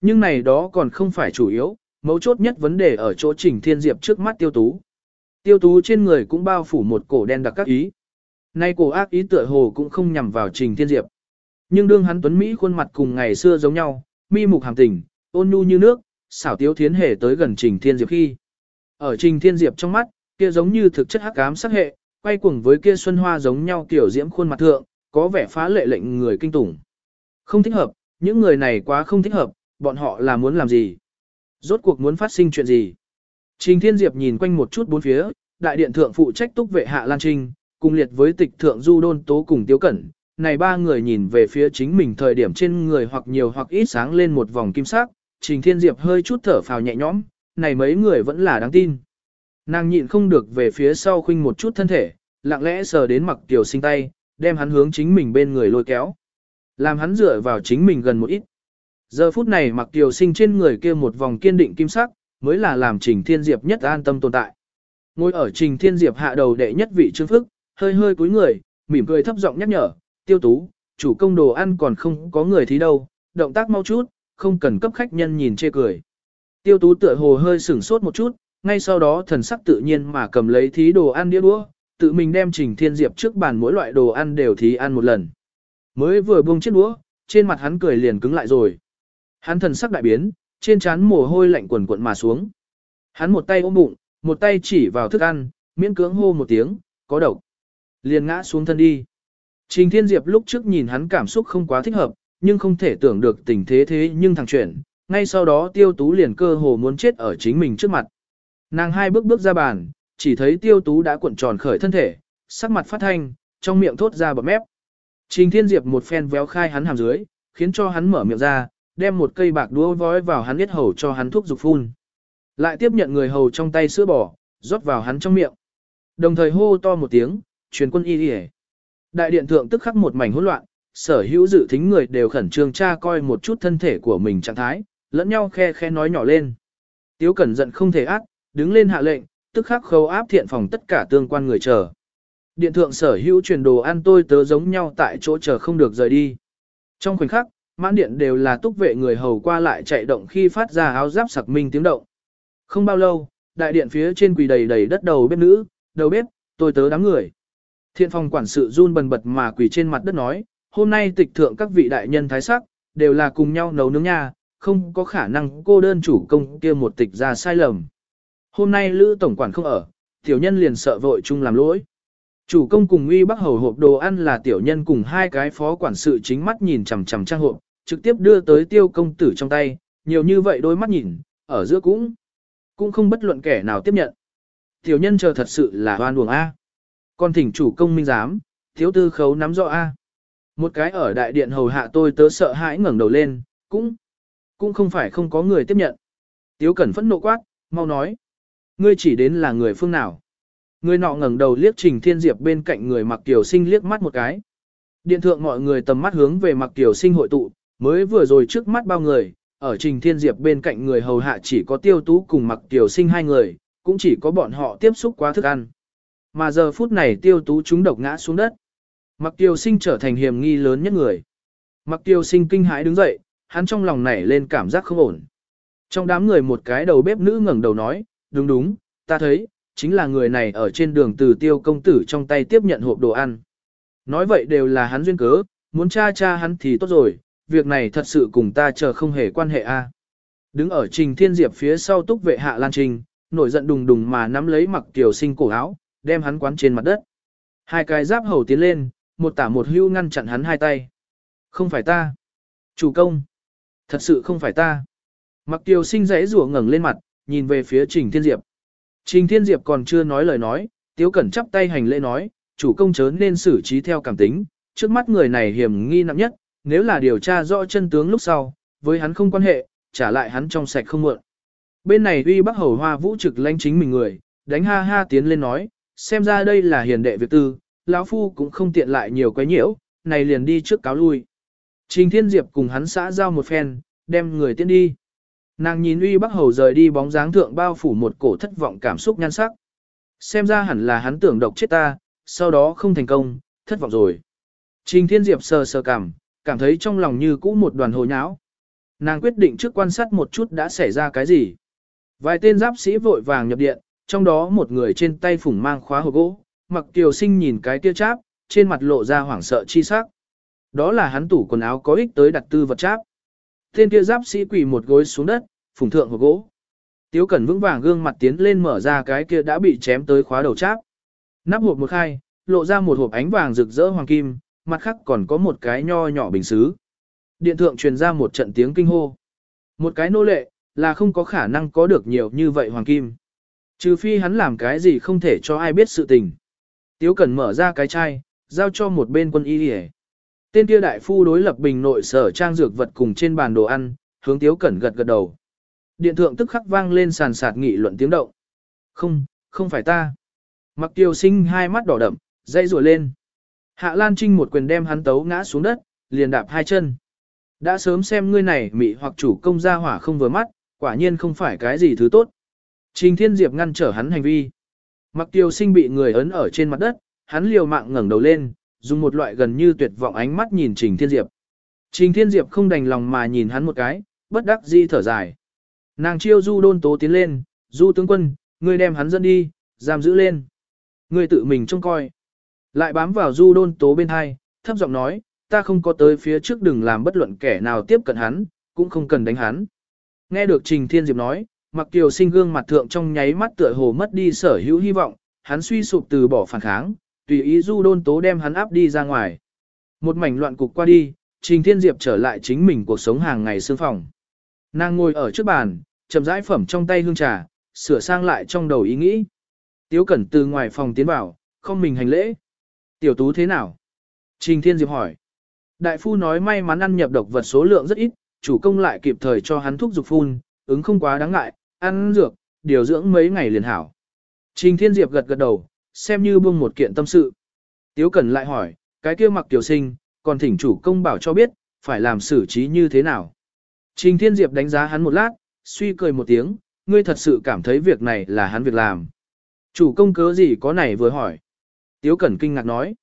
Nhưng này đó còn không phải chủ yếu, mấu chốt nhất vấn đề ở chỗ Trình Thiên Diệp trước mắt tiêu tú. Tiêu tú trên người cũng bao phủ một cổ đen đặc các ý. Nay cổ ác ý tựa hồ cũng không nhằm vào Trình Thiên Diệp. Nhưng đương hắn tuấn Mỹ khuôn mặt cùng ngày xưa giống nhau, mi mục hàm tình, ôn nhu như nước, xảo tiếu thiến hề tới gần Trình Thiên Diệp khi. Ở Trình Thiên Diệp trong mắt, kia giống như thực chất hắc ám sắc hệ, quay cuồng với kia xuân hoa giống nhau kiểu diễm khuôn mặt thượng, có vẻ phá lệ lệnh người kinh tủng. Không thích hợp, những người này quá không thích hợp, bọn họ là muốn làm gì? Rốt cuộc muốn phát sinh chuyện gì? Trình Thiên Diệp nhìn quanh một chút bốn phía, đại điện thượng phụ trách túc vệ hạ Lan Trinh, cùng liệt với tịch thượng Du Đôn Tố cùng Tiếu Cẩn. Này ba người nhìn về phía chính mình thời điểm trên người hoặc nhiều hoặc ít sáng lên một vòng kim sắc, Trình Thiên Diệp hơi chút thở phào nhẹ nhõm, này mấy người vẫn là đáng tin. Nàng nhịn không được về phía sau khinh một chút thân thể, lặng lẽ sờ đến mặc tiểu sinh tay, đem hắn hướng chính mình bên người lôi kéo. Làm hắn dựa vào chính mình gần một ít. Giờ phút này mặc tiểu sinh trên người kia một vòng kiên định kim sắc, mới là làm Trình Thiên Diệp nhất an tâm tồn tại. Ngồi ở Trình Thiên Diệp hạ đầu đệ nhất vị trương phức, hơi hơi cúi người, mỉm cười thấp giọng nhắc nhở, tiêu tú, chủ công đồ ăn còn không có người thí đâu, động tác mau chút, không cần cấp khách nhân nhìn chê cười. Tiêu tú tựa hồ hơi sửng sốt một chút, ngay sau đó thần sắc tự nhiên mà cầm lấy thí đồ ăn đĩa đũa, tự mình đem Trình Thiên Diệp trước bàn mỗi loại đồ ăn đều thí ăn một lần. Mới vừa buông chiếc đũa, trên mặt hắn cười liền cứng lại rồi. Hắn thần sắc đại biến, trên trán mồ hôi lạnh quần quận mà xuống. Hắn một tay ôm bụng, một tay chỉ vào thức ăn, miễn cưỡng hô một tiếng, có độc. Liền ngã xuống thân đi. Trình Thiên Diệp lúc trước nhìn hắn cảm xúc không quá thích hợp, nhưng không thể tưởng được tình thế thế nhưng thằng chuyện, ngay sau đó tiêu tú liền cơ hồ muốn chết ở chính mình trước mặt. Nàng hai bước bước ra bàn, chỉ thấy tiêu tú đã cuộn tròn khởi thân thể, sắc mặt phát thanh, trong miệng thốt ra bọt mép. Trình Thiên Diệp một phen véo khai hắn hàm dưới, khiến cho hắn mở miệng ra, đem một cây bạc đũa vói vào hắn yết hầu cho hắn thuốc dục phun. Lại tiếp nhận người hầu trong tay sữa bò, rót vào hắn trong miệng. Đồng thời hô to một tiếng, truyền quân y y Đại điện thượng tức khắc một mảnh hỗn loạn, sở hữu dự thính người đều khẩn trương tra coi một chút thân thể của mình trạng thái, lẫn nhau khe khe nói nhỏ lên. Tiếu cẩn giận không thể ác, đứng lên hạ lệnh, tức khắc khâu áp thiện phòng tất cả tương quan người chờ. Điện thượng sở hữu truyền đồ ăn tôi tớ giống nhau tại chỗ chờ không được rời đi. Trong khoảnh khắc, mãn điện đều là túc vệ người hầu qua lại chạy động khi phát ra áo giáp sặc minh tiếng động. Không bao lâu, đại điện phía trên quỳ đầy đầy đất đầu bếp nữ, đầu bếp, tôi tớ đám người. Thiện phòng quản sự run bần bật mà quỳ trên mặt đất nói, hôm nay tịch thượng các vị đại nhân thái sắc, đều là cùng nhau nấu nướng nha, không có khả năng cô đơn chủ công kia một tịch ra sai lầm. Hôm nay Lữ Tổng Quản không ở, tiểu nhân liền sợ vội chung làm lỗi. Chủ công cùng uy bắc hầu hộp đồ ăn là tiểu nhân cùng hai cái phó quản sự chính mắt nhìn chằm chằm trang hộp, trực tiếp đưa tới tiêu công tử trong tay, nhiều như vậy đôi mắt nhìn, ở giữa cũng, cũng không bất luận kẻ nào tiếp nhận. Tiểu nhân chờ thật sự là hoan buồng A. con thỉnh chủ công minh giám, thiếu tư khấu nắm rõ A. Một cái ở đại điện hầu hạ tôi tớ sợ hãi ngẩng đầu lên, cũng, cũng không phải không có người tiếp nhận. Tiếu cẩn phẫn nộ quát, mau nói. Ngươi chỉ đến là người phương nào. Người nọ ngẩng đầu liếc Trình Thiên Diệp bên cạnh người mặc tiểu sinh liếc mắt một cái. Điện thượng mọi người tầm mắt hướng về mặc tiểu sinh hội tụ, mới vừa rồi trước mắt bao người, ở Trình Thiên Diệp bên cạnh người hầu hạ chỉ có tiêu tú cùng mặc tiểu sinh hai người, cũng chỉ có bọn họ tiếp xúc quá thức ăn. Mà giờ phút này tiêu tú chúng độc ngã xuống đất. Mặc tiểu sinh trở thành hiểm nghi lớn nhất người. Mặc tiểu sinh kinh hãi đứng dậy, hắn trong lòng nảy lên cảm giác không ổn. Trong đám người một cái đầu bếp nữ ngẩng đầu nói, đúng đúng, ta thấy, chính là người này ở trên đường từ tiêu công tử trong tay tiếp nhận hộp đồ ăn. Nói vậy đều là hắn duyên cớ, muốn cha cha hắn thì tốt rồi, việc này thật sự cùng ta chờ không hề quan hệ a. Đứng ở trình thiên diệp phía sau túc vệ hạ lan trình, nổi giận đùng đùng mà nắm lấy mặc tiểu sinh cổ áo, đem hắn quán trên mặt đất. Hai cái giáp hầu tiến lên, một tả một hưu ngăn chặn hắn hai tay. Không phải ta. Chủ công. Thật sự không phải ta. Mặc tiểu sinh rẽ rủa ngẩng lên mặt, nhìn về phía Trình Thiên Diệp. Trình Thiên Diệp còn chưa nói lời nói, Tiếu Cẩn chắp tay hành lễ nói, chủ công chớ nên xử trí theo cảm tính, trước mắt người này hiểm nghi nặng nhất, nếu là điều tra rõ chân tướng lúc sau, với hắn không quan hệ, trả lại hắn trong sạch không muộn. Bên này uy bắc hầu hoa vũ trực lãnh chính mình người, đánh ha ha tiến lên nói, xem ra đây là hiền đệ việc tư, lão phu cũng không tiện lại nhiều quấy nhiễu, này liền đi trước cáo lui. Trình Thiên Diệp cùng hắn xã giao một phen, đem người tiến đi. Nàng nhìn uy bắc hầu rời đi bóng dáng thượng bao phủ một cổ thất vọng cảm xúc nhan sắc. Xem ra hẳn là hắn tưởng độc chết ta, sau đó không thành công, thất vọng rồi. Trình Thiên Diệp sờ sờ cảm, cảm thấy trong lòng như cũ một đoàn hồ nháo. Nàng quyết định trước quan sát một chút đã xảy ra cái gì. Vài tên giáp sĩ vội vàng nhập điện, trong đó một người trên tay phủng mang khóa hộp gỗ, mặc tiểu sinh nhìn cái kia cháp, trên mặt lộ ra hoảng sợ chi sắc. Đó là hắn tủ quần áo có ích tới đặt tư vật cháp. Tên kia giáp sĩ quỳ một gối xuống đất, phủng thượng hộp gỗ. Tiếu Cẩn vững vàng gương mặt tiến lên mở ra cái kia đã bị chém tới khóa đầu cháp. Nắp hộp một khai, lộ ra một hộp ánh vàng rực rỡ hoàng kim, mặt khác còn có một cái nho nhỏ bình xứ. Điện thượng truyền ra một trận tiếng kinh hô. Một cái nô lệ, là không có khả năng có được nhiều như vậy hoàng kim. Trừ phi hắn làm cái gì không thể cho ai biết sự tình. Tiếu Cẩn mở ra cái chai, giao cho một bên quân y đi Tên kia đại phu đối lập bình nội sở trang dược vật cùng trên bàn đồ ăn, hướng Tiếu Cẩn gật gật đầu. Điện thượng tức khắc vang lên sàn sạt nghị luận tiếng động. Không, không phải ta. Mặc tiêu sinh hai mắt đỏ đậm, dây rùa lên. Hạ Lan Trinh một quyền đem hắn tấu ngã xuống đất, liền đạp hai chân. Đã sớm xem ngươi này mị hoặc chủ công gia hỏa không vừa mắt, quả nhiên không phải cái gì thứ tốt. Trình Thiên Diệp ngăn trở hắn hành vi. Mặc tiêu sinh bị người ấn ở trên mặt đất, hắn liều mạng ngẩng đầu lên, dùng một loại gần như tuyệt vọng ánh mắt nhìn Trình Thiên Diệp. Trình Thiên Diệp không đành lòng mà nhìn hắn một cái, bất đắc dĩ thở dài. Nàng chiêu du đôn tố tiến lên, du tướng quân, ngươi đem hắn dẫn đi, giam giữ lên. Ngươi tự mình trông coi. Lại bám vào du đôn tố bên hai, thấp giọng nói, ta không có tới phía trước đừng làm bất luận kẻ nào tiếp cận hắn, cũng không cần đánh hắn. Nghe được Trình Thiên Diệp nói, mặc kiều sinh gương mặt thượng trong nháy mắt tựa hồ mất đi sở hữu hy vọng, hắn suy sụp từ bỏ phản kháng, tùy ý du đôn tố đem hắn áp đi ra ngoài. Một mảnh loạn cục qua đi, Trình Thiên Diệp trở lại chính mình cuộc sống hàng ngày sương phòng. Nàng ngồi ở trước bàn, chậm rãi phẩm trong tay hương trà, sửa sang lại trong đầu ý nghĩ. Tiếu Cẩn từ ngoài phòng tiến vào, không mình hành lễ. Tiểu tú thế nào? Trình Thiên Diệp hỏi. Đại phu nói may mắn ăn nhập độc vật số lượng rất ít, chủ công lại kịp thời cho hắn thuốc dục phun, ứng không quá đáng ngại, ăn dược, điều dưỡng mấy ngày liền hảo. Trình Thiên Diệp gật gật đầu, xem như buông một kiện tâm sự. Tiếu Cẩn lại hỏi, cái kia mặc tiểu sinh, còn thỉnh chủ công bảo cho biết, phải làm xử trí như thế nào. Trình Thiên Diệp đánh giá hắn một lát, suy cười một tiếng, ngươi thật sự cảm thấy việc này là hắn việc làm. Chủ công cớ gì có này vừa hỏi. Tiếu Cẩn kinh ngạc nói.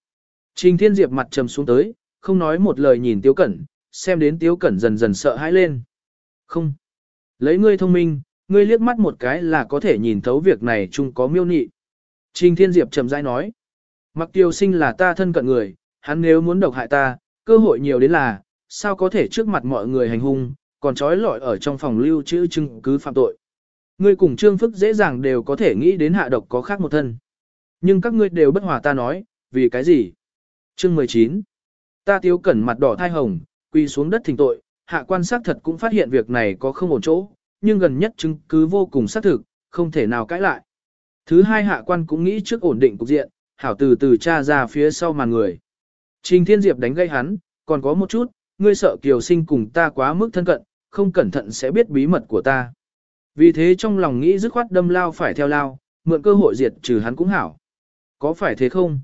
Trình Thiên Diệp mặt trầm xuống tới, không nói một lời nhìn Tiếu Cẩn, xem đến Tiếu Cẩn dần dần sợ hãi lên. Không. Lấy ngươi thông minh, ngươi liếc mắt một cái là có thể nhìn thấu việc này chung có miêu nị. Trình Thiên Diệp trầm rãi nói. Mặc tiêu sinh là ta thân cận người, hắn nếu muốn độc hại ta, cơ hội nhiều đến là, sao có thể trước mặt mọi người hành hung, còn trói lọi ở trong phòng lưu trữ chứng cứ phạm tội. Ngươi cùng Trương Phức dễ dàng đều có thể nghĩ đến hạ độc có khác một thân. Nhưng các ngươi đều bất hòa ta nói, vì cái gì? Chương 19. Ta tiếu cẩn mặt đỏ thai hồng, quỳ xuống đất thỉnh tội, hạ quan sát thật cũng phát hiện việc này có không ổn chỗ, nhưng gần nhất chứng cứ vô cùng xác thực, không thể nào cãi lại. Thứ hai hạ quan cũng nghĩ trước ổn định cục diện, hảo từ từ tra ra phía sau màn người. Trình Thiên Diệp đánh gây hắn, còn có một chút, ngươi sợ Kiều Sinh cùng ta quá mức thân cận, không cẩn thận sẽ biết bí mật của ta. Vì thế trong lòng nghĩ dứt khoát đâm lao phải theo lao, mượn cơ hội diệt trừ hắn cũng hảo. Có phải thế không?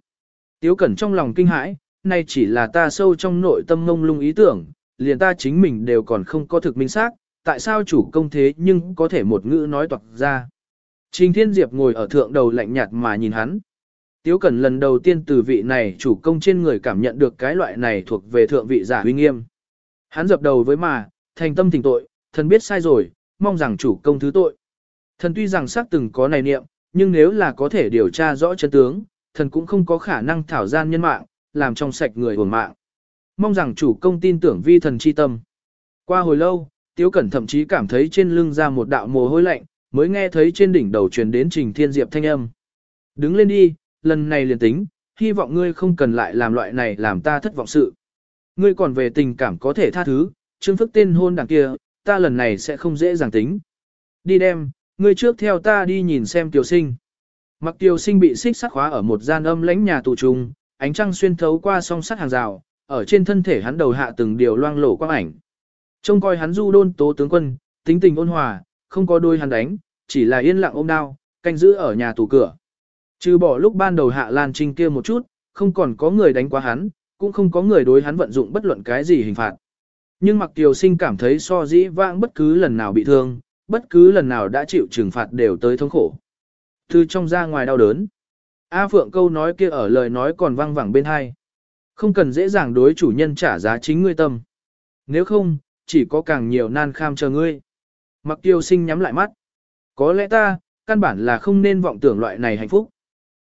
Tiếu Cẩn trong lòng kinh hãi, nay chỉ là ta sâu trong nội tâm ngông lung ý tưởng, liền ta chính mình đều còn không có thực minh xác, tại sao chủ công thế nhưng có thể một ngữ nói toạc ra. Trình Thiên Diệp ngồi ở thượng đầu lạnh nhạt mà nhìn hắn. Tiếu Cẩn lần đầu tiên từ vị này chủ công trên người cảm nhận được cái loại này thuộc về thượng vị giả uy nghiêm. Hắn dập đầu với mà, thành tâm thỉnh tội, thần biết sai rồi, mong rằng chủ công thứ tội. Thần tuy rằng xác từng có này niệm, nhưng nếu là có thể điều tra rõ chân tướng, thần cũng không có khả năng thảo gian nhân mạng, làm trong sạch người hồn mạng. Mong rằng chủ công tin tưởng vi thần chi tâm. Qua hồi lâu, Tiếu Cẩn thậm chí cảm thấy trên lưng ra một đạo mồ hôi lạnh, mới nghe thấy trên đỉnh đầu truyền đến Trình Thiên Diệp thanh âm. Đứng lên đi, lần này liền tính, hy vọng ngươi không cần lại làm loại này làm ta thất vọng sự. Ngươi còn về tình cảm có thể tha thứ, trương phức tên hôn đằng kia, ta lần này sẽ không dễ dàng tính. Đi đem, ngươi trước theo ta đi nhìn xem tiểu sinh. Mặc Tiêu sinh bị xích sắt khóa ở một gian âm lãnh nhà tù trung, ánh trăng xuyên thấu qua song sắt hàng rào, ở trên thân thể hắn đầu hạ từng điều loang lổ quang ảnh. Trông coi hắn du đôn tố tướng quân, tính tình ôn hòa, không có đôi hắn đánh, chỉ là yên lặng ôm đao, canh giữ ở nhà tù cửa. Trừ bỏ lúc ban đầu hạ Lan Trinh kia một chút, không còn có người đánh quá hắn, cũng không có người đối hắn vận dụng bất luận cái gì hình phạt. Nhưng mặc Tiêu sinh cảm thấy so dĩ vãng bất cứ lần nào bị thương, bất cứ lần nào đã chịu trừng phạt đều tới thống khổ. Từ trong ra ngoài đau đớn. A Phượng câu nói kia ở lời nói còn vang vẳng bên hai. Không cần dễ dàng đối chủ nhân trả giá chính ngươi tâm. Nếu không, chỉ có càng nhiều nan kham chờ ngươi. Mặc tiêu sinh nhắm lại mắt. Có lẽ ta, căn bản là không nên vọng tưởng loại này hạnh phúc.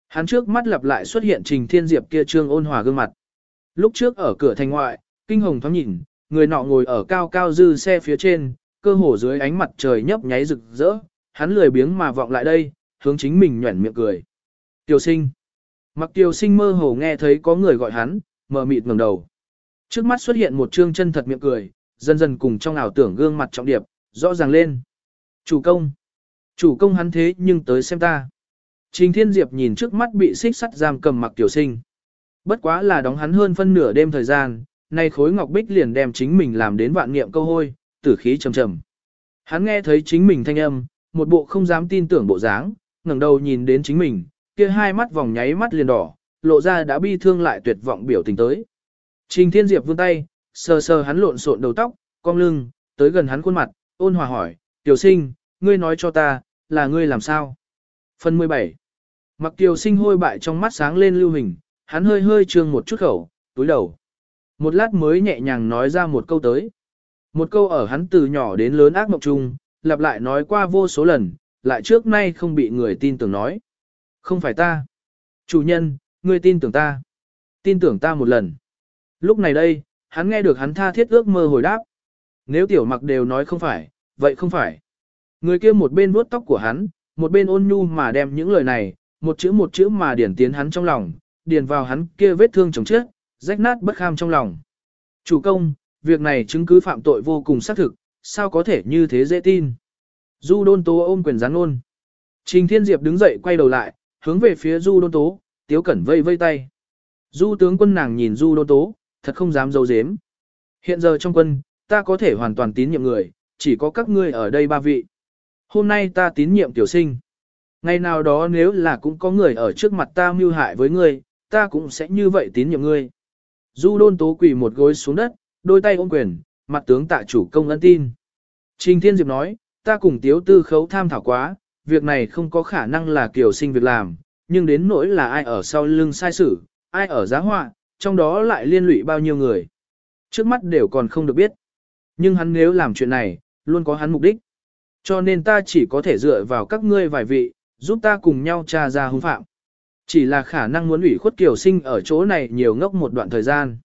Hắn trước mắt lặp lại xuất hiện Trình Thiên Diệp kia trương ôn hòa gương mặt. Lúc trước ở cửa thành ngoại, kinh hồng thoáng nhìn, người nọ ngồi ở cao cao dư xe phía trên, cơ hồ dưới ánh mặt trời nhấp nháy rực rỡ, hắn lười biếng mà vọng lại đây, hướng chính mình nhuẩn miệng cười. Tiêu sinh. Mặc tiêu sinh mơ hồ nghe thấy có người gọi hắn, mờ mịt ngẩng đầu. Trước mắt xuất hiện một trương chân thật miệng cười, dần dần cùng trong ảo tưởng gương mặt trọng điệp, rõ ràng lên. Chủ công. Chủ công hắn thế nhưng tới xem ta. Trình Thiên Diệp nhìn trước mắt bị xích sắt giam cầm mặc tiểu sinh. Bất quá là đóng hắn hơn phân nửa đêm thời gian, nay khối ngọc bích liền đem chính mình làm đến vạn niệm câu hôi, tử khí trầm trầm. Hắn nghe thấy chính mình thanh âm, một bộ không dám tin tưởng bộ dáng, ngẩng đầu nhìn đến chính mình, kia hai mắt vòng nháy mắt liền đỏ, lộ ra đã bi thương lại tuyệt vọng biểu tình tới. Trình Thiên Diệp vươn tay, sờ sờ hắn lộn xộn đầu tóc, cong lưng, tới gần hắn khuôn mặt, ôn hòa hỏi, tiểu sinh, ngươi nói cho ta, là ngươi làm sao? Phần 17 Mặc tiểu sinh hôi bại trong mắt sáng lên lưu hình, hắn hơi hơi trương một chút khẩu, túi đầu. Một lát mới nhẹ nhàng nói ra một câu tới. Một câu ở hắn từ nhỏ đến lớn ác mộng chung, lặp lại nói qua vô số lần, lại trước nay không bị người tin tưởng nói. Không phải ta. Chủ nhân, ngươi tin tưởng ta. Tin tưởng ta một lần. Lúc này đây, hắn nghe được hắn tha thiết ước mơ hồi đáp. Nếu tiểu mặc đều nói không phải, vậy không phải. Người kia một bên vuốt tóc của hắn, một bên ôn nhu mà đem những lời này, một chữ một chữ mà điển tiến hắn trong lòng, điền vào hắn kia vết thương chồng chết, rách nát bất kham trong lòng. Chủ công, việc này chứng cứ phạm tội vô cùng xác thực, sao có thể như thế dễ tin. Du đôn tố ôm quyền gián ôn. Trình Thiên Diệp đứng dậy quay đầu lại, hướng về phía Du đôn tố, tiếu cẩn vây vây tay. Du tướng quân nàng nhìn Du đôn tố, thật không dám dấu dếm. Hiện giờ trong quân, ta có thể hoàn toàn tín nhiệm người, chỉ có các ngươi ở đây ba vị. Hôm nay ta tín nhiệm tiểu sinh. Ngày nào đó nếu là cũng có người ở trước mặt ta mưu hại với ngươi, ta cũng sẽ như vậy tín nhiệm ngươi. Du đôn tố quỳ một gối xuống đất, đôi tay ôm quyền, mặt tướng tạ chủ công ân tin. Trình Thiên Diệp nói, ta cùng tiếu tư khấu tham thảo quá, việc này không có khả năng là kiểu sinh việc làm, nhưng đến nỗi là ai ở sau lưng sai sử, ai ở giá họa, trong đó lại liên lụy bao nhiêu người. Trước mắt đều còn không được biết. Nhưng hắn nếu làm chuyện này, luôn có hắn mục đích. Cho nên ta chỉ có thể dựa vào các ngươi vài vị, giúp ta cùng nhau tra ra hung phạm. Chỉ là khả năng muốn ủy khuất Kiều Sinh ở chỗ này nhiều ngốc một đoạn thời gian.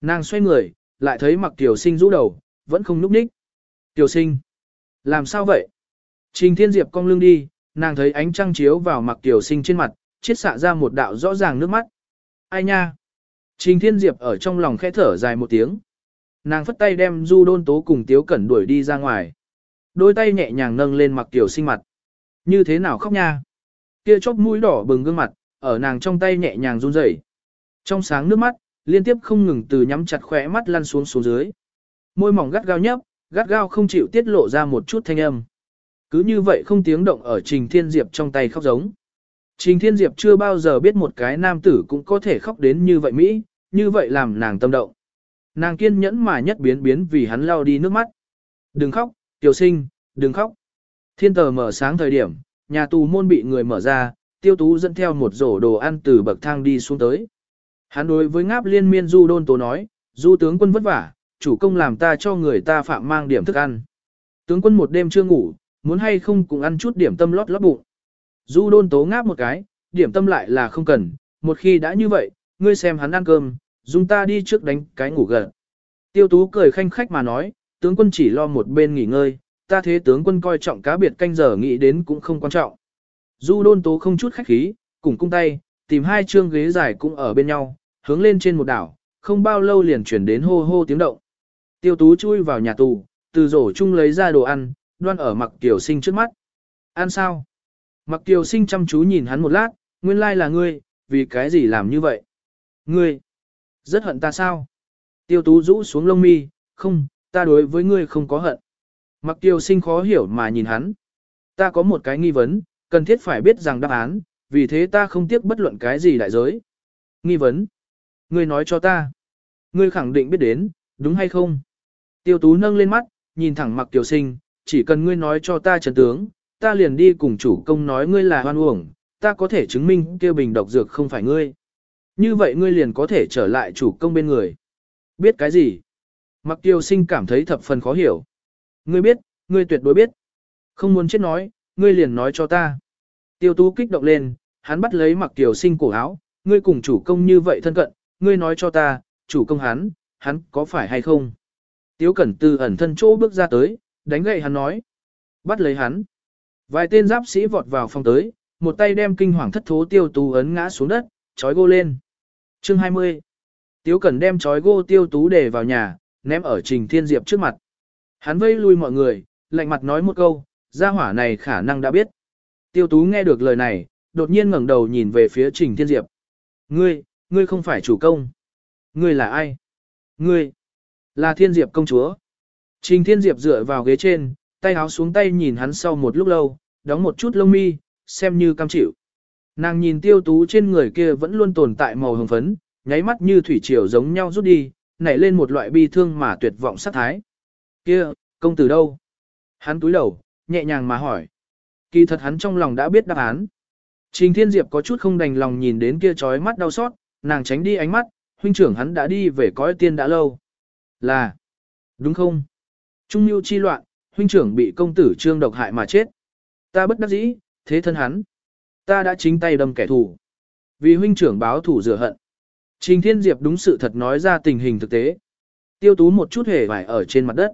Nàng xoay người, lại thấy mặc Kiều Sinh rũ đầu, vẫn không núp ních. Kiều Sinh. Làm sao vậy? Trình Thiên Diệp cong lưng đi, nàng thấy ánh trăng chiếu vào mặc tiểu Sinh trên mặt, chiết xạ ra một đạo rõ ràng nước mắt. Ai nha? Trình Thiên Diệp ở trong lòng khẽ thở dài một tiếng. Nàng phất tay đem Du Đôn Tố cùng Tiếu Cẩn đuổi đi ra ngoài. Đôi tay nhẹ nhàng nâng lên mặc tiểu Sinh mặt. Như thế nào khóc nha? Kia chóp mũi đỏ bừng gương mặt, ở nàng trong tay nhẹ nhàng run rẩy. Trong sáng nước mắt, liên tiếp không ngừng từ nhắm chặt khỏe mắt lăn xuống xuống dưới. Môi mỏng gắt gao nhấp, gắt gao không chịu tiết lộ ra một chút thanh âm. Cứ như vậy không tiếng động ở Trình Thiên Diệp trong tay khóc giống. Trình Thiên Diệp chưa bao giờ biết một cái nam tử cũng có thể khóc đến như vậy Mỹ, như vậy làm nàng tâm động. Nàng kiên nhẫn mà nhất biến biến vì hắn lao đi nước mắt. Đừng khóc, tiểu sinh, đừng khóc. Thiên tờ mở sáng thời điểm, nhà tù môn bị người mở ra, tiêu tú dẫn theo một rổ đồ ăn từ bậc thang đi xuống tới. Hắn đối với ngáp liên miên du đôn tố nói, du tướng quân vất vả, chủ công làm ta cho người ta phạm mang điểm thức ăn. Tướng quân một đêm chưa ngủ, muốn hay không cùng ăn chút điểm tâm lót lót bụng. Du đôn tố ngáp một cái, điểm tâm lại là không cần, một khi đã như vậy, ngươi xem hắn ăn cơm, dùng ta đi trước đánh cái ngủ gần. Tiêu tú cười khanh khách mà nói, tướng quân chỉ lo một bên nghỉ ngơi, ta thế tướng quân coi trọng cá biệt canh giờ nghĩ đến cũng không quan trọng. Du đôn tố không chút khách khí, cùng cung tay, tìm hai chương ghế dài cũng ở bên nhau, hướng lên trên một đảo, không bao lâu liền chuyển đến hô hô tiếng động. Tiêu tú chui vào nhà tù, từ rổ chung lấy ra đồ ăn, đoan ở mặc tiểu sinh trước mắt. Ăn sao? Mặc tiểu sinh chăm chú nhìn hắn một lát, nguyên lai là ngươi, vì cái gì làm như vậy? Ngươi, rất hận ta sao? Tiêu tú rũ xuống lông mi, không, ta đối với ngươi không có hận. Mặc tiểu sinh khó hiểu mà nhìn hắn. Ta có một cái nghi vấn, cần thiết phải biết rằng đáp án, vì thế ta không tiếc bất luận cái gì đại giới. Nghi vấn. Ngươi nói cho ta. Ngươi khẳng định biết đến, đúng hay không? Tiêu tú nâng lên mắt, nhìn thẳng mặc tiểu sinh, chỉ cần ngươi nói cho ta trần tướng, ta liền đi cùng chủ công nói ngươi là hoan uổng, ta có thể chứng minh kêu bình độc dược không phải ngươi. Như vậy ngươi liền có thể trở lại chủ công bên người. Biết cái gì? Mặc tiêu sinh cảm thấy thập phần khó hiểu. Ngươi biết, ngươi tuyệt đối biết. Không muốn chết nói, ngươi liền nói cho ta. Tiêu tú kích động lên, hắn bắt lấy mặc tiểu sinh cổ áo, ngươi cùng chủ công như vậy thân cận, ngươi nói cho ta, chủ công hắn, hắn có phải hay không? Tiếu cẩn từ ẩn thân chỗ bước ra tới, đánh gậy hắn nói. Bắt lấy hắn. Vài tên giáp sĩ vọt vào phòng tới, một tay đem kinh hoàng thất thố tiêu tú ấn ngã xuống đất, trói gô lên. Chương 20. Tiếu cẩn đem trói gô tiêu tú để vào nhà, ném ở trình thiên diệp trước mặt. Hắn vây lui mọi người, lạnh mặt nói một câu, gia hỏa này khả năng đã biết. Tiêu tú nghe được lời này, đột nhiên ngẩng đầu nhìn về phía trình thiên diệp. Ngươi, ngươi không phải chủ công. Ngươi là ai? Ngươi, là thiên diệp công chúa. Trình thiên diệp dựa vào ghế trên, tay áo xuống tay nhìn hắn sau một lúc lâu, đóng một chút lông mi, xem như cam chịu. Nàng nhìn tiêu tú trên người kia vẫn luôn tồn tại màu hồng phấn, nháy mắt như thủy triều giống nhau rút đi, nảy lên một loại bi thương mà tuyệt vọng sát thái. Kia, công tử đâu? Hắn túi đầu, nhẹ nhàng mà hỏi. Kỳ thật hắn trong lòng đã biết đáp án. Trình Thiên Diệp có chút không đành lòng nhìn đến kia trói mắt đau xót, nàng tránh đi ánh mắt, huynh trưởng hắn đã đi về cõi tiên đã lâu. Là, đúng không? Trung mưu chi loạn, huynh trưởng bị công tử trương độc hại mà chết. Ta bất đắc dĩ, thế thân hắn. Ta đã chính tay đâm kẻ thù. Vì huynh trưởng báo thù rửa hận. Trình Thiên Diệp đúng sự thật nói ra tình hình thực tế. Tiêu tú một chút hề vải ở trên mặt đất.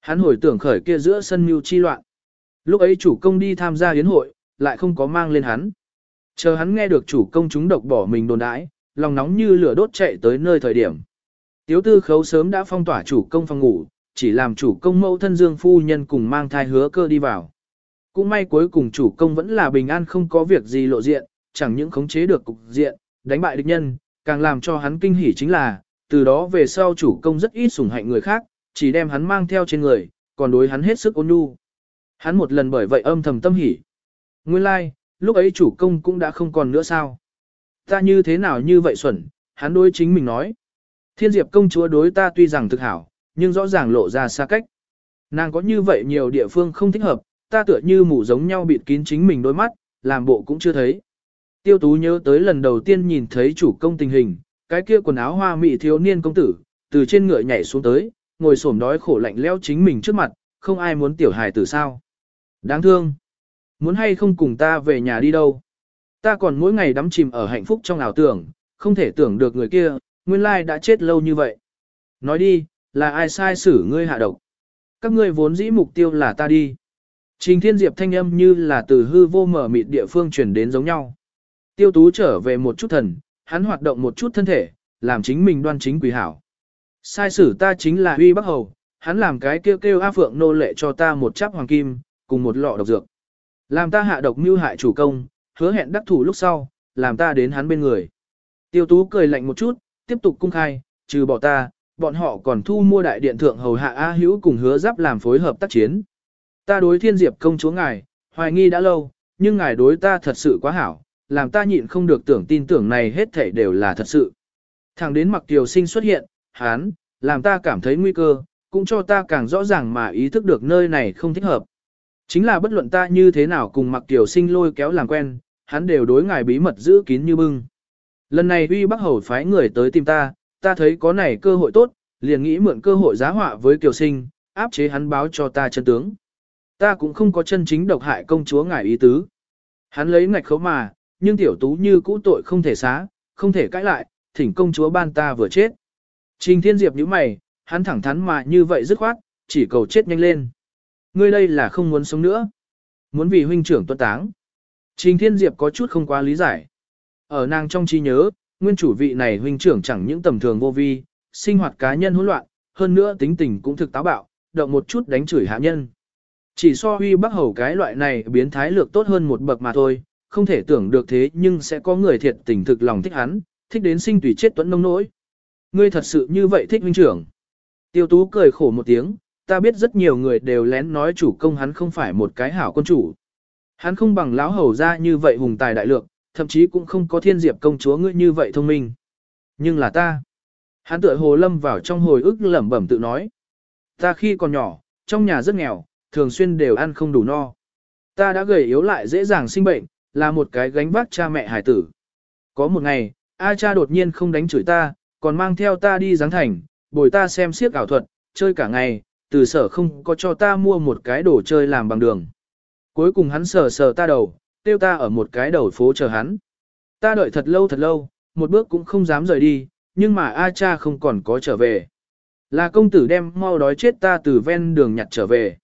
Hắn hồi tưởng khởi kia giữa sân mưu chi loạn. Lúc ấy chủ công đi tham gia yến hội, lại không có mang lên hắn. Chờ hắn nghe được chủ công chúng độc bỏ mình đồn đãi, lòng nóng như lửa đốt chạy tới nơi thời điểm. Tiếu tư khấu sớm đã phong tỏa chủ công phòng ngủ, chỉ làm chủ công mẫu thân dương phu nhân cùng mang thai hứa cơ đi vào. Cũng may cuối cùng chủ công vẫn là bình an không có việc gì lộ diện, chẳng những khống chế được cục diện, đánh bại địch nhân, càng làm cho hắn kinh hỉ chính là, từ đó về sau chủ công rất ít sủng hạnh người khác, chỉ đem hắn mang theo trên người, còn đối hắn hết sức ôn nhu. Hắn một lần bởi vậy âm thầm tâm hỉ. Nguyên lai, like, lúc ấy chủ công cũng đã không còn nữa sao. Ta như thế nào như vậy xuẩn, hắn đối chính mình nói. Thiên diệp công chúa đối ta tuy rằng thực hảo, nhưng rõ ràng lộ ra xa cách. Nàng có như vậy nhiều địa phương không thích hợp, ta tựa như mù giống nhau bịt kín chính mình đôi mắt, làm bộ cũng chưa thấy. Tiêu tú nhớ tới lần đầu tiên nhìn thấy chủ công tình hình, cái kia quần áo hoa mị thiếu niên công tử, từ trên ngựa nhảy xuống tới, ngồi xổm đói khổ lạnh leo chính mình trước mặt, không ai muốn tiểu hài tử sao. Đáng thương. Muốn hay không cùng ta về nhà đi đâu. Ta còn mỗi ngày đắm chìm ở hạnh phúc trong ảo tưởng, không thể tưởng được người kia, nguyên lai đã chết lâu như vậy. Nói đi, là ai sai xử ngươi hạ độc? Các ngươi vốn dĩ mục tiêu là ta đi. Trình Thiên Diệp thanh âm như là từ hư vô mở mịt địa phương truyền đến giống nhau. Tiêu Tú trở về một chút thần, hắn hoạt động một chút thân thể, làm chính mình đoan chính quỷ hảo. Sai sử ta chính là Huy Bắc Hầu, hắn làm cái kêu kêu A Phượng nô lệ cho ta một chắp hoàng kim, cùng một lọ độc dược. Làm ta hạ độc mưu hại chủ công, hứa hẹn đắc thủ lúc sau, làm ta đến hắn bên người. Tiêu Tú cười lạnh một chút, tiếp tục cung khai, trừ bỏ ta, bọn họ còn thu mua đại điện thượng hầu hạ A Hữu cùng hứa giáp làm phối hợp tác chiến. Ta đối thiên diệp công chúa ngài, hoài nghi đã lâu, nhưng ngài đối ta thật sự quá hảo, làm ta nhịn không được tưởng tin tưởng này hết thảy đều là thật sự. Thẳng đến mặc tiểu sinh xuất hiện, hán, làm ta cảm thấy nguy cơ, cũng cho ta càng rõ ràng mà ý thức được nơi này không thích hợp. Chính là bất luận ta như thế nào cùng mặc tiểu sinh lôi kéo làm quen, hắn đều đối ngài bí mật giữ kín như bưng. Lần này huy bắc hầu phái người tới tìm ta, ta thấy có này cơ hội tốt, liền nghĩ mượn cơ hội giá họa với kiều sinh, áp chế hắn báo cho ta chân tướng. Ta cũng không có chân chính độc hại công chúa ngài ý tứ. Hắn lấy ngạch khấu mà, nhưng tiểu tú như cũ tội không thể xá, không thể cãi lại, thỉnh công chúa ban ta vừa chết. Trình Thiên Diệp nhíu mày, hắn thẳng thắn mà như vậy dứt khoát, chỉ cầu chết nhanh lên. Ngươi đây là không muốn sống nữa. Muốn vì huynh trưởng tuân táng. Trình Thiên Diệp có chút không quá lý giải. Ở nàng trong trí nhớ, nguyên chủ vị này huynh trưởng chẳng những tầm thường vô vi, sinh hoạt cá nhân hỗn loạn, hơn nữa tính tình cũng thực táo bạo, động một chút đánh chửi hạ nhân. Chỉ so huy bắc hầu cái loại này biến thái lược tốt hơn một bậc mà thôi, không thể tưởng được thế nhưng sẽ có người thiệt tình thực lòng thích hắn, thích đến sinh tùy chết tuẫn nông nỗi. Ngươi thật sự như vậy thích huynh trưởng. Tiêu tú cười khổ một tiếng, ta biết rất nhiều người đều lén nói chủ công hắn không phải một cái hảo quân chủ. Hắn không bằng lão hầu ra như vậy hùng tài đại lượng, thậm chí cũng không có thiên diệp công chúa ngươi như vậy thông minh. Nhưng là ta. Hắn tựa hồ lâm vào trong hồi ức lẩm bẩm tự nói. Ta khi còn nhỏ, trong nhà rất nghèo, thường xuyên đều ăn không đủ no. Ta đã gầy yếu lại dễ dàng sinh bệnh, là một cái gánh vác cha mẹ hải tử. Có một ngày, A cha đột nhiên không đánh chửi ta, còn mang theo ta đi giáng thành, bồi ta xem siếc ảo thuật, chơi cả ngày, từ sở không có cho ta mua một cái đồ chơi làm bằng đường. Cuối cùng hắn sờ sờ ta đầu, tiêu ta ở một cái đầu phố chờ hắn. Ta đợi thật lâu thật lâu, một bước cũng không dám rời đi, nhưng mà A cha không còn có trở về. Là công tử đem mau đói chết ta từ ven đường nhặt trở về.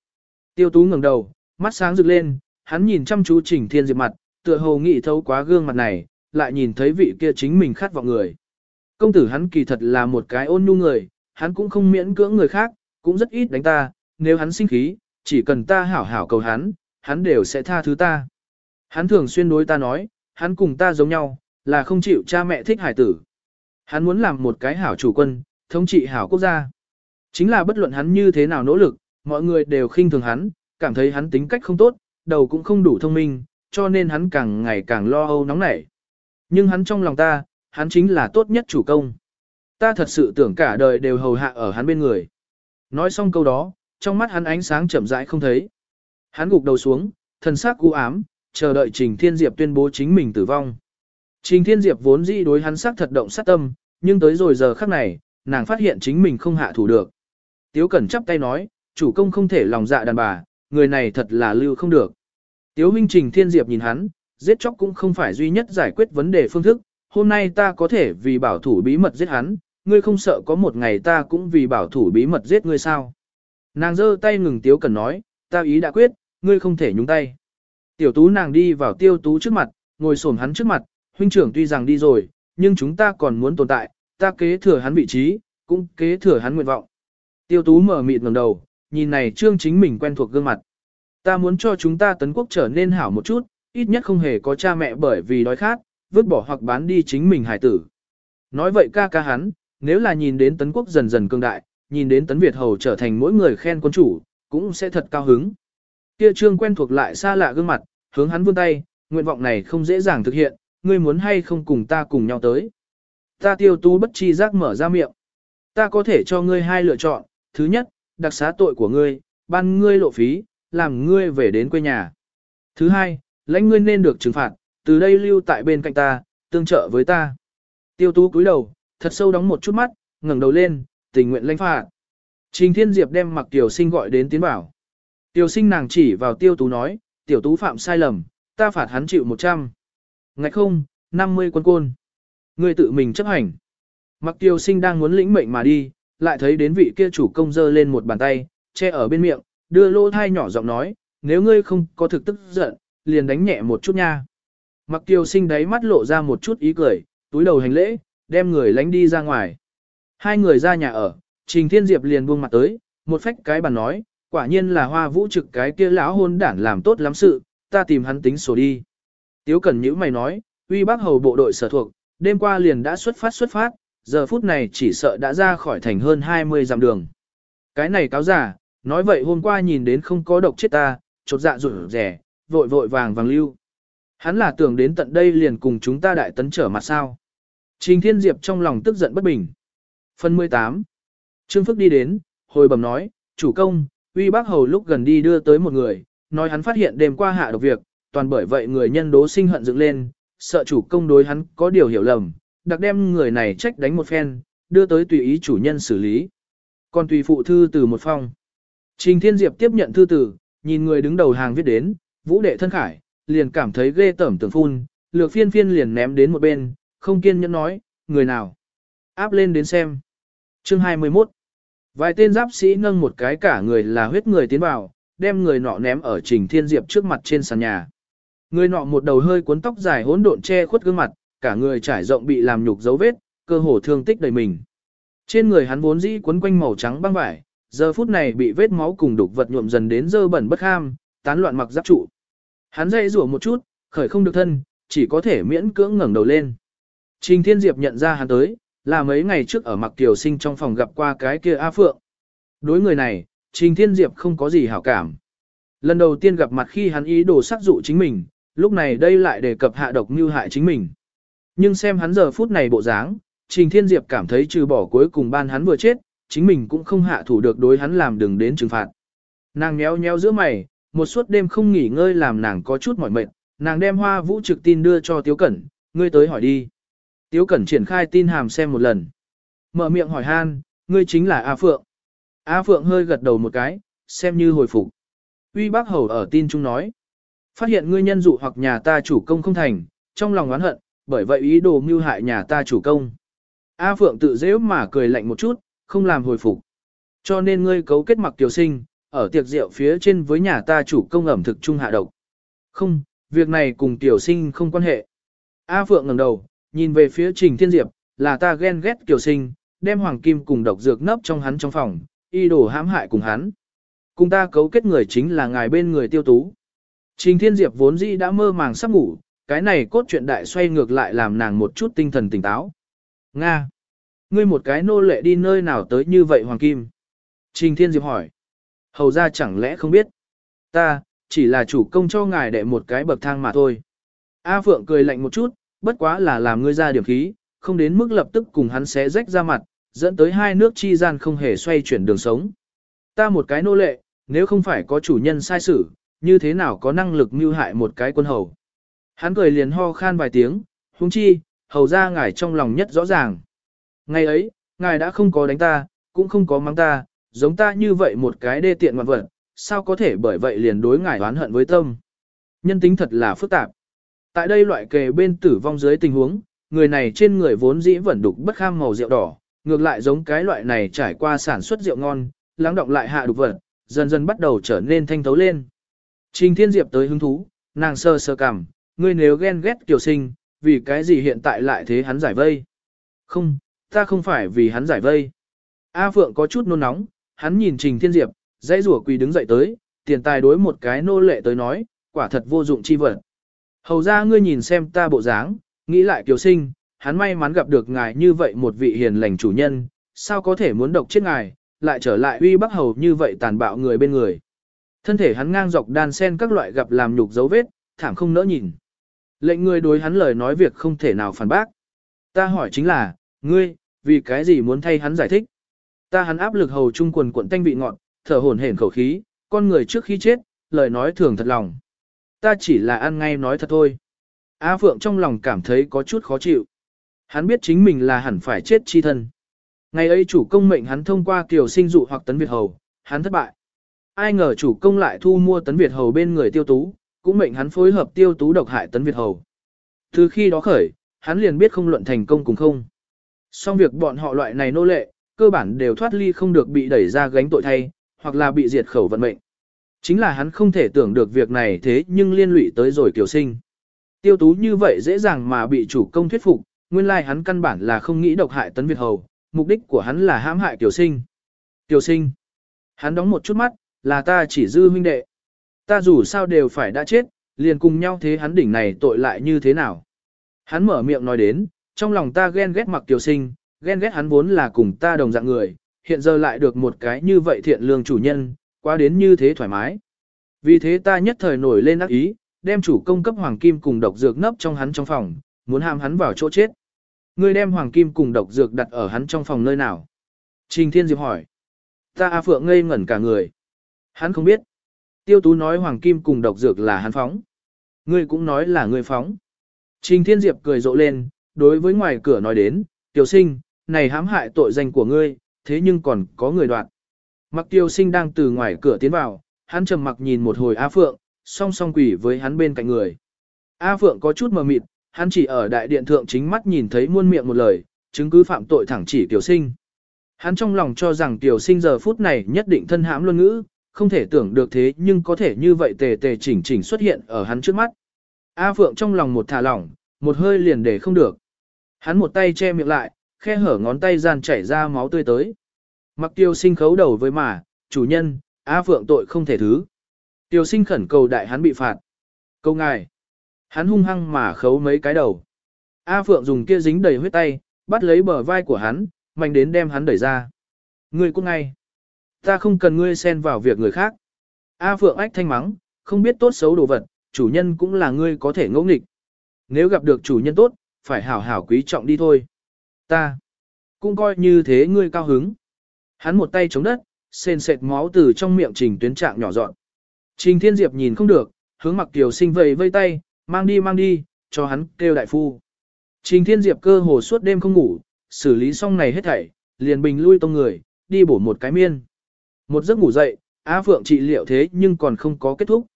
Tiêu tú ngẩng đầu, mắt sáng rực lên, hắn nhìn chăm chú Trình Thiên Diệp mặt, tựa hồ nghĩ thấu quá gương mặt này, lại nhìn thấy vị kia chính mình khát vọng người. Công tử hắn kỳ thật là một cái ôn nhu người, hắn cũng không miễn cưỡng người khác, cũng rất ít đánh ta, nếu hắn sinh khí, chỉ cần ta hảo hảo cầu hắn, hắn đều sẽ tha thứ ta. Hắn thường xuyên đối ta nói, hắn cùng ta giống nhau, là không chịu cha mẹ thích hải tử. Hắn muốn làm một cái hảo chủ quân, thống trị hảo quốc gia. Chính là bất luận hắn như thế nào nỗ lực, mọi người đều khinh thường hắn, cảm thấy hắn tính cách không tốt, đầu cũng không đủ thông minh, cho nên hắn càng ngày càng lo âu nóng nảy. Nhưng hắn trong lòng ta, hắn chính là tốt nhất chủ công. Ta thật sự tưởng cả đời đều hầu hạ ở hắn bên người. Nói xong câu đó, trong mắt hắn ánh sáng chậm rãi không thấy. Hắn gục đầu xuống, thần sắc u ám, chờ đợi Trình Thiên Diệp tuyên bố chính mình tử vong. Trình Thiên Diệp vốn dĩ đối hắn sắc thật động sát tâm, nhưng tới rồi giờ khắc này, nàng phát hiện chính mình không hạ thủ được. Tiếu Cẩn chắp tay nói, chủ công không thể lòng dạ đàn bà, người này thật là lưu không được. Tiếu Minh Trình Thiên Diệp nhìn hắn, giết chóc cũng không phải duy nhất giải quyết vấn đề phương thức, hôm nay ta có thể vì bảo thủ bí mật giết hắn, ngươi không sợ có một ngày ta cũng vì bảo thủ bí mật giết ngươi sao. Nàng giơ tay ngừng Tiếu Cẩn nói, ta ý đã quyết, ngươi không thể nhúng tay. Tiểu tú nàng đi vào tiêu tú trước mặt, ngồi xổm hắn trước mặt, huynh trưởng tuy rằng đi rồi, nhưng chúng ta còn muốn tồn tại, ta kế thừa hắn vị trí, cũng kế thừa hắn nguyện vọng. Tiêu tú mở mịt ngẩng đầu, nhìn này trương chính mình quen thuộc gương mặt. Ta muốn cho chúng ta tấn quốc trở nên hảo một chút, ít nhất không hề có cha mẹ bởi vì đói khát, vứt bỏ hoặc bán đi chính mình hải tử. Nói vậy ca ca hắn, nếu là nhìn đến tấn quốc dần dần cương đại, nhìn đến tấn Việt hầu trở thành mỗi người khen quân chủ, cũng sẽ thật cao hứng. Kia trương quen thuộc lại xa lạ gương mặt, hướng hắn vươn tay, nguyện vọng này không dễ dàng thực hiện, ngươi muốn hay không cùng ta cùng nhau tới. Ta tiêu tú bất chi giác mở ra miệng. Ta có thể cho ngươi hai lựa chọn, thứ nhất, đặc xá tội của ngươi, ban ngươi lộ phí, làm ngươi về đến quê nhà. Thứ hai, lãnh ngươi nên được trừng phạt, từ đây lưu tại bên cạnh ta, tương trợ với ta. Tiêu tú cúi đầu, thật sâu đóng một chút mắt, ngẩng đầu lên, tình nguyện lãnh phạt. Trình Thiên Diệp đem mặc tiểu sinh gọi đến tiến bảo. Tiểu sinh nàng chỉ vào tiêu tú nói, tiểu tú phạm sai lầm, ta phạt hắn chịu 100. Ngạch không, 50 quân côn. Ngươi tự mình chấp hành. Mặc tiêu sinh đang muốn lĩnh mệnh mà đi, lại thấy đến vị kia chủ công dơ lên một bàn tay, che ở bên miệng, đưa lỗ thai nhỏ giọng nói, nếu ngươi không có thực tức giận, liền đánh nhẹ một chút nha. Mặc tiêu sinh đáy mắt lộ ra một chút ý cười, túi đầu hành lễ, đem người lánh đi ra ngoài. Hai người ra nhà ở, Trình Thiên Diệp liền buông mặt tới, một phách cái bàn nói, quả nhiên là hoa vũ trực cái kia lão hôn đản làm tốt lắm sự, ta tìm hắn tính sổ đi. Tiếu Cẩn Nhữ mày nói, uy bác hầu bộ đội sở thuộc, đêm qua liền đã xuất phát xuất phát, giờ phút này chỉ sợ đã ra khỏi thành hơn 20 dặm đường. Cái này cáo giả, nói vậy hôm qua nhìn đến không có độc chết ta, chột dạ rủi rẻ, vội vội vàng vàng lưu. Hắn là tưởng đến tận đây liền cùng chúng ta đại tấn trở mặt sao. Trình Thiên Diệp trong lòng tức giận bất bình. Phần 18 Trương Phước đi đến, hồi bẩm nói, chủ công, uy bác hầu lúc gần đi đưa tới một người, nói hắn phát hiện đêm qua hạ độc việc, toàn bởi vậy người nhân đố sinh hận dựng lên, sợ chủ công đối hắn có điều hiểu lầm, đặc đem người này trách đánh một phen, đưa tới tùy ý chủ nhân xử lý. Còn tùy phụ thư từ một phong. Trình Thiên Diệp tiếp nhận thư từ, nhìn người đứng đầu hàng viết đến, vũ đệ thân khải, liền cảm thấy ghê tởm tưởng phun, lược phiên phiên liền ném đến một bên, không kiên nhẫn nói, người nào. Áp lên đến xem. Chương 21 Vài tên giáp sĩ nâng một cái cả người là huyết người tiến vào, đem người nọ ném ở Trình Thiên Diệp trước mặt trên sàn nhà. Người nọ một đầu hơi cuốn tóc dài hỗn độn che khuất gương mặt, cả người trải rộng bị làm nhục dấu vết, cơ hồ thương tích đầy mình. Trên người hắn vốn dĩ quấn quanh màu trắng băng vải, giờ phút này bị vết máu cùng đục vật nhuộm dần đến dơ bẩn bất ham, tán loạn mặc giáp trụ. Hắn dây rủa một chút, khởi không được thân, chỉ có thể miễn cưỡng ngẩng đầu lên. Trình Thiên Diệp nhận ra hắn tới, là mấy ngày trước ở mặc tiểu sinh trong phòng gặp qua cái kia A Phượng. Đối người này, Trình Thiên Diệp không có gì hảo cảm. Lần đầu tiên gặp mặt khi hắn ý đồ sắc dụ chính mình, lúc này đây lại đề cập hạ độc mưu hại chính mình. Nhưng xem hắn giờ phút này bộ dáng, Trình Thiên Diệp cảm thấy trừ bỏ cuối cùng ban hắn vừa chết, chính mình cũng không hạ thủ được đối hắn làm đừng đến trừng phạt. Nàng nhéo nhéo giữa mày, một suốt đêm không nghỉ ngơi làm nàng có chút mỏi mệt, nàng đem hoa vũ trực tin đưa cho Tiếu Cẩn, ngươi tới hỏi đi. Tiếu Cẩn triển khai tin hàm xem một lần. Mở miệng hỏi han, ngươi chính là A Phượng. A Phượng hơi gật đầu một cái, xem như hồi phục. Uy bác hầu ở tin chung nói. Phát hiện ngươi nhân dụ hoặc nhà ta chủ công không thành, trong lòng oán hận, bởi vậy ý đồ mưu hại nhà ta chủ công. A Phượng tự dễ mà cười lạnh một chút, không làm hồi phục. Cho nên ngươi cấu kết mặc tiểu sinh, ở tiệc rượu phía trên với nhà ta chủ công ẩm thực trung hạ độc. Không, việc này cùng tiểu sinh không quan hệ. A Phượng ngẩng đầu, nhìn về phía Trình Thiên Diệp, là ta ghen ghét kiều sinh, đem hoàng kim cùng độc dược nấp trong hắn trong phòng, y đồ hãm hại cùng hắn. Cùng ta cấu kết người chính là ngài bên người tiêu tú. Trình Thiên Diệp vốn dĩ đã mơ màng sắp ngủ, cái này cốt truyện đại xoay ngược lại làm nàng một chút tinh thần tỉnh táo. Nga! Ngươi một cái nô lệ đi nơi nào tới như vậy Hoàng Kim? Trình Thiên Diệp hỏi. Hầu ra chẳng lẽ không biết? Ta, chỉ là chủ công cho ngài đệ một cái bậc thang mà thôi. A Phượng cười lạnh một chút, bất quá là làm ngươi ra điểm khí, không đến mức lập tức cùng hắn xé rách ra mặt, dẫn tới hai nước chi gian không hề xoay chuyển đường sống. Ta một cái nô lệ, nếu không phải có chủ nhân sai xử, như thế nào có năng lực mưu hại một cái quân hầu. Hắn cười liền ho khan vài tiếng, huống chi, hầu ra ngài trong lòng nhất rõ ràng. Ngày ấy, ngài đã không có đánh ta, cũng không có mắng ta, giống ta như vậy một cái đê tiện ngoạn vật, sao có thể bởi vậy liền đối ngài oán hận với tâm. Nhân tính thật là phức tạp. Tại đây loại kề bên tử vong dưới tình huống, người này trên người vốn dĩ vẫn đục bất kham màu rượu đỏ, ngược lại giống cái loại này trải qua sản xuất rượu ngon, lắng động lại hạ đục vật, dần dần bắt đầu trở nên thanh thấu lên. Trình Thiên Diệp tới hứng thú, nàng sơ sơ cảm, ngươi nếu ghen ghét Kiều Sinh, vì cái gì hiện tại lại thế hắn giải vây? Không, ta không phải vì hắn giải vây. A Phượng có chút nôn nóng, hắn nhìn Trình Thiên Diệp, dãy rủa quỳ đứng dậy tới, tiền tài đối một cái nô lệ tới nói, quả thật vô dụng chi vật. Hầu ra ngươi nhìn xem ta bộ dáng, nghĩ lại Kiều Sinh, hắn may mắn gặp được ngài như vậy một vị hiền lành chủ nhân, sao có thể muốn độc chết ngài, lại trở lại uy bắc hầu như vậy tàn bạo người bên người. Thân thể hắn ngang dọc đan sen các loại gặp làm nhục dấu vết, thảm không nỡ nhìn. Lệnh ngươi đối hắn lời nói việc không thể nào phản bác. Ta hỏi chính là, ngươi, vì cái gì muốn thay hắn giải thích? Ta hắn áp lực hầu trung quần quận tanh vị ngọn, thở hổn hển khẩu khí, con người trước khi chết, lời nói thường thật lòng. Ta chỉ là ăn ngay nói thật thôi. A Phượng trong lòng cảm thấy có chút khó chịu. Hắn biết chính mình là hẳn phải chết chi thân. Ngày ấy chủ công mệnh hắn thông qua kiểu sinh dụ hoặc tấn Việt Hầu, hắn thất bại. Ai ngờ chủ công lại thu mua tấn Việt Hầu bên người tiêu tú, cũng mệnh hắn phối hợp tiêu tú độc hại tấn Việt Hầu. Từ khi đó khởi, hắn liền biết không luận thành công cùng không. Song việc bọn họ loại này nô lệ, cơ bản đều thoát ly không được bị đẩy ra gánh tội thay, hoặc là bị diệt khẩu vận mệnh. Chính là hắn không thể tưởng được việc này thế nhưng liên lụy tới rồi kiều sinh. Tiêu tú như vậy dễ dàng mà bị chủ công thuyết phục, nguyên lai hắn căn bản là không nghĩ độc hại tấn Việt Hầu, mục đích của hắn là hãm hại kiều sinh. Kiều sinh. Hắn đóng một chút mắt, là ta chỉ dư huynh đệ. Ta dù sao đều phải đã chết, liền cùng nhau thế hắn đỉnh này tội lại như thế nào. Hắn mở miệng nói đến, trong lòng ta ghen ghét mặc tiểu sinh, ghen ghét hắn vốn là cùng ta đồng dạng người, hiện giờ lại được một cái như vậy thiện lương chủ nhân, quá đến như thế thoải mái. Vì thế ta nhất thời nổi lên ác ý, đem chủ công cấp hoàng kim cùng độc dược nấp trong hắn trong phòng, muốn ham hắn vào chỗ chết. Ngươi đem hoàng kim cùng độc dược đặt ở hắn trong phòng nơi nào? Trình Thiên Diệp hỏi. Ta A Phượng ngây ngẩn cả người. Hắn không biết. Tiêu Tú nói hoàng kim cùng độc dược là hắn phóng. Ngươi cũng nói là ngươi phóng. Trình Thiên Diệp cười rộ lên, đối với ngoài cửa nói đến, tiểu sinh, này hãm hại tội danh của ngươi, thế nhưng còn có người đoạt. Mặc tiêu sinh đang từ ngoài cửa tiến vào, hắn trầm mặc nhìn một hồi A Phượng, song song quỷ với hắn bên cạnh người. A Phượng có chút mờ mịt, hắn chỉ ở đại điện thượng chính mắt nhìn thấy muôn miệng một lời, chứng cứ phạm tội thẳng chỉ tiểu sinh. Hắn trong lòng cho rằng tiểu sinh giờ phút này nhất định thân hãm luân ngữ, không thể tưởng được thế nhưng có thể như vậy tề tề chỉnh chỉnh xuất hiện ở hắn trước mắt. A Phượng trong lòng một thả lỏng, một hơi liền để không được. Hắn một tay che miệng lại, khe hở ngón tay gian chảy ra máu tươi tới. Mặc tiêu sinh khấu đầu với mà, chủ nhân, A Phượng tội không thể thứ. Tiêu sinh khẩn cầu đại hắn bị phạt. Câu ngài. Hắn hung hăng mà khấu mấy cái đầu. A Phượng dùng kia dính đầy huyết tay, bắt lấy bờ vai của hắn, mạnh đến đem hắn đẩy ra. Ngươi cũng ngay. Ta không cần ngươi xen vào việc người khác. A Phượng ách thanh mắng, không biết tốt xấu đồ vật, chủ nhân cũng là ngươi có thể ngỗ nghịch. Nếu gặp được chủ nhân tốt, phải hảo hảo quý trọng đi thôi. Ta, cũng coi như thế ngươi cao hứng. Hắn một tay chống đất, sền sệt máu từ trong miệng trình tuyến trạng nhỏ dọn. Trình Thiên Diệp nhìn không được, hướng mặc kiều sinh vầy vây tay, mang đi mang đi, cho hắn kêu đại phu. Trình Thiên Diệp cơ hồ suốt đêm không ngủ, xử lý xong này hết thảy, liền bình lui tông người, đi bổ một cái miên. Một giấc ngủ dậy, Á Phượng trị liệu thế nhưng còn không có kết thúc.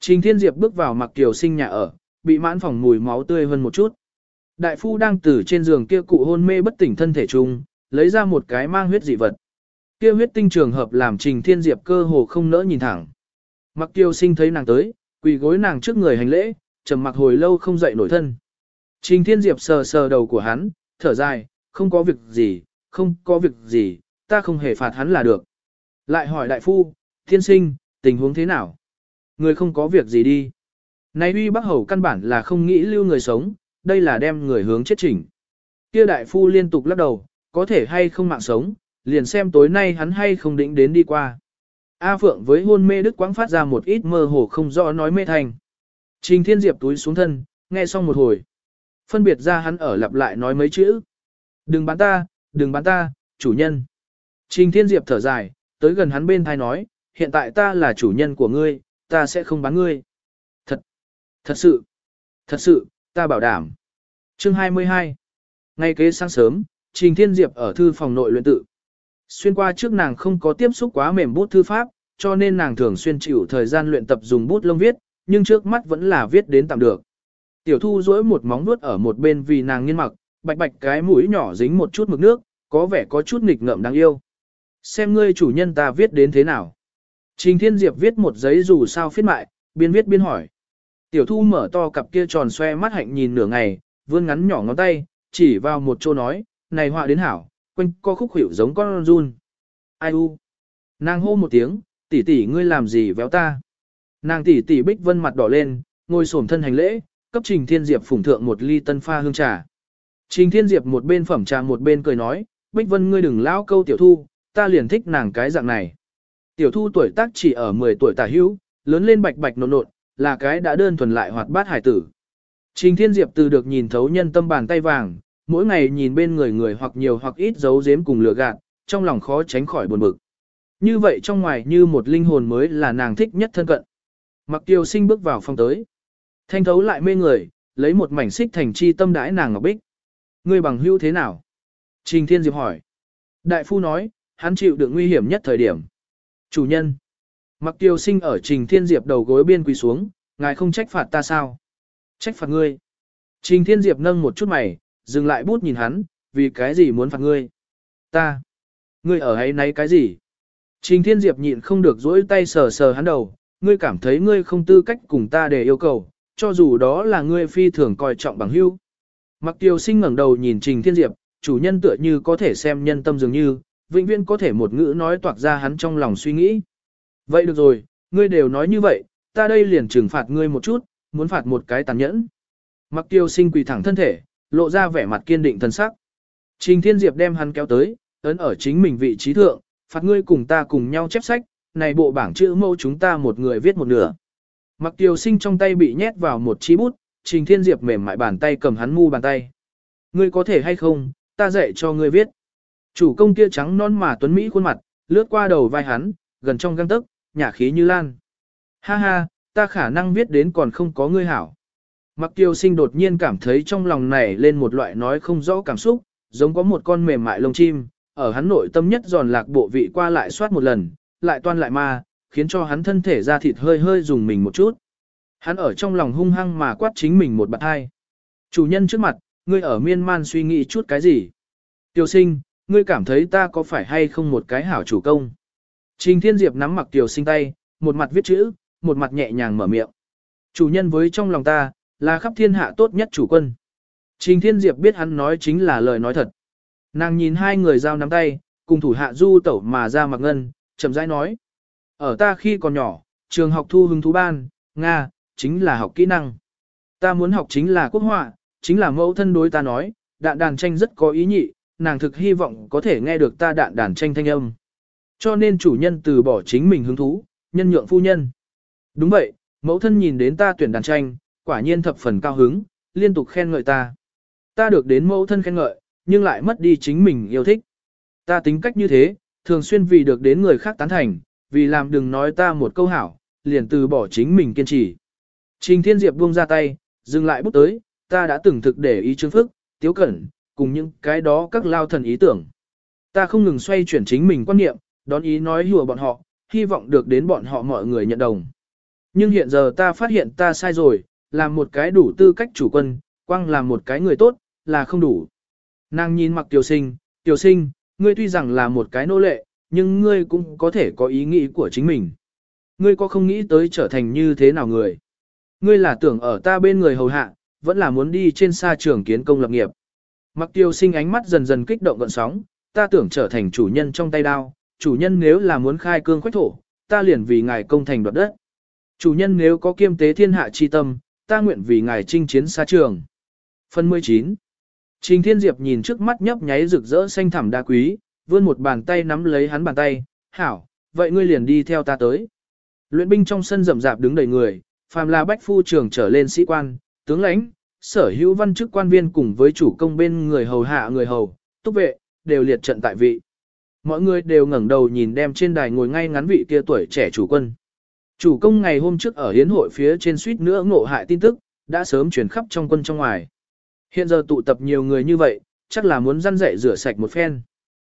Trình Thiên Diệp bước vào mặc tiểu sinh nhà ở, bị mãn phòng mùi máu tươi hơn một chút. Đại phu đang từ trên giường kia cụ hôn mê bất tỉnh thân thể trung, lấy ra một cái mang huyết dị vật. Kia huyết tinh trường hợp làm Trình Thiên Diệp cơ hồ không nỡ nhìn thẳng. Mặc Tiêu Sinh thấy nàng tới, quỳ gối nàng trước người hành lễ, trầm mặc hồi lâu không dậy nổi thân. Trình Thiên Diệp sờ sờ đầu của hắn, thở dài, không có việc gì, không có việc gì, ta không hề phạt hắn là được. Lại hỏi đại phu, thiên sinh, tình huống thế nào? Người không có việc gì đi. Này uy bắc hầu căn bản là không nghĩ lưu người sống, đây là đem người hướng chết chỉnh. Kia đại phu liên tục lắc đầu, có thể hay không mạng sống, liền xem tối nay hắn hay không định đến đi qua. A Phượng với hôn mê đức quãng phát ra một ít mơ hồ không rõ nói mê thành. Trình Thiên Diệp túi xuống thân, nghe xong một hồi. Phân biệt ra hắn ở lặp lại nói mấy chữ. Đừng bán ta, đừng bán ta, chủ nhân. Trình Thiên Diệp thở dài, tới gần hắn bên thai nói, hiện tại ta là chủ nhân của ngươi, ta sẽ không bán ngươi. Thật, thật sự, thật sự, ta bảo đảm. Chương 22 Ngay kế sáng sớm, Trình Thiên Diệp ở thư phòng nội luyện tự. Xuyên qua trước nàng không có tiếp xúc quá mềm bút thư pháp, cho nên nàng thường xuyên chịu thời gian luyện tập dùng bút lông viết, nhưng trước mắt vẫn là viết đến tạm được. Tiểu thu duỗi một móng nuốt ở một bên vì nàng nghiên mặc, bạch bạch cái mũi nhỏ dính một chút mực nước, có vẻ có chút nghịch ngợm đáng yêu. Xem ngươi chủ nhân ta viết đến thế nào. Trình Thiên Diệp viết một giấy dù sao phiết mại, biên viết biên hỏi. Tiểu thu mở to cặp kia tròn xoe mắt hạnh nhìn nửa ngày, vươn ngắn nhỏ ngón tay, chỉ vào một chỗ nói, này họa đến hảo, quanh co khúc hiểu giống con run. Ai u? Nàng hô một tiếng, tỷ tỷ ngươi làm gì véo ta? Nàng tỷ tỷ bích vân mặt đỏ lên, ngồi xổm thân hành lễ, cấp Trình Thiên Diệp phủng thượng một ly tân pha hương trà. Trình Thiên Diệp một bên phẩm trà một bên cười nói, bích vân ngươi đừng lao câu tiểu thu, ta liền thích nàng cái dạng này. Tiểu thu tuổi tác chỉ ở 10 tuổi tả hữu, lớn lên bạch bạch nộn nộn, là cái đã đơn thuần lại hoạt bát hải tử. Trình Thiên Diệp từ được nhìn thấu nhân tâm bàn tay vàng, mỗi ngày nhìn bên người người hoặc nhiều hoặc ít giấu giếm cùng lừa gạt, trong lòng khó tránh khỏi buồn bực. Như vậy trong ngoài như một linh hồn mới là nàng thích nhất thân cận. Mặc tiêu sinh bước vào phòng tới. Thanh thấu lại mê người, lấy một mảnh xích thành chi tâm đãi nàng ngọc bích. Ngươi bằng hữu thế nào? Trình Thiên Diệp hỏi. Đại phu nói, hắn chịu được nguy hiểm nhất thời điểm. Chủ nhân. Mặc tiêu sinh ở Trình Thiên Diệp đầu gối biên quỳ xuống, ngài không trách phạt ta sao? Trách phạt ngươi. Trình Thiên Diệp nâng một chút mày, dừng lại bút nhìn hắn, vì cái gì muốn phạt ngươi? Ta. Ngươi ở ấy nấy cái gì? Trình Thiên Diệp nhịn không được dỗi tay sờ sờ hắn đầu, ngươi cảm thấy ngươi không tư cách cùng ta để yêu cầu, cho dù đó là ngươi phi thường coi trọng bằng hữu. Mặc tiêu sinh ngẩng đầu nhìn Trình Thiên Diệp, chủ nhân tựa như có thể xem nhân tâm dường như, vĩnh viễn có thể một ngữ nói toạc ra hắn trong lòng suy nghĩ. Vậy được rồi, ngươi đều nói như vậy, ta đây liền trừng phạt ngươi một chút, muốn phạt một cái tàn nhẫn. Mặc tiêu sinh quỳ thẳng thân thể, lộ ra vẻ mặt kiên định thân sắc. Trình Thiên Diệp đem hắn kéo tới, ấn ở chính mình vị trí thượng, phạt ngươi cùng ta cùng nhau chép sách, này bộ bảng chữ mẫu chúng ta một người viết một nửa. Mặc tiêu sinh trong tay bị nhét vào một chi bút, Trình Thiên Diệp mềm mại bàn tay cầm hắn mu bàn tay. Ngươi có thể hay không, ta dạy cho ngươi viết. Chủ công kia trắng non mà tuấn Mỹ khuôn mặt, lướt qua đầu vai hắn, gần trong găng tức, nhả khí như lan. Ha ha, ta khả năng viết đến còn không có ngươi hảo. Mặc tiêu sinh đột nhiên cảm thấy trong lòng này lên một loại nói không rõ cảm xúc, giống có một con mềm mại lông chim, ở hắn nội tâm nhất giòn lạc bộ vị qua lại soát một lần, lại toan lại ma, khiến cho hắn thân thể ra thịt hơi hơi dùng mình một chút. Hắn ở trong lòng hung hăng mà quát chính mình một bạn hai. Chủ nhân trước mặt, ngươi ở miên man suy nghĩ chút cái gì? Tiêu sinh, ngươi cảm thấy ta có phải hay không một cái hảo chủ công? Trình Thiên Diệp nắm mặc tiểu sinh tay, một mặt viết chữ, một mặt nhẹ nhàng mở miệng. Chủ nhân với trong lòng ta, là khắp thiên hạ tốt nhất chủ quân. Trình Thiên Diệp biết hắn nói chính là lời nói thật. Nàng nhìn hai người giao nắm tay, cùng thủ hạ du tẩu mà ra mặc ngân, chậm rãi nói. Ở ta khi còn nhỏ, trường học thu hứng thú ban, Nga, chính là học kỹ năng. Ta muốn học chính là quốc họa, chính là mẫu thân đối ta nói, đạn đàn tranh rất có ý nhị, nàng thực hy vọng có thể nghe được ta đạn đàn tranh thanh âm. Cho nên chủ nhân từ bỏ chính mình hứng thú, nhân nhượng phu nhân. Đúng vậy, mẫu thân nhìn đến ta tuyển đàn tranh, quả nhiên thập phần cao hứng, liên tục khen ngợi ta. Ta được đến mẫu thân khen ngợi, nhưng lại mất đi chính mình yêu thích. Ta tính cách như thế, thường xuyên vì được đến người khác tán thành, vì làm đừng nói ta một câu hảo, liền từ bỏ chính mình kiên trì. Trình Thiên Diệp buông ra tay, dừng lại bút tới, ta đã từng thực để ý chương phức, tiếu cẩn, cùng những cái đó các lao thần ý tưởng. Ta không ngừng xoay chuyển chính mình quan niệm, Đón ý nói hùa bọn họ, hy vọng được đến bọn họ mọi người nhận đồng. Nhưng hiện giờ ta phát hiện ta sai rồi, làm một cái đủ tư cách chủ quân, quang làm một cái người tốt, là không đủ. Nàng nhìn mặc tiểu sinh, tiểu sinh, ngươi tuy rằng là một cái nô lệ, nhưng ngươi cũng có thể có ý nghĩ của chính mình. Ngươi có không nghĩ tới trở thành như thế nào người? Ngươi là tưởng ở ta bên người hầu hạ, vẫn là muốn đi trên xa trường kiến công lập nghiệp. Mặc tiêu sinh ánh mắt dần dần kích động gợn sóng, ta tưởng trở thành chủ nhân trong tay đao, chủ nhân nếu là muốn khai cương khoách thổ, ta liền vì ngài công thành đoạt đất. Chủ nhân nếu có kiêm tế thiên hạ chi tâm, ta nguyện vì ngài chinh chiến xa trường. Phần 19 Trình Thiên Diệp nhìn trước mắt nhấp nháy rực rỡ xanh thẳm đa quý, vươn một bàn tay nắm lấy hắn bàn tay, hảo, vậy ngươi liền đi theo ta tới. Luyện binh trong sân rậm rạp đứng đầy người, phàm là bách phu trưởng trở lên sĩ quan, tướng lãnh, sở hữu văn chức quan viên cùng với chủ công bên người hầu hạ người hầu, túc vệ, đều liệt trận tại vị. Mọi người đều ngẩng đầu nhìn đem trên đài ngồi ngay ngắn vị kia tuổi trẻ chủ quân. Chủ công ngày hôm trước ở hiến hội phía trên suýt nữa ngộ hại tin tức, đã sớm truyền khắp trong quân trong ngoài. Hiện giờ tụ tập nhiều người như vậy, chắc là muốn răn dạy rửa sạch một phen.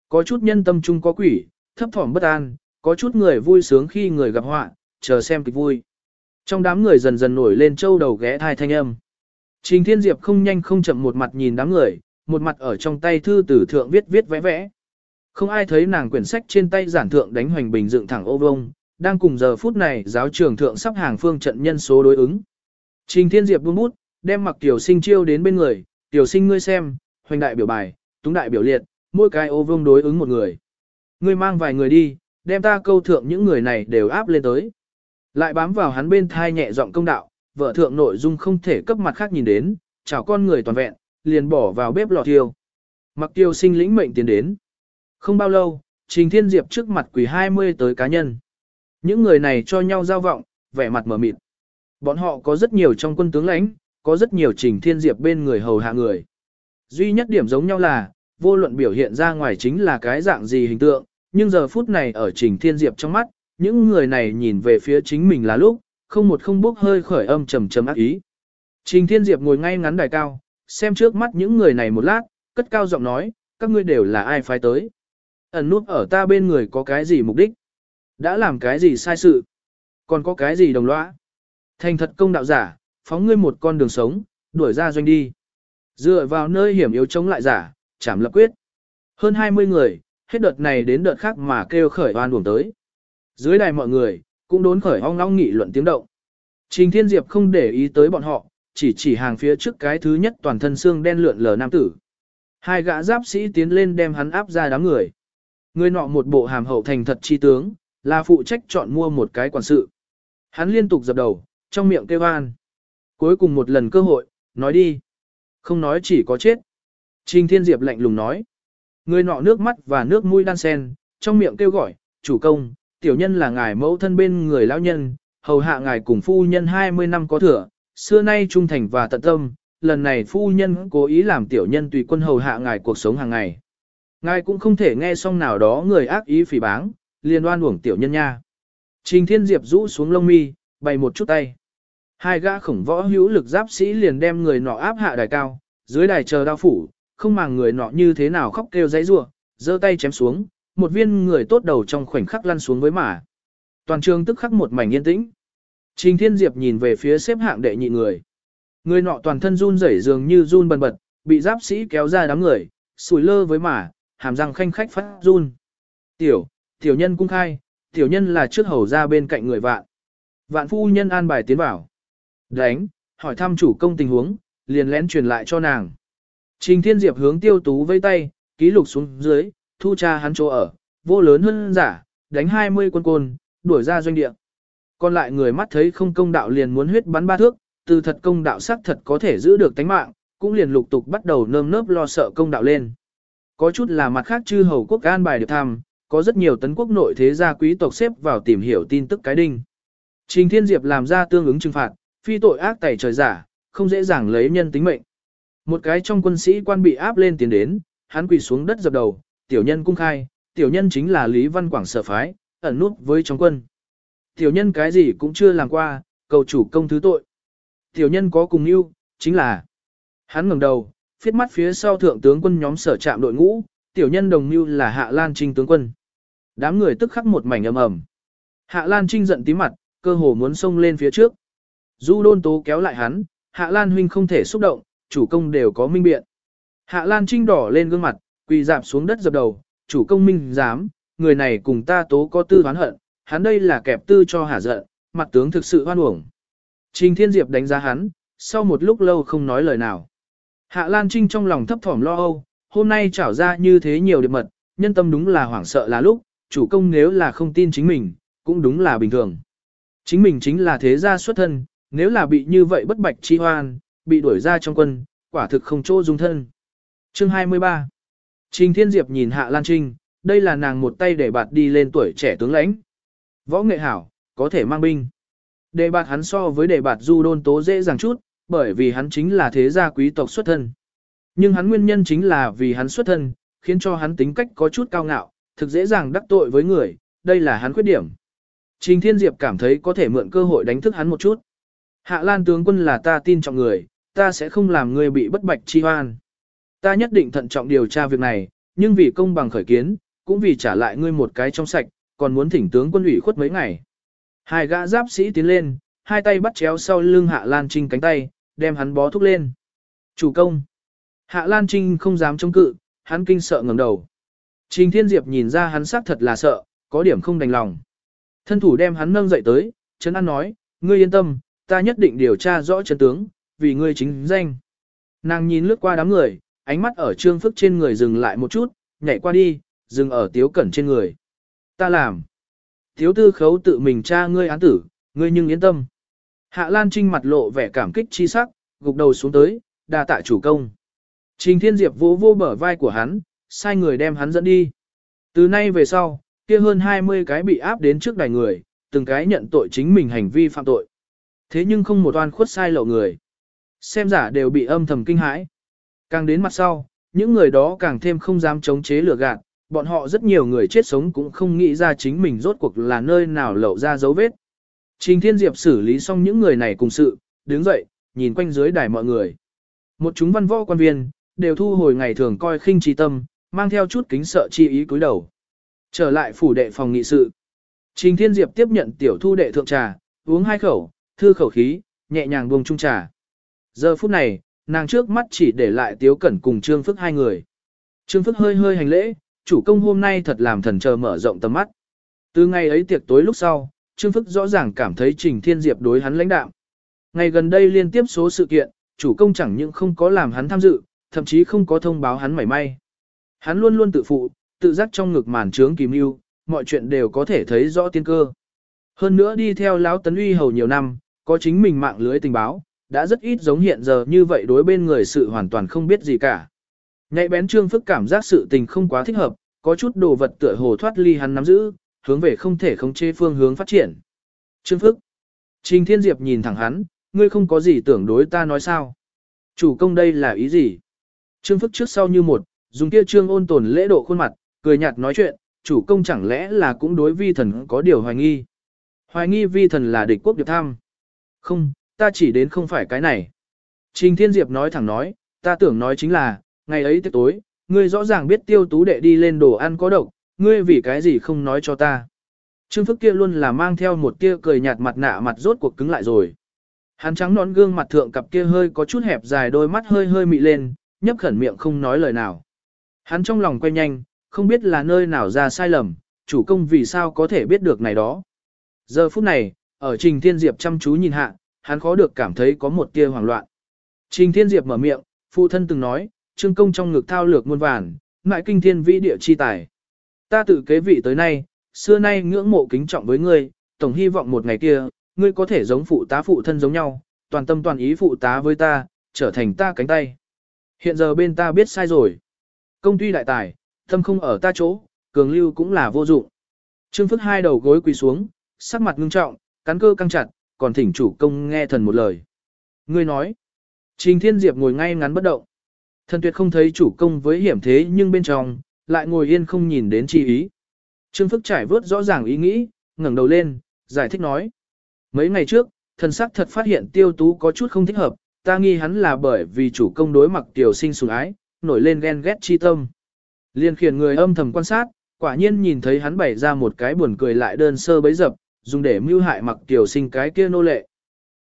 Có chút nhân tâm trung có quỷ, thấp thỏm bất an, có chút người vui sướng khi người gặp họa, chờ xem kịch vui. Trong đám người dần dần nổi lên châu đầu ghé thai thanh âm. Trình Thiên Diệp không nhanh không chậm một mặt nhìn đám người, một mặt ở trong tay thư tử thượng viết viết vẽ vẽ. Không ai thấy nàng quyển sách trên tay giản thượng đánh hoành bình dựng thẳng ô vông, đang cùng giờ phút này giáo trường thượng sắp hàng phương trận nhân số đối ứng. Trình Thiên Diệp buông bút, đem mặc tiểu sinh chiêu đến bên người, tiểu sinh ngươi xem, hoành đại biểu bài, túng đại biểu liệt, mỗi cái ô vương đối ứng một người. Ngươi mang vài người đi, đem ta câu thượng những người này đều áp lên tới. Lại bám vào hắn bên thai nhẹ giọng công đạo, vợ thượng nội dung không thể cấp mặt khác nhìn đến, chào con người toàn vẹn, liền bỏ vào bếp lò thiêu. Mặc tiêu sinh lĩnh mệnh tiến đến. Không bao lâu, Trình Thiên Diệp trước mặt quỷ 20 tới cá nhân. Những người này cho nhau giao vọng, vẻ mặt mở mịt. Bọn họ có rất nhiều trong quân tướng lãnh, có rất nhiều Trình Thiên Diệp bên người hầu hạ người. Duy nhất điểm giống nhau là, vô luận biểu hiện ra ngoài chính là cái dạng gì hình tượng, nhưng giờ phút này ở Trình Thiên Diệp trong mắt, những người này nhìn về phía chính mình là lúc, không một không bốc hơi khởi âm trầm trầm ác ý. Trình Thiên Diệp ngồi ngay ngắn đài cao, xem trước mắt những người này một lát, cất cao giọng nói, các ngươi đều là ai phái tới. Ẩn nút ở ta bên người có cái gì mục đích? Đã làm cái gì sai sự? Còn có cái gì đồng lõa? Thành thật công đạo giả, phóng ngươi một con đường sống, đuổi ra doanh đi. Dựa vào nơi hiểm yếu chống lại giả, chảm lập quyết. Hơn 20 người, hết đợt này đến đợt khác mà kêu khởi oan buồng tới. Dưới đài mọi người, cũng đốn khởi ong long nghị luận tiếng động. Trình Thiên Diệp không để ý tới bọn họ, chỉ chỉ hàng phía trước cái thứ nhất toàn thân xương đen lượn lờ nam tử. Hai gã giáp sĩ tiến lên đem hắn áp ra đám người. Người nọ một bộ hàm hậu thành thật chi tướng, là phụ trách chọn mua một cái quản sự. Hắn liên tục dập đầu, trong miệng kêu an. Cuối cùng một lần cơ hội, nói đi. Không nói chỉ có chết. Trình Thiên Diệp lạnh lùng nói. Người nọ nước mắt và nước mũi đan sen, trong miệng kêu gọi, chủ công, tiểu nhân là ngài mẫu thân bên người lão nhân, hầu hạ ngài cùng phu nhân 20 năm có thừa, xưa nay trung thành và tận tâm, lần này phu nhân cố ý làm tiểu nhân tùy quân hầu hạ ngài cuộc sống hàng ngày. Ngài cũng không thể nghe xong nào đó người ác ý phỉ báng, liền oan uổng tiểu nhân nha. Trình Thiên Diệp rũ xuống lông mi, bày một chút tay. Hai gã khổng võ hữu lực giáp sĩ liền đem người nọ áp hạ đài cao, dưới đài chờ đao phủ, không màng người nọ như thế nào khóc kêu dãy rủa, giơ tay chém xuống, một viên người tốt đầu trong khoảnh khắc lăn xuống với mả. Toàn trường tức khắc một mảnh yên tĩnh. Trình Thiên Diệp nhìn về phía xếp hạng đệ nhị người. Người nọ toàn thân run rẩy dường như run bần bật, bị giáp sĩ kéo ra đám người, sùi lơ với mả, hàm răng khanh khách phát run. Tiểu, tiểu nhân cung khai, tiểu nhân là trước hầu ra bên cạnh người vạn. Vạn phu nhân an bài tiến vào. Đánh, hỏi thăm chủ công tình huống, liền lén truyền lại cho nàng. Trình Thiên Diệp hướng tiêu tú vây tay, ký lục xuống dưới, thu tra hắn chỗ ở, vô lớn hơn giả, đánh 20 quân côn, đuổi ra doanh địa. Còn lại người mắt thấy không công đạo liền muốn huyết bắn ba thước, từ thật công đạo sắc thật có thể giữ được tánh mạng, cũng liền lục tục bắt đầu nơm nớp lo sợ công đạo lên. Có chút là mặt khác chư hầu quốc an bài được tham, có rất nhiều tấn quốc nội thế gia quý tộc xếp vào tìm hiểu tin tức cái đinh. Trình Thiên Diệp làm ra tương ứng trừng phạt, phi tội ác tẩy trời giả, không dễ dàng lấy nhân tính mệnh. Một cái trong quân sĩ quan bị áp lên tiến đến, hắn quỳ xuống đất dập đầu, tiểu nhân cung khai, tiểu nhân chính là Lý Văn Quảng sở phái, ẩn nút với trong quân. Tiểu nhân cái gì cũng chưa làm qua, cầu chủ công thứ tội. Tiểu nhân có cùng yêu, chính là hắn ngẩng đầu, phiết mắt phía sau thượng tướng quân nhóm sở trạm đội ngũ, tiểu nhân đồng mưu là Hạ Lan Trinh tướng quân. Đám người tức khắc một mảnh ầm ầm. Hạ Lan Trinh giận tí mặt, cơ hồ muốn xông lên phía trước. Du đôn tố kéo lại hắn, Hạ Lan huynh không thể xúc động, chủ công đều có minh biện. Hạ Lan Trinh đỏ lên gương mặt, quỳ dạp xuống đất dập đầu, chủ công minh dám, người này cùng ta tố có tư oán hận, hắn đây là kẹp tư cho hả giận, mặt tướng thực sự hoan uổng. Trình Thiên Diệp đánh giá hắn, sau một lúc lâu không nói lời nào. Hạ Lan Trinh trong lòng thấp thỏm lo âu, hôm nay trảo ra như thế nhiều điệp mật, nhân tâm đúng là hoảng sợ là lúc, chủ công nếu là không tin chính mình, cũng đúng là bình thường. Chính mình chính là thế gia xuất thân, nếu là bị như vậy bất bạch chi hoan, bị đuổi ra trong quân, quả thực không chỗ dung thân. Chương 23 Trình Thiên Diệp nhìn Hạ Lan Trinh, đây là nàng một tay để bạt đi lên tuổi trẻ tướng lãnh. Võ nghệ hảo, có thể mang binh. Đề bạt hắn so với đề bạt du đôn tố dễ dàng chút, bởi vì hắn chính là thế gia quý tộc xuất thân. Nhưng hắn nguyên nhân chính là vì hắn xuất thân, khiến cho hắn tính cách có chút cao ngạo, thực dễ dàng đắc tội với người, đây là hắn khuyết điểm. Trình Thiên Diệp cảm thấy có thể mượn cơ hội đánh thức hắn một chút. Hạ Lan tướng quân là ta tin trọng người, ta sẽ không làm người bị bất bạch chi hoan. Ta nhất định thận trọng điều tra việc này, nhưng vì công bằng khởi kiến, cũng vì trả lại ngươi một cái trong sạch, còn muốn thỉnh tướng quân ủy khuất mấy ngày. Hai gã giáp sĩ tiến lên, hai tay bắt chéo sau lưng Hạ Lan Trinh cánh tay, đem hắn bó thúc lên. Chủ công. Hạ Lan Trinh không dám chống cự, hắn kinh sợ ngẩng đầu. Trình Thiên Diệp nhìn ra hắn xác thật là sợ, có điểm không đành lòng. Thân thủ đem hắn nâng dậy tới, Trấn An nói, ngươi yên tâm, ta nhất định điều tra rõ chân tướng, vì ngươi chính danh. Nàng nhìn lướt qua đám người, ánh mắt ở trương phức trên người dừng lại một chút, nhảy qua đi, dừng ở tiếu cẩn trên người. Ta làm. Tiếu tư khấu tự mình tra ngươi án tử, ngươi nhưng yên tâm. Hạ Lan Trinh mặt lộ vẻ cảm kích chi sắc, gục đầu xuống tới, đa tạ chủ công. Trình Thiên Diệp vỗ vô bờ vai của hắn, sai người đem hắn dẫn đi. Từ nay về sau, kia hơn 20 cái bị áp đến trước đài người, từng cái nhận tội chính mình hành vi phạm tội. Thế nhưng không một oan khuất sai lậu người. Xem giả đều bị âm thầm kinh hãi. Càng đến mặt sau, những người đó càng thêm không dám chống chế lừa gạt, bọn họ rất nhiều người chết sống cũng không nghĩ ra chính mình rốt cuộc là nơi nào lậu ra dấu vết. Trình Thiên Diệp xử lý xong những người này cùng sự, đứng dậy, nhìn quanh dưới đài mọi người. Một chúng văn võ quan viên, đều thu hồi ngày thường coi khinh trí tâm, mang theo chút kính sợ chi ý cúi đầu. Trở lại phủ đệ phòng nghị sự. Trình Thiên Diệp tiếp nhận tiểu thu đệ thượng trà, uống hai khẩu, thư khẩu khí, nhẹ nhàng buông chung trà. Giờ phút này, nàng trước mắt chỉ để lại Tiếu Cẩn cùng Trương Phức hai người. Trương Phức hơi hơi hành lễ, chủ công hôm nay thật làm thần chờ mở rộng tầm mắt. Từ ngày ấy tiệc tối lúc sau, Trương Phức rõ ràng cảm thấy Trình Thiên Diệp đối hắn lãnh đạo. Ngày gần đây liên tiếp số sự kiện, chủ công chẳng những không có làm hắn tham dự, thậm chí không có thông báo hắn mảy may. Hắn luôn luôn tự phụ, tự giác trong ngực màn trướng kìm yêu, mọi chuyện đều có thể thấy rõ tiên cơ. Hơn nữa đi theo lão tấn uy hầu nhiều năm, có chính mình mạng lưới tình báo, đã rất ít giống hiện giờ như vậy đối bên người sự hoàn toàn không biết gì cả. Nhạy bén trương phức cảm giác sự tình không quá thích hợp, có chút đồ vật tựa hồ thoát ly hắn nắm giữ, hướng về không thể khống chế phương hướng phát triển. Trương phức. Trình Thiên Diệp nhìn thẳng hắn, ngươi không có gì tưởng đối ta nói sao. Chủ công đây là ý gì? Trương phức trước sau như một, dùng kia trương ôn tồn lễ độ khuôn mặt, cười nhạt nói chuyện, chủ công chẳng lẽ là cũng đối vi thần có điều hoài nghi. Hoài nghi vi thần là địch quốc điệp tham. Không, ta chỉ đến không phải cái này. Trình Thiên Diệp nói thẳng nói, ta tưởng nói chính là, ngày ấy tiết tối, ngươi rõ ràng biết tiêu tú đệ đi lên đồ ăn có độc, ngươi vì cái gì không nói cho ta. Trương Phức kia luôn là mang theo một tia cười nhạt mặt nạ mặt rốt cuộc cứng lại rồi. Hắn trắng nón gương mặt thượng cặp kia hơi có chút hẹp dài đôi mắt hơi hơi mị lên, nhấp khẩn miệng không nói lời nào. Hắn trong lòng quay nhanh, không biết là nơi nào ra sai lầm, chủ công vì sao có thể biết được này đó. Giờ phút này, ở Trình Thiên Diệp chăm chú nhìn hạ, hắn khó được cảm thấy có một tia hoảng loạn. Trình Thiên Diệp mở miệng, phụ thân từng nói, trương công trong ngực thao lược muôn vàn, ngại kinh thiên vĩ địa chi tài. Ta tự kế vị tới nay, xưa nay ngưỡng mộ kính trọng với ngươi, tổng hy vọng một ngày kia, ngươi có thể giống phụ tá phụ thân giống nhau, toàn tâm toàn ý phụ tá với ta, trở thành ta cánh tay. Hiện giờ bên ta biết sai rồi. Công tuy đại tài, tâm không ở ta chỗ, cường lưu cũng là vô dụng. Trương Phức hai đầu gối quỳ xuống, sắc mặt ngưng trọng, cắn cơ căng chặt, còn thỉnh chủ công nghe thần một lời. Ngươi nói, Trình Thiên Diệp ngồi ngay ngắn bất động. Thần tuyệt không thấy chủ công với hiểm thế nhưng bên trong, lại ngồi yên không nhìn đến chi ý. Trương Phức trải vớt rõ ràng ý nghĩ, ngẩng đầu lên, giải thích nói. Mấy ngày trước, thần sắc thật phát hiện tiêu tú có chút không thích hợp, ta nghi hắn là bởi vì chủ công đối mặc tiểu sinh sủng ái, nổi lên ghen ghét chi tâm. Liên khiển người âm thầm quan sát, Quả nhiên nhìn thấy hắn bày ra một cái buồn cười lại đơn sơ bấy dập, dùng để mưu hại mặc tiểu sinh cái kia nô lệ.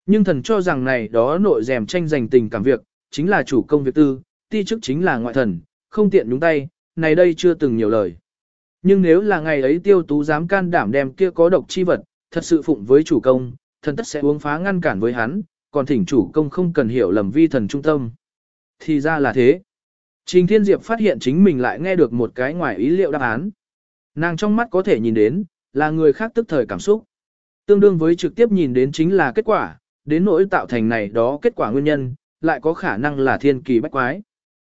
Nhưng thần cho rằng này đó nội dèm tranh giành tình cảm việc, chính là chủ công việc tư, ti chức chính là ngoại thần, không tiện nhúng tay, này đây chưa từng nhiều lời. Nhưng nếu là ngày ấy tiêu tú dám can đảm đem kia có độc chi vật, thật sự phụng với chủ công, thần tất sẽ uống phá ngăn cản với hắn, còn thỉnh chủ công không cần hiểu lầm vi thần trung tâm. Thì ra là thế. Trình Thiên Diệp phát hiện chính mình lại nghe được một cái ngoài ý liệu đáp án. Nàng trong mắt có thể nhìn đến, là người khác tức thời cảm xúc. Tương đương với trực tiếp nhìn đến chính là kết quả, đến nỗi tạo thành này đó kết quả nguyên nhân, lại có khả năng là thiên kỳ bách quái.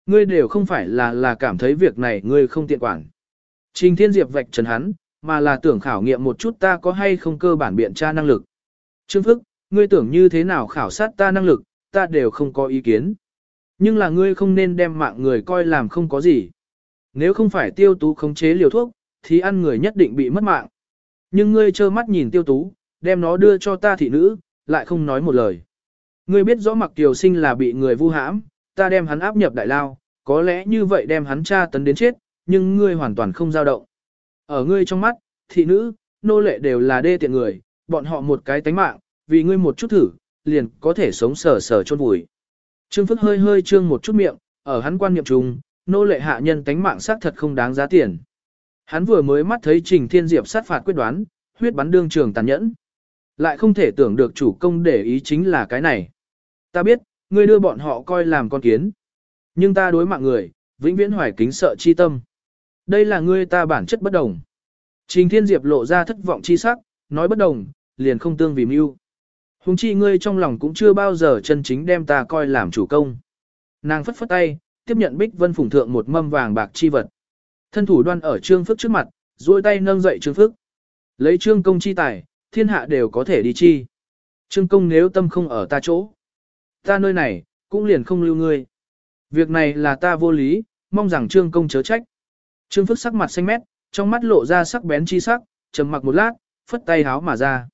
Ngươi đều không phải là là cảm thấy việc này ngươi không tiện quản. Trình Thiên Diệp vạch trần hắn, mà là tưởng khảo nghiệm một chút ta có hay không cơ bản biện tra năng lực. Trương Phức, ngươi tưởng như thế nào khảo sát ta năng lực, ta đều không có ý kiến. Nhưng là ngươi không nên đem mạng người coi làm không có gì. Nếu không phải tiêu tú khống chế liều thuốc, thì ăn người nhất định bị mất mạng. Nhưng ngươi trơ mắt nhìn tiêu tú, đem nó đưa cho ta thị nữ, lại không nói một lời. Ngươi biết rõ mặc tiểu sinh là bị người vu hãm, ta đem hắn áp nhập đại lao, có lẽ như vậy đem hắn tra tấn đến chết, nhưng ngươi hoàn toàn không dao động. Ở ngươi trong mắt, thị nữ, nô lệ đều là đê tiện người, bọn họ một cái tánh mạng, vì ngươi một chút thử, liền có thể sống sờ sờ chôn vùi. Trương Phức hơi hơi trương một chút miệng, ở hắn quan niệm chung, nô lệ hạ nhân tánh mạng xác thật không đáng giá tiền. Hắn vừa mới mắt thấy Trình Thiên Diệp sát phạt quyết đoán, huyết bắn đương trường tàn nhẫn. Lại không thể tưởng được chủ công để ý chính là cái này. Ta biết, ngươi đưa bọn họ coi làm con kiến. Nhưng ta đối mạng người, vĩnh viễn hoài kính sợ chi tâm. Đây là ngươi ta bản chất bất đồng. Trình Thiên Diệp lộ ra thất vọng chi sắc, nói bất đồng, liền không tương vì mưu. Hùng chi ngươi trong lòng cũng chưa bao giờ chân chính đem ta coi làm chủ công. Nàng phất phất tay, tiếp nhận Bích Vân Phùng Thượng một mâm vàng bạc chi vật. Thân thủ đoan ở Trương Phước trước mặt, duỗi tay nâng dậy Trương Phước. Lấy Trương Công chi tài, thiên hạ đều có thể đi chi. Trương Công nếu tâm không ở ta chỗ. Ta nơi này, cũng liền không lưu ngươi. Việc này là ta vô lý, mong rằng Trương Công chớ trách. Trương Phước sắc mặt xanh mét, trong mắt lộ ra sắc bén chi sắc, trầm mặc một lát, phất tay háo mà ra.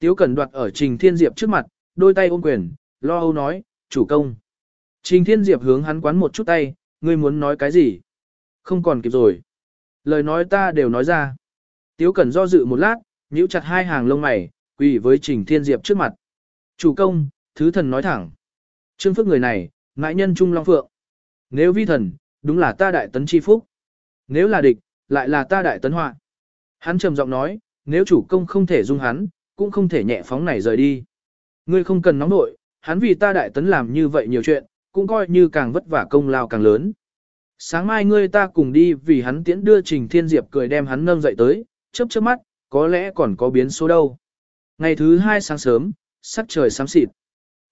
Tiếu Cẩn đoạt ở Trình Thiên Diệp trước mặt, đôi tay ôm quyền, lo âu nói, chủ công. Trình Thiên Diệp hướng hắn quán một chút tay, ngươi muốn nói cái gì? Không còn kịp rồi. Lời nói ta đều nói ra. Tiếu Cẩn do dự một lát, nhíu chặt hai hàng lông mày, quỳ với Trình Thiên Diệp trước mặt. Chủ công, thứ thần nói thẳng. Trương Phước người này, ngại nhân trung long phượng. Nếu vi thần, đúng là ta đại tấn chi phúc. Nếu là địch, lại là ta đại tấn họa. Hắn trầm giọng nói, nếu chủ công không thể dung hắn, cũng không thể nhẹ phóng này rời đi. Ngươi không cần nóng nội, hắn vì ta đại tấn làm như vậy nhiều chuyện, cũng coi như càng vất vả công lao càng lớn. Sáng mai ngươi ta cùng đi vì hắn tiễn đưa Trình Thiên Diệp cười đem hắn nâng dậy tới, chớp chớp mắt, có lẽ còn có biến số đâu. Ngày thứ hai sáng sớm, sắc trời xám xịt.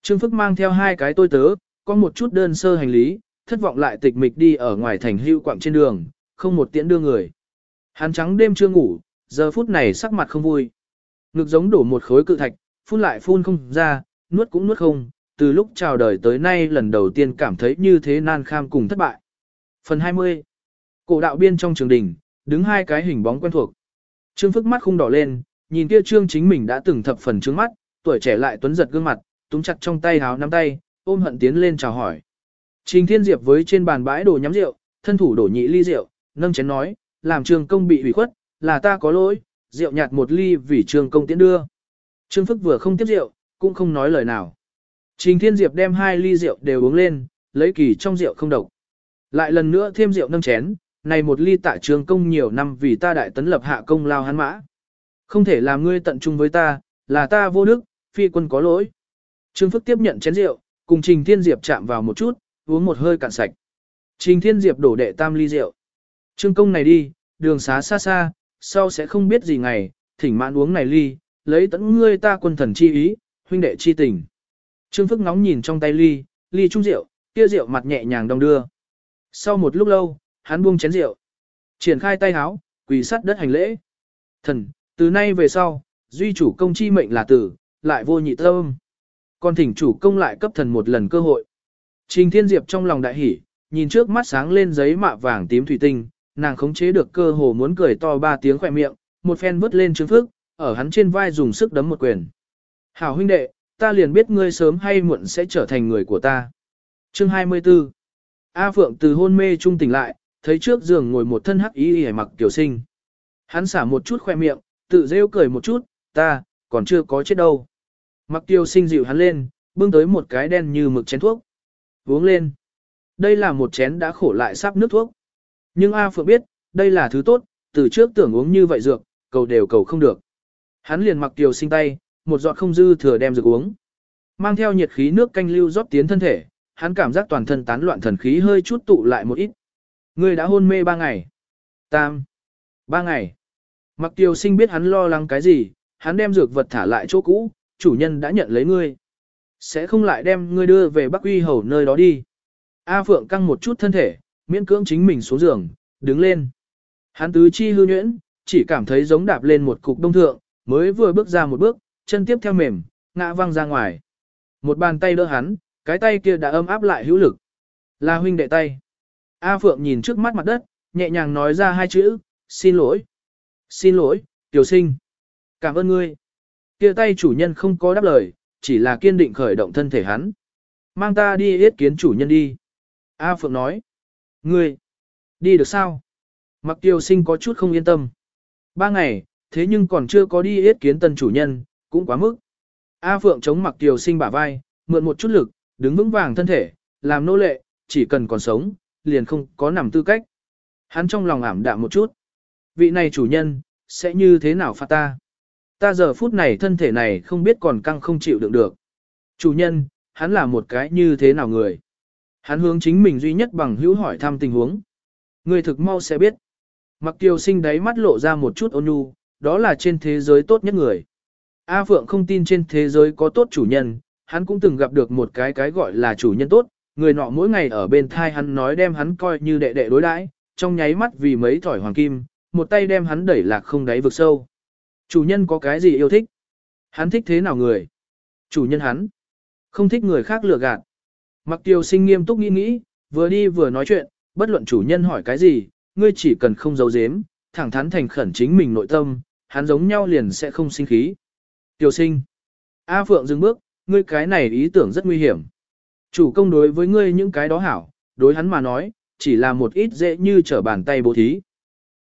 Trương Phức mang theo hai cái tôi tớ, có một chút đơn sơ hành lý, thất vọng lại tịch mịch đi ở ngoài thành hưu quạng trên đường, không một tiễn đưa người. Hắn trắng đêm chưa ngủ, giờ phút này sắc mặt không vui. Ngực giống đổ một khối cự thạch, phun lại phun không ra, nuốt cũng nuốt không, từ lúc chào đời tới nay lần đầu tiên cảm thấy như thế nan kham cùng thất bại. Phần 20 Cổ đạo biên trong trường đình, đứng hai cái hình bóng quen thuộc. Trương phức mắt khung đỏ lên, nhìn kia trương chính mình đã từng thập phần trướng mắt, tuổi trẻ lại tuấn giật gương mặt, túng chặt trong tay háo nắm tay, ôm hận tiến lên chào hỏi. Trình Thiên Diệp với trên bàn bãi đồ nhắm rượu, thân thủ đổ nhị ly rượu, nâng chén nói, làm trường công bị hủy khuất, là ta có lỗi, rượu nhạt một ly vì trương công tiễn đưa. Trương Phức vừa không tiếp rượu, cũng không nói lời nào. Trình Thiên Diệp đem hai ly rượu đều uống lên, lấy kỳ trong rượu không độc. Lại lần nữa thêm rượu nâng chén, này một ly tạ trương công nhiều năm vì ta đại tấn lập hạ công lao hắn mã. Không thể làm ngươi tận trung với ta, là ta vô đức, phi quân có lỗi. Trương Phức tiếp nhận chén rượu, cùng Trình Thiên Diệp chạm vào một chút, uống một hơi cạn sạch. Trình Thiên Diệp đổ đệ tam ly rượu. Trương công này đi, đường xá xa xa, sau sẽ không biết gì ngày, thỉnh mãn uống này ly, lấy tận ngươi ta quân thần chi ý, huynh đệ chi tình. Trương Phức ngóng nhìn trong tay ly, ly trung rượu, kia rượu mặt nhẹ nhàng đong đưa. Sau một lúc lâu, hắn buông chén rượu, triển khai tay háo, quỳ sắt đất hành lễ. Thần, từ nay về sau, duy chủ công chi mệnh là tử, lại vô nhị tâm. Còn thỉnh chủ công lại cấp thần một lần cơ hội. Trình Thiên Diệp trong lòng đại hỉ, nhìn trước mắt sáng lên giấy mạ vàng tím thủy tinh, nàng khống chế được cơ hồ muốn cười to ba tiếng khỏe miệng, một phen vứt lên trương phước, ở hắn trên vai dùng sức đấm một quyền. Hảo huynh đệ, ta liền biết ngươi sớm hay muộn sẽ trở thành người của ta. Chương 24 A Phượng từ hôn mê trung tỉnh lại, thấy trước giường ngồi một thân hắc y hề mặc tiểu sinh. Hắn xả một chút khoe miệng, tự rêu cười một chút, ta, còn chưa có chết đâu. Mặc tiêu sinh dịu hắn lên, bưng tới một cái đen như mực chén thuốc. Uống lên. Đây là một chén đã khổ lại sắp nước thuốc. Nhưng A Phượng biết, đây là thứ tốt, từ trước tưởng uống như vậy dược, cầu đều cầu không được. Hắn liền mặc tiêu sinh tay, một giọt không dư thừa đem dược uống. Mang theo nhiệt khí nước canh lưu rót tiến thân thể, hắn cảm giác toàn thân tán loạn thần khí hơi chút tụ lại một ít. người đã hôn mê ba ngày. Tam. Ba ngày. Mặc tiêu sinh biết hắn lo lắng cái gì, hắn đem dược vật thả lại chỗ cũ, chủ nhân đã nhận lấy ngươi. Sẽ không lại đem ngươi đưa về Bắc Uy Hầu nơi đó đi. A Phượng căng một chút thân thể, miễn cưỡng chính mình xuống giường, đứng lên. Hắn tứ chi hư nhuyễn, chỉ cảm thấy giống đạp lên một cục đông thượng, mới vừa bước ra một bước, chân tiếp theo mềm, ngã văng ra ngoài. Một bàn tay đỡ hắn, cái tay kia đã ấm áp lại hữu lực. Là huynh đệ tay. A Phượng nhìn trước mắt mặt đất, nhẹ nhàng nói ra hai chữ, xin lỗi. Xin lỗi, tiểu sinh. Cảm ơn ngươi. Kia tay chủ nhân không có đáp lời, chỉ là kiên định khởi động thân thể hắn. Mang ta đi yết kiến chủ nhân đi. A Phượng nói. Ngươi, đi được sao? Mặc tiêu sinh có chút không yên tâm. Ba ngày, thế nhưng còn chưa có đi yết kiến tân chủ nhân, cũng quá mức. A Phượng chống mặc tiêu sinh bả vai, mượn một chút lực, đứng vững vàng thân thể, làm nô lệ, chỉ cần còn sống, liền không có nằm tư cách. Hắn trong lòng ảm đạm một chút. Vị này chủ nhân, sẽ như thế nào phạt ta? Ta giờ phút này thân thể này không biết còn căng không chịu đựng được. Chủ nhân, hắn là một cái như thế nào người? Hắn hướng chính mình duy nhất bằng hữu hỏi thăm tình huống. Người thực mau sẽ biết. Mặc tiêu sinh đáy mắt lộ ra một chút ôn nhu, đó là trên thế giới tốt nhất người. A Phượng không tin trên thế giới có tốt chủ nhân, hắn cũng từng gặp được một cái cái gọi là chủ nhân tốt, người nọ mỗi ngày ở bên thai hắn nói đem hắn coi như đệ đệ đối đãi, trong nháy mắt vì mấy thỏi hoàng kim, một tay đem hắn đẩy lạc không đáy vực sâu. Chủ nhân có cái gì yêu thích? Hắn thích thế nào người? Chủ nhân hắn. Không thích người khác lừa gạt. Mặc tiêu sinh nghiêm túc nghĩ nghĩ, vừa đi vừa nói chuyện, bất luận chủ nhân hỏi cái gì, ngươi chỉ cần không giấu giếm, thẳng thắn thành khẩn chính mình nội tâm, hắn giống nhau liền sẽ không sinh khí. Tiêu sinh. A Phượng dừng bước, ngươi cái này ý tưởng rất nguy hiểm. Chủ công đối với ngươi những cái đó hảo, đối hắn mà nói, chỉ là một ít dễ như trở bàn tay bố thí.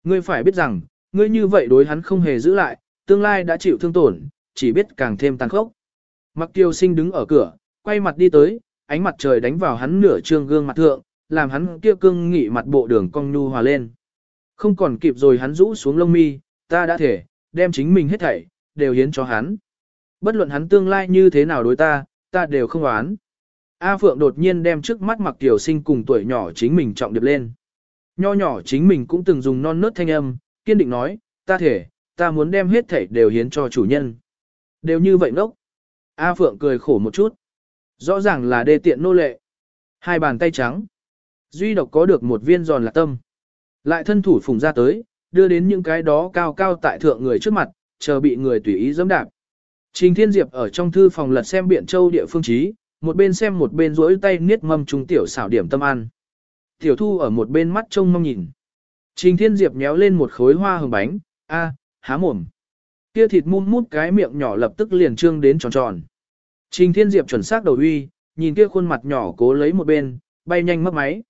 Ngươi phải biết rằng, ngươi như vậy đối hắn không hề giữ lại, tương lai đã chịu thương tổn, chỉ biết càng thêm tàn khốc. Mặc tiêu sinh đứng ở cửa, quay mặt đi tới, ánh mặt trời đánh vào hắn nửa trương gương mặt thượng, làm hắn kia cương nghị mặt bộ đường cong nhu hòa lên. Không còn kịp rồi hắn rũ xuống lông mi, ta đã thể, đem chính mình hết thảy, đều hiến cho hắn. Bất luận hắn tương lai như thế nào đối ta, ta đều không oán. A Phượng đột nhiên đem trước mắt mặc tiểu sinh cùng tuổi nhỏ chính mình trọng điệp lên. Nho nhỏ chính mình cũng từng dùng non nớt thanh âm, kiên định nói, ta thể, ta muốn đem hết thảy đều hiến cho chủ nhân. Đều như vậy ngốc. A Phượng cười khổ một chút. Rõ ràng là đê tiện nô lệ. Hai bàn tay trắng. Duy độc có được một viên giòn là tâm. Lại thân thủ phùng ra tới, đưa đến những cái đó cao cao tại thượng người trước mặt, chờ bị người tùy ý dẫm đạp. Trình Thiên Diệp ở trong thư phòng lật xem biện châu địa phương trí, một bên xem một bên rỗi tay niết mâm trung tiểu xảo điểm tâm ăn. Tiểu thu ở một bên mắt trông mong nhìn. Trình Thiên Diệp nhéo lên một khối hoa hồng bánh, a, há mồm. Kia thịt mum mút cái miệng nhỏ lập tức liền trương đến tròn tròn. Trình Thiên Diệp chuẩn xác đầu uy, nhìn kia khuôn mặt nhỏ cố lấy một bên, bay nhanh mất máy.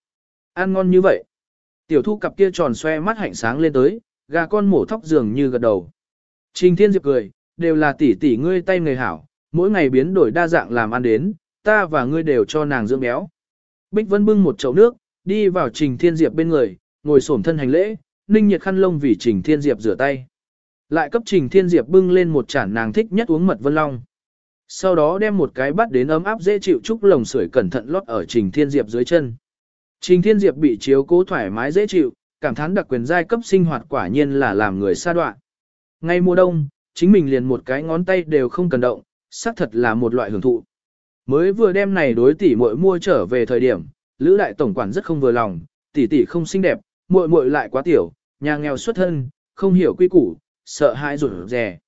Ăn ngon như vậy. Tiểu thu cặp kia tròn xoe mắt hạnh sáng lên tới, gà con mổ thóc dường như gật đầu. Trình Thiên Diệp cười, đều là tỷ tỷ ngươi tay người hảo, mỗi ngày biến đổi đa dạng làm ăn đến, ta và ngươi đều cho nàng dưỡng béo. Bích Vân bưng một chậu nước, đi vào Trình Thiên Diệp bên người, ngồi xổm thân hành lễ, ninh nhiệt khăn lông vì Trình Thiên Diệp rửa tay. Lại cấp Trình Thiên Diệp bưng lên một chản nàng thích nhất uống mật vân long. Sau đó đem một cái bắt đến ấm áp dễ chịu chúc lồng sưởi cẩn thận lót ở Trình Thiên Diệp dưới chân. Trình Thiên Diệp bị chiếu cố thoải mái dễ chịu, cảm thán đặc quyền giai cấp sinh hoạt quả nhiên là làm người xa đoạn. Ngay mùa đông, chính mình liền một cái ngón tay đều không cần động, xác thật là một loại hưởng thụ. Mới vừa đem này đối tỷ muội mua trở về thời điểm, Lữ đại tổng quản rất không vừa lòng, tỷ tỷ không xinh đẹp, muội muội lại quá tiểu, nhà nghèo xuất thân, không hiểu quy củ, sợ hãi rủi rè.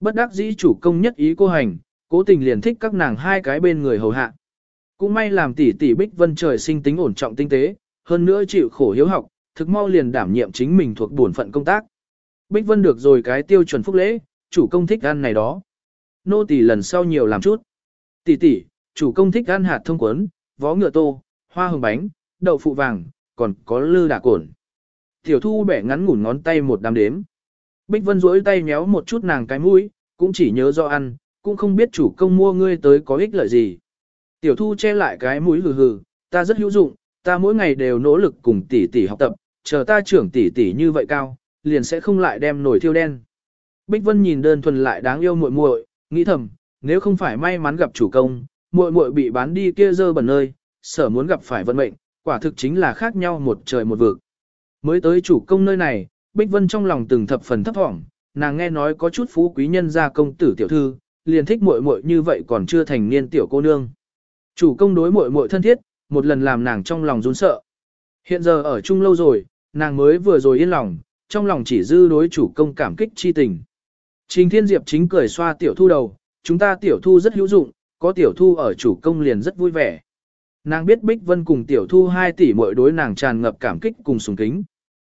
Bất đắc dĩ chủ công nhất ý cô hành, cố tình liền thích các nàng hai cái bên người hầu hạ. Cũng may làm tỷ tỷ Bích Vân trời sinh tính ổn trọng tinh tế, hơn nữa chịu khổ hiếu học, thực mau liền đảm nhiệm chính mình thuộc bổn phận công tác. Bích Vân được rồi cái tiêu chuẩn phúc lễ, chủ công thích ăn này đó. Nô tỷ lần sau nhiều làm chút. Tỷ tỷ, chủ công thích ăn hạt thông quấn, vó ngựa tô, hoa hồng bánh, đậu phụ vàng, còn có lư đà cổn. Tiểu thu bẻ ngắn ngủn ngón tay một đám đếm. Bích Vân duỗi tay méo một chút nàng cái mũi, cũng chỉ nhớ do ăn, cũng không biết chủ công mua ngươi tới có ích lợi gì. Tiểu thu che lại cái mũi hừ hừ, ta rất hữu dụng, ta mỗi ngày đều nỗ lực cùng tỷ tỷ học tập, chờ ta trưởng tỷ tỷ như vậy cao, liền sẽ không lại đem nổi thiêu đen. Bích Vân nhìn đơn thuần lại đáng yêu muội muội, nghĩ thầm, nếu không phải may mắn gặp chủ công, muội muội bị bán đi kia dơ bẩn nơi, sở muốn gặp phải vận mệnh, quả thực chính là khác nhau một trời một vực. Mới tới chủ công nơi này, Bích Vân trong lòng từng thập phần thấp thỏm, nàng nghe nói có chút phú quý nhân gia công tử tiểu thư, liền thích muội muội như vậy còn chưa thành niên tiểu cô nương. Chủ công đối muội muội thân thiết, một lần làm nàng trong lòng run sợ. Hiện giờ ở chung lâu rồi, nàng mới vừa rồi yên lòng, trong lòng chỉ dư đối chủ công cảm kích chi tình. Trình Thiên Diệp chính cười xoa tiểu thu đầu, chúng ta tiểu thu rất hữu dụng, có tiểu thu ở chủ công liền rất vui vẻ. Nàng biết Bích Vân cùng tiểu thu 2 tỷ mỗi đối nàng tràn ngập cảm kích cùng sùng kính.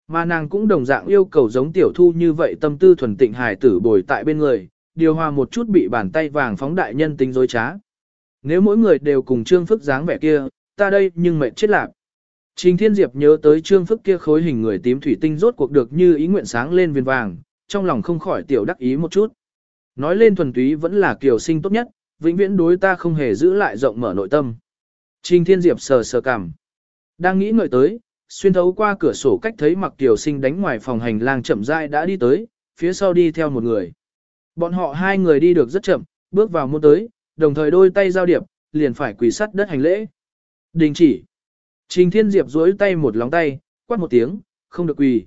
Mà nàng cũng đồng dạng yêu cầu giống tiểu thu như vậy tâm tư thuần tịnh hài tử bồi tại bên người, điều hòa một chút bị bàn tay vàng phóng đại nhân tính dối trá. Nếu mỗi người đều cùng trương phức dáng vẻ kia, ta đây nhưng mệt chết lạc. Trình Thiên Diệp nhớ tới trương phức kia khối hình người tím thủy tinh rốt cuộc được như ý nguyện sáng lên viên vàng, trong lòng không khỏi tiểu đắc ý một chút. Nói lên thuần túy vẫn là kiều sinh tốt nhất, vĩnh viễn đối ta không hề giữ lại rộng mở nội tâm. Trình Thiên Diệp sờ sờ cảm. Đang nghĩ ngợi tới, xuyên thấu qua cửa sổ cách thấy mặc tiểu sinh đánh ngoài phòng hành lang chậm rãi đã đi tới, phía sau đi theo một người. Bọn họ hai người đi được rất chậm, bước vào môn tới, đồng thời đôi tay giao điệp, liền phải quỳ sắt đất hành lễ. Đình chỉ. Trình Thiên Diệp duỗi tay một lóng tay, quát một tiếng, không được quỳ.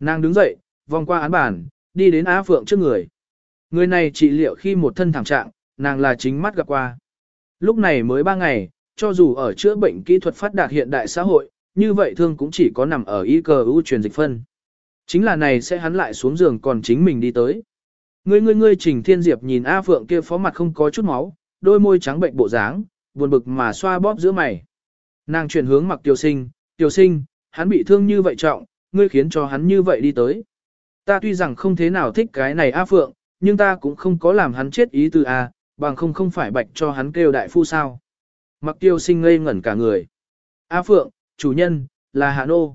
Nàng đứng dậy, vòng qua án bản, đi đến Á Phượng trước người. Người này trị liệu khi một thân thảm trạng, nàng là chính mắt gặp qua. Lúc này mới ba ngày, cho dù ở chữa bệnh kỹ thuật phát đạt hiện đại xã hội, như vậy thương cũng chỉ có nằm ở y cơ ưu truyền dịch phân. Chính là này sẽ hắn lại xuống giường còn chính mình đi tới. Ngươi ngươi ngươi Trình Thiên Diệp nhìn A Phượng kia phó mặt không có chút máu, đôi môi trắng bệnh bộ dáng, buồn bực mà xoa bóp giữa mày. Nàng chuyển hướng mặc Tiêu Sinh, Tiêu Sinh, hắn bị thương như vậy trọng, ngươi khiến cho hắn như vậy đi tới. Ta tuy rằng không thế nào thích cái này A Phượng, nhưng ta cũng không có làm hắn chết ý từ A, bằng không không phải bạch cho hắn kêu đại phu sao. Mặc Tiêu Sinh ngây ngẩn cả người. A Phượng, chủ nhân, là Hạ Nô.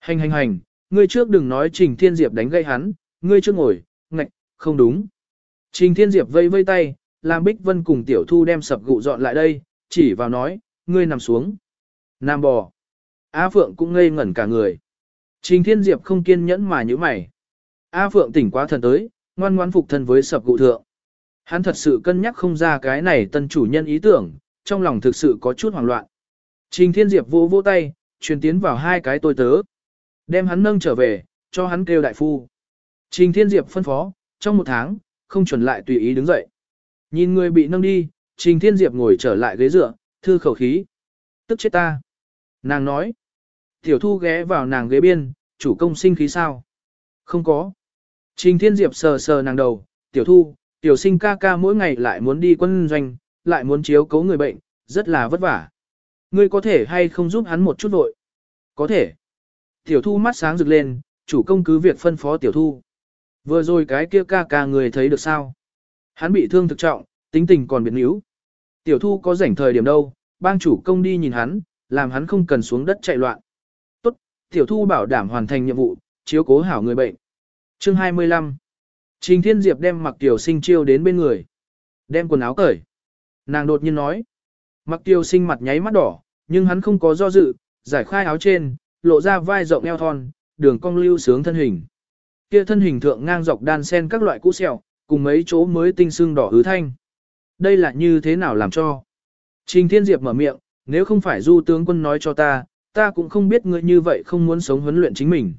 Hành hành hành, ngươi trước đừng nói Trình Thiên Diệp đánh gây hắn, ngươi trước ngồi, không đúng. Trình Thiên Diệp vây vây tay, làm Bích Vân cùng Tiểu Thu đem sập gụ dọn lại đây, chỉ vào nói, ngươi nằm xuống. Nam bò. A Phượng cũng ngây ngẩn cả người. Trình Thiên Diệp không kiên nhẫn mà như mày. A Phượng tỉnh quá thần tới, ngoan ngoan phục thân với sập gụ thượng. Hắn thật sự cân nhắc không ra cái này tân chủ nhân ý tưởng, trong lòng thực sự có chút hoảng loạn. Trình Thiên Diệp vỗ vỗ tay, truyền tiến vào hai cái tôi tớ. Đem hắn nâng trở về, cho hắn kêu đại phu. Trình Thiên Diệp phân phó, trong một tháng, không chuẩn lại tùy ý đứng dậy. Nhìn người bị nâng đi, Trình Thiên Diệp ngồi trở lại ghế dựa, thư khẩu khí. Tức chết ta. Nàng nói. Tiểu thu ghé vào nàng ghế biên, chủ công sinh khí sao? Không có. Trình Thiên Diệp sờ sờ nàng đầu, tiểu thu, tiểu sinh ca ca mỗi ngày lại muốn đi quân doanh, lại muốn chiếu cấu người bệnh, rất là vất vả. Ngươi có thể hay không giúp hắn một chút vội? Có thể. Tiểu thu mắt sáng rực lên, chủ công cứ việc phân phó tiểu thu. Vừa rồi cái kia ca ca người thấy được sao? Hắn bị thương thực trọng, tính tình còn biến yếu. Tiểu thu có rảnh thời điểm đâu, bang chủ công đi nhìn hắn, làm hắn không cần xuống đất chạy loạn. Tốt, tiểu thu bảo đảm hoàn thành nhiệm vụ, chiếu cố hảo người bệnh. Chương 25 Trình Thiên Diệp đem mặc tiểu sinh chiêu đến bên người. Đem quần áo cởi. Nàng đột nhiên nói. Mặc tiểu sinh mặt nháy mắt đỏ, nhưng hắn không có do dự, giải khai áo trên, lộ ra vai rộng eo thon, đường cong lưu sướng thân hình. Kia thân hình thượng ngang dọc đan sen các loại cũ sẹo, cùng mấy chỗ mới tinh xương đỏ hứ thanh. Đây là như thế nào làm cho? Trình Thiên Diệp mở miệng, nếu không phải du tướng quân nói cho ta, ta cũng không biết ngươi như vậy không muốn sống huấn luyện chính mình.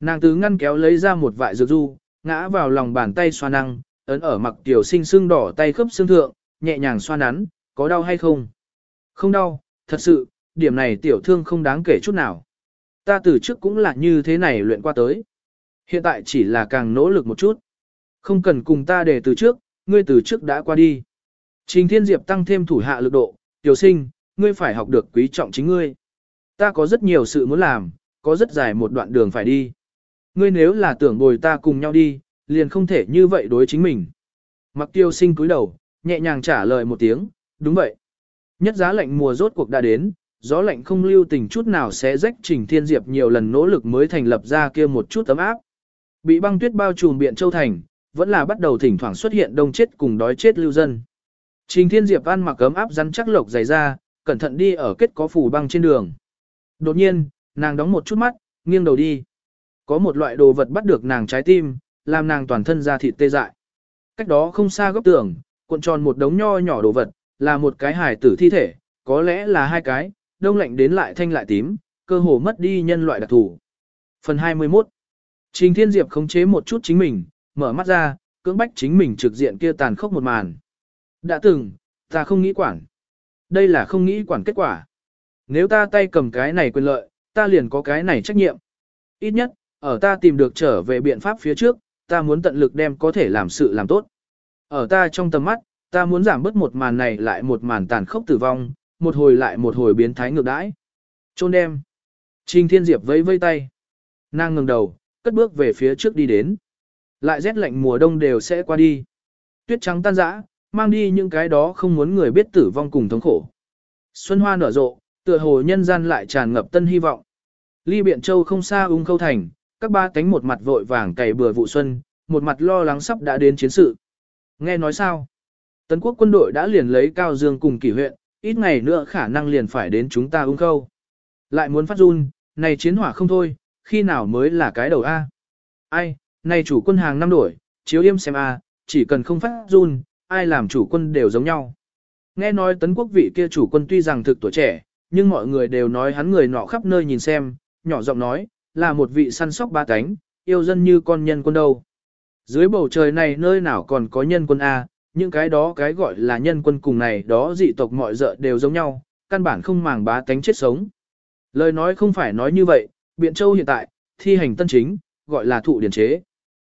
Nàng tứ ngăn kéo lấy ra một vại dược du, ngã vào lòng bàn tay xoa năng, ấn ở mặc tiểu sinh xương đỏ tay khớp xương thượng, nhẹ nhàng xoa nắn, có đau hay không? Không đau, thật sự, điểm này tiểu thương không đáng kể chút nào. Ta từ trước cũng là như thế này luyện qua tới. Hiện tại chỉ là càng nỗ lực một chút. Không cần cùng ta để từ trước, ngươi từ trước đã qua đi. Trình Thiên Diệp tăng thêm thủ hạ lực độ, tiểu sinh, ngươi phải học được quý trọng chính ngươi. Ta có rất nhiều sự muốn làm, có rất dài một đoạn đường phải đi. Ngươi nếu là tưởng bồi ta cùng nhau đi, liền không thể như vậy đối chính mình. Mặc tiêu sinh cúi đầu, nhẹ nhàng trả lời một tiếng, đúng vậy. Nhất giá lạnh mùa rốt cuộc đã đến, gió lạnh không lưu tình chút nào sẽ rách Trình Thiên Diệp nhiều lần nỗ lực mới thành lập ra kia một chút tấm áp. Bị băng tuyết bao trùm biện châu thành, vẫn là bắt đầu thỉnh thoảng xuất hiện đông chết cùng đói chết lưu dân. Trình Thiên Diệp ăn mặc ấm áp rắn chắc lộc dày ra, cẩn thận đi ở kết có phủ băng trên đường. Đột nhiên, nàng đóng một chút mắt, nghiêng đầu đi. Có một loại đồ vật bắt được nàng trái tim, làm nàng toàn thân ra thịt tê dại. Cách đó không xa góc tường, cuộn tròn một đống nho nhỏ đồ vật, là một cái hài tử thi thể, có lẽ là hai cái, đông lạnh đến lại thanh lại tím, cơ hồ mất đi nhân loại đặc thù. Phần 21 Trình Thiên Diệp khống chế một chút chính mình, mở mắt ra, cưỡng bách chính mình trực diện kia tàn khốc một màn. Đã từng, ta không nghĩ quản. Đây là không nghĩ quản kết quả. Nếu ta tay cầm cái này quyền lợi, ta liền có cái này trách nhiệm. Ít nhất, ở ta tìm được trở về biện pháp phía trước, ta muốn tận lực đem có thể làm sự làm tốt. Ở ta trong tầm mắt, ta muốn giảm bớt một màn này lại một màn tàn khốc tử vong, một hồi lại một hồi biến thái ngược đãi. Trôn đem. Trình Thiên Diệp vẫy vây tay. Nàng ngừng đầu, cất bước về phía trước đi đến. Lại rét lạnh mùa đông đều sẽ qua đi. Tuyết trắng tan rã, mang đi những cái đó không muốn người biết tử vong cùng thống khổ. Xuân hoa nở rộ, tựa hồ nhân gian lại tràn ngập tân hy vọng. Ly Biện Châu không xa ung khâu thành, các ba cánh một mặt vội vàng cày bừa vụ xuân, một mặt lo lắng sắp đã đến chiến sự. Nghe nói sao? Tấn quốc quân đội đã liền lấy Cao Dương cùng kỷ huyện, ít ngày nữa khả năng liền phải đến chúng ta ung khâu. Lại muốn phát run, này chiến hỏa không thôi, khi nào mới là cái đầu A? Ai, này chủ quân hàng năm đổi, chiếu yêm xem A, chỉ cần không phát run, ai làm chủ quân đều giống nhau. Nghe nói tấn quốc vị kia chủ quân tuy rằng thực tuổi trẻ, nhưng mọi người đều nói hắn người nọ khắp nơi nhìn xem, nhỏ giọng nói, là một vị săn sóc ba cánh, yêu dân như con nhân quân đâu. Dưới bầu trời này nơi nào còn có nhân quân A, những cái đó cái gọi là nhân quân cùng này đó dị tộc mọi dợ đều giống nhau, căn bản không màng bá tánh chết sống. Lời nói không phải nói như vậy, Biện Châu hiện tại, thi hành tân chính, gọi là thụ điển chế.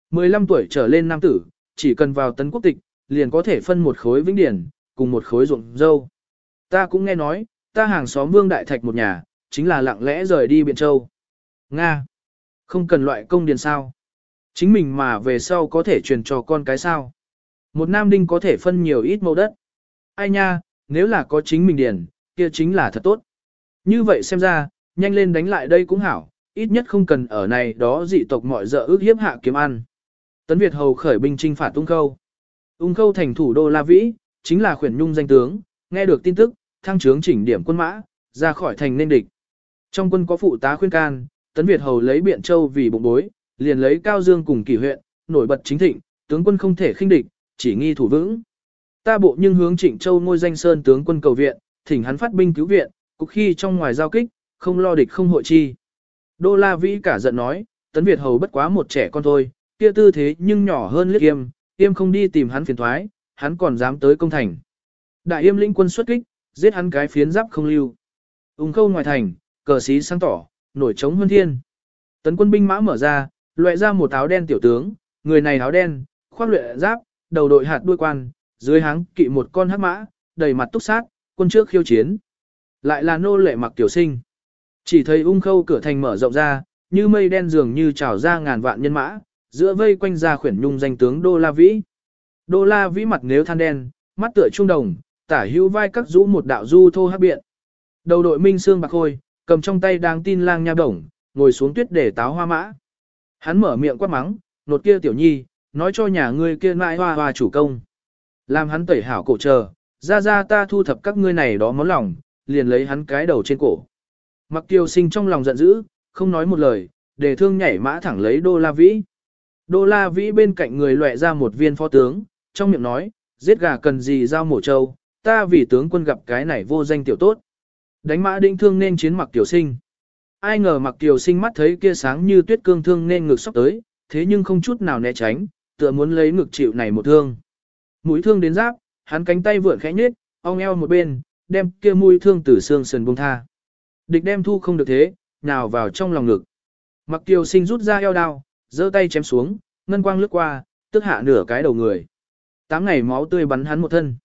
15 tuổi trở lên nam tử, chỉ cần vào tấn quốc tịch, liền có thể phân một khối vĩnh điển, cùng một khối ruộng dâu. Ta cũng nghe nói, ta hàng xóm Vương Đại Thạch một nhà, chính là lặng lẽ rời đi Biện Châu. Nga! Không cần loại công điền sao? Chính mình mà về sau có thể truyền cho con cái sao? Một nam đinh có thể phân nhiều ít mẫu đất. Ai nha, nếu là có chính mình điền, kia chính là thật tốt. Như vậy xem ra, nhanh lên đánh lại đây cũng hảo, ít nhất không cần ở này đó dị tộc mọi dợ ước hiếp hạ kiếm ăn. Tấn Việt Hầu khởi binh trinh phạt Ung Khâu. Ung Khâu thành thủ đô La Vĩ, chính là khuyển nhung danh tướng, nghe được tin tức, thăng trướng chỉnh điểm quân mã, ra khỏi thành nên địch. Trong quân có phụ tá khuyên can, Tấn Việt Hầu lấy Biện Châu vì bụng bối, liền lấy Cao Dương cùng kỷ huyện, nổi bật chính thịnh, tướng quân không thể khinh địch, chỉ nghi thủ vững. Ta bộ nhưng hướng Trịnh Châu ngôi danh sơn tướng quân cầu viện, thỉnh hắn phát binh cứu viện, cục khi trong ngoài giao kích, không lo địch không hội chi. Đô La Vĩ cả giận nói, Tấn Việt Hầu bất quá một trẻ con thôi, kia tư thế nhưng nhỏ hơn liếc yêm, yêm không đi tìm hắn phiền thoái, hắn còn dám tới công thành. Đại yêm lĩnh quân xuất kích, giết hắn cái phiến giáp không lưu. Ung khâu ngoài thành, cờ xí sáng tỏ, nổi trống huân thiên. Tấn quân binh mã mở ra, loại ra một áo đen tiểu tướng, người này áo đen, khoác luyện giáp, đầu đội hạt đuôi quan, dưới háng kỵ một con hắc mã, đầy mặt túc sát, quân trước khiêu chiến. Lại là nô lệ mặc tiểu sinh. Chỉ thấy ung khâu cửa thành mở rộng ra, như mây đen dường như trào ra ngàn vạn nhân mã, giữa vây quanh ra khuyển nhung danh tướng Đô La Vĩ. Đô La Vĩ mặt nếu than đen, mắt tựa trung đồng, tả hữu vai các rũ một đạo du thô hắc biện. Đầu đội minh xương bạc khôi, cầm trong tay đang tin lang nha đồng, ngồi xuống tuyết để táo hoa mã. Hắn mở miệng quát mắng, nột kia tiểu nhi, nói cho nhà ngươi kia mãi hoa hoa chủ công. Làm hắn tẩy hảo cổ chờ, ra ra ta thu thập các ngươi này đó món lòng, liền lấy hắn cái đầu trên cổ. Mặc tiêu sinh trong lòng giận dữ, không nói một lời, để thương nhảy mã thẳng lấy đô la vĩ. Đô la vĩ bên cạnh người lệ ra một viên phó tướng, trong miệng nói, giết gà cần gì giao mổ trâu, ta vì tướng quân gặp cái này vô danh tiểu tốt. Đánh mã đinh thương nên chiến mặc Kiều sinh. Ai ngờ mặc Kiều sinh mắt thấy kia sáng như tuyết cương thương nên ngực sóc tới, thế nhưng không chút nào né tránh, tựa muốn lấy ngực chịu này một thương. Mũi thương đến giáp, hắn cánh tay vượn khẽ nhết, ong eo một bên, đem kia mũi thương từ xương sườn buông tha. Địch đem thu không được thế, nào vào trong lòng ngực. Mặc kiều sinh rút ra eo đao, giơ tay chém xuống, ngân quang lướt qua, tức hạ nửa cái đầu người. Tám ngày máu tươi bắn hắn một thân.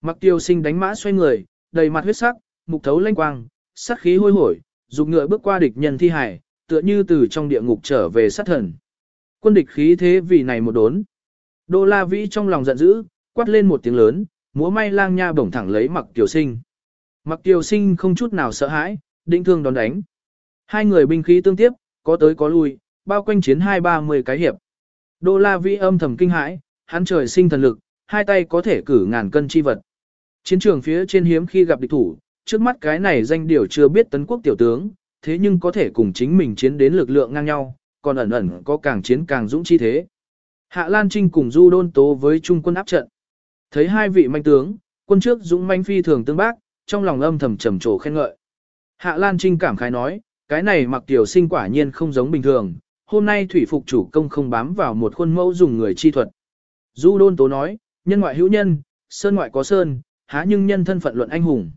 Mặc tiêu sinh đánh mã xoay người, đầy mặt huyết sắc, mục thấu lanh quang, sát khí hôi hổi, dục ngựa bước qua địch nhân thi hải, tựa như từ trong địa ngục trở về sát thần. Quân địch khí thế vì này một đốn. Đô La Vĩ trong lòng giận dữ, quát lên một tiếng lớn, múa may lang nha bổng thẳng lấy Mặc Kiều Sinh. Mặc Kiều Sinh không chút nào sợ hãi, định thương đón đánh. Hai người binh khí tương tiếp, có tới có lui, bao quanh chiến hai ba mười cái hiệp. Đô La Vĩ âm thầm kinh hãi, hắn trời sinh thần lực, hai tay có thể cử ngàn cân chi vật. Chiến trường phía trên hiếm khi gặp địch thủ, trước mắt cái này danh điều chưa biết tấn quốc tiểu tướng, thế nhưng có thể cùng chính mình chiến đến lực lượng ngang nhau, còn ẩn ẩn có càng chiến càng dũng chi thế. Hạ Lan Trinh cùng Du Đôn Tố với trung quân áp trận. Thấy hai vị manh tướng, quân trước dũng manh phi thường tương bác, trong lòng âm thầm trầm trồ khen ngợi. Hạ Lan Trinh cảm khái nói, cái này mặc tiểu sinh quả nhiên không giống bình thường, hôm nay thủy phục chủ công không bám vào một khuôn mẫu dùng người chi thuật. Du Đôn Tố nói, nhân ngoại hữu nhân, sơn ngoại có sơn, há nhưng nhân thân phận luận anh hùng.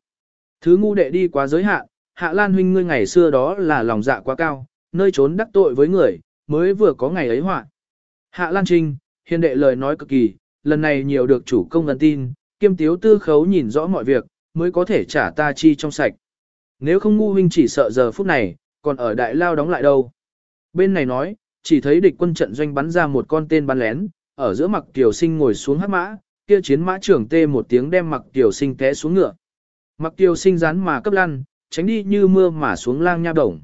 Thứ ngu đệ đi quá giới hạn, Hạ Lan huynh ngươi ngày xưa đó là lòng dạ quá cao, nơi trốn đắc tội với người, mới vừa có ngày ấy họa. Hạ Lan Trinh, hiền đệ lời nói cực kỳ, lần này nhiều được chủ công ấn tin, kiêm tiếu tư khấu nhìn rõ mọi việc, mới có thể trả ta chi trong sạch. Nếu không ngu huynh chỉ sợ giờ phút này, còn ở đại lao đóng lại đâu. Bên này nói, chỉ thấy địch quân trận doanh bắn ra một con tên bắn lén, ở giữa mặc tiểu sinh ngồi xuống hát mã, kia chiến mã trưởng tê một tiếng đem mặc tiểu sinh té xuống ngựa. Mặc tiểu sinh rán mà cấp lăn, tránh đi như mưa mà xuống lang nha đồng.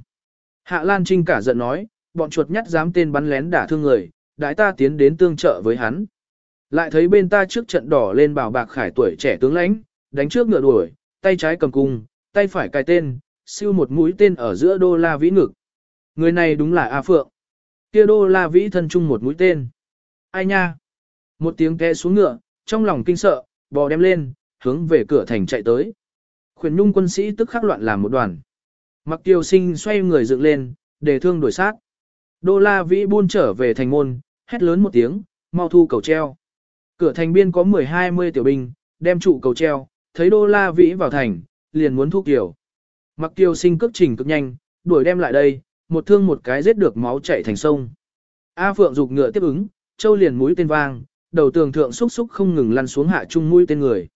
Hạ Lan Trinh cả giận nói, bọn chuột nhắt dám tên bắn lén đả thương người, đại ta tiến đến tương trợ với hắn. Lại thấy bên ta trước trận đỏ lên bảo bạc khải tuổi trẻ tướng lãnh, đánh trước ngựa đuổi, tay trái cầm cung, tay phải cài tên, siêu một mũi tên ở giữa đô la vĩ ngực. Người này đúng là A Phượng. Kia đô la vĩ thân chung một mũi tên. Ai nha? Một tiếng té xuống ngựa, trong lòng kinh sợ, bò đem lên, hướng về cửa thành chạy tới. Khuyển nhung quân sĩ tức khắc loạn làm một đoàn. Mặc tiêu sinh xoay người dựng lên, để thương đuổi sát. Đô la vĩ buôn trở về thành môn, hét lớn một tiếng, mau thu cầu treo. Cửa thành biên có 10-20 tiểu binh, đem trụ cầu treo, thấy đô la vĩ vào thành, liền muốn thu kiểu. Mặc tiêu sinh cước trình cực nhanh, đuổi đem lại đây, một thương một cái giết được máu chảy thành sông. A Phượng dục ngựa tiếp ứng, châu liền mũi tên vang, đầu tường thượng xúc xúc không ngừng lăn xuống hạ trung mũi tên người.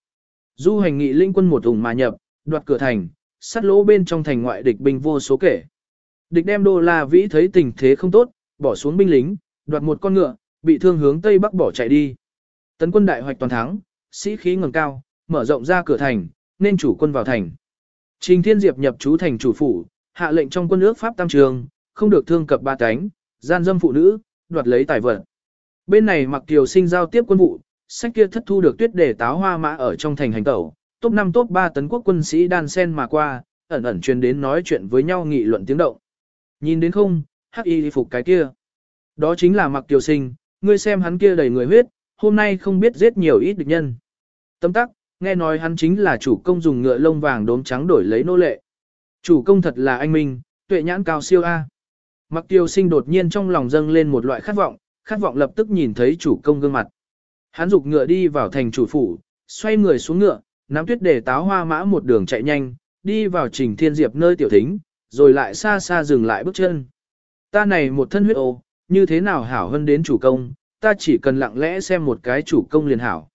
Du hành nghị linh quân một ủng mà nhập, đoạt cửa thành, sát lỗ bên trong thành ngoại địch binh vô số kể. Địch đem đô la vĩ thấy tình thế không tốt, bỏ xuống binh lính, đoạt một con ngựa, bị thương hướng tây bắc bỏ chạy đi. Tấn quân đại hoạch toàn thắng, sĩ khí ngẩng cao, mở rộng ra cửa thành, nên chủ quân vào thành. Trình Thiên Diệp nhập chú thành chủ phủ, hạ lệnh trong quân ước pháp tam trường, không được thương cập ba cánh, gian dâm phụ nữ, đoạt lấy tài vật. Bên này mặc kiều sinh giao tiếp quân vụ, sách kia thất thu được tuyết để táo hoa mã ở trong thành hành tẩu, top 5 top 3 tấn quốc quân sĩ đan sen mà qua, ẩn ẩn truyền đến nói chuyện với nhau nghị luận tiếng động. Nhìn đến không, hắc y phục cái kia. Đó chính là mặc kiều sinh, ngươi xem hắn kia đầy người huyết, hôm nay không biết giết nhiều ít địch nhân. Tâm tắc, nghe nói hắn chính là chủ công dùng ngựa lông vàng đốm trắng đổi lấy nô lệ. Chủ công thật là anh minh, tuệ nhãn cao siêu A. Mặc tiêu sinh đột nhiên trong lòng dâng lên một loại khát vọng, khát vọng lập tức nhìn thấy chủ công gương mặt. Hắn dục ngựa đi vào thành chủ phủ, xoay người xuống ngựa, nắm tuyết để táo hoa mã một đường chạy nhanh, đi vào trình thiên diệp nơi tiểu thính, rồi lại xa xa dừng lại bước chân. Ta này một thân huyết ô, như thế nào hảo hơn đến chủ công, ta chỉ cần lặng lẽ xem một cái chủ công liền hảo.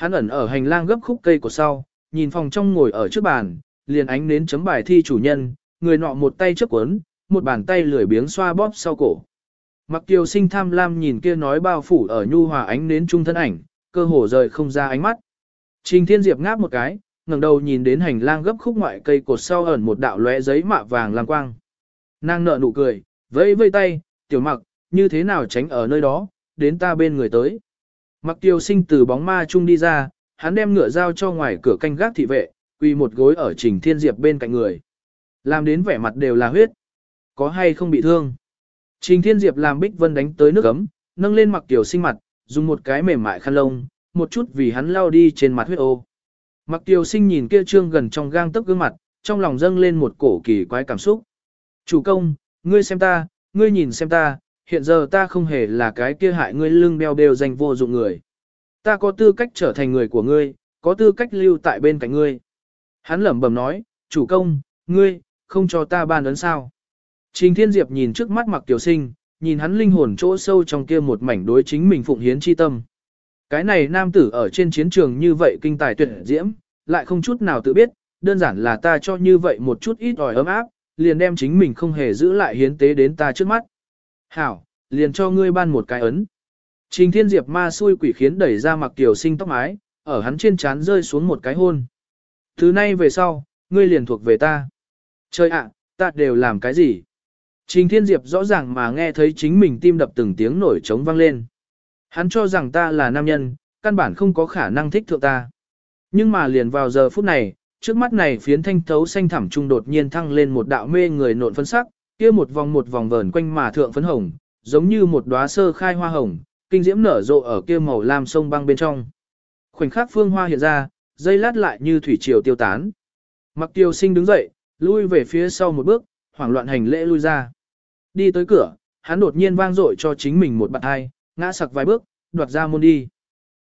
Hắn ẩn ở hành lang gấp khúc cây của sau, nhìn phòng trong ngồi ở trước bàn, liền ánh nến chấm bài thi chủ nhân, người nọ một tay chấp cuốn một bàn tay lười biếng xoa bóp sau cổ. Mặc kiều sinh tham lam nhìn kia nói bao phủ ở nhu hòa ánh nến trung thân ảnh, cơ hồ rời không ra ánh mắt. Trình Thiên Diệp ngáp một cái, ngẩng đầu nhìn đến hành lang gấp khúc ngoại cây cột sau ẩn một đạo lóe giấy mạ vàng lang quang. Nàng nợ nụ cười, vẫy vây tay, tiểu mặc, như thế nào tránh ở nơi đó, đến ta bên người tới. Mặc tiêu sinh từ bóng ma chung đi ra, hắn đem ngựa dao cho ngoài cửa canh gác thị vệ, quỳ một gối ở trình thiên diệp bên cạnh người. Làm đến vẻ mặt đều là huyết. Có hay không bị thương? Trình thiên diệp làm bích vân đánh tới nước ấm, nâng lên mặc tiểu sinh mặt, dùng một cái mềm mại khăn lông, một chút vì hắn lao đi trên mặt huyết ô. Mặc tiểu sinh nhìn kia trương gần trong gang tấc gương mặt, trong lòng dâng lên một cổ kỳ quái cảm xúc. Chủ công, ngươi xem ta, ngươi nhìn xem ta, hiện giờ ta không hề là cái kia hại ngươi lưng đeo đều danh vô dụng người. Ta có tư cách trở thành người của ngươi, có tư cách lưu tại bên cạnh ngươi. Hắn lẩm bẩm nói, chủ công, ngươi, không cho ta ban ấn sao. Trình Thiên Diệp nhìn trước mắt mặc tiểu sinh, nhìn hắn linh hồn chỗ sâu trong kia một mảnh đối chính mình phụng hiến chi tâm. Cái này nam tử ở trên chiến trường như vậy kinh tài tuyệt diễm, lại không chút nào tự biết, đơn giản là ta cho như vậy một chút ít ỏi ấm áp, liền đem chính mình không hề giữ lại hiến tế đến ta trước mắt. Hảo, liền cho ngươi ban một cái ấn. Trình Thiên Diệp ma xui quỷ khiến đẩy ra mặc tiểu sinh tóc mái, ở hắn trên trán rơi xuống một cái hôn. Thứ nay về sau, ngươi liền thuộc về ta. Trời ạ, ta đều làm cái gì? Trình Thiên Diệp rõ ràng mà nghe thấy chính mình tim đập từng tiếng nổi trống vang lên. Hắn cho rằng ta là nam nhân, căn bản không có khả năng thích thượng ta. Nhưng mà liền vào giờ phút này, trước mắt này phiến thanh thấu xanh thẳm trung đột nhiên thăng lên một đạo mê người nộn phân sắc, kia một vòng một vòng vờn quanh mà thượng phấn hồng, giống như một đóa sơ khai hoa hồng, kinh diễm nở rộ ở kia màu lam sông băng bên trong. Khoảnh khắc phương hoa hiện ra, dây lát lại như thủy triều tiêu tán. Mặc tiêu sinh đứng dậy, lui về phía sau một bước, hoảng loạn hành lễ lui ra. Đi tới cửa, hắn đột nhiên vang dội cho chính mình một bạn hai, ngã sặc vài bước, đoạt ra môn đi.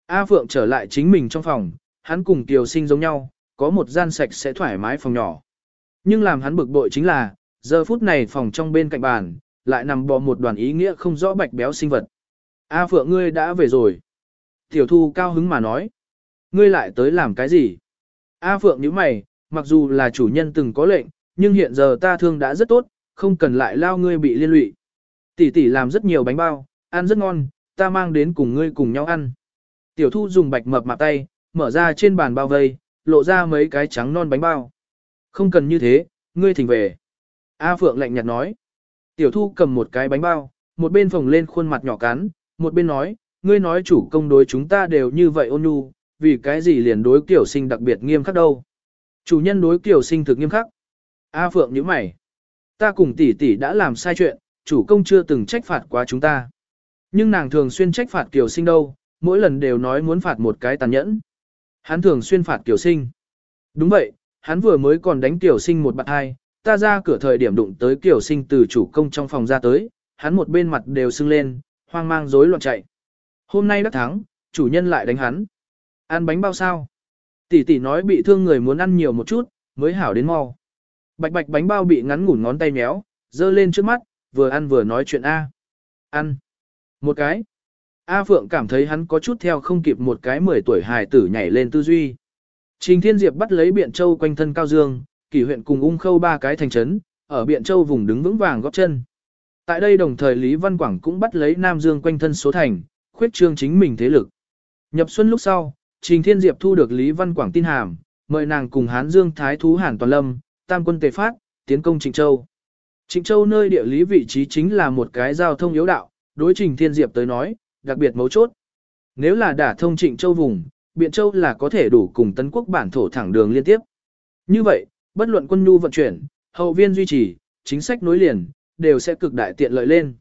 A Phượng trở lại chính mình trong phòng, hắn cùng Kiều Sinh giống nhau, có một gian sạch sẽ thoải mái phòng nhỏ. Nhưng làm hắn bực bội chính là, giờ phút này phòng trong bên cạnh bàn, lại nằm bò một đoàn ý nghĩa không rõ bạch béo sinh vật. A Phượng ngươi đã về rồi. Tiểu thu cao hứng mà nói. Ngươi lại tới làm cái gì? A Phượng nếu mày, mặc dù là chủ nhân từng có lệnh, nhưng hiện giờ ta thương đã rất tốt, không cần lại lao ngươi bị liên lụy. Tỷ tỷ làm rất nhiều bánh bao, ăn rất ngon, ta mang đến cùng ngươi cùng nhau ăn. Tiểu thu dùng bạch mập mạp tay, mở ra trên bàn bao vây, lộ ra mấy cái trắng non bánh bao. Không cần như thế, ngươi thỉnh về. A Phượng lạnh nhạt nói. Tiểu thu cầm một cái bánh bao, một bên phồng lên khuôn mặt nhỏ cắn, một bên nói, ngươi nói chủ công đối chúng ta đều như vậy ôn nhu, vì cái gì liền đối kiểu sinh đặc biệt nghiêm khắc đâu. Chủ nhân đối kiểu sinh thực nghiêm khắc. A Phượng nhíu mày. Ta cùng tỷ tỷ đã làm sai chuyện, chủ công chưa từng trách phạt quá chúng ta. Nhưng nàng thường xuyên trách phạt kiểu sinh đâu, mỗi lần đều nói muốn phạt một cái tàn nhẫn. Hắn thường xuyên phạt kiểu sinh. Đúng vậy, hắn vừa mới còn đánh tiểu sinh một bạn hai, ta ra cửa thời điểm đụng tới kiểu sinh từ chủ công trong phòng ra tới, hắn một bên mặt đều sưng lên, hoang mang rối loạn chạy. Hôm nay đã thắng, chủ nhân lại đánh hắn. Ăn bánh bao sao? Tỷ tỷ nói bị thương người muốn ăn nhiều một chút, mới hảo đến mau. Bạch bạch bánh bao bị ngắn ngủn ngón tay méo, dơ lên trước mắt, vừa ăn vừa nói chuyện A. Ăn. Một cái. A Phượng cảm thấy hắn có chút theo không kịp một cái 10 tuổi hài tử nhảy lên tư duy. Trình Thiên Diệp bắt lấy Biện Châu quanh thân Cao Dương, kỷ huyện cùng ung khâu ba cái thành trấn, ở Biện Châu vùng đứng vững vàng góp chân. Tại đây đồng thời Lý Văn Quảng cũng bắt lấy Nam Dương quanh thân số thành, khuyết trương chính mình thế lực. Nhập xuân lúc sau, Trình Thiên Diệp thu được Lý Văn Quảng tin hàm, mời nàng cùng Hán Dương Thái Thú Hàn Toàn Lâm, tam quân tề phát, tiến công Trịnh Châu. Trịnh Châu nơi địa lý vị trí chính là một cái giao thông yếu đạo, đối Trình Thiên Diệp tới nói, đặc biệt mấu chốt. Nếu là đả thông Trịnh Châu vùng, Biện Châu là có thể đủ cùng tấn quốc bản thổ thẳng đường liên tiếp. Như vậy, bất luận quân nhu vận chuyển, hậu viên duy trì, chính sách nối liền, đều sẽ cực đại tiện lợi lên.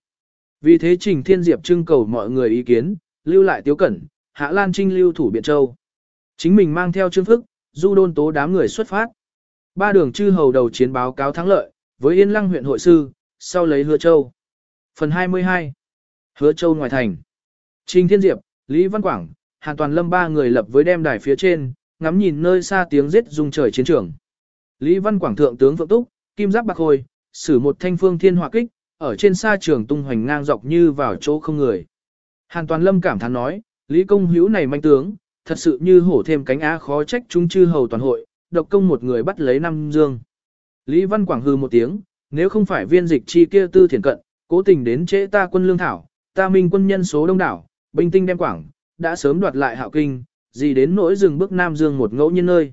Vì thế Trình Thiên Diệp trưng cầu mọi người ý kiến, lưu lại tiếu cẩn, Hạ Lan Trinh lưu thủ Biện Châu. Chính mình mang theo trương phức, du đôn tố đám người xuất phát. Ba đường chư hầu đầu chiến báo cáo thắng lợi, với Yên Lăng huyện hội sư, sau lấy Hứa Châu. Phần 22 Hứa Châu ngoài thành Trình Thiên Diệp, Lý Văn Quảng, Hàn Toàn Lâm ba người lập với đem đài phía trên, ngắm nhìn nơi xa tiếng giết rung trời chiến trường. Lý Văn Quảng thượng tướng Phượng Túc, Kim Giáp Bạc Hồi, sử một thanh phương thiên hỏa kích, ở trên xa trường tung hoành ngang dọc như vào chỗ không người. Hàn Toàn Lâm cảm thán nói, Lý Công Hữu này manh tướng, thật sự như hổ thêm cánh á khó trách chúng chư hầu toàn hội, độc công một người bắt lấy năm dương. Lý Văn Quảng hư một tiếng, nếu không phải viên dịch chi kia tư thiền cận, cố tình đến trễ ta quân lương thảo, ta minh quân nhân số đông đảo, binh tinh đem quảng, đã sớm đoạt lại hạo kinh, gì đến nỗi dừng bước Nam Dương một ngẫu nhiên nơi.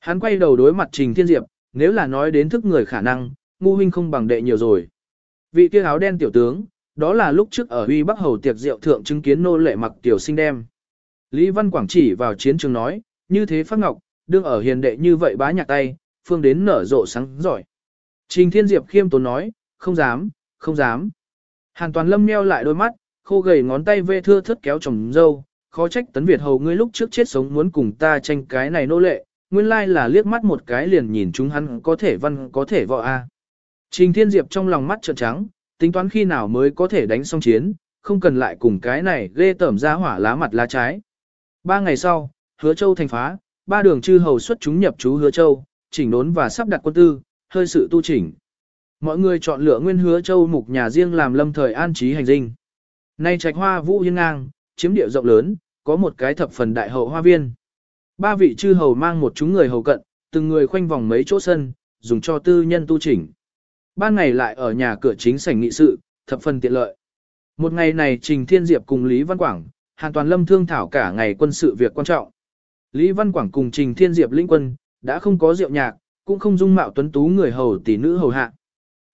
Hắn quay đầu đối mặt Trình Thiên Diệp, nếu là nói đến thức người khả năng, ngu huynh không bằng đệ nhiều rồi. Vị kia áo đen tiểu tướng, đó là lúc trước ở Huy Bắc Hầu tiệc rượu thượng chứng kiến nô lệ mặc tiểu sinh đem. Lý Văn Quảng chỉ vào chiến trường nói, như thế phát ngọc, đương ở hiền đệ như vậy bá nhạc tay, phương đến nở rộ sáng giỏi. Trình Thiên Diệp khiêm tốn nói, không dám, không dám. Hàn Toàn Lâm meo lại đôi mắt, khô gầy ngón tay vê thưa thớt kéo chồng dâu, khó trách tấn Việt hầu ngươi lúc trước chết sống muốn cùng ta tranh cái này nô lệ, nguyên lai là liếc mắt một cái liền nhìn chúng hắn có thể văn có thể võ a. Trình Thiên Diệp trong lòng mắt trợn trắng, tính toán khi nào mới có thể đánh xong chiến, không cần lại cùng cái này ghê tởm ra hỏa lá mặt lá trái. Ba ngày sau, hứa châu thành phá, ba đường chư hầu xuất chúng nhập chú hứa châu, chỉnh đốn và sắp đặt quân tư, hơi sự tu chỉnh. Mọi người chọn lựa nguyên hứa châu mục nhà riêng làm lâm thời an trí hành dinh. Nay trạch hoa vũ hiên ngang, chiếm địa rộng lớn, có một cái thập phần đại hậu hoa viên. Ba vị chư hầu mang một chúng người hầu cận, từng người khoanh vòng mấy chỗ sân, dùng cho tư nhân tu chỉnh. Ban ngày lại ở nhà cửa chính sảnh nghị sự, thập phần tiện lợi. Một ngày này Trình Thiên Diệp cùng Lý Văn Quảng, Hàn Toàn Lâm thương thảo cả ngày quân sự việc quan trọng. Lý Văn Quảng cùng Trình Thiên Diệp lĩnh quân, đã không có rượu nhạc, cũng không dung mạo tuấn tú người hầu tỷ nữ hầu hạ.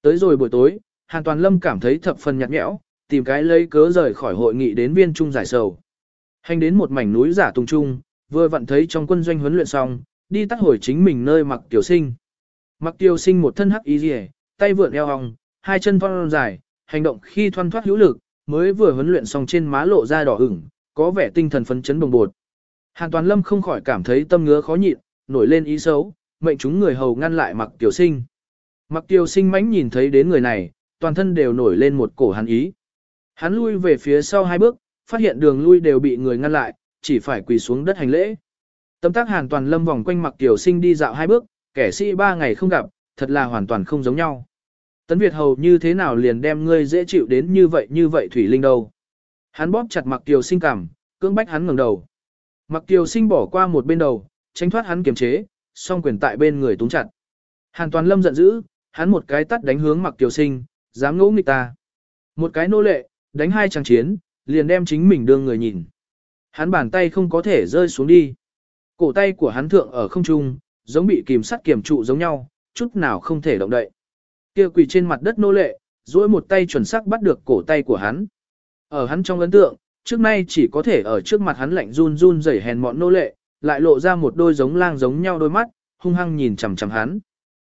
Tới rồi buổi tối, Hàn Toàn Lâm cảm thấy thập phần nhạt nhẽo, tìm cái lấy cớ rời khỏi hội nghị đến viên trung giải sầu. Hành đến một mảnh núi giả tung trung, vừa vặn thấy trong quân doanh huấn luyện xong, đi tắt hồi chính mình nơi mặc tiểu sinh. Mặc tiểu sinh một thân hắc y rìa, tay vượn eo hòng, hai chân thon dài, hành động khi thoăn thoát hữu lực, mới vừa huấn luyện xong trên má lộ ra đỏ ửng, có vẻ tinh thần phấn chấn bồng bột. Hàn Toàn Lâm không khỏi cảm thấy tâm ngứa khó nhịn, nổi lên ý xấu, mệnh chúng người hầu ngăn lại Mặc Tiểu Sinh. Mặc Tiểu Sinh mánh nhìn thấy đến người này, toàn thân đều nổi lên một cổ hắn ý. Hắn lui về phía sau hai bước, phát hiện đường lui đều bị người ngăn lại, chỉ phải quỳ xuống đất hành lễ. Tâm tác Hàn Toàn Lâm vòng quanh Mặc Tiểu Sinh đi dạo hai bước, kẻ sĩ ba ngày không gặp, thật là hoàn toàn không giống nhau. Tấn Việt hầu như thế nào liền đem ngươi dễ chịu đến như vậy như vậy Thủy Linh đâu. Hắn bóp chặt Mặc Tiểu Sinh cảm, cưỡng bách hắn ngẩng đầu. Mặc Tiểu Sinh bỏ qua một bên đầu, tránh thoát hắn kiềm chế, song quyền tại bên người túng chặt. Hàn Toàn Lâm giận dữ, hắn một cái tắt đánh hướng Mặc Tiểu Sinh, dám ngỗ nghịch ta. Một cái nô lệ, đánh hai trang chiến, liền đem chính mình đưa người nhìn. Hắn bàn tay không có thể rơi xuống đi. Cổ tay của hắn thượng ở không trung, giống bị kìm sắt kiềm trụ giống nhau, chút nào không thể động đậy. Kia quỳ trên mặt đất nô lệ, duỗi một tay chuẩn xác bắt được cổ tay của hắn. Ở hắn trong ấn tượng, trước nay chỉ có thể ở trước mặt hắn lạnh run run rẩy hèn mọn nô lệ, lại lộ ra một đôi giống lang giống nhau đôi mắt, hung hăng nhìn chằm chằm hắn.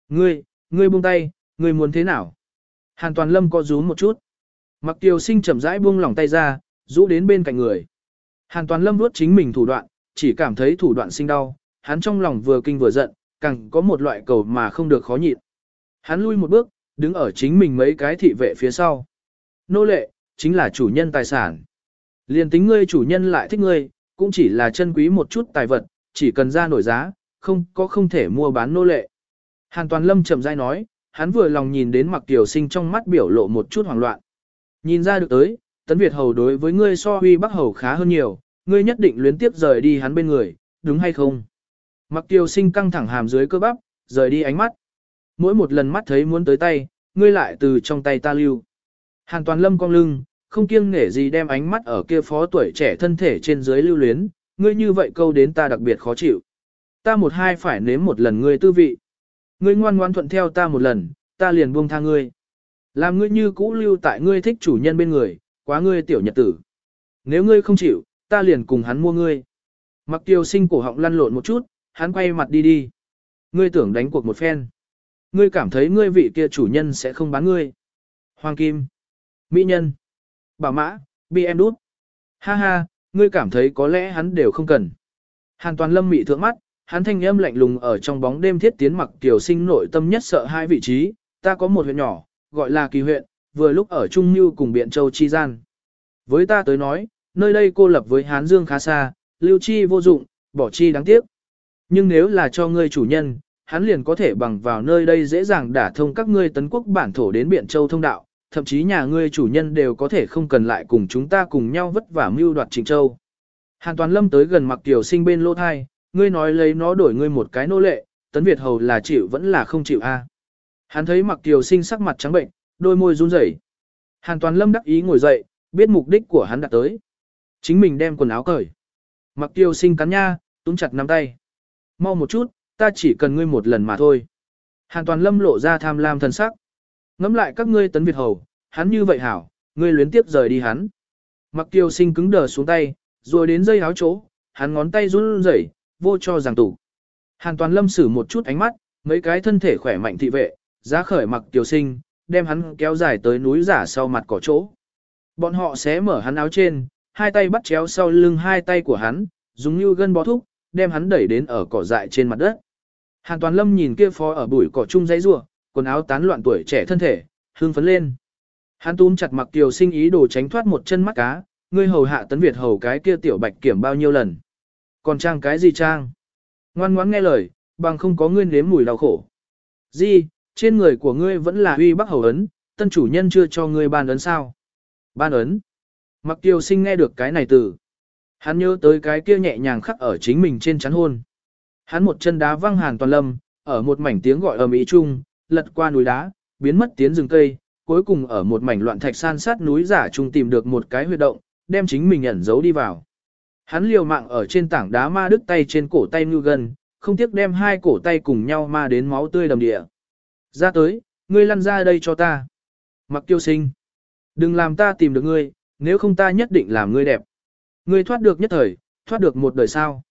Ngươi, ngươi buông tay, ngươi muốn thế nào? Hàn Toàn Lâm có rú một chút. Mặc Tiêu Sinh chậm rãi buông lỏng tay ra, rũ đến bên cạnh người. Hàn Toàn Lâm nuốt chính mình thủ đoạn, chỉ cảm thấy thủ đoạn sinh đau, hắn trong lòng vừa kinh vừa giận, càng có một loại cầu mà không được khó nhịn. Hắn lui một bước, đứng ở chính mình mấy cái thị vệ phía sau. Nô lệ, chính là chủ nhân tài sản. Liên tính ngươi chủ nhân lại thích ngươi, cũng chỉ là chân quý một chút tài vật, chỉ cần ra nổi giá, không có không thể mua bán nô lệ. Hàn Toàn Lâm chậm rãi nói, hắn vừa lòng nhìn đến mặc tiểu sinh trong mắt biểu lộ một chút hoảng loạn. Nhìn ra được tới, Tấn Việt Hầu đối với ngươi so huy Bắc Hầu khá hơn nhiều, ngươi nhất định luyến tiếp rời đi hắn bên người, đúng hay không? Mặc Tiêu sinh căng thẳng hàm dưới cơ bắp, rời đi ánh mắt. Mỗi một lần mắt thấy muốn tới tay, ngươi lại từ trong tay ta lưu. Hàn Toàn Lâm cong lưng, không kiêng nể gì đem ánh mắt ở kia phó tuổi trẻ thân thể trên dưới lưu luyến, ngươi như vậy câu đến ta đặc biệt khó chịu. Ta một hai phải nếm một lần ngươi tư vị. Ngươi ngoan ngoan thuận theo ta một lần, ta liền buông tha ngươi. Làm ngươi như cũ lưu tại ngươi thích chủ nhân bên người, quá ngươi tiểu nhật tử. Nếu ngươi không chịu, ta liền cùng hắn mua ngươi. Mặc tiêu sinh cổ họng lăn lộn một chút, hắn quay mặt đi đi. Ngươi tưởng đánh cuộc một phen. Ngươi cảm thấy ngươi vị kia chủ nhân sẽ không bán ngươi. Hoàng Kim. Mỹ nhân. Bảo mã, bi em đút. Ha ha, ngươi cảm thấy có lẽ hắn đều không cần. Hàn toàn lâm mị thượng mắt, hắn thanh âm lạnh lùng ở trong bóng đêm thiết tiến mặc tiểu sinh nội tâm nhất sợ hai vị trí, ta có một huyện nhỏ, gọi là kỳ huyện, vừa lúc ở Trung Như cùng Biện Châu Chi Gian. Với ta tới nói, nơi đây cô lập với Hán Dương khá xa, lưu chi vô dụng, bỏ chi đáng tiếc. Nhưng nếu là cho ngươi chủ nhân, hắn liền có thể bằng vào nơi đây dễ dàng đả thông các ngươi tấn quốc bản thổ đến Biện Châu thông đạo, thậm chí nhà ngươi chủ nhân đều có thể không cần lại cùng chúng ta cùng nhau vất vả mưu đoạt Trịnh Châu. Hàn Toàn Lâm tới gần mặc tiểu sinh bên lô thai, ngươi nói lấy nó đổi ngươi một cái nô lệ, tấn Việt hầu là chịu vẫn là không chịu a. Hắn thấy mặc tiểu sinh sắc mặt trắng bệnh, đôi môi run rẩy. Hàn Toàn Lâm đắc ý ngồi dậy, biết mục đích của hắn đã tới. Chính mình đem quần áo cởi. Mặc Tiêu sinh cắn nha, túm chặt nắm tay. Mau một chút, ta chỉ cần ngươi một lần mà thôi. Hàn Toàn Lâm lộ ra tham lam thần sắc. Ngắm lại các ngươi tấn Việt hầu, hắn như vậy hảo, ngươi luyến tiếp rời đi hắn. Mặc tiêu sinh cứng đờ xuống tay, rồi đến dây áo chỗ, hắn ngón tay run rẩy, vô cho giảng tủ. Hàn toàn lâm sử một chút ánh mắt, mấy cái thân thể khỏe mạnh thị vệ, giá khởi mặc tiêu sinh, đem hắn kéo dài tới núi giả sau mặt cỏ chỗ. Bọn họ sẽ mở hắn áo trên, hai tay bắt chéo sau lưng hai tay của hắn, dùng như gân bó thúc, đem hắn đẩy đến ở cỏ dại trên mặt đất. Hàn Toàn Lâm nhìn kia phó ở bụi cỏ chung giấy rua, quần áo tán loạn tuổi trẻ thân thể, hương phấn lên. Hắn túm chặt mặc tiểu sinh ý đồ tránh thoát một chân mắt cá, ngươi hầu hạ tấn Việt hầu cái kia tiểu bạch kiểm bao nhiêu lần. Còn trang cái gì trang? Ngoan ngoãn nghe lời, bằng không có ngươi nếm mùi đau khổ. Di, trên người của ngươi vẫn là uy bắc hầu ấn, tân chủ nhân chưa cho ngươi ban ấn sao? Ban ấn. Mặc tiêu sinh nghe được cái này từ. Hắn nhớ tới cái kia nhẹ nhàng khắc ở chính mình trên chắn hôn. Hắn một chân đá văng hàn toàn lâm, ở một mảnh tiếng gọi ầm ĩ chung, lật qua núi đá, biến mất tiến rừng cây, cuối cùng ở một mảnh loạn thạch san sát núi giả trung tìm được một cái huyệt động, đem chính mình ẩn giấu đi vào. Hắn liều mạng ở trên tảng đá ma đứt tay trên cổ tay ngư gần, không tiếc đem hai cổ tay cùng nhau ma đến máu tươi đầm địa. Ra tới, ngươi lăn ra đây cho ta. Mặc tiêu sinh. Đừng làm ta tìm được ngươi, nếu không ta nhất định làm ngươi đẹp. Ngươi thoát được nhất thời, thoát được một đời sao.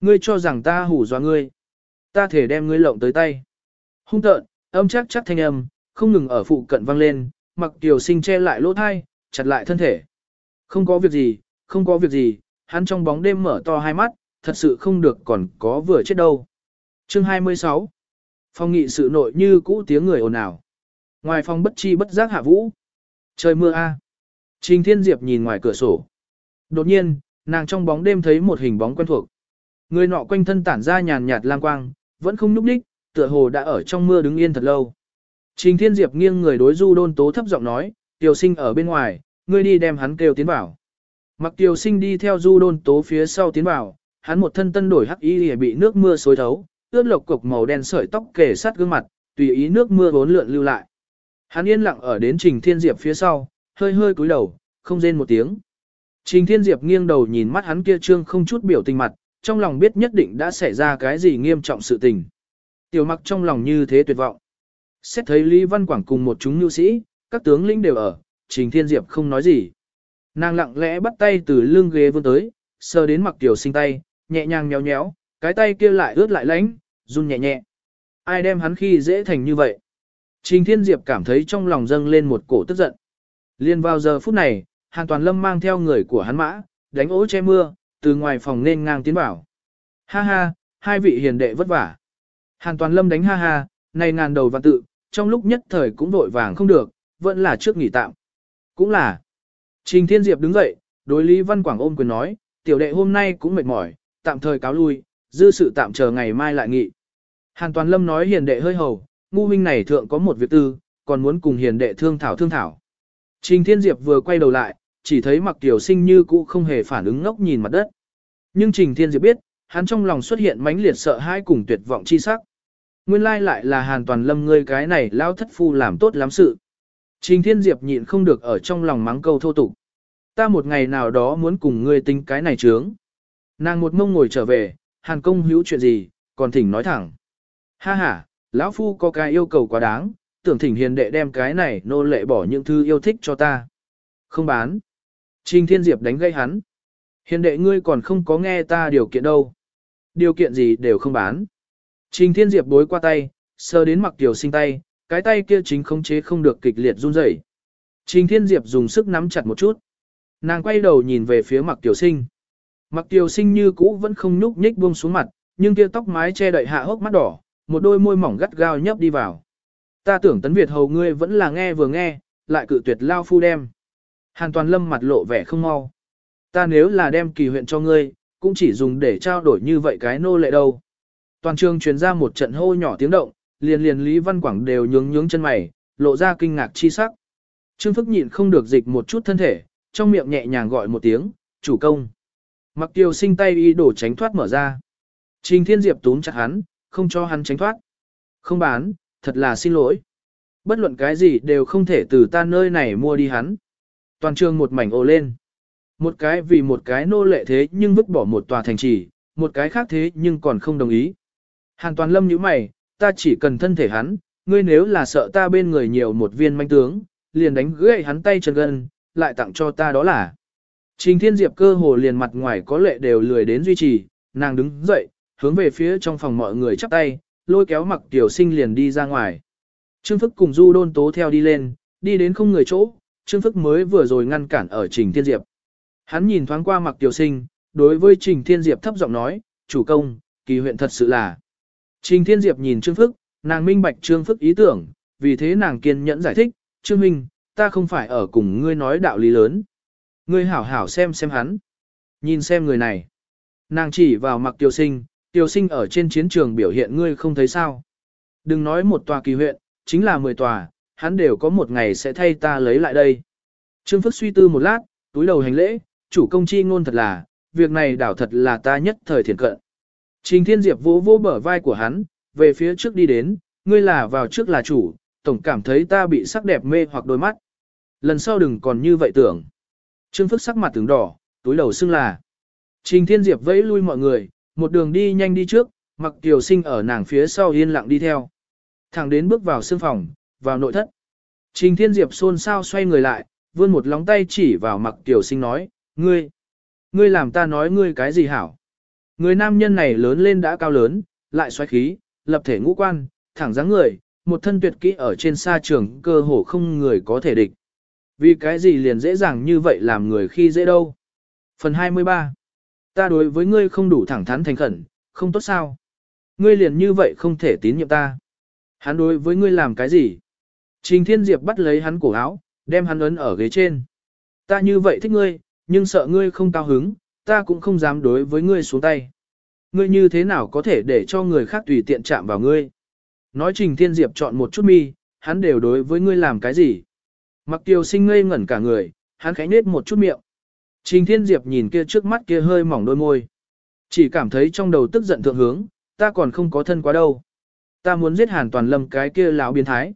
Ngươi cho rằng ta hủ dọa ngươi. Ta thể đem ngươi lộng tới tay. Hung tợn, âm chắc chắc thanh âm, không ngừng ở phụ cận vang lên, mặc tiểu sinh che lại lỗ thai, chặt lại thân thể. Không có việc gì, không có việc gì, hắn trong bóng đêm mở to hai mắt, thật sự không được còn có vừa chết đâu. Chương 26 Phong nghị sự nội như cũ tiếng người ồn ào. Ngoài phòng bất chi bất giác hạ vũ. Trời mưa a. Trình Thiên Diệp nhìn ngoài cửa sổ. Đột nhiên, nàng trong bóng đêm thấy một hình bóng quen thuộc. Người nọ quanh thân tản ra nhàn nhạt lang quang, vẫn không nhúc đích, tựa hồ đã ở trong mưa đứng yên thật lâu. Trình Thiên Diệp nghiêng người đối Du Đôn Tố thấp giọng nói, Tiểu Sinh ở bên ngoài, ngươi đi đem hắn kêu tiến vào. Mặc Tiểu Sinh đi theo Du Đôn Tố phía sau tiến vào, hắn một thân tân đổi hắc y bị nước mưa xối thấu, ướt lộc cục màu đen sợi tóc kề sát gương mặt, tùy ý nước mưa bốn lượn lưu lại. Hắn yên lặng ở đến Trình Thiên Diệp phía sau, hơi hơi cúi đầu, không rên một tiếng. Trình Thiên Diệp nghiêng đầu nhìn mắt hắn kia trương không chút biểu tình mặt, trong lòng biết nhất định đã xảy ra cái gì nghiêm trọng sự tình. Tiểu mặc trong lòng như thế tuyệt vọng. Xét thấy Lý Văn Quảng cùng một chúng nhu sĩ, các tướng lĩnh đều ở, Trình Thiên Diệp không nói gì. Nàng lặng lẽ bắt tay từ lưng ghế vươn tới, sờ đến mặc tiểu sinh tay, nhẹ nhàng nhéo nhéo, cái tay kia lại ướt lại lánh, run nhẹ nhẹ. Ai đem hắn khi dễ thành như vậy? Trình Thiên Diệp cảm thấy trong lòng dâng lên một cổ tức giận. Liên vào giờ phút này, Hàn Toàn Lâm mang theo người của hắn mã, đánh ố che mưa, từ ngoài phòng nên ngang tiến bảo. Ha ha, hai vị hiền đệ vất vả. Hàn Toàn Lâm đánh ha ha, này ngàn đầu và tự, trong lúc nhất thời cũng vội vàng không được, vẫn là trước nghỉ tạm. Cũng là. Trình Thiên Diệp đứng dậy, đối Lý Văn Quảng ôm quyền nói, tiểu đệ hôm nay cũng mệt mỏi, tạm thời cáo lui, dư sự tạm chờ ngày mai lại nghị. Hàn Toàn Lâm nói hiền đệ hơi hầu, ngu huynh này thượng có một việc tư, còn muốn cùng hiền đệ thương thảo thương thảo. Trình Thiên Diệp vừa quay đầu lại, chỉ thấy mặc tiểu sinh như cũ không hề phản ứng ngốc nhìn mặt đất. Nhưng Trình Thiên Diệp biết, hắn trong lòng xuất hiện mãnh liệt sợ hãi cùng tuyệt vọng chi sắc. Nguyên lai lại là Hàn Toàn Lâm ngươi cái này lao thất phu làm tốt lắm sự. Trình Thiên Diệp nhịn không được ở trong lòng mắng câu thô tục. Ta một ngày nào đó muốn cùng ngươi tính cái này trướng. Nàng một mông ngồi trở về, Hàn công hữu chuyện gì, còn thỉnh nói thẳng. Ha ha, lão phu có cái yêu cầu quá đáng, tưởng thỉnh hiền đệ đem cái này nô lệ bỏ những thứ yêu thích cho ta. Không bán. Trình Thiên Diệp đánh gây hắn. Hiền đệ ngươi còn không có nghe ta điều kiện đâu. Điều kiện gì đều không bán. Trình Thiên Diệp bối qua tay, sờ đến mặc tiểu sinh tay, cái tay kia chính không chế không được kịch liệt run rẩy. Trình Thiên Diệp dùng sức nắm chặt một chút. Nàng quay đầu nhìn về phía mặc tiểu sinh. Mặc tiều sinh như cũ vẫn không nhúc nhích buông xuống mặt, nhưng kia tóc mái che đậy hạ hốc mắt đỏ, một đôi môi mỏng gắt gao nhấp đi vào. Ta tưởng tấn Việt hầu ngươi vẫn là nghe vừa nghe, lại cự tuyệt lao phu đem. Hàn toàn lâm mặt lộ vẻ không mau. Ta nếu là đem kỳ huyện cho ngươi, cũng chỉ dùng để trao đổi như vậy cái nô lệ đâu. Toàn trường truyền ra một trận hô nhỏ tiếng động, liền liền Lý Văn Quảng đều nhướng nhướng chân mày, lộ ra kinh ngạc chi sắc. Trương Phức nhịn không được dịch một chút thân thể, trong miệng nhẹ nhàng gọi một tiếng, chủ công. Mặc tiêu sinh tay y đổ tránh thoát mở ra. Trình Thiên Diệp túm chặt hắn, không cho hắn tránh thoát. Không bán, thật là xin lỗi. Bất luận cái gì đều không thể từ ta nơi này mua đi hắn. Toàn trường một mảnh ồ lên. Một cái vì một cái nô lệ thế nhưng vứt bỏ một tòa thành trì, một cái khác thế nhưng còn không đồng ý. Hàn toàn lâm như mày, ta chỉ cần thân thể hắn, ngươi nếu là sợ ta bên người nhiều một viên manh tướng, liền đánh gãy hắn tay chân gân, lại tặng cho ta đó là. Trình Thiên Diệp cơ hồ liền mặt ngoài có lệ đều lười đến duy trì, nàng đứng dậy, hướng về phía trong phòng mọi người chắp tay, lôi kéo mặc tiểu sinh liền đi ra ngoài. Trương Phức cùng Du Đôn Tố theo đi lên, đi đến không người chỗ, Trương Phức mới vừa rồi ngăn cản ở Trình Thiên Diệp. Hắn nhìn thoáng qua mặc tiểu sinh, đối với Trình Thiên Diệp thấp giọng nói, chủ công, kỳ huyện thật sự là. Trình Thiên Diệp nhìn Trương Phức, nàng minh bạch Trương Phức ý tưởng, vì thế nàng kiên nhẫn giải thích, Trương Minh, ta không phải ở cùng ngươi nói đạo lý lớn. Ngươi hảo hảo xem xem hắn. Nhìn xem người này. Nàng chỉ vào mặc Tiêu sinh, Tiêu sinh ở trên chiến trường biểu hiện ngươi không thấy sao. Đừng nói một tòa kỳ huyện, chính là mười tòa, hắn đều có một ngày sẽ thay ta lấy lại đây. Trương Phức suy tư một lát, túi đầu hành lễ, chủ công chi ngôn thật là, việc này đảo thật là ta nhất thời thiền cận. Trình Thiên Diệp vỗ vỗ bờ vai của hắn, về phía trước đi đến, ngươi là vào trước là chủ, tổng cảm thấy ta bị sắc đẹp mê hoặc đôi mắt. Lần sau đừng còn như vậy tưởng. Trương Phức sắc mặt tướng đỏ, túi đầu xưng là. Trình Thiên Diệp vẫy lui mọi người, một đường đi nhanh đi trước, mặc tiểu sinh ở nàng phía sau yên lặng đi theo. Thẳng đến bước vào sương phòng, vào nội thất. Trình Thiên Diệp xôn xao xoay người lại, vươn một lóng tay chỉ vào mặc tiểu sinh nói, ngươi, ngươi làm ta nói ngươi cái gì hảo. Người nam nhân này lớn lên đã cao lớn, lại xoáy khí, lập thể ngũ quan, thẳng dáng người, một thân tuyệt kỹ ở trên sa trường cơ hồ không người có thể địch. Vì cái gì liền dễ dàng như vậy làm người khi dễ đâu. Phần 23 Ta đối với ngươi không đủ thẳng thắn thành khẩn, không tốt sao. Ngươi liền như vậy không thể tín nhiệm ta. Hắn đối với ngươi làm cái gì? Trình Thiên Diệp bắt lấy hắn cổ áo, đem hắn ấn ở ghế trên. Ta như vậy thích ngươi, nhưng sợ ngươi không cao hứng, ta cũng không dám đối với ngươi xuống tay. Ngươi như thế nào có thể để cho người khác tùy tiện chạm vào ngươi? Nói Trình Thiên Diệp chọn một chút mi, hắn đều đối với ngươi làm cái gì? Mặc tiêu sinh ngây ngẩn cả người, hắn khẽ nết một chút miệng. Trình Thiên Diệp nhìn kia trước mắt kia hơi mỏng đôi môi. Chỉ cảm thấy trong đầu tức giận thượng hướng, ta còn không có thân quá đâu. Ta muốn giết hàn toàn lâm cái kia lão biến thái.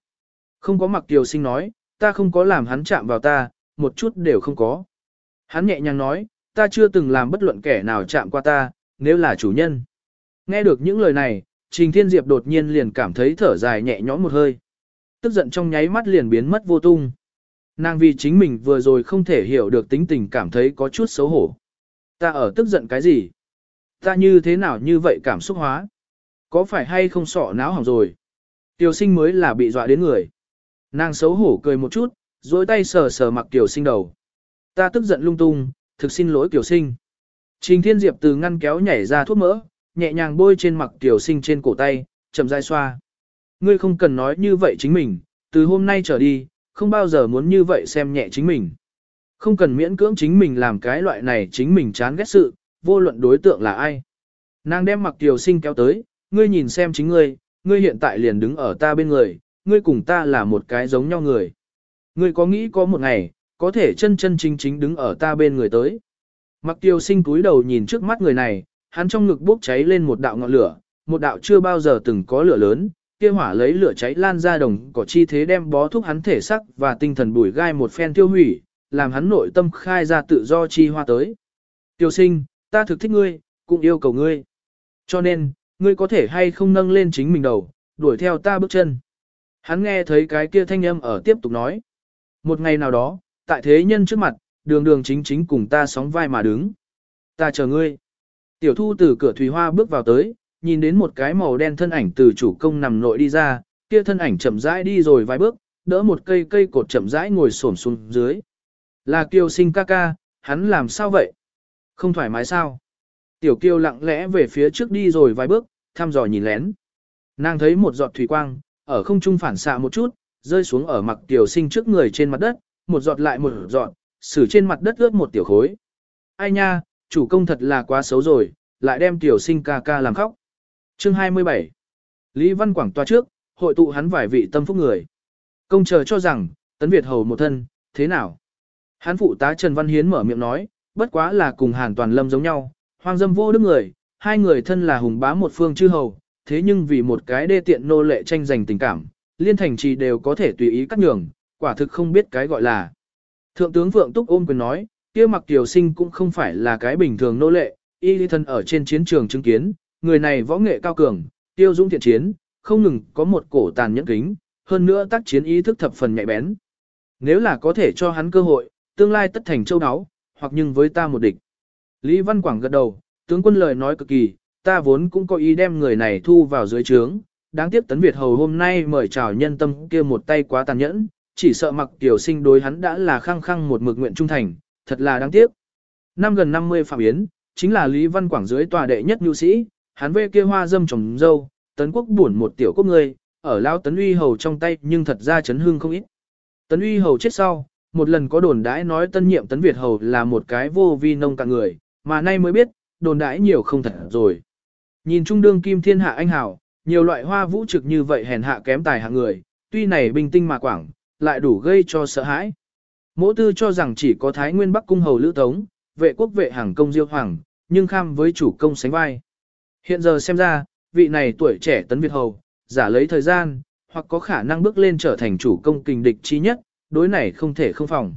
Không có mặc tiêu sinh nói, ta không có làm hắn chạm vào ta, một chút đều không có. Hắn nhẹ nhàng nói, ta chưa từng làm bất luận kẻ nào chạm qua ta, nếu là chủ nhân. Nghe được những lời này, Trình Thiên Diệp đột nhiên liền cảm thấy thở dài nhẹ nhõm một hơi. Tức giận trong nháy mắt liền biến mất vô tung. Nàng vì chính mình vừa rồi không thể hiểu được tính tình cảm thấy có chút xấu hổ. Ta ở tức giận cái gì? Ta như thế nào như vậy cảm xúc hóa? Có phải hay không sọ náo hỏng rồi? Tiểu sinh mới là bị dọa đến người. Nàng xấu hổ cười một chút, dối tay sờ sờ mặc tiểu sinh đầu. Ta tức giận lung tung, thực xin lỗi tiểu sinh. Trình Thiên Diệp từ ngăn kéo nhảy ra thuốc mỡ, nhẹ nhàng bôi trên mặc tiểu sinh trên cổ tay, chậm rãi xoa. Ngươi không cần nói như vậy chính mình, từ hôm nay trở đi, không bao giờ muốn như vậy xem nhẹ chính mình. Không cần miễn cưỡng chính mình làm cái loại này chính mình chán ghét sự, vô luận đối tượng là ai. Nàng đem mặc tiểu sinh kéo tới, ngươi nhìn xem chính ngươi, ngươi hiện tại liền đứng ở ta bên người, ngươi cùng ta là một cái giống nhau người. Ngươi có nghĩ có một ngày, có thể chân chân chính chính đứng ở ta bên người tới. Mặc tiêu sinh cúi đầu nhìn trước mắt người này, hắn trong ngực bốc cháy lên một đạo ngọn lửa, một đạo chưa bao giờ từng có lửa lớn, kia hỏa lấy lửa cháy lan ra đồng có chi thế đem bó thuốc hắn thể sắc và tinh thần bùi gai một phen tiêu hủy, làm hắn nội tâm khai ra tự do chi hoa tới. Tiêu sinh, ta thực thích ngươi, cũng yêu cầu ngươi. Cho nên, ngươi có thể hay không nâng lên chính mình đầu, đuổi theo ta bước chân. Hắn nghe thấy cái kia thanh âm ở tiếp tục nói. Một ngày nào đó, tại thế nhân trước mặt, đường đường chính chính cùng ta sóng vai mà đứng. Ta chờ ngươi. Tiểu thu từ cửa thủy hoa bước vào tới, nhìn đến một cái màu đen thân ảnh từ chủ công nằm nội đi ra, kia thân ảnh chậm rãi đi rồi vài bước, đỡ một cây cây cột chậm rãi ngồi xổm xuống dưới. Là kiều sinh ca ca, hắn làm sao vậy? Không thoải mái sao? Tiểu kiều lặng lẽ về phía trước đi rồi vài bước, thăm dò nhìn lén. Nàng thấy một giọt thủy quang, ở không trung phản xạ một chút, rơi xuống ở mặt tiểu sinh trước người trên mặt đất, một giọt lại một giọt, xử trên mặt đất ướt một tiểu khối. Ai nha, chủ công thật là quá xấu rồi, lại đem tiểu sinh ca ca làm khóc. Chương 27 Lý Văn Quảng toa trước, hội tụ hắn vài vị tâm phúc người. Công chờ cho rằng, Tấn Việt hầu một thân, thế nào? Hắn phụ tá Trần Văn Hiến mở miệng nói, bất quá là cùng Hàn Toàn Lâm giống nhau, hoang dâm vô đức người, hai người thân là hùng bá một phương chư hầu, thế nhưng vì một cái đê tiện nô lệ tranh giành tình cảm, liên thành trì đều có thể tùy ý cắt nhường, quả thực không biết cái gọi là. Thượng tướng Phượng Túc ôm quyền nói, kia mặc tiểu sinh cũng không phải là cái bình thường nô lệ, y lý thân ở trên chiến trường chứng kiến, người này võ nghệ cao cường, tiêu dũng thiện chiến, không ngừng có một cổ tàn nhẫn kính, hơn nữa tác chiến ý thức thập phần nhạy bén. Nếu là có thể cho hắn cơ hội, tương lai tất thành châu áo, hoặc nhưng với ta một địch. Lý Văn Quảng gật đầu, tướng quân lời nói cực kỳ, ta vốn cũng có ý đem người này thu vào dưới trướng, đáng tiếc Tấn Việt Hầu hôm nay mời chào nhân tâm kia một tay quá tàn nhẫn, chỉ sợ mặc tiểu sinh đối hắn đã là khăng khăng một mực nguyện trung thành, thật là đáng tiếc. Năm gần 50 phạm yến, chính là Lý Văn Quảng dưới tòa đệ nhất nhu sĩ, hắn vê kia hoa dâm trồng dâu, tấn quốc buồn một tiểu quốc người, ở lao tấn uy hầu trong tay nhưng thật ra chấn hương không ít. Tấn uy hầu chết sau, một lần có đồn đãi nói tân nhiệm tấn Việt hầu là một cái vô vi nông cạn người, mà nay mới biết, đồn đãi nhiều không thật rồi. Nhìn trung đương kim thiên hạ anh hảo, nhiều loại hoa vũ trực như vậy hèn hạ kém tài hạng người, tuy này bình tinh mà quảng, lại đủ gây cho sợ hãi. Mỗ tư cho rằng chỉ có Thái Nguyên Bắc Cung Hầu Lữ Tống, vệ quốc vệ hàng công diêu hoàng, nhưng kham với chủ công sánh vai. Hiện giờ xem ra, vị này tuổi trẻ tấn Việt Hầu, giả lấy thời gian, hoặc có khả năng bước lên trở thành chủ công kình địch chi nhất, đối này không thể không phòng.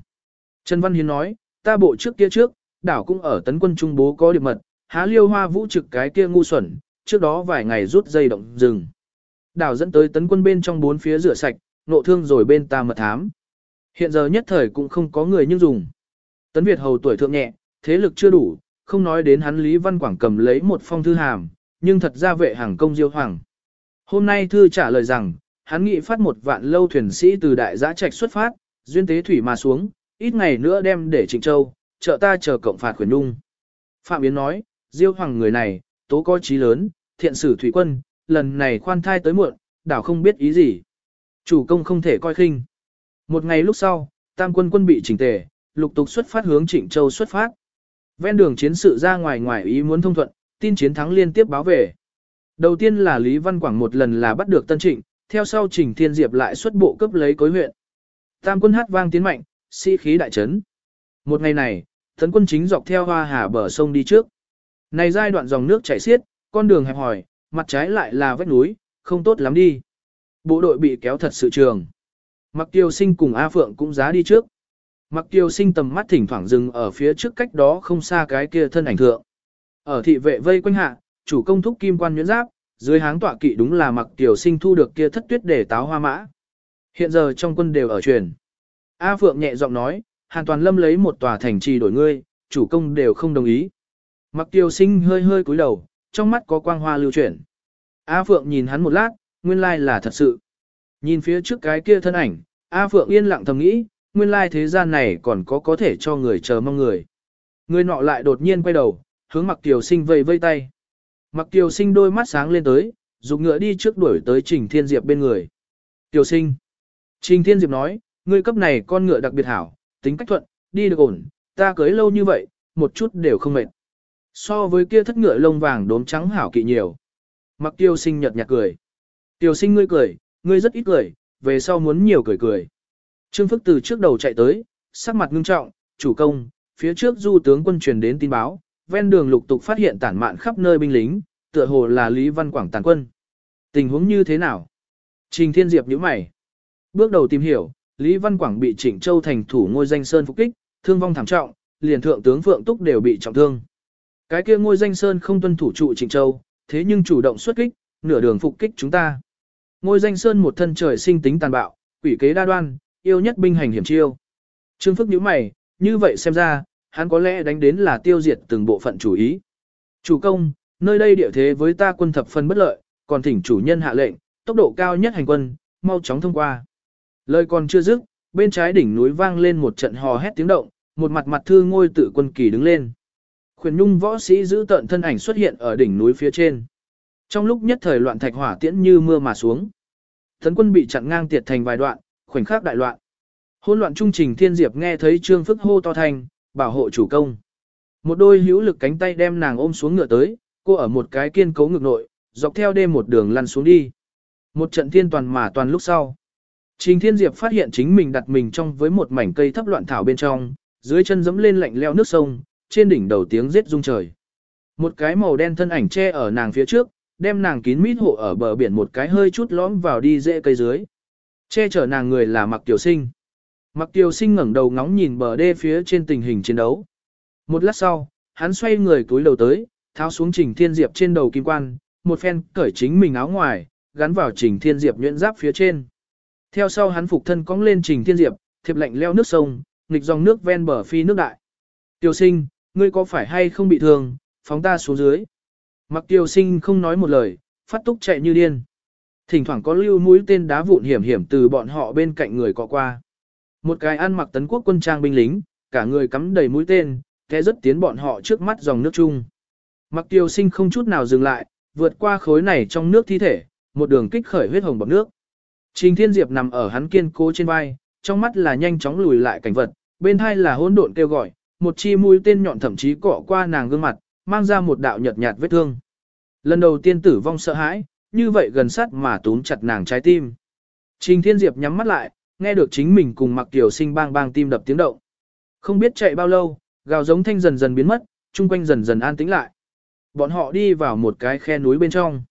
Trần Văn Hiến nói, ta bộ trước kia trước, đảo cũng ở tấn quân trung bố có điệp mật, há liêu hoa vũ trực cái kia ngu xuẩn, trước đó vài ngày rút dây động rừng. Đảo dẫn tới tấn quân bên trong bốn phía rửa sạch, nộ thương rồi bên ta mật thám. Hiện giờ nhất thời cũng không có người nhưng dùng. Tấn Việt hầu tuổi thượng nhẹ, thế lực chưa đủ, không nói đến hắn Lý Văn Quảng cầm lấy một phong thư hàm, nhưng thật ra vệ hàng công diêu hoàng. Hôm nay thư trả lời rằng, hắn nghị phát một vạn lâu thuyền sĩ từ đại giã trạch xuất phát, duyên tế thủy mà xuống, ít ngày nữa đem để Trịnh Châu, trợ ta chờ cộng phạt khuyến nung Phạm Yến nói, diêu hoàng người này, tố có trí lớn, thiện sử thủy quân, lần này khoan thai tới muộn, đảo không biết ý gì. Chủ công không thể coi khinh. Một ngày lúc sau, tam quân quân bị chỉnh tề, lục tục xuất phát hướng Trịnh Châu xuất phát. Ven đường chiến sự ra ngoài ngoài ý muốn thông thuận, tin chiến thắng liên tiếp báo về. Đầu tiên là Lý Văn Quảng một lần là bắt được Tân Trịnh, theo sau Trình Thiên Diệp lại xuất bộ cấp lấy cối huyện. Tam quân hát vang tiến mạnh, sĩ khí đại trấn. Một ngày này, tấn quân chính dọc theo hoa hà bờ sông đi trước. Này giai đoạn dòng nước chảy xiết, con đường hẹp hòi, mặt trái lại là vách núi, không tốt lắm đi. Bộ đội bị kéo thật sự trường. Mặc tiêu sinh cùng A Phượng cũng giá đi trước. Mặc tiêu sinh tầm mắt thỉnh thoảng dừng ở phía trước cách đó không xa cái kia thân ảnh thượng. Ở thị vệ vây quanh hạ, chủ công thúc kim quan nhuyễn giáp, dưới háng tọa kỵ đúng là mặc tiểu sinh thu được kia thất tuyết để táo hoa mã. Hiện giờ trong quân đều ở truyền. A Phượng nhẹ giọng nói, Hàn Toàn Lâm lấy một tòa thành trì đổi ngươi, chủ công đều không đồng ý. Mặc tiểu sinh hơi hơi cúi đầu, trong mắt có quang hoa lưu chuyển. A Phượng nhìn hắn một lát, nguyên lai là thật sự. Nhìn phía trước cái kia thân ảnh, A Phượng yên lặng thầm nghĩ, nguyên lai thế gian này còn có có thể cho người chờ mong người. Người nọ lại đột nhiên quay đầu, hướng mặc Kiều sinh vây vây tay. Mặc Kiều sinh đôi mắt sáng lên tới, dục ngựa đi trước đuổi tới Trình Thiên Diệp bên người. Kiều sinh. Trình Thiên Diệp nói, ngươi cấp này con ngựa đặc biệt hảo, tính cách thuận, đi được ổn, ta cưới lâu như vậy, một chút đều không mệt. So với kia thất ngựa lông vàng đốm trắng hảo kỵ nhiều. Mặc Kiều sinh nhật nhạt cười. Kiều sinh ngươi cười, ngươi rất ít cười, về sau muốn nhiều cười cười. Trương Phức từ trước đầu chạy tới, sắc mặt ngưng trọng, chủ công, phía trước du tướng quân truyền đến tin báo, ven đường lục tục phát hiện tản mạn khắp nơi binh lính, tựa hồ là Lý Văn Quảng tàn quân. Tình huống như thế nào? Trình Thiên Diệp nhíu mày. Bước đầu tìm hiểu, Lý Văn Quảng bị Trịnh Châu thành thủ ngôi danh sơn phục kích, thương vong thảm trọng, liền thượng tướng Phượng Túc đều bị trọng thương. Cái kia ngôi danh sơn không tuân thủ trụ Trịnh Châu, thế nhưng chủ động xuất kích, nửa đường phục kích chúng ta. Ngôi danh sơn một thân trời sinh tính tàn bạo, quỷ kế đa đoan, yêu nhất binh hành hiểm chiêu. Trương Phức nhíu mày, như vậy xem ra, hắn có lẽ đánh đến là tiêu diệt từng bộ phận chủ ý. Chủ công, nơi đây địa thế với ta quân thập phân bất lợi, còn thỉnh chủ nhân hạ lệnh, tốc độ cao nhất hành quân, mau chóng thông qua. Lời còn chưa dứt, bên trái đỉnh núi vang lên một trận hò hét tiếng động, một mặt mặt thư ngôi tự quân kỳ đứng lên. Khuyển nhung võ sĩ giữ tận thân ảnh xuất hiện ở đỉnh núi phía trên. Trong lúc nhất thời loạn thạch hỏa tiễn như mưa mà xuống. Tấn quân bị chặn ngang tiệt thành vài đoạn, khoảnh khắc đại loạn. Hôn loạn trung trình thiên diệp nghe thấy trương phức hô to thành, bảo hộ chủ công. Một đôi hữu lực cánh tay đem nàng ôm xuống ngựa tới, cô ở một cái kiên cấu ngực nội, dọc theo đêm một đường lăn xuống đi. Một trận thiên toàn mà toàn lúc sau. Trình Thiên Diệp phát hiện chính mình đặt mình trong với một mảnh cây thấp loạn thảo bên trong, dưới chân dẫm lên lạnh leo nước sông, trên đỉnh đầu tiếng giết rung trời. Một cái màu đen thân ảnh che ở nàng phía trước, đem nàng kín mít hộ ở bờ biển một cái hơi chút lõm vào đi dễ cây dưới. Che chở nàng người là Mặc Tiểu Sinh. Mặc Kiều Sinh ngẩng đầu ngóng nhìn bờ đê phía trên tình hình chiến đấu. Một lát sau, hắn xoay người túi đầu tới, tháo xuống Trình Thiên Diệp trên đầu kim quan, một phen cởi chính mình áo ngoài, gắn vào Trình Thiên Diệp nhuyễn giáp phía trên. Theo sau hắn phục thân cong lên Trình Thiên Diệp, thiệp lạnh leo nước sông, nghịch dòng nước ven bờ phi nước đại. Tiêu Sinh, ngươi có phải hay không bị thương, phóng ta xuống dưới. Mặc Tiêu Sinh không nói một lời, phát túc chạy như điên. Thỉnh thoảng có lưu mũi tên đá vụn hiểm hiểm từ bọn họ bên cạnh người cọ qua. Một cái ăn mặc tấn quốc quân trang binh lính, cả người cắm đầy mũi tên, thế rất tiến bọn họ trước mắt dòng nước chung. Mặc tiêu sinh không chút nào dừng lại, vượt qua khối này trong nước thi thể, một đường kích khởi huyết hồng bọc nước. Trình Thiên Diệp nằm ở hắn kiên cố trên vai, trong mắt là nhanh chóng lùi lại cảnh vật, bên hai là hỗn độn kêu gọi, một chi mũi tên nhọn thậm chí cọ qua nàng gương mặt, mang ra một đạo nhợt nhạt vết thương. Lần đầu tiên tử vong sợ hãi, như vậy gần sát mà túm chặt nàng trái tim. Trình Thiên Diệp nhắm mắt lại, nghe được chính mình cùng Mặc Tiểu Sinh bang bang tim đập tiếng động. Không biết chạy bao lâu, gào giống thanh dần dần biến mất, chung quanh dần dần an tĩnh lại. Bọn họ đi vào một cái khe núi bên trong.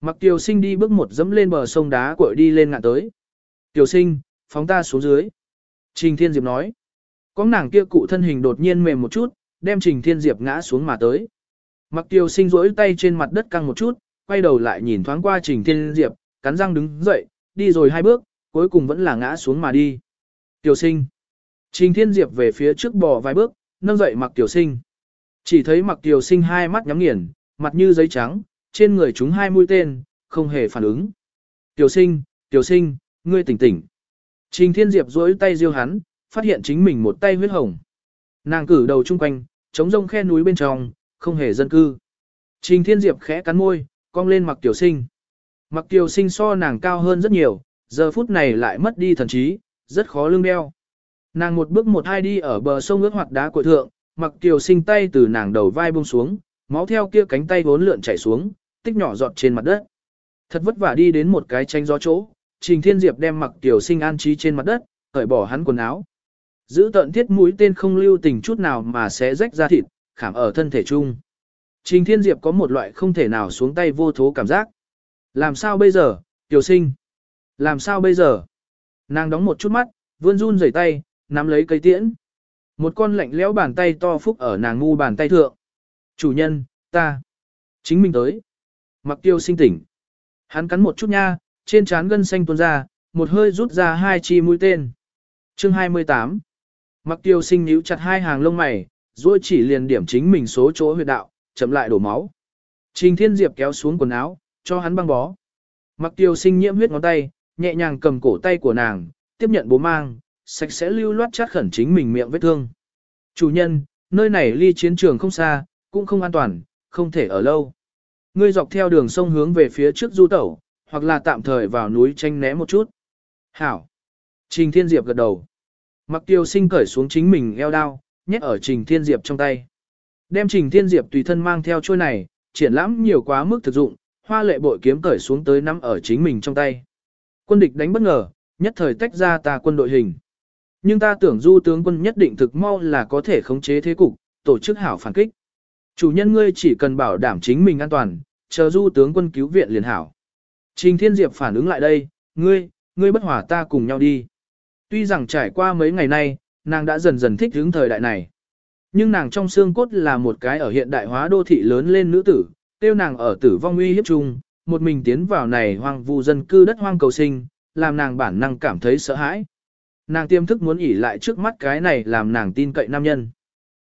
Mặc Tiểu Sinh đi bước một dẫm lên bờ sông đá cội đi lên ngạn tới. Tiểu Sinh, phóng ta xuống dưới. Trình Thiên Diệp nói. Có nàng kia cụ thân hình đột nhiên mềm một chút, đem Trình Thiên Diệp ngã xuống mà tới. Mặc Tiểu Sinh rỗi tay trên mặt đất căng một chút, quay đầu lại nhìn thoáng qua Trình Thiên Diệp, cắn răng đứng dậy, đi rồi hai bước, cuối cùng vẫn là ngã xuống mà đi. Tiểu sinh. Trình Thiên Diệp về phía trước bò vài bước, nâng dậy mặc tiểu sinh. Chỉ thấy mặc tiểu sinh hai mắt nhắm nghiền, mặt như giấy trắng, trên người chúng hai mũi tên, không hề phản ứng. Tiểu sinh, tiểu sinh, ngươi tỉnh tỉnh. Trình Thiên Diệp duỗi tay diêu hắn, phát hiện chính mình một tay huyết hồng. Nàng cử đầu chung quanh, chống rông khe núi bên trong, không hề dân cư. Trình Thiên Diệp khẽ cắn môi, cong lên mặc tiểu sinh. Mặc tiểu sinh so nàng cao hơn rất nhiều, giờ phút này lại mất đi thần trí, rất khó lưng đeo. Nàng một bước một hai đi ở bờ sông ướt hoạt đá của thượng, mặc kiều sinh tay từ nàng đầu vai buông xuống, máu theo kia cánh tay vốn lượn chảy xuống, tích nhỏ giọt trên mặt đất. Thật vất vả đi đến một cái tranh gió chỗ, Trình Thiên Diệp đem mặc tiểu sinh an trí trên mặt đất, cởi bỏ hắn quần áo. Giữ tận thiết mũi tên không lưu tình chút nào mà sẽ rách ra thịt, khảm ở thân thể chung. Trình Thiên Diệp có một loại không thể nào xuống tay vô thố cảm giác. Làm sao bây giờ, tiểu sinh? Làm sao bây giờ? Nàng đóng một chút mắt, vươn run rẩy tay, nắm lấy cây tiễn. Một con lạnh lẽo bàn tay to phúc ở nàng ngu bàn tay thượng. Chủ nhân, ta. Chính mình tới. Mặc tiêu sinh tỉnh. Hắn cắn một chút nha, trên trán gân xanh tuôn ra, một hơi rút ra hai chi mũi tên. Chương 28 Mặc tiêu sinh níu chặt hai hàng lông mày, rồi chỉ liền điểm chính mình số chỗ huyệt đạo, chậm lại đổ máu. Trình Thiên Diệp kéo xuống quần áo, cho hắn băng bó. Mặc tiêu sinh nhiễm huyết ngón tay, nhẹ nhàng cầm cổ tay của nàng, tiếp nhận bố mang, sạch sẽ lưu loát chát khẩn chính mình miệng vết thương. Chủ nhân, nơi này ly chiến trường không xa, cũng không an toàn, không thể ở lâu. Ngươi dọc theo đường sông hướng về phía trước du tẩu, hoặc là tạm thời vào núi tranh né một chút. Hảo. Trình Thiên Diệp gật đầu. Mặc tiêu sinh cởi xuống chính mình eo đao, nhét ở Trình Thiên Diệp trong tay. Đem Trình Thiên Diệp tùy thân mang theo trôi này, triển lãm nhiều quá mức thực dụng, hoa lệ bội kiếm cởi xuống tới nắm ở chính mình trong tay. Quân địch đánh bất ngờ, nhất thời tách ra ta quân đội hình. Nhưng ta tưởng du tướng quân nhất định thực mau là có thể khống chế thế cục, tổ chức hảo phản kích. Chủ nhân ngươi chỉ cần bảo đảm chính mình an toàn, chờ du tướng quân cứu viện liền hảo. Trình Thiên Diệp phản ứng lại đây, ngươi, ngươi bất hòa ta cùng nhau đi. Tuy rằng trải qua mấy ngày nay, nàng đã dần dần thích hướng thời đại này. Nhưng nàng trong xương cốt là một cái ở hiện đại hóa đô thị lớn lên nữ tử, tiêu nàng ở tử vong uy hiếp chung, một mình tiến vào này hoang vu dân cư đất hoang cầu sinh, làm nàng bản năng cảm thấy sợ hãi. Nàng tiêm thức muốn ỉ lại trước mắt cái này làm nàng tin cậy nam nhân.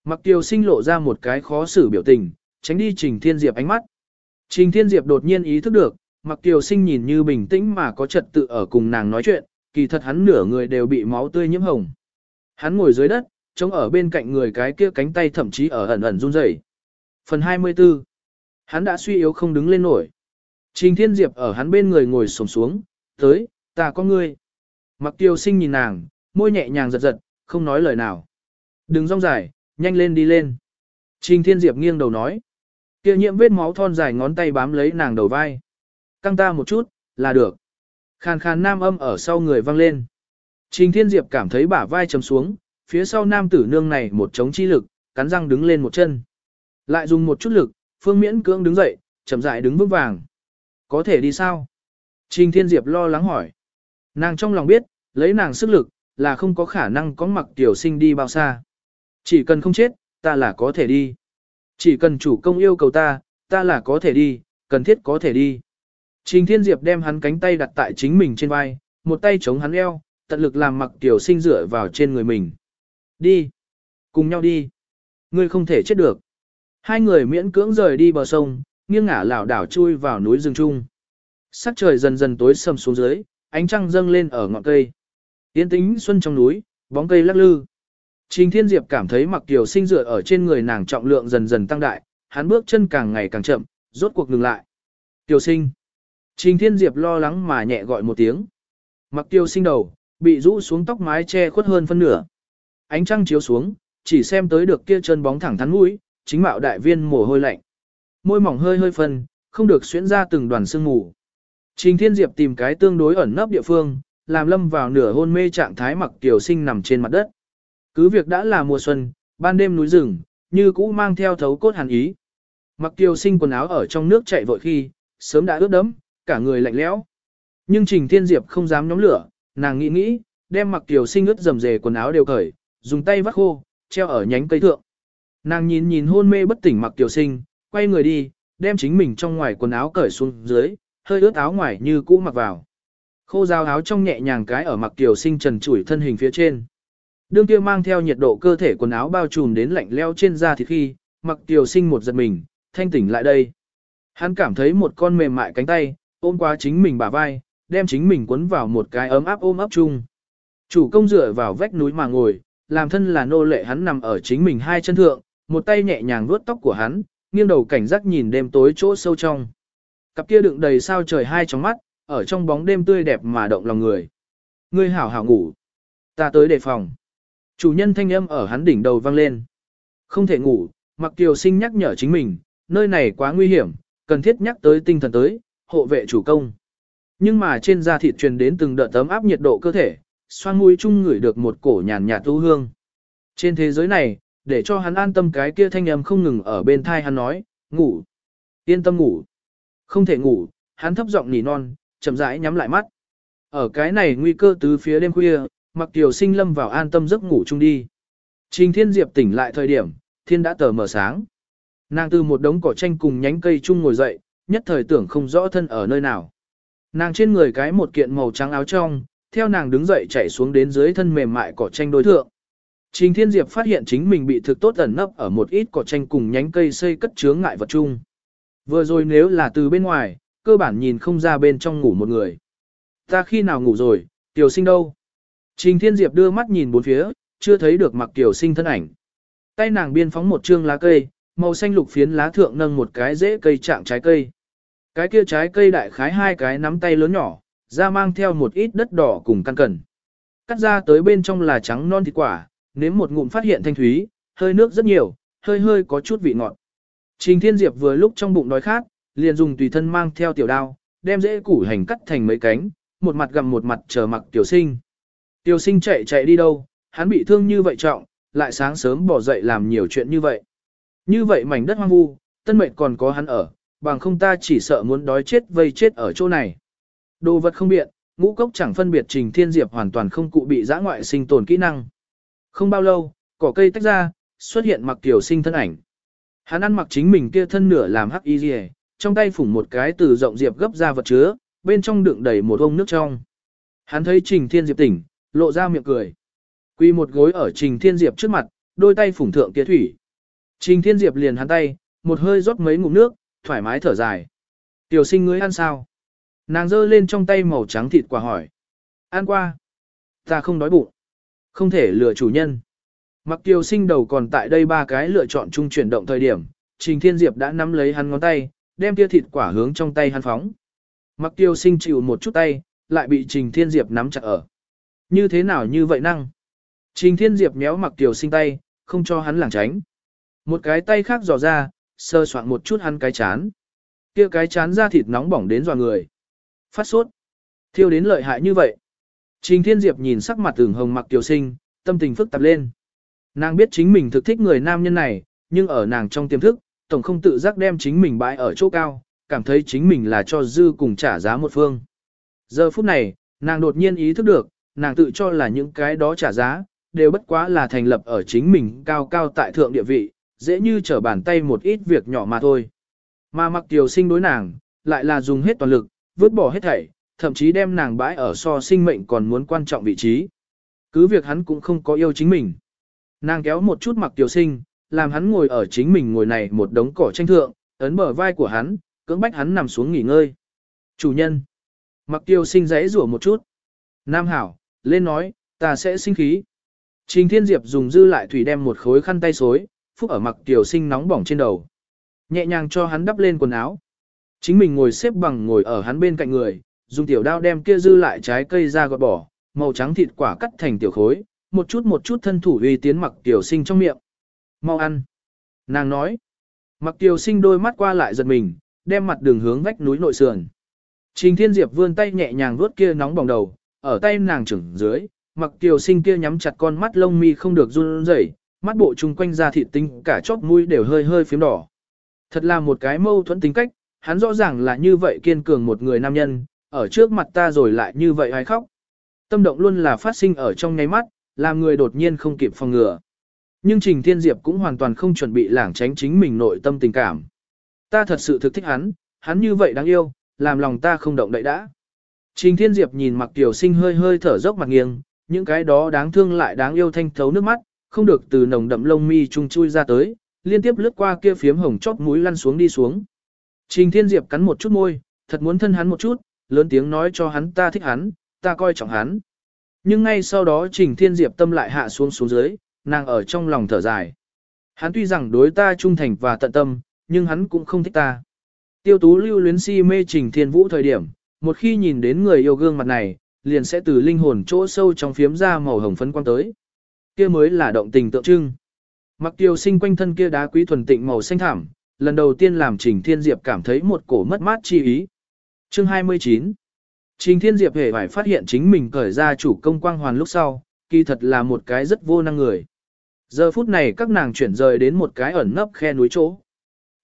Mặc tiêu sinh lộ ra một cái khó xử biểu tình, tránh đi Trình Thiên Diệp ánh mắt. Trình Thiên Diệp đột nhiên ý thức được, mặc tiêu sinh nhìn như bình tĩnh mà có trật tự ở cùng nàng nói chuyện, kỳ thật hắn nửa người đều bị máu tươi nhiễm hồng. Hắn ngồi dưới đất, trông ở bên cạnh người cái kia cánh tay thậm chí ở ẩn ẩn run rẩy. Phần 24 Hắn đã suy yếu không đứng lên nổi. Trình Thiên Diệp ở hắn bên người ngồi sổng xuống, tới, ta có ngươi. Mặc tiêu sinh nhìn nàng, môi nhẹ nhàng giật giật, không nói lời nào. Đừng rong dài, nhanh lên đi lên. Trình Thiên Diệp nghiêng đầu nói. Kia nhiễm vết máu thon dài ngón tay bám lấy nàng đầu vai. Căng ta một chút, là được. Khàn khàn nam âm ở sau người vang lên. Trình Thiên Diệp cảm thấy bả vai chấm xuống, phía sau nam tử nương này một chống chi lực, cắn răng đứng lên một chân. Lại dùng một chút lực, phương miễn cưỡng đứng dậy, chậm rãi đứng vững vàng. Có thể đi sao? Trình Thiên Diệp lo lắng hỏi. Nàng trong lòng biết, lấy nàng sức lực, là không có khả năng có mặc tiểu sinh đi bao xa. Chỉ cần không chết, ta là có thể đi. Chỉ cần chủ công yêu cầu ta, ta là có thể đi, cần thiết có thể đi. Trình Thiên Diệp đem hắn cánh tay đặt tại chính mình trên vai, một tay chống hắn eo, tận lực làm mặc tiểu sinh dựa vào trên người mình. Đi. Cùng nhau đi. Ngươi không thể chết được. Hai người miễn cưỡng rời đi bờ sông, nghiêng ngả lảo đảo chui vào núi rừng trung. Sắc trời dần dần tối sầm xuống dưới, ánh trăng dâng lên ở ngọn cây. Tiến tính xuân trong núi, bóng cây lắc lư. Trình Thiên Diệp cảm thấy mặc kiều sinh dựa ở trên người nàng trọng lượng dần dần tăng đại, hắn bước chân càng ngày càng chậm, rốt cuộc ngừng lại. Kiều sinh. Trình Thiên Diệp lo lắng mà nhẹ gọi một tiếng. Mặc tiêu sinh đầu, bị rũ xuống tóc mái che khuất hơn phân nửa. Ánh trăng chiếu xuống, chỉ xem tới được kia chân bóng thẳng thắn mũi, chính mạo đại viên mồ hôi lạnh. Môi mỏng hơi hơi phân, không được xuyễn ra từng đoàn sương mù. Trình Thiên Diệp tìm cái tương đối ẩn nấp địa phương, làm lâm vào nửa hôn mê trạng thái mặc tiểu sinh nằm trên mặt đất. Cứ việc đã là mùa xuân, ban đêm núi rừng, như cũ mang theo thấu cốt hàn ý. Mặc tiểu sinh quần áo ở trong nước chạy vội khi, sớm đã ướt đẫm, cả người lạnh lẽo. Nhưng Trình Thiên Diệp không dám nhóm lửa, nàng nghĩ nghĩ, đem mặc tiểu sinh ướt dầm dề quần áo đều cởi, dùng tay vắt khô, treo ở nhánh cây thượng. Nàng nhìn nhìn hôn mê bất tỉnh mặc tiểu sinh, quay người đi, đem chính mình trong ngoài quần áo cởi xuống dưới, hơi ướt áo ngoài như cũ mặc vào. Khô ráo áo trong nhẹ nhàng cái ở mặc tiểu sinh trần trụi thân hình phía trên. Đương kia mang theo nhiệt độ cơ thể quần áo bao trùm đến lạnh leo trên da thịt khi, mặc tiểu sinh một giật mình, thanh tỉnh lại đây. Hắn cảm thấy một con mềm mại cánh tay, ôm qua chính mình bả vai, đem chính mình quấn vào một cái ấm áp ôm ấp chung. Chủ công dựa vào vách núi mà ngồi, làm thân là nô lệ hắn nằm ở chính mình hai chân thượng, một tay nhẹ nhàng vuốt tóc của hắn, nghiêng đầu cảnh giác nhìn đêm tối chỗ sâu trong. Cặp kia đựng đầy sao trời hai trong mắt, ở trong bóng đêm tươi đẹp mà động lòng người. Ngươi hảo hảo ngủ. Ta tới đề phòng. Chủ nhân thanh âm ở hắn đỉnh đầu vang lên. Không thể ngủ, mặc kiều sinh nhắc nhở chính mình, nơi này quá nguy hiểm, cần thiết nhắc tới tinh thần tới, hộ vệ chủ công. Nhưng mà trên da thịt truyền đến từng đợt tấm áp nhiệt độ cơ thể, xoan mũi chung ngửi được một cổ nhàn nhạt tu hương. Trên thế giới này, để cho hắn an tâm cái kia thanh âm không ngừng ở bên thai hắn nói, ngủ, yên tâm ngủ. Không thể ngủ, hắn thấp giọng nỉ non, chậm rãi nhắm lại mắt. Ở cái này nguy cơ tứ phía đêm khuya, mặc tiểu sinh lâm vào an tâm giấc ngủ chung đi. Trình thiên diệp tỉnh lại thời điểm, thiên đã tờ mờ sáng. Nàng từ một đống cỏ tranh cùng nhánh cây chung ngồi dậy, nhất thời tưởng không rõ thân ở nơi nào. Nàng trên người cái một kiện màu trắng áo trong, theo nàng đứng dậy chạy xuống đến dưới thân mềm mại cỏ tranh đối thượng. Trình Thiên Diệp phát hiện chính mình bị thực tốt ẩn nấp ở một ít cỏ tranh cùng nhánh cây xây cất chướng ngại vật chung. Vừa rồi nếu là từ bên ngoài, cơ bản nhìn không ra bên trong ngủ một người. Ta khi nào ngủ rồi, tiểu sinh đâu? Trình Thiên Diệp đưa mắt nhìn bốn phía, chưa thấy được mặc tiểu sinh thân ảnh. Tay nàng biên phóng một trương lá cây, màu xanh lục phiến lá thượng nâng một cái rễ cây trạng trái cây. Cái kia trái cây đại khái hai cái nắm tay lớn nhỏ, ra mang theo một ít đất đỏ cùng căn cần. Cắt ra tới bên trong là trắng non thịt quả, nếm một ngụm phát hiện thanh thúy, hơi nước rất nhiều, hơi hơi có chút vị ngọt. Trình Thiên Diệp vừa lúc trong bụng đói khát, liền dùng tùy thân mang theo tiểu đao, đem rễ củ hành cắt thành mấy cánh, một mặt gặm một mặt chờ mặc tiểu sinh. Tiểu sinh chạy chạy đi đâu, hắn bị thương như vậy trọng, lại sáng sớm bỏ dậy làm nhiều chuyện như vậy. Như vậy mảnh đất hoang vu, tân mệnh còn có hắn ở, bằng không ta chỉ sợ muốn đói chết vây chết ở chỗ này. Đồ vật không biện, ngũ cốc chẳng phân biệt Trình Thiên Diệp hoàn toàn không cụ bị giã ngoại sinh tồn kỹ năng. Không bao lâu, cỏ cây tách ra, xuất hiện mặc tiểu sinh thân ảnh. Hắn ăn mặc chính mình kia thân nửa làm hắc y rìa, trong tay phủng một cái từ rộng diệp gấp ra vật chứa, bên trong đựng đầy một ông nước trong. Hắn thấy Trình Thiên Diệp tỉnh, lộ ra miệng cười. Quy một gối ở Trình Thiên Diệp trước mặt, đôi tay phủng thượng kia thủy. Trình Thiên Diệp liền hắn tay, một hơi rót mấy ngụm nước, thoải mái thở dài. Tiểu sinh ngươi ăn sao? Nàng giơ lên trong tay màu trắng thịt quả hỏi. Ăn qua. Ta không đói bụng. Không thể lừa chủ nhân. Mặc tiêu sinh đầu còn tại đây ba cái lựa chọn chung chuyển động thời điểm, Trình Thiên Diệp đã nắm lấy hắn ngón tay, đem tia thịt quả hướng trong tay hắn phóng. Mặc tiêu sinh chịu một chút tay, lại bị Trình Thiên Diệp nắm chặt ở. Như thế nào như vậy năng? Trình Thiên Diệp méo mặc tiêu sinh tay, không cho hắn lảng tránh. Một cái tay khác dò ra, sơ soạn một chút hắn cái chán. kia cái chán ra thịt nóng bỏng đến dò người. Phát sốt. Thiêu đến lợi hại như vậy. Trình Thiên Diệp nhìn sắc mặt tưởng hồng mặc tiểu sinh, tâm tình phức tạp lên. Nàng biết chính mình thực thích người nam nhân này, nhưng ở nàng trong tiềm thức, tổng không tự giác đem chính mình bãi ở chỗ cao, cảm thấy chính mình là cho dư cùng trả giá một phương. Giờ phút này, nàng đột nhiên ý thức được, nàng tự cho là những cái đó trả giá, đều bất quá là thành lập ở chính mình cao cao tại thượng địa vị, dễ như trở bàn tay một ít việc nhỏ mà thôi. Mà mặc tiểu sinh đối nàng, lại là dùng hết toàn lực, vứt bỏ hết thảy, thậm chí đem nàng bãi ở so sinh mệnh còn muốn quan trọng vị trí. Cứ việc hắn cũng không có yêu chính mình. Nàng kéo một chút mặc tiểu sinh, làm hắn ngồi ở chính mình ngồi này một đống cỏ tranh thượng, ấn bờ vai của hắn, cưỡng bách hắn nằm xuống nghỉ ngơi. Chủ nhân. Mặc tiêu sinh giấy rủa một chút. Nam hảo, lên nói, ta sẽ sinh khí. Trình Thiên Diệp dùng dư lại thủy đem một khối khăn tay xối, phúc ở mặc tiểu sinh nóng bỏng trên đầu. Nhẹ nhàng cho hắn đắp lên quần áo. Chính mình ngồi xếp bằng ngồi ở hắn bên cạnh người, dùng tiểu đao đem kia dư lại trái cây ra gọt bỏ, màu trắng thịt quả cắt thành tiểu khối, một chút một chút thân thủ uy tiến mặc tiểu sinh trong miệng. Mau ăn. Nàng nói. Mặc tiểu sinh đôi mắt qua lại giật mình, đem mặt đường hướng vách núi nội sườn. Trình Thiên Diệp vươn tay nhẹ nhàng vuốt kia nóng bỏng đầu, ở tay nàng trưởng dưới, mặc tiểu sinh kia nhắm chặt con mắt lông mi không được run rẩy, mắt bộ chung quanh da thịt tinh cả chóp mũi đều hơi hơi phím đỏ. Thật là một cái mâu thuẫn tính cách, hắn rõ ràng là như vậy kiên cường một người nam nhân, ở trước mặt ta rồi lại như vậy hay khóc. Tâm động luôn là phát sinh ở trong nháy mắt, làm người đột nhiên không kịp phòng ngừa. Nhưng Trình Thiên Diệp cũng hoàn toàn không chuẩn bị lảng tránh chính mình nội tâm tình cảm. Ta thật sự thực thích hắn, hắn như vậy đáng yêu, làm lòng ta không động đậy đã. Trình Thiên Diệp nhìn Mặc Tiểu Sinh hơi hơi thở dốc mặt nghiêng, những cái đó đáng thương lại đáng yêu thanh thấu nước mắt, không được từ nồng đậm lông mi trung chui ra tới, liên tiếp lướt qua kia phiếm hồng chóp mũi lăn xuống đi xuống. Trình Thiên Diệp cắn một chút môi, thật muốn thân hắn một chút, lớn tiếng nói cho hắn ta thích hắn, ta coi trọng hắn. Nhưng ngay sau đó Trình Thiên Diệp tâm lại hạ xuống xuống dưới, nàng ở trong lòng thở dài. Hắn tuy rằng đối ta trung thành và tận tâm, nhưng hắn cũng không thích ta. Tiêu tú lưu luyến si mê Trình Thiên Vũ thời điểm, một khi nhìn đến người yêu gương mặt này, liền sẽ từ linh hồn chỗ sâu trong phiếm ra màu hồng phấn quang tới. Kia mới là động tình tượng trưng. Mặc tiêu sinh quanh thân kia đá quý thuần tịnh màu xanh thảm, lần đầu tiên làm Trình Thiên Diệp cảm thấy một cổ mất mát chi ý. Chương 29 Trình Thiên Diệp hề phải phát hiện chính mình cởi ra chủ công quang hoàn lúc sau, kỳ thật là một cái rất vô năng người. Giờ phút này các nàng chuyển rời đến một cái ẩn nấp khe núi chỗ.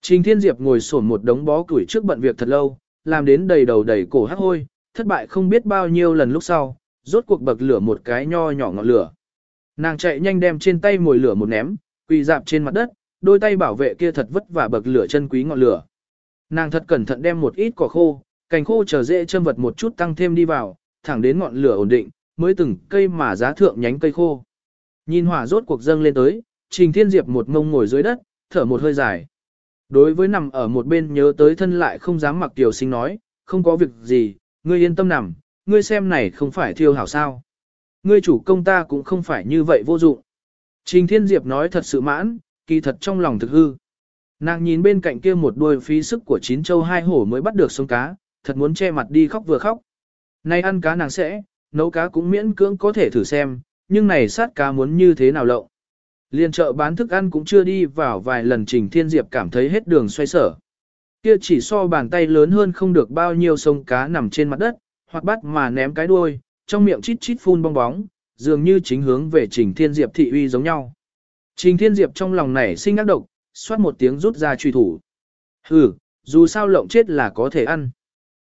Trình Thiên Diệp ngồi sổn một đống bó củi trước bận việc thật lâu, làm đến đầy đầu đầy cổ hắc hôi, thất bại không biết bao nhiêu lần lúc sau, rốt cuộc bậc lửa một cái nho nhỏ ngọn lửa. Nàng chạy nhanh đem trên tay mồi lửa một ném, quỳ dạp trên mặt đất, đôi tay bảo vệ kia thật vất vả bậc lửa chân quý ngọn lửa. Nàng thật cẩn thận đem một ít cỏ khô, cành khô chờ dễ châm vật một chút tăng thêm đi vào, thẳng đến ngọn lửa ổn định, mới từng cây mà giá thượng nhánh cây khô. Nhìn hỏa rốt cuộc dâng lên tới, Trình Thiên Diệp một ngông ngồi dưới đất, thở một hơi dài. Đối với nằm ở một bên nhớ tới thân lại không dám mặc tiểu sinh nói, không có việc gì, ngươi yên tâm nằm, ngươi xem này không phải thiêu hảo sao. Ngươi chủ công ta cũng không phải như vậy vô dụng. Trình Thiên Diệp nói thật sự mãn, kỳ thật trong lòng thực hư. Nàng nhìn bên cạnh kia một đôi phí sức của chín châu hai hổ mới bắt được sông cá, thật muốn che mặt đi khóc vừa khóc. Nay ăn cá nàng sẽ, nấu cá cũng miễn cưỡng có thể thử xem, nhưng này sát cá muốn như thế nào lậu. Liên chợ bán thức ăn cũng chưa đi vào vài lần Trình Thiên Diệp cảm thấy hết đường xoay sở. Kia chỉ so bàn tay lớn hơn không được bao nhiêu sông cá nằm trên mặt đất, hoặc bắt mà ném cái đuôi, trong miệng chít chít phun bong bóng, dường như chính hướng về Trình Thiên Diệp thị uy giống nhau. Trình Thiên Diệp trong lòng nảy sinh ác độc, xoát một tiếng rút ra truy thủ. Hừ, dù sao lộng chết là có thể ăn.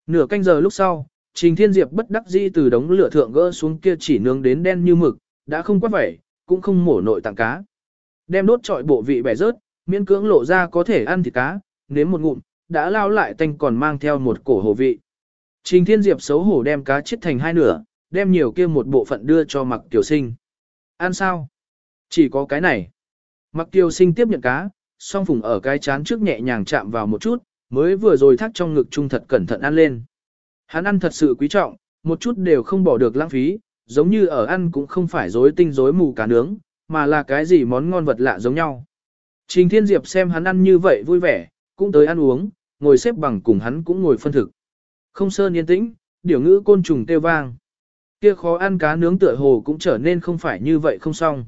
Nửa canh giờ lúc sau, Trình Thiên Diệp bất đắc dĩ từ đống lửa thượng gỡ xuống kia chỉ nướng đến đen như mực, đã không quát vẩy, cũng không mổ nội tặng cá. Đem đốt trọi bộ vị bẻ rớt, miễn cưỡng lộ ra có thể ăn thịt cá, nếm một ngụm, đã lao lại tanh còn mang theo một cổ hồ vị. Trình Thiên Diệp xấu hổ đem cá chết thành hai nửa, đem nhiều kia một bộ phận đưa cho Mặc Tiểu Sinh. Ăn sao? Chỉ có cái này. Mặc Tiểu Sinh tiếp nhận cá, song phùng ở cái chán trước nhẹ nhàng chạm vào một chút, mới vừa rồi thắt trong ngực trung thật cẩn thận ăn lên. Hắn ăn thật sự quý trọng, một chút đều không bỏ được lãng phí, giống như ở ăn cũng không phải rối tinh rối mù cá nướng, mà là cái gì món ngon vật lạ giống nhau. Trình Thiên Diệp xem hắn ăn như vậy vui vẻ, cũng tới ăn uống, ngồi xếp bằng cùng hắn cũng ngồi phân thực. Không sơn yên tĩnh, điểu ngữ côn trùng kêu vang. Kia khó ăn cá nướng tựa hồ cũng trở nên không phải như vậy không xong.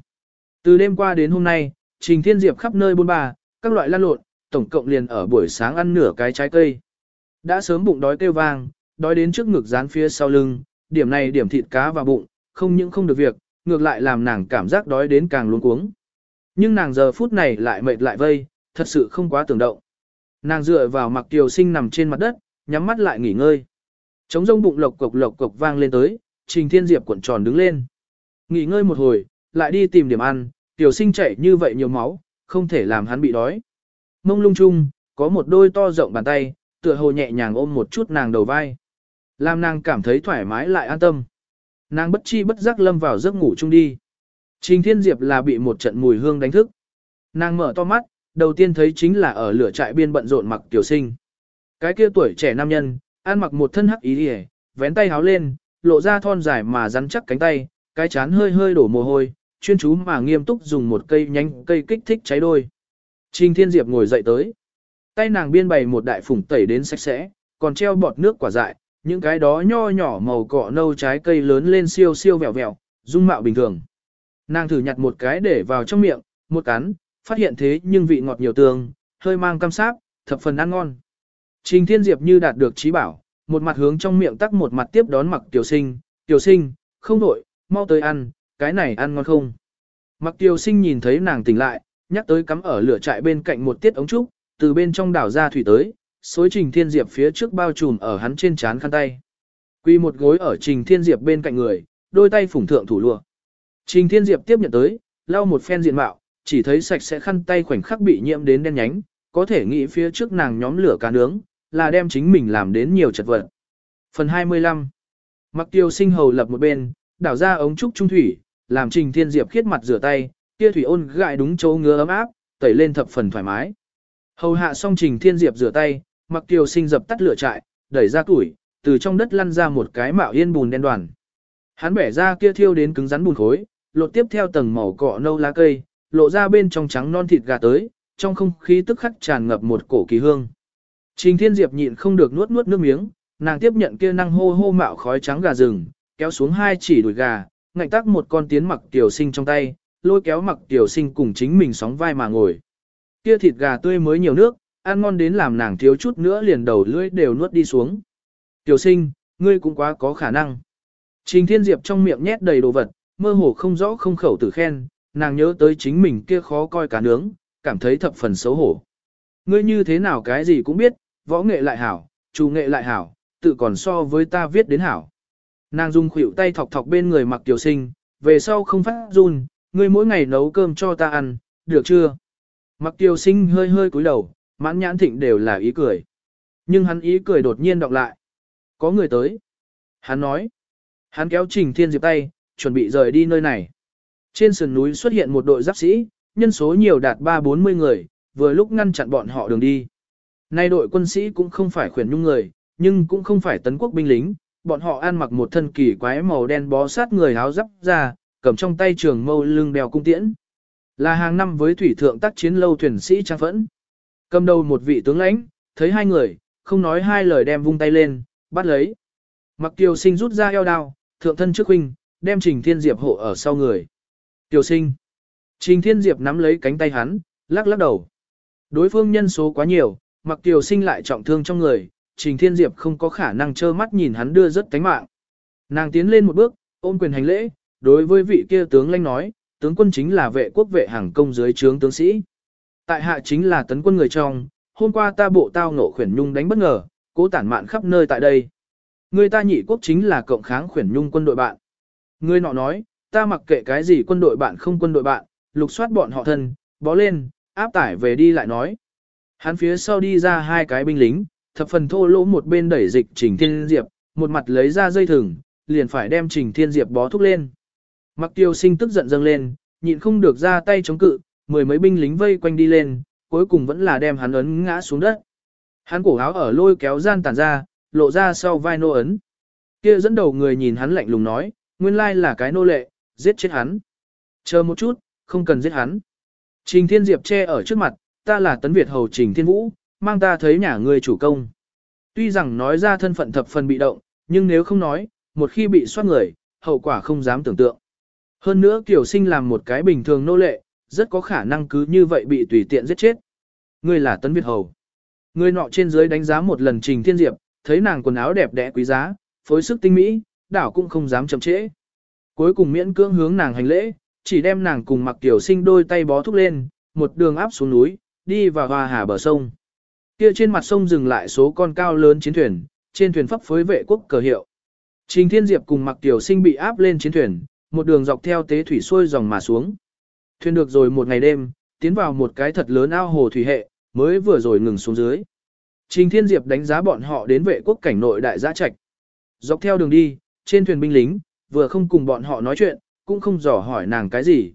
Từ đêm qua đến hôm nay, Trình Thiên Diệp khắp nơi bôn bà, các loại lan lộn, tổng cộng liền ở buổi sáng ăn nửa cái trái cây. Đã sớm bụng đói kêu vang, đói đến trước ngực dán phía sau lưng, điểm này điểm thịt cá vào bụng, không những không được việc, ngược lại làm nàng cảm giác đói đến càng luống cuống. Nhưng nàng giờ phút này lại mệt lại vây, thật sự không quá tưởng động. Nàng dựa vào mặc tiểu sinh nằm trên mặt đất, nhắm mắt lại nghỉ ngơi. Trống rông bụng lộc cộc lộc cộc vang lên tới, Trình Thiên Diệp cuộn tròn đứng lên. Nghỉ ngơi một hồi, lại đi tìm điểm ăn, tiểu sinh chảy như vậy nhiều máu, không thể làm hắn bị đói. Mông lung chung, có một đôi to rộng bàn tay, tựa hồ nhẹ nhàng ôm một chút nàng đầu vai. Làm nàng cảm thấy thoải mái lại an tâm. Nàng bất chi bất giác lâm vào giấc ngủ chung đi. Trình Thiên Diệp là bị một trận mùi hương đánh thức. Nàng mở to mắt, đầu tiên thấy chính là ở lửa trại biên bận rộn mặc tiểu sinh. Cái kia tuổi trẻ nam nhân, ăn mặc một thân hắc ý đi vén tay háo lên, lộ ra thon dài mà rắn chắc cánh tay, cái chán hơi hơi đổ mồ hôi, chuyên chú mà nghiêm túc dùng một cây nhánh cây kích thích cháy đôi. Trình Thiên Diệp ngồi dậy tới. Tay nàng biên bày một đại phủng tẩy đến sạch sẽ, còn treo bọt nước quả dại, những cái đó nho nhỏ màu cọ nâu trái cây lớn lên siêu siêu vẹo vẹo, dung mạo bình thường. Nàng thử nhặt một cái để vào trong miệng, một cắn, phát hiện thế nhưng vị ngọt nhiều tương, hơi mang cam sáp, thập phần ăn ngon. Trình Thiên Diệp như đạt được trí bảo, một mặt hướng trong miệng tắc một mặt tiếp đón mặc tiểu sinh, tiểu sinh, không đổi, mau tới ăn, cái này ăn ngon không. Mặc tiểu sinh nhìn thấy nàng tỉnh lại, nhắc tới cắm ở lửa trại bên cạnh một tiết ống trúc, từ bên trong đảo ra thủy tới, xối Trình Thiên Diệp phía trước bao trùm ở hắn trên trán khăn tay. Quy một gối ở Trình Thiên Diệp bên cạnh người, đôi tay phủng thượng thủ lụa. Trình Thiên Diệp tiếp nhận tới, lau một phen diện mạo, chỉ thấy sạch sẽ khăn tay khoảnh khắc bị nhiễm đến đen nhánh, có thể nghĩ phía trước nàng nhóm lửa cá nướng, là đem chính mình làm đến nhiều chật vật. Phần 25 Mặc tiêu sinh hầu lập một bên, đảo ra ống trúc trung thủy, làm Trình Thiên Diệp khiết mặt rửa tay, kia thủy ôn gại đúng chỗ ngứa ấm áp, tẩy lên thập phần thoải mái. Hầu hạ xong Trình Thiên Diệp rửa tay, Mặc Kiều sinh dập tắt lửa trại, đẩy ra tuổi, từ trong đất lăn ra một cái mạo yên bùn đen đoàn. Hắn bẻ ra kia thiêu đến cứng rắn bùn khối, lột tiếp theo tầng màu cọ nâu lá cây, lộ ra bên trong trắng non thịt gà tới, trong không khí tức khắc tràn ngập một cổ kỳ hương. Trình Thiên Diệp nhịn không được nuốt nuốt nước miếng, nàng tiếp nhận kia năng hô hô mạo khói trắng gà rừng, kéo xuống hai chỉ đùi gà, ngạnh tắc một con tiến mặc tiểu sinh trong tay, lôi kéo mặc tiểu sinh cùng chính mình sóng vai mà ngồi. Kia thịt gà tươi mới nhiều nước, ăn ngon đến làm nàng thiếu chút nữa liền đầu lưỡi đều nuốt đi xuống. Tiểu sinh, ngươi cũng quá có khả năng. Trình Thiên Diệp trong miệng nhét đầy đồ vật, mơ hồ không rõ không khẩu tử khen, nàng nhớ tới chính mình kia khó coi cả nướng, cảm thấy thập phần xấu hổ. Ngươi như thế nào cái gì cũng biết, võ nghệ lại hảo, chủ nghệ lại hảo, tự còn so với ta viết đến hảo. Nàng dùng khuỷu tay thọc thọc bên người mặc tiểu sinh, về sau không phát run, ngươi mỗi ngày nấu cơm cho ta ăn, được chưa? Mặc Tiêu sinh hơi hơi cúi đầu, mãn nhãn thịnh đều là ý cười. Nhưng hắn ý cười đột nhiên đọc lại. Có người tới. Hắn nói. Hắn kéo Trình Thiên Diệp tay, chuẩn bị rời đi nơi này. Trên sườn núi xuất hiện một đội giáp sĩ, nhân số nhiều đạt 3-40 người, vừa lúc ngăn chặn bọn họ đường đi. Nay đội quân sĩ cũng không phải khuyển nhung người, nhưng cũng không phải tấn quốc binh lính, bọn họ ăn mặc một thân kỳ quái màu đen bó sát người áo giáp ra, cầm trong tay trường mâu lưng đeo cung tiễn. Là hàng năm với thủy thượng tác chiến lâu thuyền sĩ trang phẫn. Cầm đầu một vị tướng lãnh, thấy hai người, không nói hai lời đem vung tay lên, bắt lấy. Mặc Kiều sinh rút ra eo đao, thượng thân trước huynh, đem Trình Thiên Diệp hộ ở sau người. Kiều sinh. Trình Thiên Diệp nắm lấy cánh tay hắn, lắc lắc đầu. Đối phương nhân số quá nhiều, mặc Kiều sinh lại trọng thương trong người, Trình Thiên Diệp không có khả năng trơ mắt nhìn hắn đưa rất tánh mạng. Nàng tiến lên một bước, ôm quyền hành lễ, đối với vị kia tướng lãnh nói, tướng quân chính là vệ quốc vệ hàng công dưới trướng tướng sĩ. Tại hạ chính là tấn quân người trong, hôm qua ta bộ tao nộ khuyển nhung đánh bất ngờ, cố tản mạn khắp nơi tại đây. Người ta nhị quốc chính là cộng kháng khuyển nhung quân đội bạn. Người nọ nói, ta mặc kệ cái gì quân đội bạn không quân đội bạn, lục soát bọn họ thân, bó lên, áp tải về đi lại nói. Hắn phía sau đi ra hai cái binh lính, thập phần thô lỗ một bên đẩy dịch Trình Thiên Diệp, một mặt lấy ra dây thừng, liền phải đem Trình Thiên Diệp bó thúc lên. Mặc tiêu sinh tức giận dâng lên, nhịn không được ra tay chống cự, mười mấy binh lính vây quanh đi lên, cuối cùng vẫn là đem hắn ấn ngã xuống đất. Hắn cổ áo ở lôi kéo gian tản ra, lộ ra sau vai nô ấn. Kia dẫn đầu người nhìn hắn lạnh lùng nói, nguyên lai là cái nô lệ, giết chết hắn. Chờ một chút, không cần giết hắn. Trình Thiên Diệp che ở trước mặt, ta là Tấn Việt Hầu Trình Thiên Vũ, mang ta thấy nhà ngươi chủ công. Tuy rằng nói ra thân phận thập phần bị động, nhưng nếu không nói, một khi bị soát người, hậu quả không dám tưởng tượng. Hơn nữa Kiều Sinh làm một cái bình thường nô lệ, rất có khả năng cứ như vậy bị tùy tiện giết chết. Ngươi là Tấn Việt Hầu. Ngươi nọ trên dưới đánh giá một lần Trình Thiên Diệp, thấy nàng quần áo đẹp đẽ quý giá, phối sức tinh mỹ, đảo cũng không dám chậm trễ. Cuối cùng miễn cưỡng hướng nàng hành lễ, chỉ đem nàng cùng mặc tiểu sinh đôi tay bó thúc lên, một đường áp xuống núi, đi vào hòa hà bờ sông. Kia trên mặt sông dừng lại số con cao lớn chiến thuyền, trên thuyền pháp phối vệ quốc cờ hiệu. Trình Thiên Diệp cùng mặc tiểu sinh bị áp lên chiến thuyền, một đường dọc theo tế thủy xuôi dòng mà xuống. Thuyền được rồi một ngày đêm, tiến vào một cái thật lớn ao hồ thủy hệ, mới vừa rồi ngừng xuống dưới. Trình Thiên Diệp đánh giá bọn họ đến vệ quốc cảnh nội đại giã trạch. Dọc theo đường đi, trên thuyền binh lính, vừa không cùng bọn họ nói chuyện, cũng không dò hỏi nàng cái gì.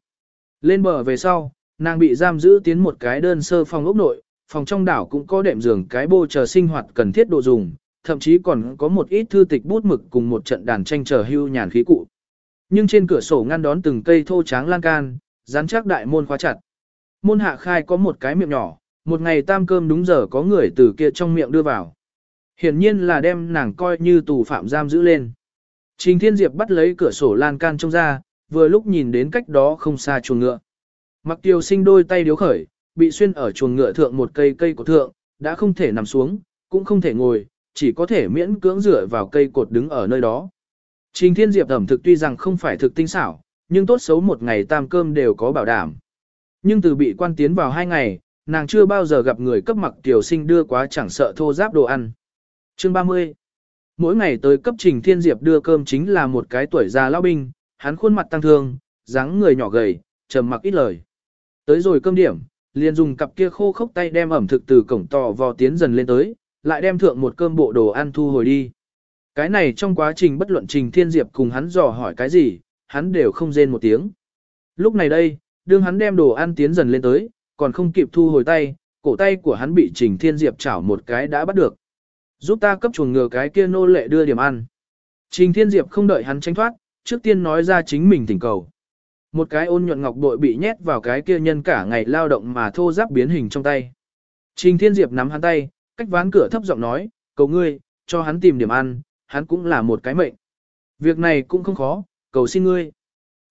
Lên bờ về sau, nàng bị giam giữ tiến một cái đơn sơ phòng ốc nội, phòng trong đảo cũng có đệm giường cái bô chờ sinh hoạt cần thiết đồ dùng, thậm chí còn có một ít thư tịch bút mực cùng một trận đàn tranh chờ hưu nhàn khí cụ. Nhưng trên cửa sổ ngăn đón từng cây thô tráng lan can, dán chắc đại môn khóa chặt. Môn hạ khai có một cái miệng nhỏ, một ngày tam cơm đúng giờ có người từ kia trong miệng đưa vào. Hiển nhiên là đem nàng coi như tù phạm giam giữ lên. Trình Thiên Diệp bắt lấy cửa sổ lan can trông ra, vừa lúc nhìn đến cách đó không xa chuồng ngựa. Mặc tiêu sinh đôi tay điếu khởi, bị xuyên ở chuồng ngựa thượng một cây cây của thượng, đã không thể nằm xuống, cũng không thể ngồi, chỉ có thể miễn cưỡng dựa vào cây cột đứng ở nơi đó. Trình Thiên Diệp ẩm thực tuy rằng không phải thực tinh xảo, nhưng tốt xấu một ngày tam cơm đều có bảo đảm. Nhưng từ bị quan tiến vào hai ngày, nàng chưa bao giờ gặp người cấp mặc tiểu sinh đưa quá chẳng sợ thô giáp đồ ăn. Chương 30 Mỗi ngày tới cấp trình thiên diệp đưa cơm chính là một cái tuổi già lão binh, hắn khuôn mặt tăng thương, dáng người nhỏ gầy, trầm mặc ít lời. Tới rồi cơm điểm, liền dùng cặp kia khô khốc tay đem ẩm thực từ cổng tò vò tiến dần lên tới, lại đem thượng một cơm bộ đồ ăn thu hồi đi. Cái này trong quá trình bất luận Trình Thiên Diệp cùng hắn dò hỏi cái gì, hắn đều không rên một tiếng. Lúc này đây, đương hắn đem đồ ăn tiến dần lên tới, còn không kịp thu hồi tay, cổ tay của hắn bị Trình Thiên Diệp chảo một cái đã bắt được. Giúp ta cấp chuồng ngừa cái kia nô lệ đưa điểm ăn. Trình Thiên Diệp không đợi hắn tranh thoát, trước tiên nói ra chính mình thỉnh cầu. Một cái ôn nhuận ngọc bội bị nhét vào cái kia nhân cả ngày lao động mà thô giáp biến hình trong tay. Trình Thiên Diệp nắm hắn tay, cách ván cửa thấp giọng nói, cầu ngươi, cho hắn tìm điểm ăn, hắn cũng là một cái mệnh. Việc này cũng không khó, cầu xin ngươi.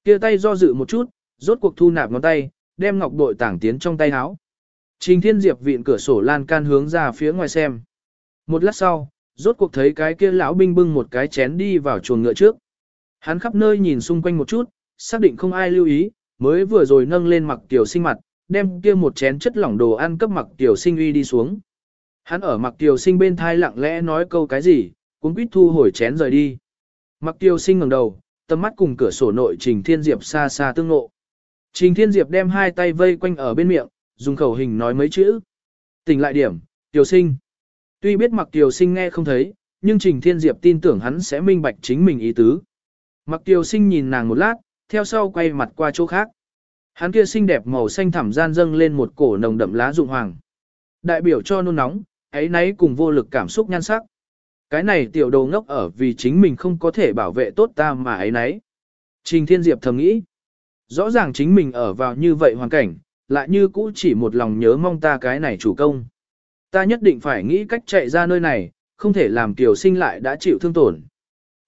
Kia tay do dự một chút, rốt cuộc thu nạp ngón tay, đem ngọc bội tảng tiến trong tay áo. Trình Thiên Diệp vịn cửa sổ lan can hướng ra phía ngoài xem. Một lát sau, rốt cuộc thấy cái kia lão binh bưng một cái chén đi vào chuồng ngựa trước. Hắn khắp nơi nhìn xung quanh một chút, xác định không ai lưu ý, mới vừa rồi nâng lên mặc tiểu sinh mặt, đem kia một chén chất lỏng đồ ăn cấp mặc tiểu sinh uy đi xuống. Hắn ở mặc tiểu sinh bên thai lặng lẽ nói câu cái gì, cuốn quýt thu hồi chén rời đi. Mặc Tiêu sinh ngẩng đầu, tầm mắt cùng cửa sổ nội Trình Thiên Diệp xa xa tương ngộ. Trình Thiên Diệp đem hai tay vây quanh ở bên miệng, dùng khẩu hình nói mấy chữ. Tỉnh lại điểm, tiểu sinh. Tuy biết mặc tiểu sinh nghe không thấy, nhưng Trình Thiên Diệp tin tưởng hắn sẽ minh bạch chính mình ý tứ. Mặc tiểu sinh nhìn nàng một lát, theo sau quay mặt qua chỗ khác. Hắn kia xinh đẹp màu xanh thẳm gian dâng lên một cổ nồng đậm lá rụng hoàng. Đại biểu cho nôn nóng, ấy nấy cùng vô lực cảm xúc nhan sắc. Cái này tiểu đồ ngốc ở vì chính mình không có thể bảo vệ tốt ta mà ấy nấy. Trình Thiên Diệp thầm nghĩ. Rõ ràng chính mình ở vào như vậy hoàn cảnh, lại như cũ chỉ một lòng nhớ mong ta cái này chủ công. Ta nhất định phải nghĩ cách chạy ra nơi này, không thể làm tiểu sinh lại đã chịu thương tổn.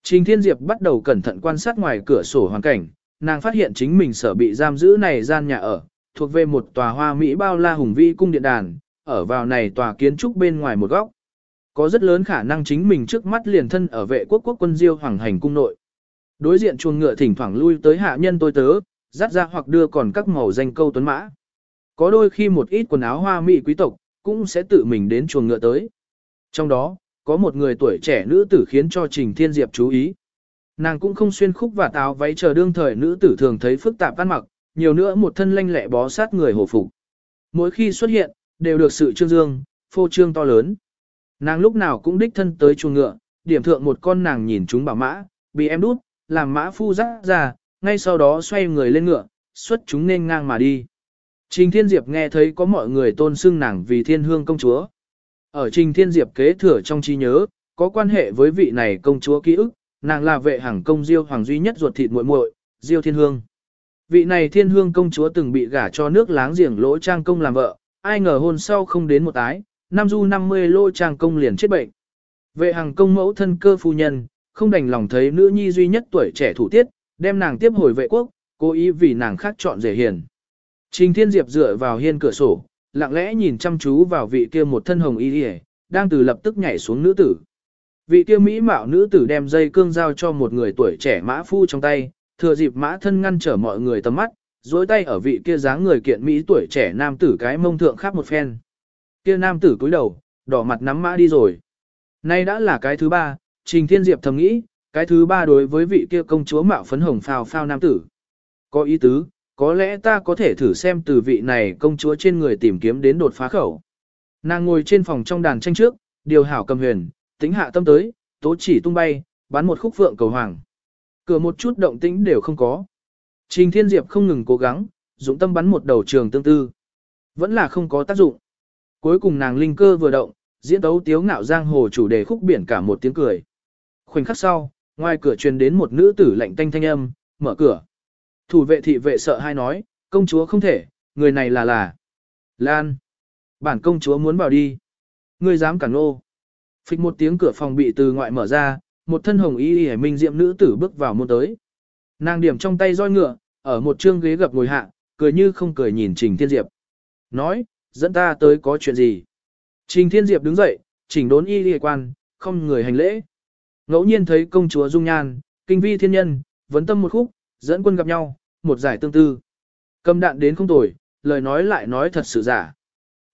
Trình Thiên Diệp bắt đầu cẩn thận quan sát ngoài cửa sổ hoàn cảnh, nàng phát hiện chính mình sở bị giam giữ này gian nhà ở, thuộc về một tòa hoa Mỹ bao la hùng vĩ cung điện đàn, ở vào này tòa kiến trúc bên ngoài một góc. Có rất lớn khả năng chính mình trước mắt liền thân ở vệ quốc quốc quân diêu hoàng hành cung nội. Đối diện chuồng ngựa thỉnh thoảng lui tới hạ nhân tôi tớ, dắt ra hoặc đưa còn các màu danh câu tuấn mã. Có đôi khi một ít quần áo hoa mỹ quý tộc, cũng sẽ tự mình đến chuồng ngựa tới. Trong đó, có một người tuổi trẻ nữ tử khiến cho Trình Thiên Diệp chú ý. Nàng cũng không xuyên khúc và táo váy chờ đương thời nữ tử thường thấy phức tạp ăn mặc, nhiều nữa một thân lanh lẹ bó sát người hổ phục. Mỗi khi xuất hiện, đều được sự trương dương, phô trương to lớn. Nàng lúc nào cũng đích thân tới chuồng ngựa, điểm thượng một con nàng nhìn chúng bảo mã, bị em đút, làm mã phu rắc ra, ngay sau đó xoay người lên ngựa, xuất chúng nên ngang mà đi. Trình Thiên Diệp nghe thấy có mọi người tôn xưng nàng vì thiên hương công chúa. Ở Trình Thiên Diệp kế thừa trong trí nhớ, có quan hệ với vị này công chúa ký ức, nàng là vệ hàng công Diêu Hoàng duy nhất ruột thịt muội muội, Diêu Thiên Hương. Vị này Thiên Hương công chúa từng bị gả cho nước láng giềng lỗ trang công làm vợ, ai ngờ hôn sau không đến một ái, năm du 50 lô trang công liền chết bệnh. Vệ hàng công mẫu thân cơ phu nhân, không đành lòng thấy nữ nhi duy nhất tuổi trẻ thủ tiết, đem nàng tiếp hồi vệ quốc, cố ý vì nàng khác chọn rể hiền. Trình Thiên Diệp dựa vào hiên cửa sổ, lặng lẽ nhìn chăm chú vào vị kia một thân hồng y y, đang từ lập tức nhảy xuống nữ tử. Vị kia mỹ mạo nữ tử đem dây cương giao cho một người tuổi trẻ mã phu trong tay, thừa dịp mã thân ngăn trở mọi người tầm mắt, duỗi tay ở vị kia dáng người kiện mỹ tuổi trẻ nam tử cái mông thượng khắp một phen. Kia nam tử cúi đầu, đỏ mặt nắm mã đi rồi. Nay đã là cái thứ ba, Trình Thiên Diệp thầm nghĩ, cái thứ ba đối với vị kia công chúa mạo phấn hồng phao phao nam tử. Có ý tứ, có lẽ ta có thể thử xem từ vị này công chúa trên người tìm kiếm đến đột phá khẩu. Nàng ngồi trên phòng trong đàn tranh trước, điều hảo cầm huyền, tính hạ tâm tới, tố chỉ tung bay, bắn một khúc phượng cầu hoàng. Cửa một chút động tĩnh đều không có. Trình Thiên Diệp không ngừng cố gắng, dũng tâm bắn một đầu trường tương tư. Vẫn là không có tác dụng. Cuối cùng nàng linh cơ vừa động, diễn tấu tiếu ngạo giang hồ chủ đề khúc biển cả một tiếng cười. Khoảnh khắc sau, ngoài cửa truyền đến một nữ tử lạnh tanh thanh âm, mở cửa. Thủ vệ thị vệ sợ hai nói, công chúa không thể, người này là là. Lan. Bản công chúa muốn vào đi. Ngươi dám cản nô. Phịch một tiếng cửa phòng bị từ ngoại mở ra, một thân hồng y y minh diệm nữ tử bước vào môn tới. Nàng điểm trong tay roi ngựa, ở một trương ghế gập ngồi hạ, cười như không cười nhìn Trình Thiên Diệp. Nói, dẫn ta tới có chuyện gì? Trình Thiên Diệp đứng dậy, chỉnh đốn y lìa quan, không người hành lễ. Ngẫu nhiên thấy công chúa dung nhan, kinh vi thiên nhân, vấn tâm một khúc, dẫn quân gặp nhau, một giải tương tư. Cầm đạn đến không tồi, lời nói lại nói thật sự giả.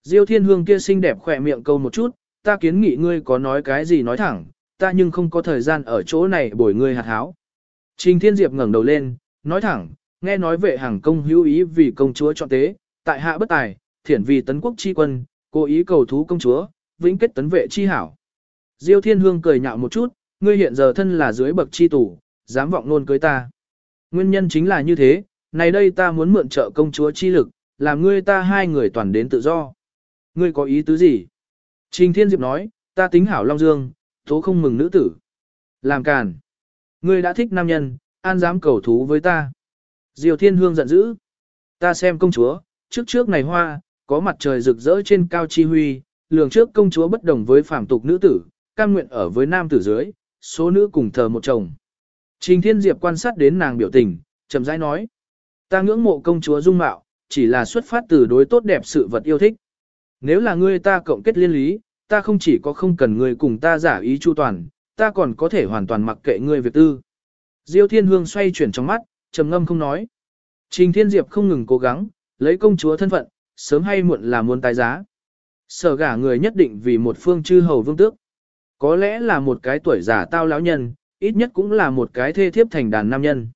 Diêu thiên hương kia xinh đẹp khỏe miệng câu một chút, ta kiến nghị ngươi có nói cái gì nói thẳng, ta nhưng không có thời gian ở chỗ này bồi ngươi hạt háo. Trình Thiên Diệp ngẩng đầu lên, nói thẳng, nghe nói vệ hàng công hữu ý vì công chúa chọn tế, tại hạ bất tài, thiển vì tấn quốc chi quân, cố ý cầu thú công chúa, vĩnh kết tấn vệ chi hảo. Diêu Thiên Hương cười nhạo một chút, Ngươi hiện giờ thân là dưới bậc chi tủ, dám vọng nôn cưới ta. Nguyên nhân chính là như thế, này đây ta muốn mượn trợ công chúa chi lực, làm ngươi ta hai người toàn đến tự do. Ngươi có ý tứ gì? Trình Thiên Diệp nói, ta tính hảo Long Dương, tố không mừng nữ tử. Làm càn. Ngươi đã thích nam nhân, an dám cầu thú với ta. Diều Thiên Hương giận dữ. Ta xem công chúa, trước trước này hoa, có mặt trời rực rỡ trên cao chi huy, lường trước công chúa bất đồng với phàm tục nữ tử, cam nguyện ở với nam tử dưới, số nữ cùng thờ một chồng. Trình Thiên Diệp quan sát đến nàng biểu tình, chậm rãi nói. Ta ngưỡng mộ công chúa dung mạo, chỉ là xuất phát từ đối tốt đẹp sự vật yêu thích. Nếu là ngươi ta cộng kết liên lý, ta không chỉ có không cần ngươi cùng ta giả ý chu toàn, ta còn có thể hoàn toàn mặc kệ ngươi việc tư. Diêu Thiên Hương xoay chuyển trong mắt, trầm ngâm không nói. Trình Thiên Diệp không ngừng cố gắng, lấy công chúa thân phận, sớm hay muộn là muốn tái giá. Sở gả người nhất định vì một phương chư hầu vương tước. Có lẽ là một cái tuổi già tao lão nhân, ít nhất cũng là một cái thê thiếp thành đàn nam nhân.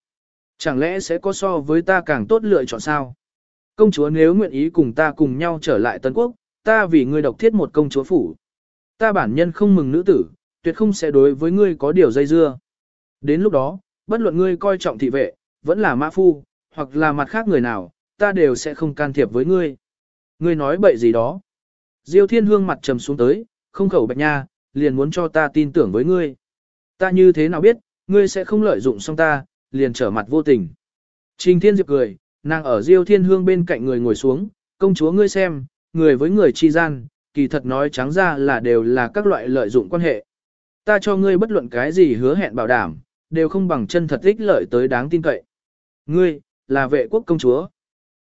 Chẳng lẽ sẽ có so với ta càng tốt lựa chọn sao? Công chúa nếu nguyện ý cùng ta cùng nhau trở lại Tân Quốc, ta vì ngươi độc thiết một công chúa phủ. Ta bản nhân không mừng nữ tử, tuyệt không sẽ đối với ngươi có điều dây dưa. Đến lúc đó, bất luận ngươi coi trọng thị vệ, vẫn là mã phu, hoặc là mặt khác người nào, ta đều sẽ không can thiệp với ngươi. Ngươi nói bậy gì đó. Diêu thiên hương mặt trầm xuống tới, không khẩu bạch nha, liền muốn cho ta tin tưởng với ngươi. Ta như thế nào biết, ngươi sẽ không lợi dụng xong ta, liền trở mặt vô tình. Trình thiên diệp cười, nàng ở diêu thiên hương bên cạnh người ngồi xuống, công chúa ngươi xem, người với người chi gian, kỳ thật nói trắng ra là đều là các loại lợi dụng quan hệ. Ta cho ngươi bất luận cái gì hứa hẹn bảo đảm, đều không bằng chân thật ích lợi tới đáng tin cậy. Ngươi, là vệ quốc công chúa.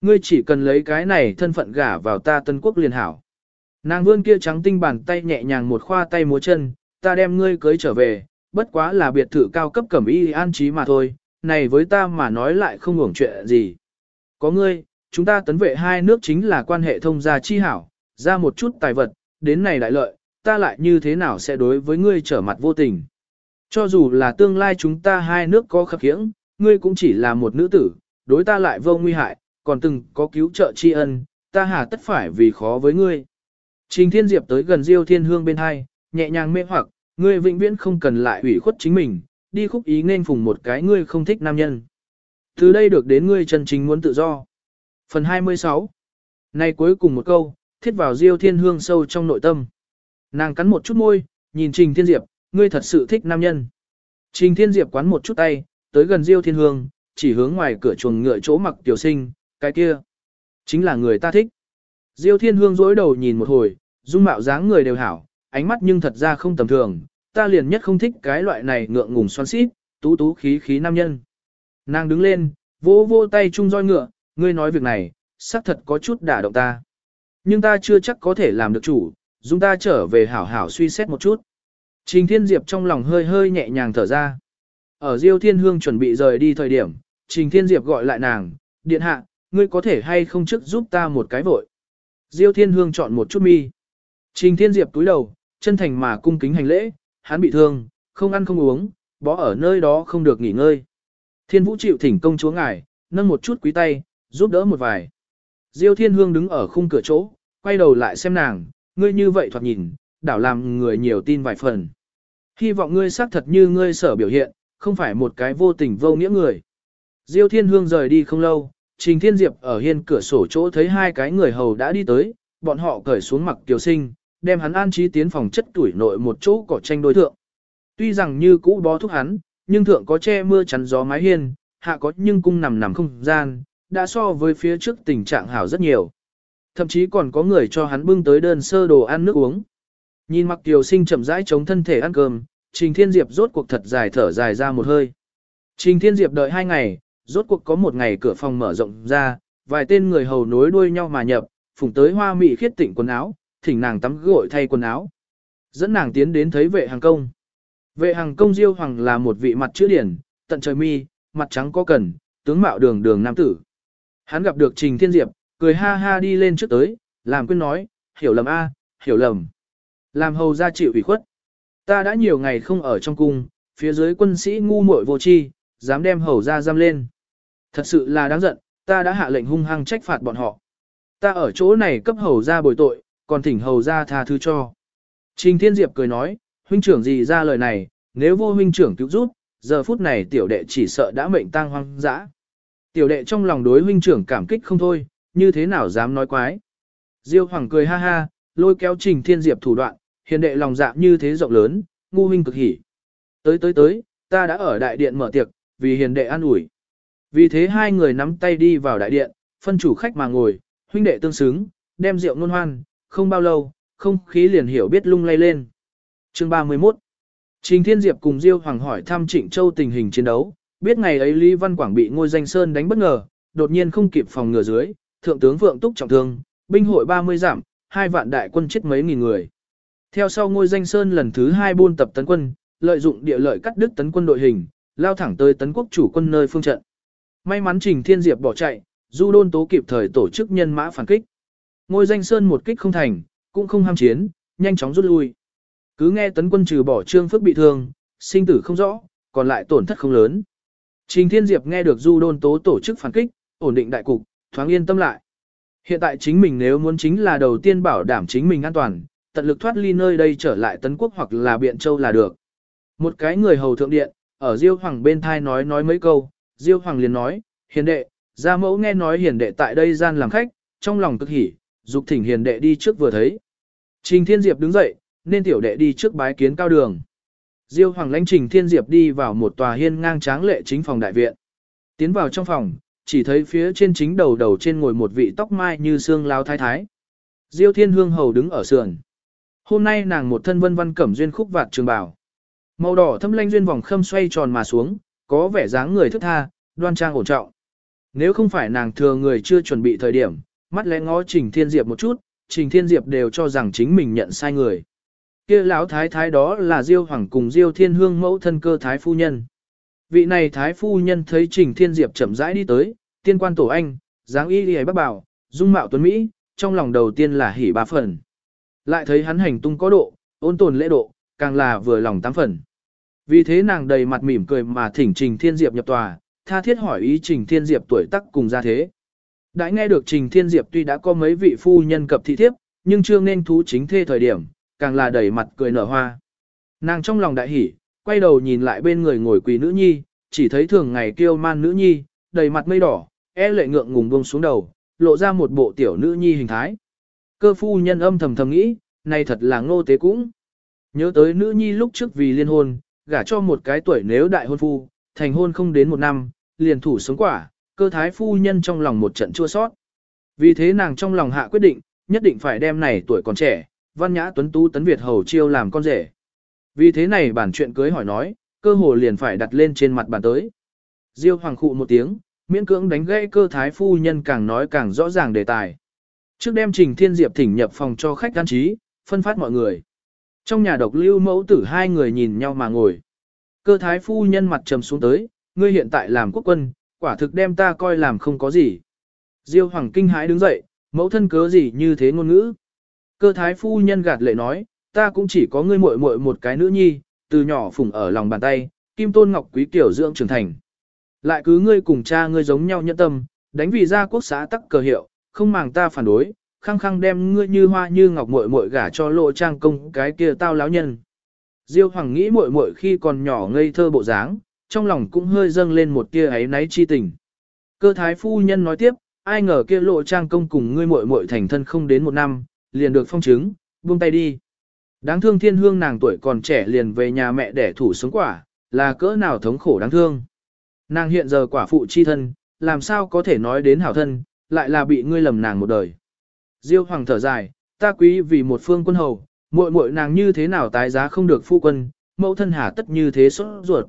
Ngươi chỉ cần lấy cái này thân phận gả vào ta tân quốc liền hảo. Nàng vươn kia trắng tinh bàn tay nhẹ nhàng một khoa tay múa chân, ta đem ngươi cưới trở về, bất quá là biệt thự cao cấp cẩm y an trí mà thôi, này với ta mà nói lại không hưởng chuyện gì. Có ngươi, chúng ta tấn vệ hai nước chính là quan hệ thông gia chi hảo, ra một chút tài vật, đến này đại lợi, ta lại như thế nào sẽ đối với ngươi trở mặt vô tình. Cho dù là tương lai chúng ta hai nước có khập khiễng, ngươi cũng chỉ là một nữ tử, đối ta lại vô nguy hại, còn từng có cứu trợ tri ân, ta hà tất phải vì khó với ngươi. Trình Thiên Diệp tới gần Diêu Thiên Hương bên hai, nhẹ nhàng mê hoặc, ngươi vĩnh viễn không cần lại ủy khuất chính mình, đi khúc ý nên phùng một cái ngươi không thích nam nhân. Từ đây được đến ngươi chân chính muốn tự do. Phần 26 Này cuối cùng một câu, thiết vào Diêu Thiên Hương sâu trong nội tâm. Nàng cắn một chút môi, nhìn Trình Thiên Diệp, ngươi thật sự thích nam nhân. Trình Thiên Diệp quán một chút tay, tới gần Diêu Thiên Hương, chỉ hướng ngoài cửa chuồng ngựa chỗ mặc tiểu sinh, cái kia. Chính là người ta thích. Diêu Thiên Hương dối đầu nhìn một hồi, dung mạo dáng người đều hảo, ánh mắt nhưng thật ra không tầm thường, ta liền nhất không thích cái loại này ngượng ngùng xoắn xít, tú tú khí khí nam nhân. Nàng đứng lên, vỗ vỗ tay chung roi ngựa, ngươi nói việc này, xác thật có chút đả động ta. Nhưng ta chưa chắc có thể làm được chủ, dung ta trở về hảo hảo suy xét một chút. Trình Thiên Diệp trong lòng hơi hơi nhẹ nhàng thở ra. Ở Diêu Thiên Hương chuẩn bị rời đi thời điểm, Trình Thiên Diệp gọi lại nàng, điện hạ, ngươi có thể hay không trước giúp ta một cái vội. Diêu Thiên Hương chọn một chút mi. Trình Thiên Diệp túi đầu, chân thành mà cung kính hành lễ, hắn bị thương, không ăn không uống, bó ở nơi đó không được nghỉ ngơi. Thiên Vũ chịu thỉnh công chúa ngài, nâng một chút quý tay, giúp đỡ một vài. Diêu Thiên Hương đứng ở khung cửa chỗ, quay đầu lại xem nàng, ngươi như vậy thoạt nhìn, đảo làm người nhiều tin vài phần. Hy vọng ngươi xác thật như ngươi sở biểu hiện, không phải một cái vô tình vô nghĩa người. Diêu Thiên Hương rời đi không lâu, Trình Thiên Diệp ở hiên cửa sổ chỗ thấy hai cái người hầu đã đi tới, bọn họ cởi xuống mặc kiều sinh, đem hắn an trí tiến phòng chất tuổi nội một chỗ cỏ tranh đối thượng. Tuy rằng như cũ bó thúc hắn, nhưng thượng có che mưa chắn gió mái hiên, hạ có nhưng cung nằm nằm không gian, đã so với phía trước tình trạng hảo rất nhiều. Thậm chí còn có người cho hắn bưng tới đơn sơ đồ ăn nước uống. Nhìn mặc tiểu sinh chậm rãi chống thân thể ăn cơm, Trình Thiên Diệp rốt cuộc thật dài thở dài ra một hơi. Trình Thiên Diệp đợi hai ngày, rốt cuộc có một ngày cửa phòng mở rộng ra, vài tên người hầu nối đuôi nhau mà nhập, phùng tới hoa mị khiết tịnh quần áo, thỉnh nàng tắm gội thay quần áo. Dẫn nàng tiến đến thấy vệ hàng công. Vệ hàng công diêu hoàng là một vị mặt chữ điển, tận trời mi, mặt trắng có cần, tướng mạo đường đường nam tử. Hắn gặp được Trình Thiên Diệp, cười ha ha đi lên trước tới, làm quên nói, hiểu lầm a, hiểu lầm. Làm hầu ra chịu ủy khuất. Ta đã nhiều ngày không ở trong cung, phía dưới quân sĩ ngu muội vô tri, dám đem hầu ra giam lên. Thật sự là đáng giận, ta đã hạ lệnh hung hăng trách phạt bọn họ. Ta ở chỗ này cấp hầu ra bồi tội, còn thỉnh hầu ra tha thứ cho. Trình Thiên Diệp cười nói, huynh trưởng gì ra lời này, nếu vô huynh trưởng cứu giúp, giờ phút này tiểu đệ chỉ sợ đã mệnh tang hoang dã. Tiểu đệ trong lòng đối huynh trưởng cảm kích không thôi, như thế nào dám nói quái. Diêu Hoàng cười ha ha, lôi kéo Trình Thiên Diệp thủ đoạn, hiền đệ lòng dạ như thế rộng lớn, ngu huynh cực hỉ. Tới tới tới, ta đã ở đại điện mở tiệc, vì hiền đệ an ủi. Vì thế hai người nắm tay đi vào đại điện, phân chủ khách mà ngồi, huynh đệ tương xứng, đem rượu nôn hoan, không bao lâu, không khí liền hiểu biết lung lay lên. Chương 31 Trình Thiên Diệp cùng Diêu Hoàng hỏi thăm Trịnh Châu tình hình chiến đấu, biết ngày ấy Lý Văn Quảng bị Ngôi Danh Sơn đánh bất ngờ, đột nhiên không kịp phòng ngừa dưới, thượng tướng Vượng Túc trọng thương, binh hội 30 giảm, hai vạn đại quân chết mấy nghìn người. Theo sau Ngôi Danh Sơn lần thứ hai buôn tập tấn quân, lợi dụng địa lợi cắt đứt tấn quân đội hình, lao thẳng tới tấn quốc chủ quân nơi phương trận. May mắn Trình Thiên Diệp bỏ chạy, Du Đôn Tố kịp thời tổ chức nhân mã phản kích. Ngôi Danh Sơn một kích không thành, cũng không ham chiến, nhanh chóng rút lui. Cứ nghe tấn quân trừ bỏ trương phước bị thương, sinh tử không rõ, còn lại tổn thất không lớn. Trình Thiên Diệp nghe được Du Đôn Tố tổ chức phản kích, ổn định đại cục, thoáng yên tâm lại. Hiện tại chính mình nếu muốn chính là đầu tiên bảo đảm chính mình an toàn, tận lực thoát ly nơi đây trở lại Tấn Quốc hoặc là Biện Châu là được. Một cái người hầu thượng điện, ở Diêu Hoàng bên thai nói nói mấy câu, Diêu Hoàng liền nói, hiền đệ, gia mẫu nghe nói hiền đệ tại đây gian làm khách, trong lòng cực hỉ, dục thỉnh hiền đệ đi trước vừa thấy. Trình Thiên Diệp đứng dậy, nên tiểu đệ đi trước bái kiến cao đường. Diêu Hoàng lãnh Trình Thiên Diệp đi vào một tòa hiên ngang tráng lệ chính phòng đại viện. Tiến vào trong phòng, chỉ thấy phía trên chính đầu đầu trên ngồi một vị tóc mai như xương lao thái thái. Diêu Thiên Hương hầu đứng ở sườn. Hôm nay nàng một thân vân văn cẩm duyên khúc vạt trường bào. Màu đỏ thâm lanh duyên vòng khâm xoay tròn mà xuống, có vẻ dáng người thức tha, đoan trang ổn trọng. Nếu không phải nàng thừa người chưa chuẩn bị thời điểm, mắt lẽ ngó Trình Thiên Diệp một chút, Trình Thiên Diệp đều cho rằng chính mình nhận sai người. Kia lão thái thái đó là Diêu Hoàng cùng Diêu Thiên Hương mẫu thân cơ thái phu nhân. Vị này thái phu nhân thấy Trình Thiên Diệp chậm rãi đi tới, tiên quan tổ anh, dáng y đi bác bảo, dung mạo tuấn Mỹ, trong lòng đầu tiên là hỉ ba phần. Lại thấy hắn hành tung có độ, ôn tồn lễ độ, càng là vừa lòng tám phần. Vì thế nàng đầy mặt mỉm cười mà thỉnh Trình Thiên Diệp nhập tòa, tha thiết hỏi ý Trình Thiên Diệp tuổi tác cùng ra thế. Đã nghe được Trình Thiên Diệp tuy đã có mấy vị phu nhân cập thị thiếp, nhưng chưa nên thú chính thê thời điểm, càng là đầy mặt cười nở hoa. Nàng trong lòng đại hỉ, quay đầu nhìn lại bên người ngồi quỳ nữ nhi, chỉ thấy thường ngày kêu man nữ nhi, đầy mặt mây đỏ, e lệ ngượng ngùng buông xuống đầu, lộ ra một bộ tiểu nữ nhi hình thái. Cơ phu nhân âm thầm thầm nghĩ, này thật là ngô tế cũng. Nhớ tới nữ nhi lúc trước vì liên hôn, gả cho một cái tuổi nếu đại hôn phu, thành hôn không đến một năm, liền thủ sống quả, cơ thái phu nhân trong lòng một trận chua sót. Vì thế nàng trong lòng hạ quyết định, nhất định phải đem này tuổi còn trẻ, văn nhã tuấn tú tấn Việt hầu chiêu làm con rể. Vì thế này bản chuyện cưới hỏi nói, cơ hồ liền phải đặt lên trên mặt bàn tới. Diêu hoàng khụ một tiếng, miễn cưỡng đánh gãy cơ thái phu nhân càng nói càng rõ ràng đề tài. Trước đem Trình Thiên Diệp thỉnh nhập phòng cho khách ăn trí, phân phát mọi người. Trong nhà độc lưu mẫu tử hai người nhìn nhau mà ngồi. Cơ thái phu nhân mặt trầm xuống tới, ngươi hiện tại làm quốc quân, quả thực đem ta coi làm không có gì. Diêu hoàng kinh hãi đứng dậy, mẫu thân cớ gì như thế ngôn ngữ. Cơ thái phu nhân gạt lệ nói, ta cũng chỉ có ngươi muội muội một cái nữ nhi, từ nhỏ phụng ở lòng bàn tay, kim tôn ngọc quý tiểu dưỡng trưởng thành. Lại cứ ngươi cùng cha ngươi giống nhau nhẫn tâm, đánh vì gia quốc xã tắc cờ hiệu, không màng ta phản đối, khăng khăng đem ngươi như hoa như ngọc muội muội gả cho lộ trang công cái kia tao láo nhân. Diêu Hoàng nghĩ muội muội khi còn nhỏ ngây thơ bộ dáng, trong lòng cũng hơi dâng lên một tia ấy náy chi tình. Cơ thái phu nhân nói tiếp, ai ngờ kia lộ trang công cùng ngươi muội muội thành thân không đến một năm, liền được phong chứng, buông tay đi. Đáng thương thiên hương nàng tuổi còn trẻ liền về nhà mẹ để thủ sống quả, là cỡ nào thống khổ đáng thương. Nàng hiện giờ quả phụ chi thân, làm sao có thể nói đến hảo thân, lại là bị ngươi lầm nàng một đời. Diêu hoàng thở dài, ta quý vì một phương quân hầu, muội muội nàng như thế nào tái giá không được phu quân, mẫu thân hà tất như thế sốt ruột.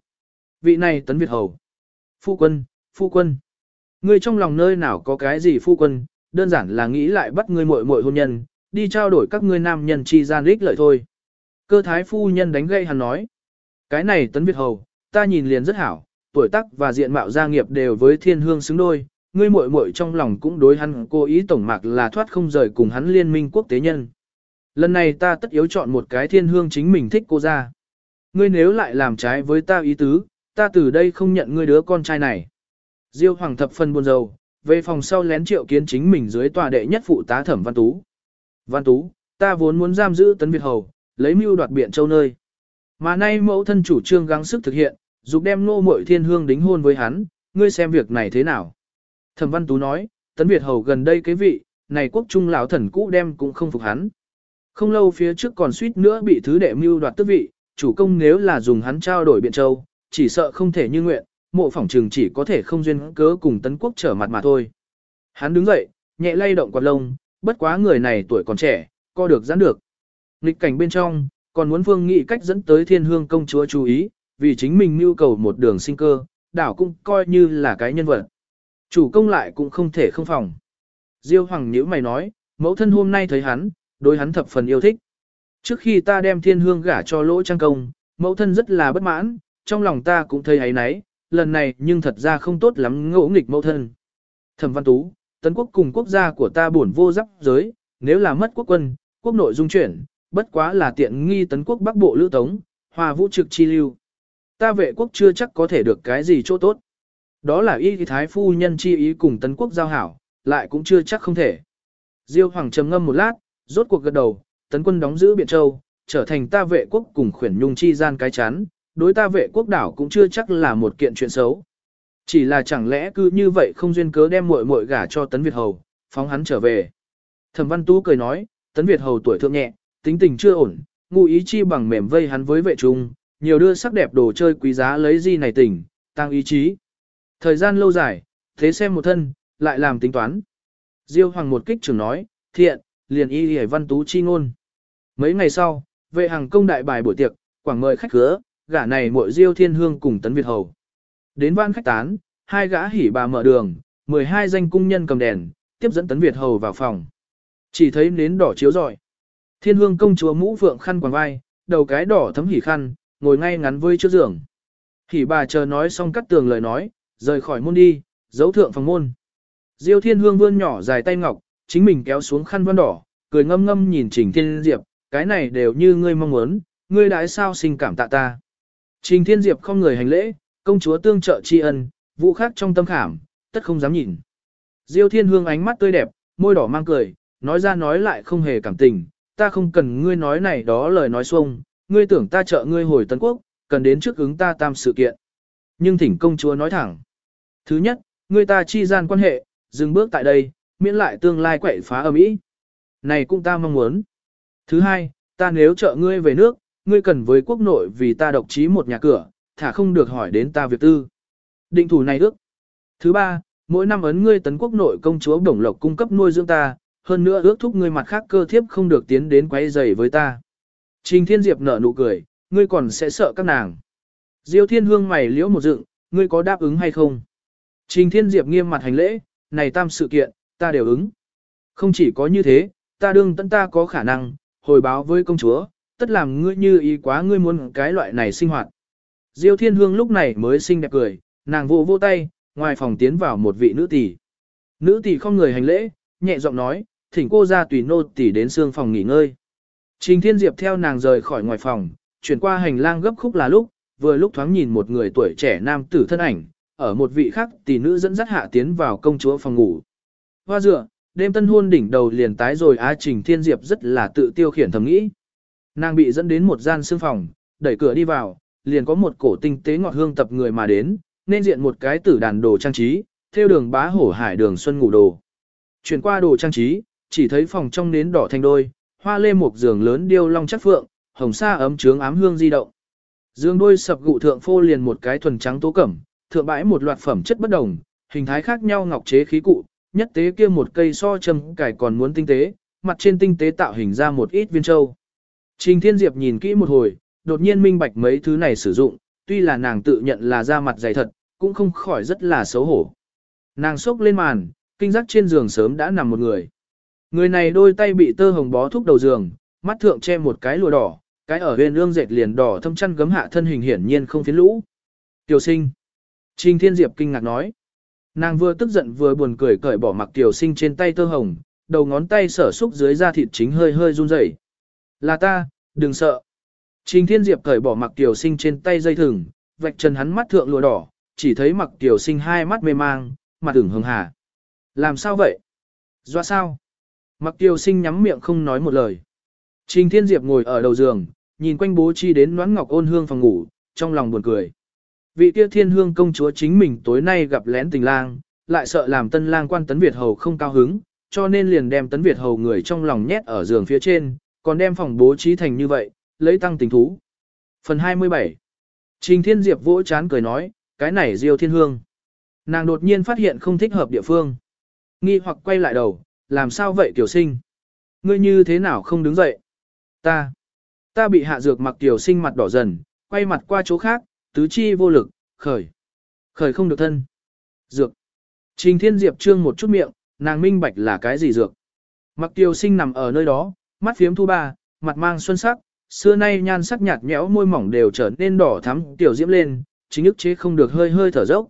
Vị này tấn Việt hầu. Phu quân, phu quân. Ngươi trong lòng nơi nào có cái gì phu quân, đơn giản là nghĩ lại bắt ngươi muội muội hôn nhân, đi trao đổi các ngươi nam nhân chi gian ích lợi thôi. Cơ thái phu nhân đánh gây hắn nói. Cái này tấn Việt hầu, ta nhìn liền rất hảo, tuổi tác và diện mạo gia nghiệp đều với thiên hương xứng đôi, ngươi muội muội trong lòng cũng đối hắn cố ý tổng mạc là thoát không rời cùng hắn liên minh quốc tế nhân. Lần này ta tất yếu chọn một cái thiên hương chính mình thích cô ra. Ngươi nếu lại làm trái với ta ý tứ, ta từ đây không nhận ngươi đứa con trai này. Diêu hoàng thập phân buồn rầu, về phòng sau lén triệu kiến chính mình dưới tòa đệ nhất phụ tá thẩm văn tú. Văn tú, ta vốn muốn giam giữ tấn Việt hầu, lấy mưu đoạt biện châu nơi. Mà nay mẫu thân chủ trương gắng sức thực hiện, dục đem nô muội thiên hương đính hôn với hắn, ngươi xem việc này thế nào. Thẩm Văn Tú nói, Tấn Việt Hầu gần đây cái vị, này quốc trung lão thần cũ đem cũng không phục hắn. Không lâu phía trước còn suýt nữa bị thứ đệ mưu đoạt tước vị, chủ công nếu là dùng hắn trao đổi biện châu, chỉ sợ không thể như nguyện, mộ phỏng trường chỉ có thể không duyên cớ cùng tấn quốc trở mặt mà thôi. Hắn đứng dậy, nhẹ lay động quạt lông, bất quá người này tuổi còn trẻ, co được giãn được. Nghịch cảnh bên trong, còn muốn Vương nghị cách dẫn tới thiên hương công chúa chú ý, vì chính mình mưu cầu một đường sinh cơ, đảo cũng coi như là cái nhân vật. Chủ công lại cũng không thể không phòng. Diêu Hoàng nhíu mày nói, mẫu thân hôm nay thấy hắn, đối hắn thập phần yêu thích. Trước khi ta đem thiên hương gả cho lỗ trang công, mẫu thân rất là bất mãn, trong lòng ta cũng thấy ấy nấy, lần này nhưng thật ra không tốt lắm ngỗ nghịch mẫu thân. Thẩm Văn Tú, tấn quốc cùng quốc gia của ta buồn vô giáp giới, nếu là mất quốc quân, quốc nội dung chuyển, bất quá là tiện nghi tấn quốc bắc bộ lữ tống, hòa vũ trực chi lưu. Ta vệ quốc chưa chắc có thể được cái gì chỗ tốt. Đó là y thái phu nhân chi ý cùng tấn quốc giao hảo, lại cũng chưa chắc không thể. Diêu Hoàng trầm ngâm một lát, rốt cuộc gật đầu, tấn quân đóng giữ Biện Châu, trở thành ta vệ quốc cùng khuyển nhung chi gian cái chán, đối ta vệ quốc đảo cũng chưa chắc là một kiện chuyện xấu. Chỉ là chẳng lẽ cứ như vậy không duyên cớ đem muội muội gả cho Tấn Việt Hầu, phóng hắn trở về. Thẩm Văn Tú cười nói, Tấn Việt Hầu tuổi thượng nhẹ, tính tình chưa ổn, ngụ ý chi bằng mềm vây hắn với vệ trung, nhiều đưa sắc đẹp đồ chơi quý giá lấy gì này tỉnh, tăng ý chí. Thời gian lâu dài, thế xem một thân, lại làm tính toán. Diêu Hoàng một kích trưởng nói, thiện, liền y hề văn tú chi ngôn. Mấy ngày sau, vệ hàng công đại bài buổi tiệc, quảng mời khách khứa, gã này muội Diêu Thiên Hương cùng Tấn Việt Hầu. Đến văn khách tán, hai gã hỉ bà mở đường, 12 danh cung nhân cầm đèn, tiếp dẫn Tấn Việt Hầu vào phòng. Chỉ thấy nến đỏ chiếu rọi. Thiên Hương công chúa mũ phượng khăn quàng vai, đầu cái đỏ thấm hỉ khăn, ngồi ngay ngắn với trước giường. Hỉ bà chờ nói xong cắt tường lời nói, rời khỏi môn đi, giấu thượng phòng môn. Diêu Thiên Hương vươn nhỏ dài tay ngọc, chính mình kéo xuống khăn văn đỏ, cười ngâm ngâm nhìn Trình Thiên Diệp, cái này đều như ngươi mong muốn, ngươi đãi sao sinh cảm tạ ta. Trình Thiên Diệp không người hành lễ, công chúa tương trợ tri ân, vụ khác trong tâm khảm, tất không dám nhìn. Diêu Thiên Hương ánh mắt tươi đẹp, môi đỏ mang cười, nói ra nói lại không hề cảm tình, ta không cần ngươi nói này đó lời nói xuông, ngươi tưởng ta trợ ngươi hồi Tân Quốc, cần đến trước ứng ta tam sự kiện. Nhưng thỉnh công chúa nói thẳng. Thứ nhất, người ta chi gian quan hệ, dừng bước tại đây, miễn lại tương lai quậy phá ở mỹ. Này cũng ta mong muốn. Thứ hai, ta nếu trợ ngươi về nước, ngươi cần với quốc nội vì ta độc trí một nhà cửa, thả không được hỏi đến ta việc tư. Định thủ này ước. Thứ ba, mỗi năm ấn ngươi tấn quốc nội công chúa đồng lộc cung cấp nuôi dưỡng ta, hơn nữa ước thúc ngươi mặt khác cơ thiếp không được tiến đến quấy rầy với ta. Trình Thiên Diệp nở nụ cười, ngươi còn sẽ sợ các nàng. Diêu Thiên Hương mày liễu một dựng, ngươi có đáp ứng hay không? Trình Thiên Diệp nghiêm mặt hành lễ, này tam sự kiện, ta đều ứng. Không chỉ có như thế, ta đương tận ta có khả năng, hồi báo với công chúa, tất làm ngươi như ý quá ngươi muốn cái loại này sinh hoạt. Diêu Thiên Hương lúc này mới xinh đẹp cười, nàng vỗ vỗ tay, ngoài phòng tiến vào một vị nữ tỷ. Nữ tỷ không người hành lễ, nhẹ giọng nói, thỉnh cô ra tùy nô tỷ đến xương phòng nghỉ ngơi. Trình Thiên Diệp theo nàng rời khỏi ngoài phòng, chuyển qua hành lang gấp khúc là lúc, vừa lúc thoáng nhìn một người tuổi trẻ nam tử thân ảnh, ở một vị khác tỷ nữ dẫn dắt hạ tiến vào công chúa phòng ngủ. Hoa dựa, đêm tân hôn đỉnh đầu liền tái rồi Á Trình Thiên Diệp rất là tự tiêu khiển thầm nghĩ. Nàng bị dẫn đến một gian xương phòng, đẩy cửa đi vào, liền có một cổ tinh tế ngọt hương tập người mà đến, nên diện một cái tử đàn đồ trang trí, theo đường bá hổ hải đường xuân ngủ đồ. Chuyển qua đồ trang trí, chỉ thấy phòng trong nến đỏ thành đôi, hoa lê một giường lớn điêu long chắc phượng, hồng sa ấm trướng ám hương di động. Dương đôi sập gụ thượng phô liền một cái thuần trắng tố cẩm, thượng bãi một loạt phẩm chất bất đồng, hình thái khác nhau ngọc chế khí cụ, nhất tế kia một cây so châm cải còn muốn tinh tế, mặt trên tinh tế tạo hình ra một ít viên châu. Trình Thiên Diệp nhìn kỹ một hồi, đột nhiên minh bạch mấy thứ này sử dụng, tuy là nàng tự nhận là da mặt dày thật, cũng không khỏi rất là xấu hổ. Nàng sốc lên màn, kinh giác trên giường sớm đã nằm một người. Người này đôi tay bị tơ hồng bó thúc đầu giường, mắt thượng che một cái lụa đỏ, cái ở huyền ương dệt liền đỏ thâm chăn gấm hạ thân hình hiển nhiên không phiến lũ. Tiểu sinh. Trình Thiên Diệp kinh ngạc nói. Nàng vừa tức giận vừa buồn cười cởi bỏ mặc tiểu sinh trên tay tơ hồng, đầu ngón tay sở xúc dưới da thịt chính hơi hơi run rẩy. Là ta, đừng sợ. Trình Thiên Diệp cởi bỏ mặc tiểu sinh trên tay dây thừng, vạch chân hắn mắt thượng lụa đỏ, chỉ thấy mặc tiểu sinh hai mắt mê mang, mặt tưởng hưng hà. Làm sao vậy? Doa sao? Mặc tiểu sinh nhắm miệng không nói một lời. Trình Thiên Diệp ngồi ở đầu giường, nhìn quanh bố chi đến noãn ngọc ôn hương phòng ngủ, trong lòng buồn cười. Vị kia thiên hương công chúa chính mình tối nay gặp lén tình lang, lại sợ làm tân lang quan tấn Việt hầu không cao hứng, cho nên liền đem tấn Việt hầu người trong lòng nhét ở giường phía trên, còn đem phòng bố trí thành như vậy, lấy tăng tình thú. Phần 27 Trình Thiên Diệp vỗ chán cười nói, cái này diêu thiên hương. Nàng đột nhiên phát hiện không thích hợp địa phương. Nghi hoặc quay lại đầu, làm sao vậy tiểu sinh? Ngươi như thế nào không đứng dậy? Ta, ta bị hạ dược mặc tiểu sinh mặt đỏ dần, quay mặt qua chỗ khác, tứ chi vô lực, khởi. Khởi không được thân. Dược. Trình Thiên Diệp trương một chút miệng, nàng minh bạch là cái gì dược. Mặc tiểu sinh nằm ở nơi đó, mắt phiếm thu ba, mặt mang xuân sắc, xưa nay nhan sắc nhạt nhẽo môi mỏng đều trở nên đỏ thắm tiểu diễm lên, chính ức chế không được hơi hơi thở dốc.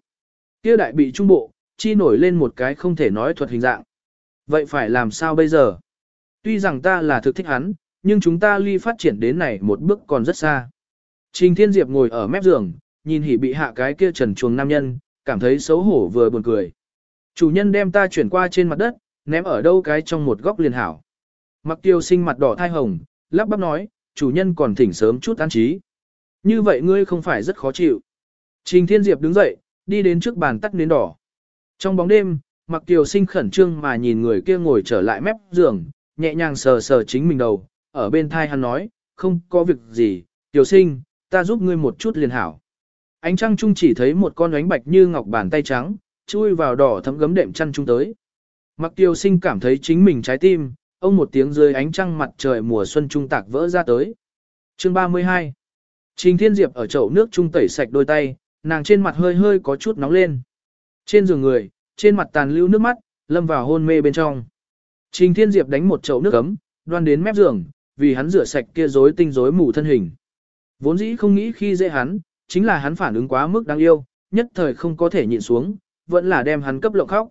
Kia đại bị trung bộ, chi nổi lên một cái không thể nói thuật hình dạng. Vậy phải làm sao bây giờ? Tuy rằng ta là thực thích hắn, nhưng chúng ta ly phát triển đến này một bước còn rất xa. Trình Thiên Diệp ngồi ở mép giường, nhìn hỉ bị hạ cái kia trần chuồng nam nhân, cảm thấy xấu hổ vừa buồn cười. Chủ nhân đem ta chuyển qua trên mặt đất, ném ở đâu cái trong một góc liền hảo. Mặc tiêu sinh mặt đỏ thai hồng, lắp bắp nói, chủ nhân còn thỉnh sớm chút an trí. Như vậy ngươi không phải rất khó chịu. Trình Thiên Diệp đứng dậy, đi đến trước bàn tắt nến đỏ. Trong bóng đêm, Mặc Kiều Sinh khẩn trương mà nhìn người kia ngồi trở lại mép giường, nhẹ nhàng sờ sờ chính mình đầu, ở bên thai hắn nói, không có việc gì, tiểu Sinh, ta giúp ngươi một chút liền hảo. Ánh trăng trung chỉ thấy một con ánh bạch như ngọc bàn tay trắng, chui vào đỏ thấm gấm đệm chăn trung tới. Mặc tiểu Sinh cảm thấy chính mình trái tim, ông một tiếng rơi ánh trăng mặt trời mùa xuân trung tạc vỡ ra tới. Chương 32 Trình Thiên Diệp ở chậu nước trung tẩy sạch đôi tay, nàng trên mặt hơi hơi có chút nóng lên. Trên giường người, trên mặt tàn lưu nước mắt, lâm vào hôn mê bên trong. Trình Thiên Diệp đánh một chậu nước ấm, đoan đến mép giường, vì hắn rửa sạch kia rối tinh rối mù thân hình. Vốn dĩ không nghĩ khi dễ hắn, chính là hắn phản ứng quá mức đáng yêu, nhất thời không có thể nhịn xuống, vẫn là đem hắn cấp lộng khóc.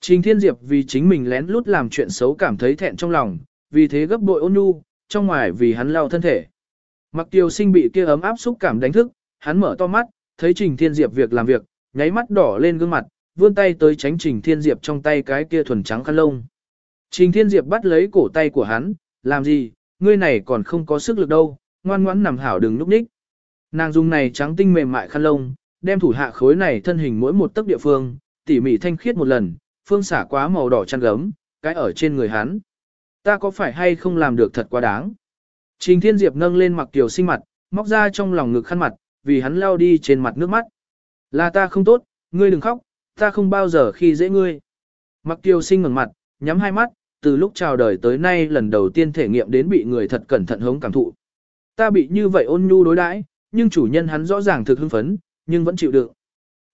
Trình Thiên Diệp vì chính mình lén lút làm chuyện xấu cảm thấy thẹn trong lòng, vì thế gấp bội ôn nhu, trong ngoài vì hắn lao thân thể. Mặc tiêu sinh bị kia ấm áp xúc cảm đánh thức, hắn mở to mắt, thấy Trình Thiên Diệp việc làm việc, nháy mắt đỏ lên gương mặt, vươn tay tới tránh Trình Thiên Diệp trong tay cái kia thuần trắng khăn lông. Trình Thiên Diệp bắt lấy cổ tay của hắn, làm gì, ngươi này còn không có sức lực đâu, ngoan ngoãn nằm hảo đừng núp ních. Nàng dùng này trắng tinh mềm mại khăn lông, đem thủ hạ khối này thân hình mỗi một tấc địa phương, tỉ mỉ thanh khiết một lần, phương xả quá màu đỏ chăn gấm, cái ở trên người hắn. Ta có phải hay không làm được thật quá đáng? Trình Thiên Diệp nâng lên mặc tiểu sinh mặt, móc ra trong lòng ngực khăn mặt, vì hắn lao đi trên mặt nước mắt. Là ta không tốt, ngươi đừng khóc, ta không bao giờ khi dễ ngươi. Mặc tiêu sinh ngẩng mặt, nhắm hai mắt, từ lúc chào đời tới nay lần đầu tiên thể nghiệm đến bị người thật cẩn thận hống cảm thụ. Ta bị như vậy ôn nhu đối đãi, nhưng chủ nhân hắn rõ ràng thực hưng phấn, nhưng vẫn chịu đựng.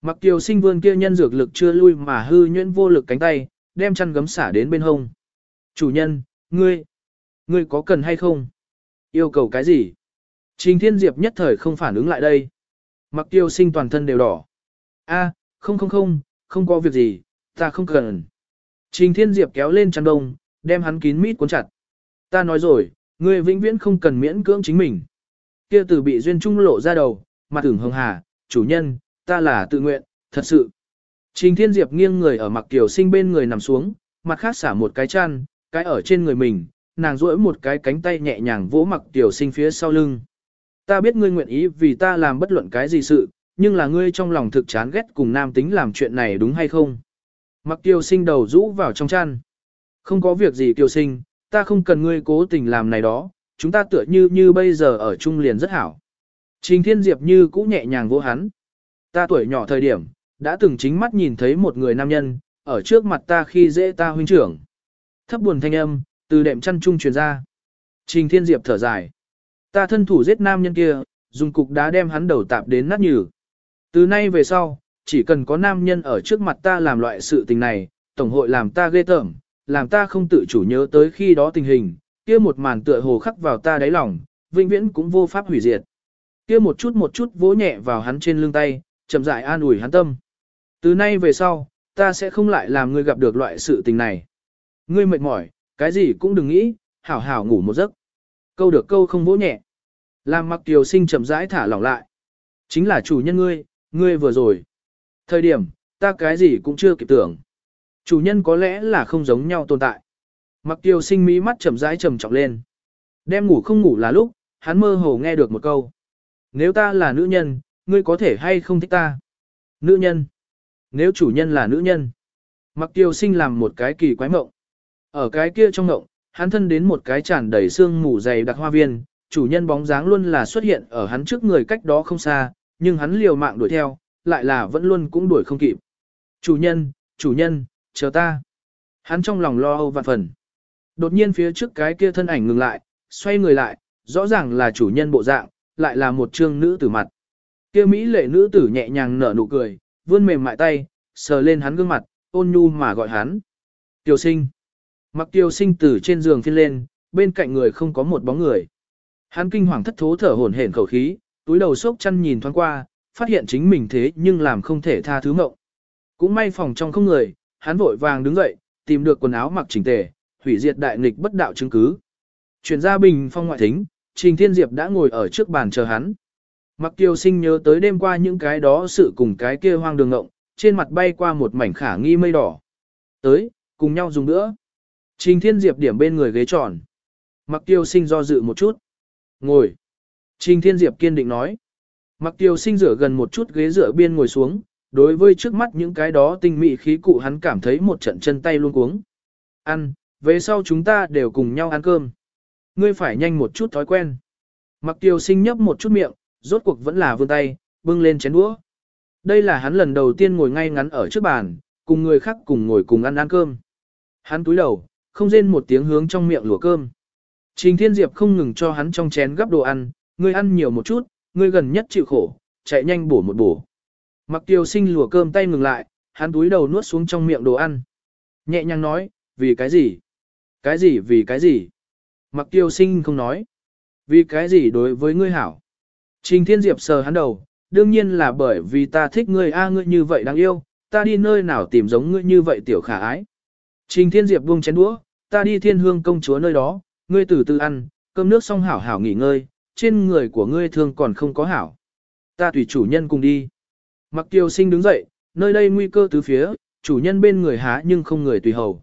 Mặc tiêu sinh vươn kia nhân dược lực chưa lui mà hư nhuyễn vô lực cánh tay, đem chăn gấm xả đến bên hông. Chủ nhân, ngươi, ngươi có cần hay không? Yêu cầu cái gì? Trình Thiên Diệp nhất thời không phản ứng lại đây. Mặc tiêu sinh toàn thân đều đỏ. A, không không không, không có việc gì, ta không cần. Trình Thiên Diệp kéo lên chăn đông, đem hắn kín mít cuốn chặt. Ta nói rồi, ngươi vĩnh viễn không cần miễn cưỡng chính mình. Kia từ bị duyên trung lộ ra đầu, mặt tưởng hồng hà, chủ nhân, ta là tự nguyện, thật sự. Trình Thiên Diệp nghiêng người ở mặc tiểu sinh bên người nằm xuống, mặt khác xả một cái chăn, cái ở trên người mình, nàng duỗi một cái cánh tay nhẹ nhàng vỗ mặc tiểu sinh phía sau lưng. Ta biết ngươi nguyện ý vì ta làm bất luận cái gì sự, nhưng là ngươi trong lòng thực chán ghét cùng nam tính làm chuyện này đúng hay không? Mặc tiêu sinh đầu rũ vào trong chăn. Không có việc gì tiêu sinh, ta không cần ngươi cố tình làm này đó, chúng ta tựa như như bây giờ ở chung liền rất hảo. Trình Thiên Diệp như cũ nhẹ nhàng vô hắn. Ta tuổi nhỏ thời điểm, đã từng chính mắt nhìn thấy một người nam nhân, ở trước mặt ta khi dễ ta huynh trưởng. Thấp buồn thanh âm, từ đệm chăn trung truyền ra. Trình Thiên Diệp thở dài. Ta thân thủ giết nam nhân kia, dùng cục đá đem hắn đầu tạp đến nát nhừ. Từ nay về sau, chỉ cần có nam nhân ở trước mặt ta làm loại sự tình này, tổng hội làm ta ghê tởm, làm ta không tự chủ nhớ tới khi đó tình hình, kia một màn tựa hồ khắc vào ta đáy lòng, vĩnh viễn cũng vô pháp hủy diệt. Kia một chút một chút vỗ nhẹ vào hắn trên lưng tay, chậm rãi an ủi hắn tâm. Từ nay về sau, ta sẽ không lại làm ngươi gặp được loại sự tình này. Ngươi mệt mỏi, cái gì cũng đừng nghĩ, hảo hảo ngủ một giấc. Câu được câu không vỗ nhẹ. Làm mặc tiểu sinh chậm rãi thả lỏng lại. Chính là chủ nhân ngươi, ngươi vừa rồi. Thời điểm, ta cái gì cũng chưa kịp tưởng. Chủ nhân có lẽ là không giống nhau tồn tại. Mặc tiêu sinh mỹ mắt chậm rãi trầm trọng lên. Đem ngủ không ngủ là lúc, hắn mơ hồ nghe được một câu. Nếu ta là nữ nhân, ngươi có thể hay không thích ta? Nữ nhân. Nếu chủ nhân là nữ nhân. Mặc tiêu sinh làm một cái kỳ quái mộng. Ở cái kia trong mộng, hắn thân đến một cái tràn đầy xương mù dày đặc hoa viên, chủ nhân bóng dáng luôn là xuất hiện ở hắn trước người cách đó không xa, nhưng hắn liều mạng đuổi theo, lại là vẫn luôn cũng đuổi không kịp. Chủ nhân, chủ nhân, chờ ta. Hắn trong lòng lo âu vạn phần. Đột nhiên phía trước cái kia thân ảnh ngừng lại, xoay người lại, rõ ràng là chủ nhân bộ dạng, lại là một trương nữ tử mặt. Kia Mỹ lệ nữ tử nhẹ nhàng nở nụ cười, vươn mềm mại tay, sờ lên hắn gương mặt, ôn nhu mà gọi hắn. Tiêu sinh. Mặc tiêu sinh từ trên giường phiên lên, bên cạnh người không có một bóng người. Hắn kinh hoàng thất thố thở hổn hển khẩu khí, túi đầu sốc chăn nhìn thoáng qua, phát hiện chính mình thế nhưng làm không thể tha thứ mộng. Cũng may phòng trong không người, hắn vội vàng đứng dậy, tìm được quần áo mặc chỉnh tề, hủy diệt đại nghịch bất đạo chứng cứ. Chuyển ra bình phong ngoại thính, Trình Thiên Diệp đã ngồi ở trước bàn chờ hắn. Mặc tiêu sinh nhớ tới đêm qua những cái đó sự cùng cái kia hoang đường ngộng, trên mặt bay qua một mảnh khả nghi mây đỏ. Tới, cùng nhau dùng nữa. Trình Thiên Diệp điểm bên người ghế tròn. Mặc tiêu sinh do dự một chút. Ngồi. Trình Thiên Diệp kiên định nói. Mặc tiêu sinh rửa gần một chút ghế rửa biên ngồi xuống, đối với trước mắt những cái đó tinh mị khí cụ hắn cảm thấy một trận chân tay luôn cuống. Ăn, về sau chúng ta đều cùng nhau ăn cơm. Ngươi phải nhanh một chút thói quen. Mặc tiêu sinh nhấp một chút miệng, rốt cuộc vẫn là vươn tay, bưng lên chén đũa. Đây là hắn lần đầu tiên ngồi ngay ngắn ở trước bàn, cùng người khác cùng ngồi cùng ăn ăn cơm. Hắn túi đầu, không rên một tiếng hướng trong miệng lùa cơm. Trình Thiên Diệp không ngừng cho hắn trong chén gắp đồ ăn, ngươi ăn nhiều một chút, ngươi gần nhất chịu khổ, chạy nhanh bổ một bổ. Mặc tiêu sinh lùa cơm tay ngừng lại, hắn túi đầu nuốt xuống trong miệng đồ ăn. Nhẹ nhàng nói, vì cái gì? Cái gì vì cái gì? Mặc tiêu sinh không nói. Vì cái gì đối với ngươi hảo? Trình Thiên Diệp sờ hắn đầu, đương nhiên là bởi vì ta thích ngươi a ngươi như vậy đáng yêu, ta đi nơi nào tìm giống ngươi như vậy tiểu khả ái. Trình Thiên Diệp buông chén đũa, ta đi thiên hương công chúa nơi đó, ngươi từ từ ăn, cơm nước xong hảo hảo nghỉ ngơi, trên người của ngươi thương còn không có hảo. Ta tùy chủ nhân cùng đi. Mặc tiêu sinh đứng dậy, nơi đây nguy cơ tứ phía, chủ nhân bên người há nhưng không người tùy hầu.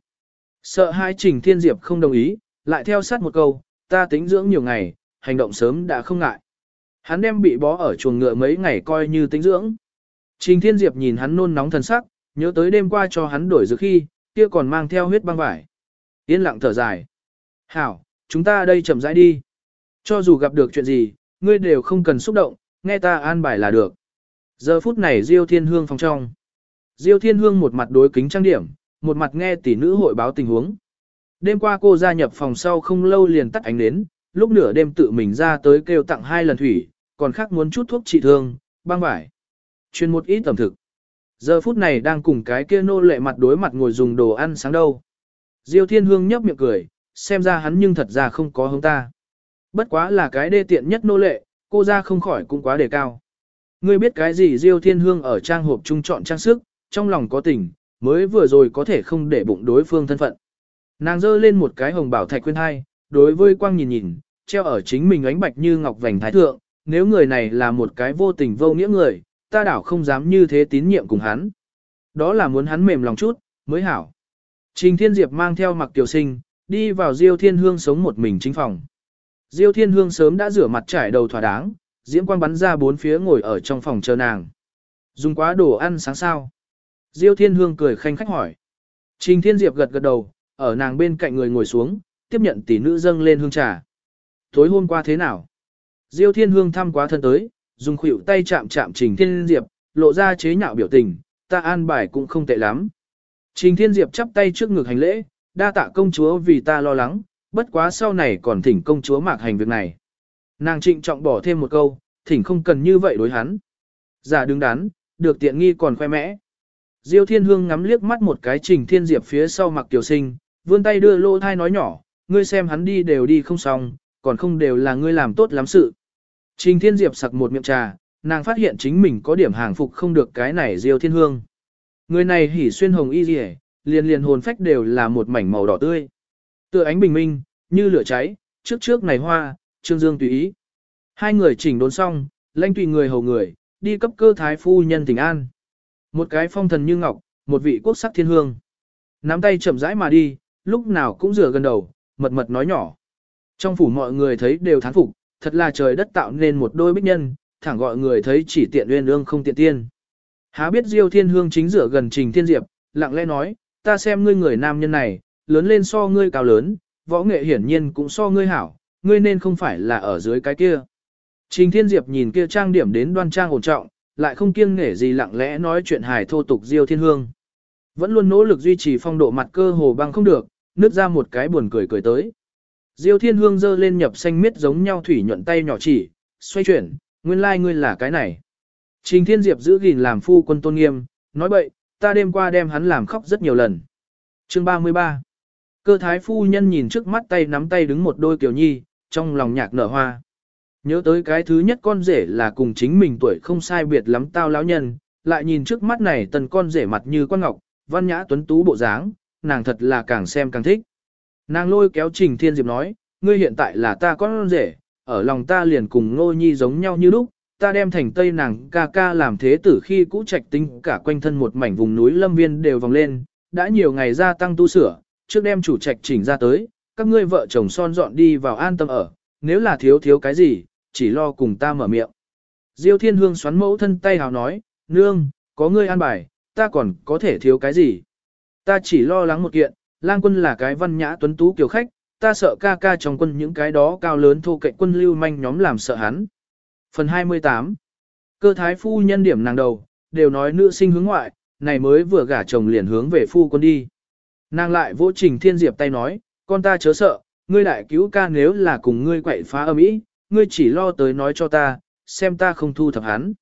Sợ hai trình thiên diệp không đồng ý, lại theo sát một câu, ta tính dưỡng nhiều ngày, hành động sớm đã không ngại. Hắn đem bị bó ở chuồng ngựa mấy ngày coi như tính dưỡng. Trình thiên diệp nhìn hắn nôn nóng thần sắc, nhớ tới đêm qua cho hắn đổi dược khi, kia còn mang theo huyết băng vải. Yên lặng thở dài. Hảo, chúng ta đây chậm rãi đi. Cho dù gặp được chuyện gì, ngươi đều không cần xúc động, nghe ta an bài là được. Giờ phút này Diêu Thiên Hương phòng trong. Diêu Thiên Hương một mặt đối kính trang điểm, một mặt nghe tỷ nữ hội báo tình huống. Đêm qua cô gia nhập phòng sau không lâu liền tắt ánh nến, lúc nửa đêm tự mình ra tới kêu tặng hai lần thủy, còn khác muốn chút thuốc trị thương, băng vải. Chuyên một ít tầm thực. Giờ phút này đang cùng cái kia nô lệ mặt đối mặt ngồi dùng đồ ăn sáng đâu. Diêu Thiên Hương nhấp miệng cười, xem ra hắn nhưng thật ra không có hứng ta. Bất quá là cái đê tiện nhất nô lệ, cô ra không khỏi cũng quá đề cao. Ngươi biết cái gì Diêu Thiên Hương ở trang hộp trung chọn trang sức, trong lòng có tình, mới vừa rồi có thể không để bụng đối phương thân phận. Nàng dơ lên một cái hồng bảo thạch khuyên hai, đối với quang nhìn nhìn, treo ở chính mình ánh bạch như ngọc vành thái thượng, nếu người này là một cái vô tình vô nghĩa người, ta đảo không dám như thế tín nhiệm cùng hắn. Đó là muốn hắn mềm lòng chút, mới hảo. Trình Thiên Diệp mang theo mặc tiểu sinh, đi vào Diêu Thiên Hương sống một mình chính phòng. Diêu Thiên Hương sớm đã rửa mặt trải đầu thỏa đáng, diễm quang bắn ra bốn phía ngồi ở trong phòng chờ nàng. Dùng quá đồ ăn sáng sao? Diêu Thiên Hương cười khanh khách hỏi. Trình Thiên Diệp gật gật đầu, ở nàng bên cạnh người ngồi xuống, tiếp nhận tỷ nữ dâng lên hương trà. Tối hôm qua thế nào? Diêu Thiên Hương thăm quá thân tới, dùng khuỷu tay chạm chạm Trình Thiên Diệp, lộ ra chế nhạo biểu tình, ta an bài cũng không tệ lắm. Trình Thiên Diệp chắp tay trước ngực hành lễ, đa tạ công chúa vì ta lo lắng, bất quá sau này còn thỉnh công chúa mạc hành việc này. Nàng trịnh trọng bỏ thêm một câu, thỉnh không cần như vậy đối hắn. Giả đứng đắn, được tiện nghi còn khoe mẽ. Diêu Thiên Hương ngắm liếc mắt một cái Trình Thiên Diệp phía sau mặc tiểu sinh, vươn tay đưa lô thai nói nhỏ, ngươi xem hắn đi đều đi không xong, còn không đều là ngươi làm tốt lắm sự. Trình Thiên Diệp sặc một miệng trà, nàng phát hiện chính mình có điểm hàng phục không được cái này Diêu Thiên Hương. Người này hỉ xuyên hồng y rỉ liền liền hồn phách đều là một mảnh màu đỏ tươi. Tựa ánh bình minh, như lửa cháy, trước trước này hoa, trương dương tùy ý. Hai người chỉnh đốn xong, lanh tùy người hầu người, đi cấp cơ thái phu nhân tỉnh an. Một cái phong thần như ngọc, một vị quốc sắc thiên hương. Nắm tay chậm rãi mà đi, lúc nào cũng rửa gần đầu, mật mật nói nhỏ. Trong phủ mọi người thấy đều thán phục, thật là trời đất tạo nên một đôi bích nhân, thẳng gọi người thấy chỉ tiện uyên ương không tiện tiên. Há biết Diêu Thiên Hương chính rửa gần Trình Thiên Diệp, lặng lẽ nói, ta xem ngươi người nam nhân này, lớn lên so ngươi cao lớn, võ nghệ hiển nhiên cũng so ngươi hảo, ngươi nên không phải là ở dưới cái kia. Trình Thiên Diệp nhìn kia trang điểm đến đoan trang ổn trọng, lại không kiêng nể gì lặng lẽ nói chuyện hài thô tục Diêu Thiên Hương. Vẫn luôn nỗ lực duy trì phong độ mặt cơ hồ băng không được, nứt ra một cái buồn cười cười tới. Diêu Thiên Hương giơ lên nhập xanh miết giống nhau thủy nhuận tay nhỏ chỉ, xoay chuyển, nguyên lai like ngươi là cái này. Trình Thiên Diệp giữ gìn làm phu quân tôn nghiêm, nói bậy, ta đêm qua đem hắn làm khóc rất nhiều lần. Chương 33 Cơ thái phu nhân nhìn trước mắt tay nắm tay đứng một đôi kiều nhi, trong lòng nhạc nở hoa. Nhớ tới cái thứ nhất con rể là cùng chính mình tuổi không sai biệt lắm tao lão nhân, lại nhìn trước mắt này tần con rể mặt như con ngọc, văn nhã tuấn tú bộ dáng, nàng thật là càng xem càng thích. Nàng lôi kéo Trình Thiên Diệp nói, ngươi hiện tại là ta con rể, ở lòng ta liền cùng ngô nhi giống nhau như lúc, ta đem thành tây nàng ca ca làm thế tử khi cũ trạch tinh cả quanh thân một mảnh vùng núi lâm viên đều vòng lên, đã nhiều ngày gia tăng tu sửa, trước đem chủ trạch chỉnh ra tới, các ngươi vợ chồng son dọn đi vào an tâm ở, nếu là thiếu thiếu cái gì, chỉ lo cùng ta mở miệng. Diêu Thiên Hương xoắn mẫu thân tay hào nói, nương, có ngươi an bài, ta còn có thể thiếu cái gì. Ta chỉ lo lắng một kiện, lang quân là cái văn nhã tuấn tú kiều khách, ta sợ ca ca trong quân những cái đó cao lớn thô cạnh quân lưu manh nhóm làm sợ hắn. Phần 28 Cơ thái phu nhân điểm nàng đầu, đều nói nữ sinh hướng ngoại, này mới vừa gả chồng liền hướng về phu quân đi. Nàng lại vỗ trình thiên diệp tay nói, con ta chớ sợ, ngươi đại cứu ca nếu là cùng ngươi quậy phá âm ý, ngươi chỉ lo tới nói cho ta, xem ta không thu thập hắn.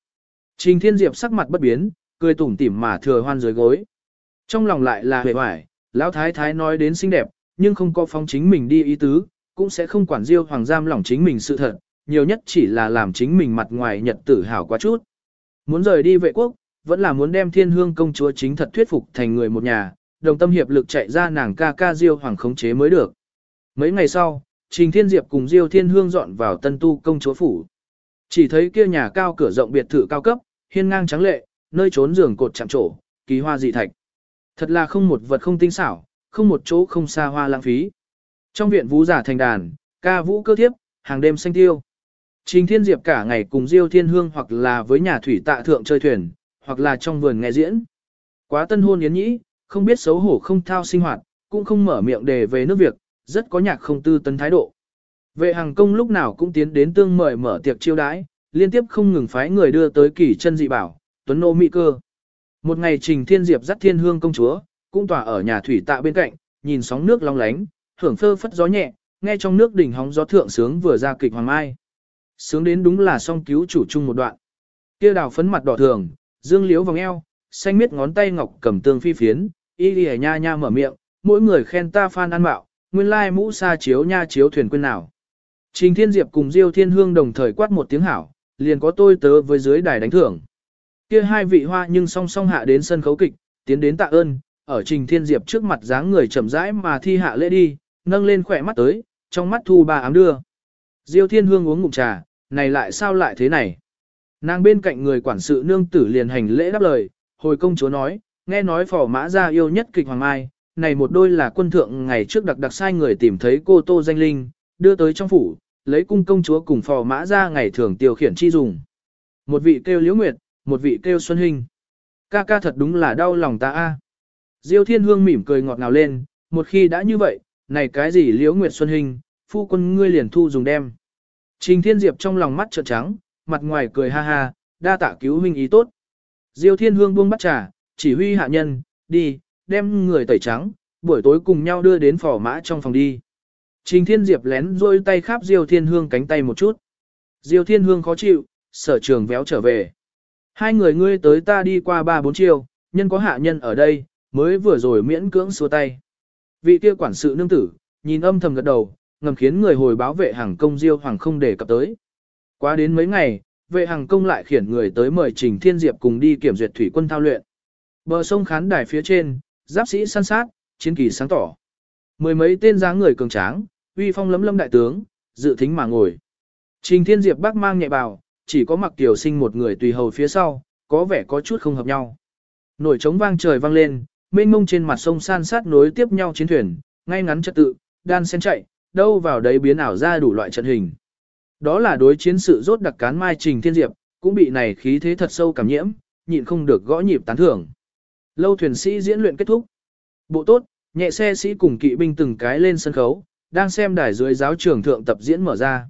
Trình thiên diệp sắc mặt bất biến, cười tủm tỉm mà thừa hoan dưới gối. Trong lòng lại là hề hoài, lão thái thái nói đến xinh đẹp, nhưng không có phóng chính mình đi ý tứ, cũng sẽ không quản diêu hoàng giam lỏng chính mình sự thật, nhiều nhất chỉ là làm chính mình mặt ngoài nhật tử hào quá chút. Muốn rời đi vệ quốc, vẫn là muốn đem thiên hương công chúa chính thật thuyết phục thành người một nhà, đồng tâm hiệp lực chạy ra nàng ca ca diêu hoàng khống chế mới được. Mấy ngày sau, Trình Thiên Diệp cùng Diêu Thiên Hương dọn vào tân tu công chúa phủ. Chỉ thấy kia nhà cao cửa rộng biệt thự cao cấp, hiên ngang trắng lệ, nơi trốn giường cột chạm trổ, kỳ hoa dị thạch. Thật là không một vật không tinh xảo, không một chỗ không xa hoa lãng phí. Trong viện vũ giả thành đàn, ca vũ cơ thiếp, hàng đêm xanh tiêu. Trình Thiên Diệp cả ngày cùng Diêu Thiên Hương hoặc là với nhà thủy tạ thượng chơi thuyền, hoặc là trong vườn nghe diễn. Quá tân hôn yến nhĩ, không biết xấu hổ không thao sinh hoạt, cũng không mở miệng đề về nước việc, rất có nhạc không tư tấn thái độ. Vệ hàng công lúc nào cũng tiến đến tương mời mở tiệc chiêu đãi, liên tiếp không ngừng phái người đưa tới kỳ chân dị bảo, tuấn nô mỹ cơ. Một ngày Trình Thiên Diệp dắt Thiên Hương công chúa, cũng tỏa ở nhà thủy tạ bên cạnh, nhìn sóng nước long lánh, hưởng phơ phất gió nhẹ, nghe trong nước đỉnh hóng gió thượng sướng vừa ra kịch hoàng mai. Sướng đến đúng là song cứu chủ chung một đoạn. Kia đào phấn mặt đỏ thường, dương liếu vòng eo, xanh miết ngón tay ngọc cầm tương phi phiến, y lìa nha nha mở miệng, mỗi người khen ta phan ăn mạo, nguyên lai mũ sa chiếu nha chiếu thuyền quên nào. Trình Thiên Diệp cùng Diêu Thiên Hương đồng thời quát một tiếng hảo, liền có tôi tớ với dưới đài đánh thưởng. Kia hai vị hoa nhưng song song hạ đến sân khấu kịch, tiến đến tạ ơn, ở Trình Thiên Diệp trước mặt dáng người chậm rãi mà thi hạ lễ đi, nâng lên khỏe mắt tới, trong mắt thu ba ám đưa. Diêu Thiên Hương uống ngụm trà, này lại sao lại thế này? Nàng bên cạnh người quản sự nương tử liền hành lễ đáp lời, hồi công chúa nói, nghe nói phò mã gia yêu nhất kịch Hoàng Mai, này một đôi là quân thượng ngày trước đặc đặc sai người tìm thấy cô Tô Danh Linh, đưa tới trong phủ, lấy cung công chúa cùng phò mã ra ngày thường tiêu khiển chi dùng. Một vị kêu Liễu Nguyệt, một vị kêu Xuân Hình. Ca ca thật đúng là đau lòng ta a. Diêu Thiên Hương mỉm cười ngọt ngào lên, một khi đã như vậy, này cái gì Liễu Nguyệt Xuân Hình, phu quân ngươi liền thu dùng đem. Trình Thiên Diệp trong lòng mắt trợn trắng, mặt ngoài cười ha ha, đa tạ cứu huynh ý tốt. Diêu Thiên Hương buông bắt trà, chỉ huy hạ nhân, đi, đem người tẩy trắng, buổi tối cùng nhau đưa đến phò mã trong phòng đi. Trình Thiên Diệp lén rôi tay khắp Diêu Thiên Hương cánh tay một chút. Diêu Thiên Hương khó chịu, sở trường véo trở về. Hai người ngươi tới ta đi qua ba bốn chiều, nhân có hạ nhân ở đây, mới vừa rồi miễn cưỡng xua tay. Vị kia quản sự nương tử, nhìn âm thầm gật đầu, ngầm khiến người hồi báo vệ hàng công Diêu Hoàng không để cập tới. Quá đến mấy ngày, vệ hàng công lại khiển người tới mời Trình Thiên Diệp cùng đi kiểm duyệt thủy quân thao luyện. Bờ sông khán đài phía trên, giáp sĩ săn sát, chiến kỳ sáng tỏ. Mười mấy tên dáng người cường tráng, uy phong lấm lâm đại tướng, dự thính mà ngồi. Trình Thiên Diệp bác mang nhẹ bào, chỉ có mặc tiểu sinh một người tùy hầu phía sau, có vẻ có chút không hợp nhau. Nổi trống vang trời vang lên, mênh mông trên mặt sông san sát nối tiếp nhau chiến thuyền, ngay ngắn trật tự, đan sen chạy, đâu vào đấy biến ảo ra đủ loại trận hình. Đó là đối chiến sự rốt đặc cán mai trình thiên diệp, cũng bị này khí thế thật sâu cảm nhiễm, nhịn không được gõ nhịp tán thưởng. Lâu thuyền sĩ diễn luyện kết thúc. Bộ tốt, nhẹ xe sĩ cùng kỵ binh từng cái lên sân khấu, đang xem đài dưới giáo trường thượng tập diễn mở ra.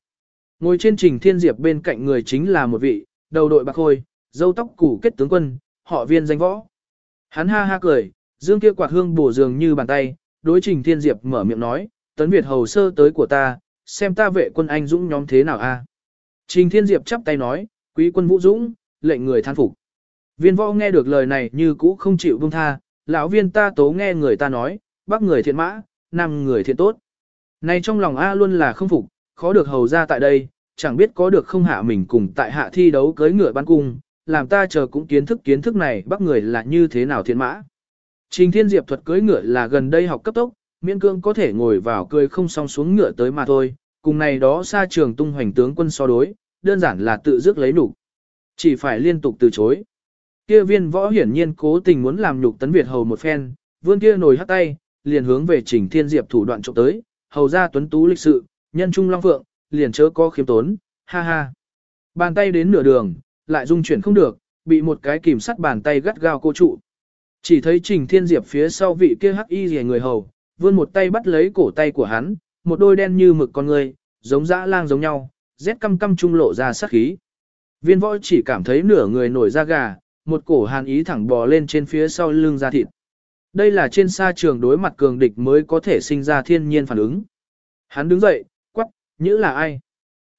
Ngồi trên trình thiên diệp bên cạnh người chính là một vị, đầu đội bạc khôi, dâu tóc củ kết tướng quân, họ viên danh võ. Hắn ha ha cười, dương kia quạt hương bổ dường như bàn tay, đối trình thiên diệp mở miệng nói, tấn Việt hầu sơ tới của ta, xem ta vệ quân anh dũng nhóm thế nào a. Trình thiên diệp chắp tay nói, quý quân vũ dũng, lệnh người than phục. Viên võ nghe được lời này như cũ không chịu buông tha, lão viên ta tố nghe người ta nói, bác người thiện mã, nam người thiện tốt. Này trong lòng A luôn là không phục, khó được hầu ra tại đây, chẳng biết có được không hạ mình cùng tại hạ thi đấu cưới ngựa ban cung, làm ta chờ cũng kiến thức kiến thức này bác người là như thế nào thiện mã. Trình Thiên Diệp thuật cưới ngựa là gần đây học cấp tốc, miễn cương có thể ngồi vào cười không song xuống ngựa tới mà thôi, cùng này đó xa trường tung hoành tướng quân so đối, đơn giản là tự dứt lấy đủ. Chỉ phải liên tục từ chối. Kia viên võ hiển nhiên cố tình muốn làm nhục tấn Việt hầu một phen, vươn kia nồi hắt tay, liền hướng về Trình Thiên Diệp thủ đoạn trộm tới, hầu ra tuấn tú lịch sự, nhân trung long phượng, liền chớ có khiêm tốn, ha ha. Bàn tay đến nửa đường, lại dung chuyển không được, bị một cái kìm sắt bàn tay gắt gao cô trụ. Chỉ thấy Trình Thiên Diệp phía sau vị kia hắc y rìa người hầu, vươn một tay bắt lấy cổ tay của hắn, một đôi đen như mực con người, giống dã lang giống nhau, rét căm căm trung lộ ra sát khí. Viên võ chỉ cảm thấy nửa người nổi da gà, một cổ hàn ý thẳng bò lên trên phía sau lưng da thịt. Đây là trên sa trường đối mặt cường địch mới có thể sinh ra thiên nhiên phản ứng. Hắn đứng dậy, quắc, nhữ là ai?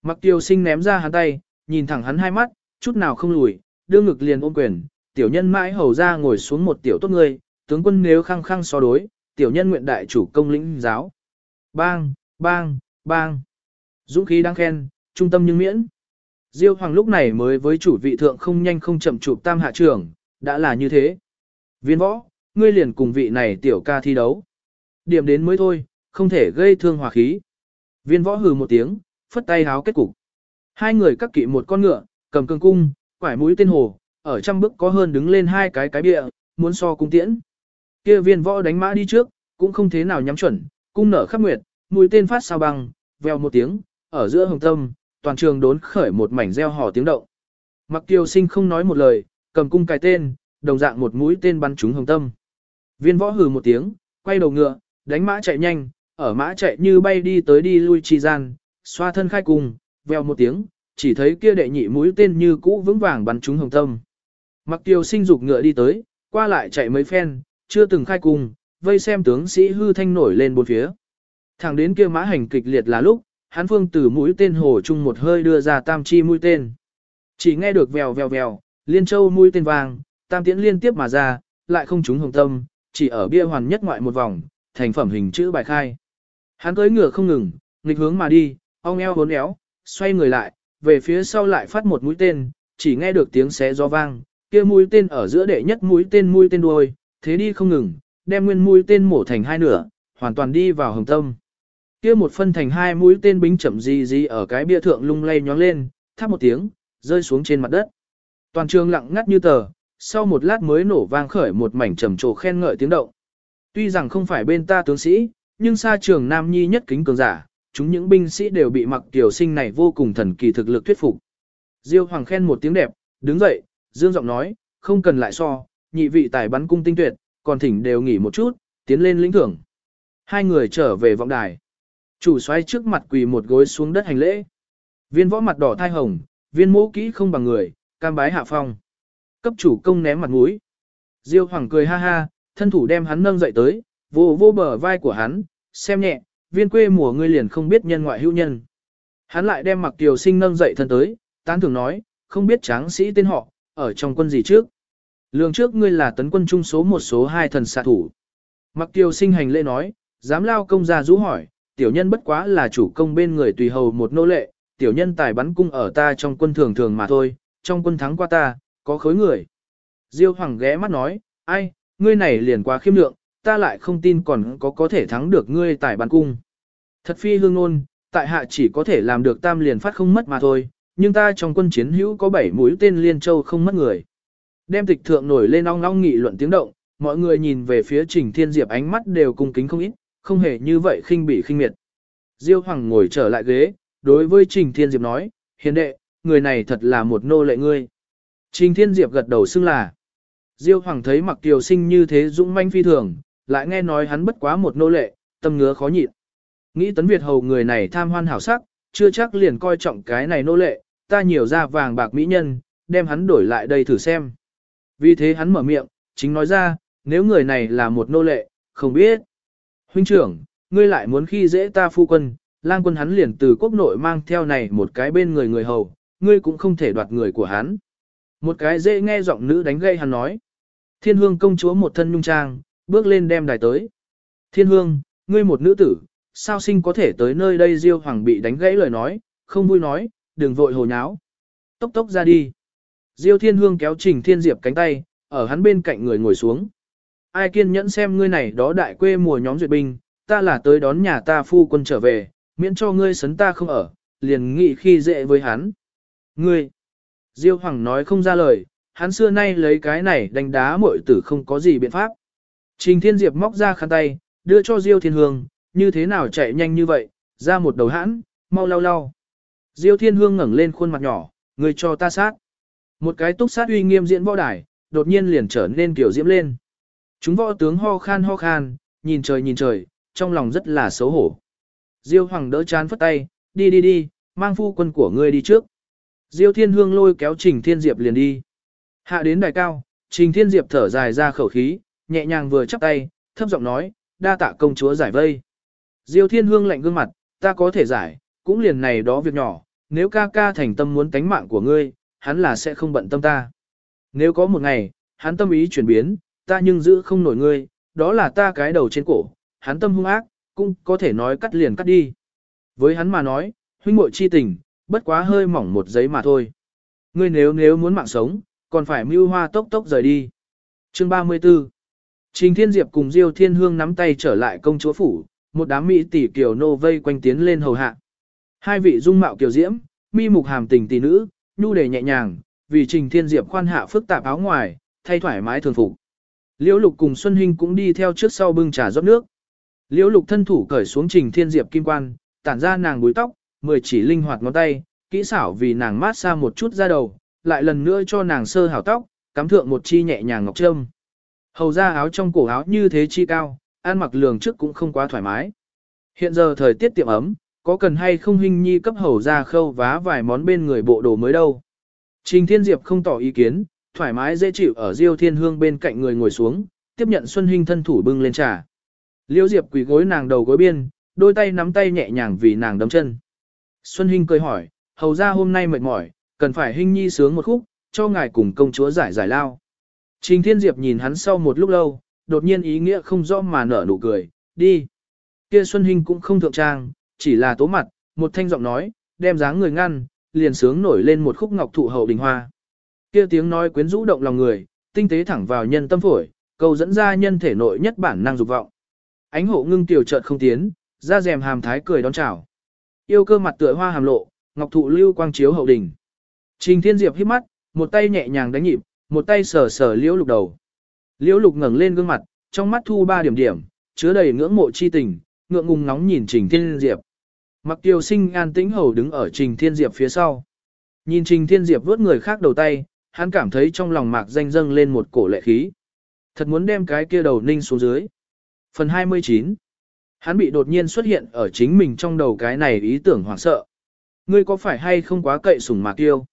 Mặc tiêu sinh ném ra hắn tay, nhìn thẳng hắn hai mắt, chút nào không lùi, đưa ngực liền ôm quyền, tiểu nhân mãi hầu ra ngồi xuống một tiểu tốt người, tướng quân nếu khăng khăng so đối, tiểu nhân nguyện đại chủ công lĩnh giáo. Bang, bang, bang. Dũng khí đang khen, trung tâm nhưng miễn. Diêu Hoàng lúc này mới với chủ vị thượng không nhanh không chậm chụp tam hạ trưởng, đã là như thế. Viên võ, ngươi liền cùng vị này tiểu ca thi đấu. Điểm đến mới thôi, không thể gây thương hòa khí. Viên võ hừ một tiếng, phất tay háo kết cục. Hai người cắt kỵ một con ngựa, cầm cương cung, quải mũi tên hồ, ở trăm bước có hơn đứng lên hai cái cái bịa, muốn so cung tiễn. Kia viên võ đánh mã đi trước, cũng không thế nào nhắm chuẩn, cung nở khắp nguyệt, mũi tên phát sao băng, veo một tiếng, ở giữa hồng tâm, toàn trường đốn khởi một mảnh reo hò tiếng động. Mặc kiều sinh không nói một lời, cầm cung cài tên, đồng dạng một mũi tên bắn trúng hồng tâm. Viên võ hừ một tiếng, quay đầu ngựa, đánh mã chạy nhanh, ở mã chạy như bay đi tới đi lui chi gian, xoa thân khai cung, veo một tiếng, chỉ thấy kia đệ nhị mũi tên như cũ vững vàng bắn trúng hồng tâm. Mặc tiêu sinh dục ngựa đi tới, qua lại chạy mấy phen, chưa từng khai cung, vây xem tướng sĩ hư thanh nổi lên bốn phía. Thẳng đến kia mã hành kịch liệt là lúc, hắn phương từ mũi tên hồ chung một hơi đưa ra tam chi mũi tên. Chỉ nghe được vèo vèo vèo, liên châu mũi tên vàng, tam tiễn liên tiếp mà ra, lại không trúng hồng tâm, chỉ ở bia hoàn nhất ngoại một vòng, thành phẩm hình chữ bài khai. Hắn cưỡi ngựa không ngừng, nghịch hướng mà đi, ong eo hốn éo, xoay người lại, về phía sau lại phát một mũi tên, chỉ nghe được tiếng xé gió vang, kia mũi tên ở giữa đệ nhất mũi tên mũi tên đuôi, thế đi không ngừng, đem nguyên mũi tên mổ thành hai nửa, hoàn toàn đi vào hồng tâm. Kia một phân thành hai mũi tên bính chậm gì gì ở cái bia thượng lung lay nhóng lên, thắp một tiếng, rơi xuống trên mặt đất. Toàn trường lặng ngắt như tờ, sau một lát mới nổ vang khởi một mảnh trầm trồ khen ngợi tiếng động. Tuy rằng không phải bên ta tướng sĩ, nhưng xa trường Nam Nhi nhất kính cường giả, chúng những binh sĩ đều bị mặc tiểu sinh này vô cùng thần kỳ thực lực thuyết phục. Diêu Hoàng khen một tiếng đẹp, đứng dậy, dương giọng nói, không cần lại so, nhị vị tài bắn cung tinh tuyệt, còn thỉnh đều nghỉ một chút, tiến lên lĩnh thưởng. Hai người trở về vọng đài. Chủ xoay trước mặt quỳ một gối xuống đất hành lễ. Viên võ mặt đỏ thai hồng, viên mũ kỹ không bằng người, cam bái hạ phong. Cấp chủ công ném mặt mũi. Diêu Hoàng cười ha ha, thân thủ đem hắn nâng dậy tới, vô vô bờ vai của hắn, xem nhẹ, viên quê mùa ngươi liền không biết nhân ngoại hữu nhân. Hắn lại đem mặc tiểu sinh nâng dậy thân tới, tán thường nói, không biết tráng sĩ tên họ, ở trong quân gì trước. Lường trước ngươi là tấn quân trung số một số hai thần xạ thủ. Mặc tiểu sinh hành lễ nói, dám lao công ra rũ hỏi, tiểu nhân bất quá là chủ công bên người tùy hầu một nô lệ, tiểu nhân tài bắn cung ở ta trong quân thường thường mà thôi, trong quân thắng qua ta, có khối người. Diêu Hoàng ghé mắt nói, ai, ngươi này liền quá khiêm lượng, ta lại không tin còn có có thể thắng được ngươi tài bắn cung. Thật phi hương ngôn, tại hạ chỉ có thể làm được tam liền phát không mất mà thôi, nhưng ta trong quân chiến hữu có bảy mũi tên liên châu không mất người. Đem tịch thượng nổi lên ong ong nghị luận tiếng động, mọi người nhìn về phía Trình Thiên Diệp ánh mắt đều cung kính không ít, không hề như vậy khinh bị khinh miệt. Diêu Hoàng ngồi trở lại ghế, đối với Trình Thiên Diệp nói, hiền đệ, người này thật là một nô lệ ngươi. Trình Thiên Diệp gật đầu xưng là. Diêu Hoàng thấy mặc kiều sinh như thế dũng manh phi thường, lại nghe nói hắn bất quá một nô lệ, tâm ngứa khó nhịn. Nghĩ tấn Việt hầu người này tham hoan hảo sắc, chưa chắc liền coi trọng cái này nô lệ, ta nhiều ra vàng bạc mỹ nhân, đem hắn đổi lại đây thử xem. Vì thế hắn mở miệng, chính nói ra, nếu người này là một nô lệ, không biết. Huynh trưởng, ngươi lại muốn khi dễ ta phu quân, lang quân hắn liền từ quốc nội mang theo này một cái bên người người hầu, ngươi cũng không thể đoạt người của hắn. Một cái dễ nghe giọng nữ đánh gây hắn nói. Thiên hương công chúa một thân nhung trang, bước lên đem đài tới. Thiên hương, ngươi một nữ tử, sao sinh có thể tới nơi đây diêu hoàng bị đánh gãy lời nói, không vui nói, đừng vội hồ nháo. Tốc tốc ra đi. Diêu thiên hương kéo trình thiên diệp cánh tay, ở hắn bên cạnh người ngồi xuống. Ai kiên nhẫn xem ngươi này đó đại quê mùa nhóm duyệt binh, ta là tới đón nhà ta phu quân trở về, miễn cho ngươi sấn ta không ở, liền nghị khi dễ với hắn. Ngươi, Diêu Hoàng nói không ra lời, hắn xưa nay lấy cái này đánh đá muội tử không có gì biện pháp. Trình Thiên Diệp móc ra khăn tay, đưa cho Diêu Thiên Hương, như thế nào chạy nhanh như vậy, ra một đầu hãn, mau lau lau. Diêu Thiên Hương ngẩng lên khuôn mặt nhỏ, người cho ta sát. Một cái túc sát uy nghiêm diễn võ đài, đột nhiên liền trở nên kiểu diễm lên. Chúng võ tướng ho khan ho khan, nhìn trời nhìn trời, trong lòng rất là xấu hổ. Diêu Hoàng đỡ chán phất tay, đi đi đi, mang phu quân của ngươi đi trước. Diêu Thiên Hương lôi kéo Trình Thiên Diệp liền đi. Hạ đến đài cao, Trình Thiên Diệp thở dài ra khẩu khí, nhẹ nhàng vừa chắp tay, thấp giọng nói, đa tạ công chúa giải vây. Diêu Thiên Hương lạnh gương mặt, ta có thể giải, cũng liền này đó việc nhỏ, nếu ca ca thành tâm muốn tánh mạng của ngươi, hắn là sẽ không bận tâm ta. Nếu có một ngày, hắn tâm ý chuyển biến, ta nhưng giữ không nổi ngươi, đó là ta cái đầu trên cổ, hắn tâm hung ác, cũng có thể nói cắt liền cắt đi. Với hắn mà nói, huynh muội chi tình, bất quá hơi mỏng một giấy mà thôi. Ngươi nếu nếu muốn mạng sống, còn phải mưu hoa tốc tốc rời đi. Chương 34 Trình Thiên Diệp cùng Diêu Thiên Hương nắm tay trở lại công chúa phủ, một đám mỹ tỷ kiều nô vây quanh tiến lên hầu hạ. Hai vị dung mạo kiều diễm, mi mục hàm tình tỷ nữ, nhu đề nhẹ nhàng, vì Trình Thiên Diệp khoan hạ phức tạp áo ngoài, thay thoải mái thường phục. Liễu Lục cùng Xuân Hinh cũng đi theo trước sau bưng trà rót nước. Liễu Lục thân thủ cởi xuống Trình Thiên Diệp kim quan, tản ra nàng búi tóc, mười chỉ linh hoạt ngón tay, kỹ xảo vì nàng mát xa một chút ra đầu, lại lần nữa cho nàng sơ hảo tóc, cắm thượng một chi nhẹ nhàng ngọc trâm. Hầu ra áo trong cổ áo như thế chi cao, ăn mặc lường trước cũng không quá thoải mái. Hiện giờ thời tiết tiệm ấm, có cần hay không hình nhi cấp hầu ra khâu vá vài món bên người bộ đồ mới đâu. Trình Thiên Diệp không tỏ ý kiến, thoải mái dễ chịu ở Diêu Thiên Hương bên cạnh người ngồi xuống, tiếp nhận Xuân Hinh thân thủ bưng lên trà. Liễu Diệp quỳ gối nàng đầu gối biên, đôi tay nắm tay nhẹ nhàng vì nàng đấm chân. Xuân Hinh cười hỏi, hầu ra hôm nay mệt mỏi, cần phải Hinh Nhi sướng một khúc, cho ngài cùng công chúa giải giải lao. Trình Thiên Diệp nhìn hắn sau một lúc lâu, đột nhiên ý nghĩa không rõ mà nở nụ cười, đi. Kia Xuân Hinh cũng không thượng trang, chỉ là tố mặt, một thanh giọng nói, đem dáng người ngăn, liền sướng nổi lên một khúc ngọc thụ hậu đình hoa. Kia tiếng nói quyến rũ động lòng người, tinh tế thẳng vào nhân tâm phổi, cầu dẫn ra nhân thể nội nhất bản năng dục vọng. Ánh hộ ngưng tiểu chợt không tiến, ra rèm hàm thái cười đón chào. Yêu cơ mặt tựa hoa hàm lộ, ngọc thụ lưu quang chiếu hậu đình. Trình Thiên Diệp hít mắt, một tay nhẹ nhàng đánh nhịp, một tay sờ sờ liễu lục đầu. Liễu lục ngẩng lên gương mặt, trong mắt thu ba điểm điểm, chứa đầy ngưỡng mộ chi tình, ngượng ngùng nóng nhìn Trình Thiên Diệp. Mặc tiêu sinh an tĩnh hầu đứng ở Trình Thiên Diệp phía sau. Nhìn Trình Thiên Diệp vớt người khác đầu tay, hắn cảm thấy trong lòng mạc danh dâng lên một cổ lệ khí. Thật muốn đem cái kia đầu ninh xuống dưới. Phần 29 Hắn bị đột nhiên xuất hiện ở chính mình trong đầu cái này ý tưởng hoảng sợ. Ngươi có phải hay không quá cậy sủng Mạc Tiêu?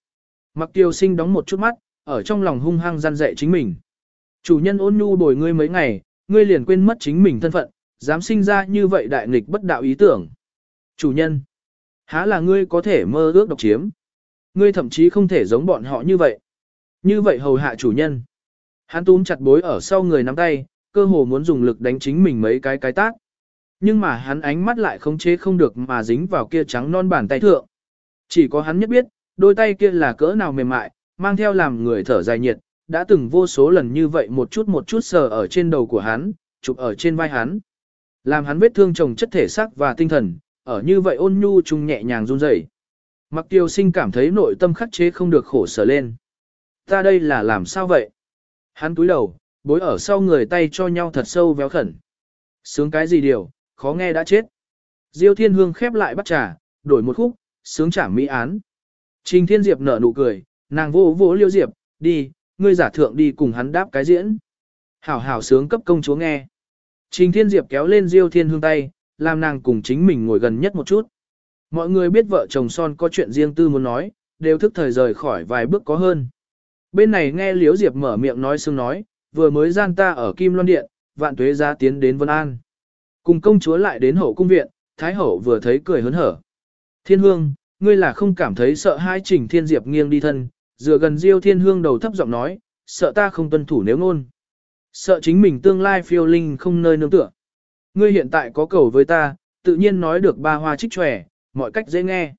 Mạc Tiêu sinh đóng một chút mắt, ở trong lòng hung hăng gian dạy chính mình. Chủ nhân ôn nhu bồi ngươi mấy ngày, ngươi liền quên mất chính mình thân phận, dám sinh ra như vậy đại nghịch bất đạo ý tưởng. Chủ nhân, há là ngươi có thể mơ ước độc chiếm. Ngươi thậm chí không thể giống bọn họ như vậy. Như vậy hầu hạ chủ nhân. Hắn túm chặt bối ở sau người nắm tay, cơ hồ muốn dùng lực đánh chính mình mấy cái cái tác. Nhưng mà hắn ánh mắt lại không chế không được mà dính vào kia trắng non bàn tay thượng. Chỉ có hắn nhất biết, đôi tay kia là cỡ nào mềm mại, mang theo làm người thở dài nhiệt, đã từng vô số lần như vậy một chút một chút sờ ở trên đầu của hắn, chụp ở trên vai hắn. Làm hắn vết thương chồng chất thể xác và tinh thần, ở như vậy ôn nhu chung nhẹ nhàng run rẩy. Mặc tiêu sinh cảm thấy nội tâm khắc chế không được khổ sở lên. Ta đây là làm sao vậy? Hắn túi đầu, bối ở sau người tay cho nhau thật sâu véo khẩn. Sướng cái gì điều, khó nghe đã chết. Diêu thiên hương khép lại bắt trà, đổi một khúc, sướng trả mỹ án. Trình Thiên Diệp nở nụ cười, nàng vô vô liêu diệp, đi, ngươi giả thượng đi cùng hắn đáp cái diễn. Hảo hảo sướng cấp công chúa nghe. Trình Thiên Diệp kéo lên Diêu Thiên Hương tay, làm nàng cùng chính mình ngồi gần nhất một chút. Mọi người biết vợ chồng son có chuyện riêng tư muốn nói, đều thức thời rời khỏi vài bước có hơn. Bên này nghe Liễu Diệp mở miệng nói xương nói, vừa mới gian ta ở Kim Loan Điện, vạn tuế ra tiến đến Vân An. Cùng công chúa lại đến hậu cung viện, Thái hậu vừa thấy cười hớn hở. Thiên Hương, ngươi là không cảm thấy sợ hai trình Thiên Diệp nghiêng đi thân, dựa gần Diêu Thiên Hương đầu thấp giọng nói, sợ ta không tuân thủ nếu ngôn. Sợ chính mình tương lai phiêu linh không nơi nương tựa. Ngươi hiện tại có cầu với ta, tự nhiên nói được ba hoa trích tròe, mọi cách dễ nghe.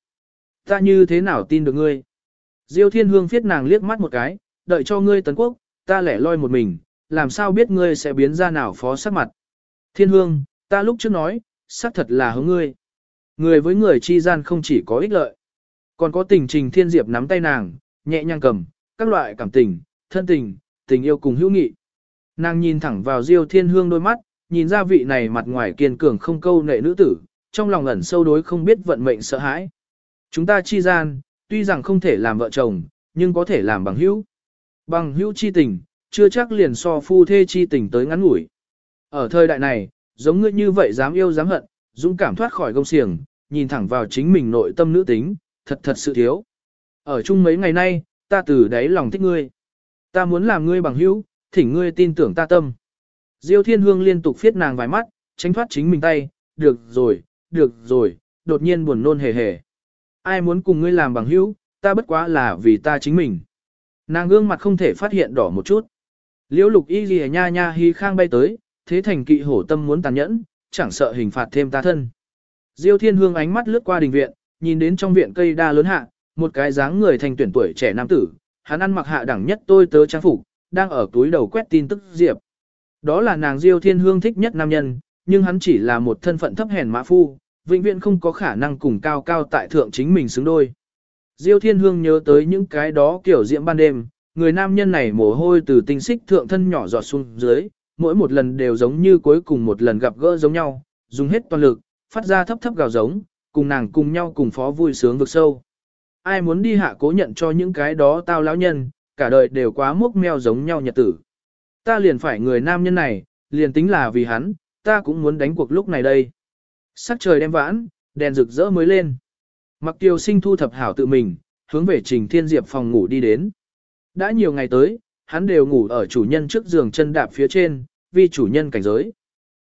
Ta như thế nào tin được ngươi? Diêu Thiên Hương phiết nàng liếc mắt một cái, đợi cho ngươi tấn quốc, ta lẻ loi một mình, làm sao biết ngươi sẽ biến ra nào phó sắc mặt. Thiên Hương, ta lúc trước nói, xác thật là hướng ngươi. Người với người chi gian không chỉ có ích lợi, còn có tình trình thiên diệp nắm tay nàng, nhẹ nhàng cầm, các loại cảm tình, thân tình, tình yêu cùng hữu nghị. Nàng nhìn thẳng vào Diêu Thiên Hương đôi mắt, nhìn ra vị này mặt ngoài kiên cường không câu nệ nữ tử, trong lòng ẩn sâu đối không biết vận mệnh sợ hãi. Chúng ta chi gian, tuy rằng không thể làm vợ chồng, nhưng có thể làm bằng hữu. Bằng hữu chi tình, chưa chắc liền so phu thê chi tình tới ngắn ngủi. Ở thời đại này, giống ngươi như vậy dám yêu dám hận, dũng cảm thoát khỏi gông xiềng, nhìn thẳng vào chính mình nội tâm nữ tính, thật thật sự thiếu. Ở chung mấy ngày nay, ta từ đáy lòng thích ngươi. Ta muốn làm ngươi bằng hữu, thỉnh ngươi tin tưởng ta tâm. Diêu Thiên Hương liên tục phiết nàng vài mắt, tránh thoát chính mình tay, được rồi, được rồi, đột nhiên buồn nôn hề hề. Ai muốn cùng ngươi làm bằng hữu, ta bất quá là vì ta chính mình. Nàng gương mặt không thể phát hiện đỏ một chút. Liễu lục y ghi nha nha hi khang bay tới, thế thành kỵ hổ tâm muốn tàn nhẫn, chẳng sợ hình phạt thêm ta thân. Diêu thiên hương ánh mắt lướt qua đình viện, nhìn đến trong viện cây đa lớn hạ, một cái dáng người thành tuyển tuổi trẻ nam tử, hắn ăn mặc hạ đẳng nhất tôi tớ trang phục, đang ở túi đầu quét tin tức diệp. Đó là nàng Diêu thiên hương thích nhất nam nhân, nhưng hắn chỉ là một thân phận thấp hèn mã phu, vĩnh viễn không có khả năng cùng cao cao tại thượng chính mình xứng đôi. Diêu Thiên Hương nhớ tới những cái đó kiểu diễm ban đêm, người nam nhân này mồ hôi từ tinh xích thượng thân nhỏ giọt xuống dưới, mỗi một lần đều giống như cuối cùng một lần gặp gỡ giống nhau, dùng hết toàn lực, phát ra thấp thấp gào giống, cùng nàng cùng nhau cùng phó vui sướng vực sâu. Ai muốn đi hạ cố nhận cho những cái đó tao lão nhân, cả đời đều quá mốc meo giống nhau nhật tử. Ta liền phải người nam nhân này, liền tính là vì hắn, ta cũng muốn đánh cuộc lúc này đây. Sắc trời đem vãn, đèn rực rỡ mới lên. Mặc tiêu sinh thu thập hảo tự mình, hướng về Trình Thiên Diệp phòng ngủ đi đến. Đã nhiều ngày tới, hắn đều ngủ ở chủ nhân trước giường chân đạp phía trên, vì chủ nhân cảnh giới.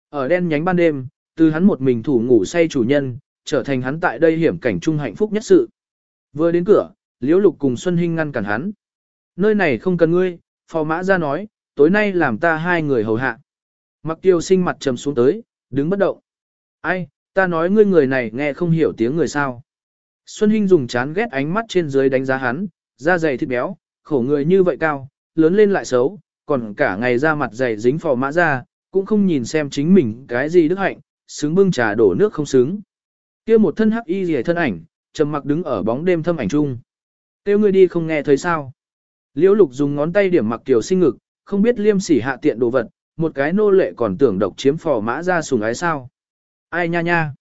Ở đen nhánh ban đêm, từ hắn một mình thủ ngủ say chủ nhân, trở thành hắn tại đây hiểm cảnh trung hạnh phúc nhất sự. Vừa đến cửa, Liễu Lục cùng Xuân Hinh ngăn cản hắn. Nơi này không cần ngươi, phò mã ra nói, tối nay làm ta hai người hầu hạ. Mặc tiêu sinh mặt trầm xuống tới, đứng bất động. Ai, ta nói ngươi người này nghe không hiểu tiếng người sao. Xuân Hinh dùng chán ghét ánh mắt trên dưới đánh giá hắn, da dày thịt béo, khổ người như vậy cao, lớn lên lại xấu, còn cả ngày da mặt dày dính phò mã ra, cũng không nhìn xem chính mình cái gì đức hạnh, xứng bưng trà đổ nước không xứng. kia một thân hắc y rìa thân ảnh, trầm mặc đứng ở bóng đêm thâm ảnh chung. Tiêu ngươi đi không nghe thấy sao. Liễu lục dùng ngón tay điểm mặc tiểu sinh ngực, không biết liêm sỉ hạ tiện đồ vật, một cái nô lệ còn tưởng độc chiếm phò mã ra sùng ái sao. Ai nha nha.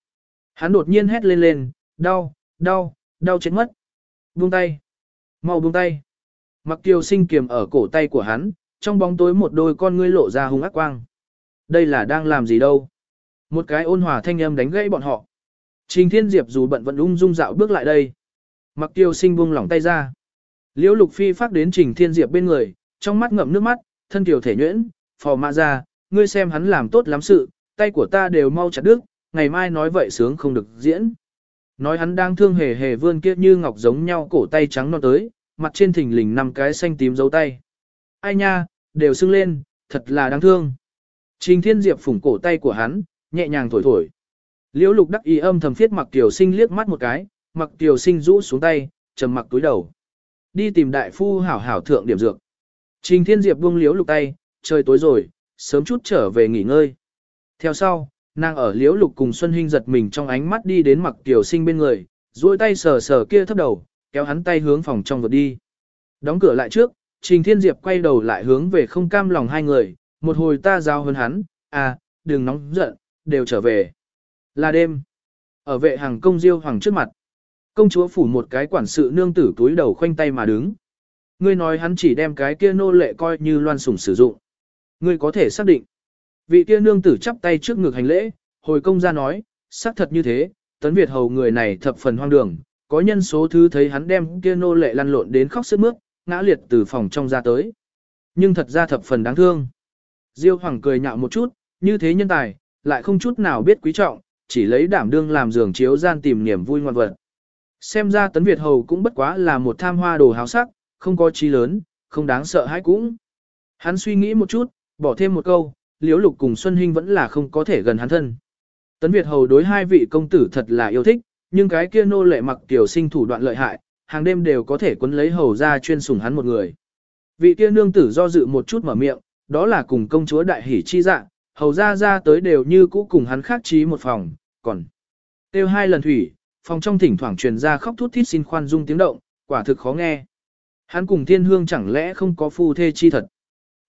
Hắn đột nhiên hét lên lên, đau, đau, đau chết mất. Buông tay. mau buông tay. Mặc tiêu sinh kiềm ở cổ tay của hắn, trong bóng tối một đôi con ngươi lộ ra hung ác quang. Đây là đang làm gì đâu? Một cái ôn hòa thanh âm đánh gãy bọn họ. Trình Thiên Diệp dù bận vẫn ung dung dạo bước lại đây. Mặc tiêu sinh buông lỏng tay ra. Liễu Lục Phi phát đến Trình Thiên Diệp bên người, trong mắt ngậm nước mắt, thân tiểu thể nhuyễn, phò mã ra, ngươi xem hắn làm tốt lắm sự, tay của ta đều mau chặt đứt, ngày mai nói vậy sướng không được diễn. Nói hắn đang thương hề hề vươn kia như ngọc giống nhau cổ tay trắng non tới, mặt trên thình lình năm cái xanh tím dấu tay. Ai nha, đều sưng lên, thật là đáng thương. Trình Thiên Diệp phủng cổ tay của hắn, nhẹ nhàng thổi thổi. Liễu Lục đắc ý âm thầm phiết mặc Tiểu Sinh liếc mắt một cái, mặc Tiểu Sinh rũ xuống tay, trầm mặc túi đầu. Đi tìm đại phu hảo hảo thượng điểm dược. Trình Thiên Diệp buông Liễu Lục tay, trời tối rồi, sớm chút trở về nghỉ ngơi. Theo sau, nàng ở Liễu Lục cùng Xuân Hinh giật mình trong ánh mắt đi đến mặc Tiểu Sinh bên người, duỗi tay sờ sờ kia thấp đầu, kéo hắn tay hướng phòng trong vượt đi. Đóng cửa lại trước, Trình Thiên Diệp quay đầu lại hướng về không cam lòng hai người, một hồi ta giao hơn hắn, à, đừng nóng giận, đều trở về. Là đêm. Ở vệ hàng công diêu hoàng trước mặt. Công chúa phủ một cái quản sự nương tử túi đầu khoanh tay mà đứng. Ngươi nói hắn chỉ đem cái kia nô lệ coi như loan sủng sử dụng. Ngươi có thể xác định. Vị kia nương tử chắp tay trước ngực hành lễ, hồi công ra nói, xác thật như thế, tấn Việt hầu người này thập phần hoang đường, có nhân số thứ thấy hắn đem kia nô lệ lăn lộn đến khóc sướt mướt, ngã liệt từ phòng trong ra tới. Nhưng thật ra thập phần đáng thương. Diêu Hoàng cười nhạo một chút, như thế nhân tài, lại không chút nào biết quý trọng, chỉ lấy đảm đương làm giường chiếu gian tìm niềm vui ngoan vật. Xem ra Tấn Việt Hầu cũng bất quá là một tham hoa đồ háo sắc, không có trí lớn, không đáng sợ hãi cũng. Hắn suy nghĩ một chút, bỏ thêm một câu, Liễu Lục cùng Xuân Hinh vẫn là không có thể gần hắn thân. Tấn Việt Hầu đối hai vị công tử thật là yêu thích, nhưng cái kia nô lệ mặc tiểu sinh thủ đoạn lợi hại, hàng đêm đều có thể quấn lấy hầu ra chuyên sủng hắn một người. Vị kia nương tử do dự một chút mở miệng, đó là cùng công chúa đại hỷ chi dạ, hầu ra ra tới đều như cũ cùng hắn khác trí một phòng, còn tiêu hai lần thủy, phòng trong thỉnh thoảng truyền ra khóc thút thít xin khoan dung tiếng động, quả thực khó nghe. Hắn cùng thiên hương chẳng lẽ không có phu thê chi thật.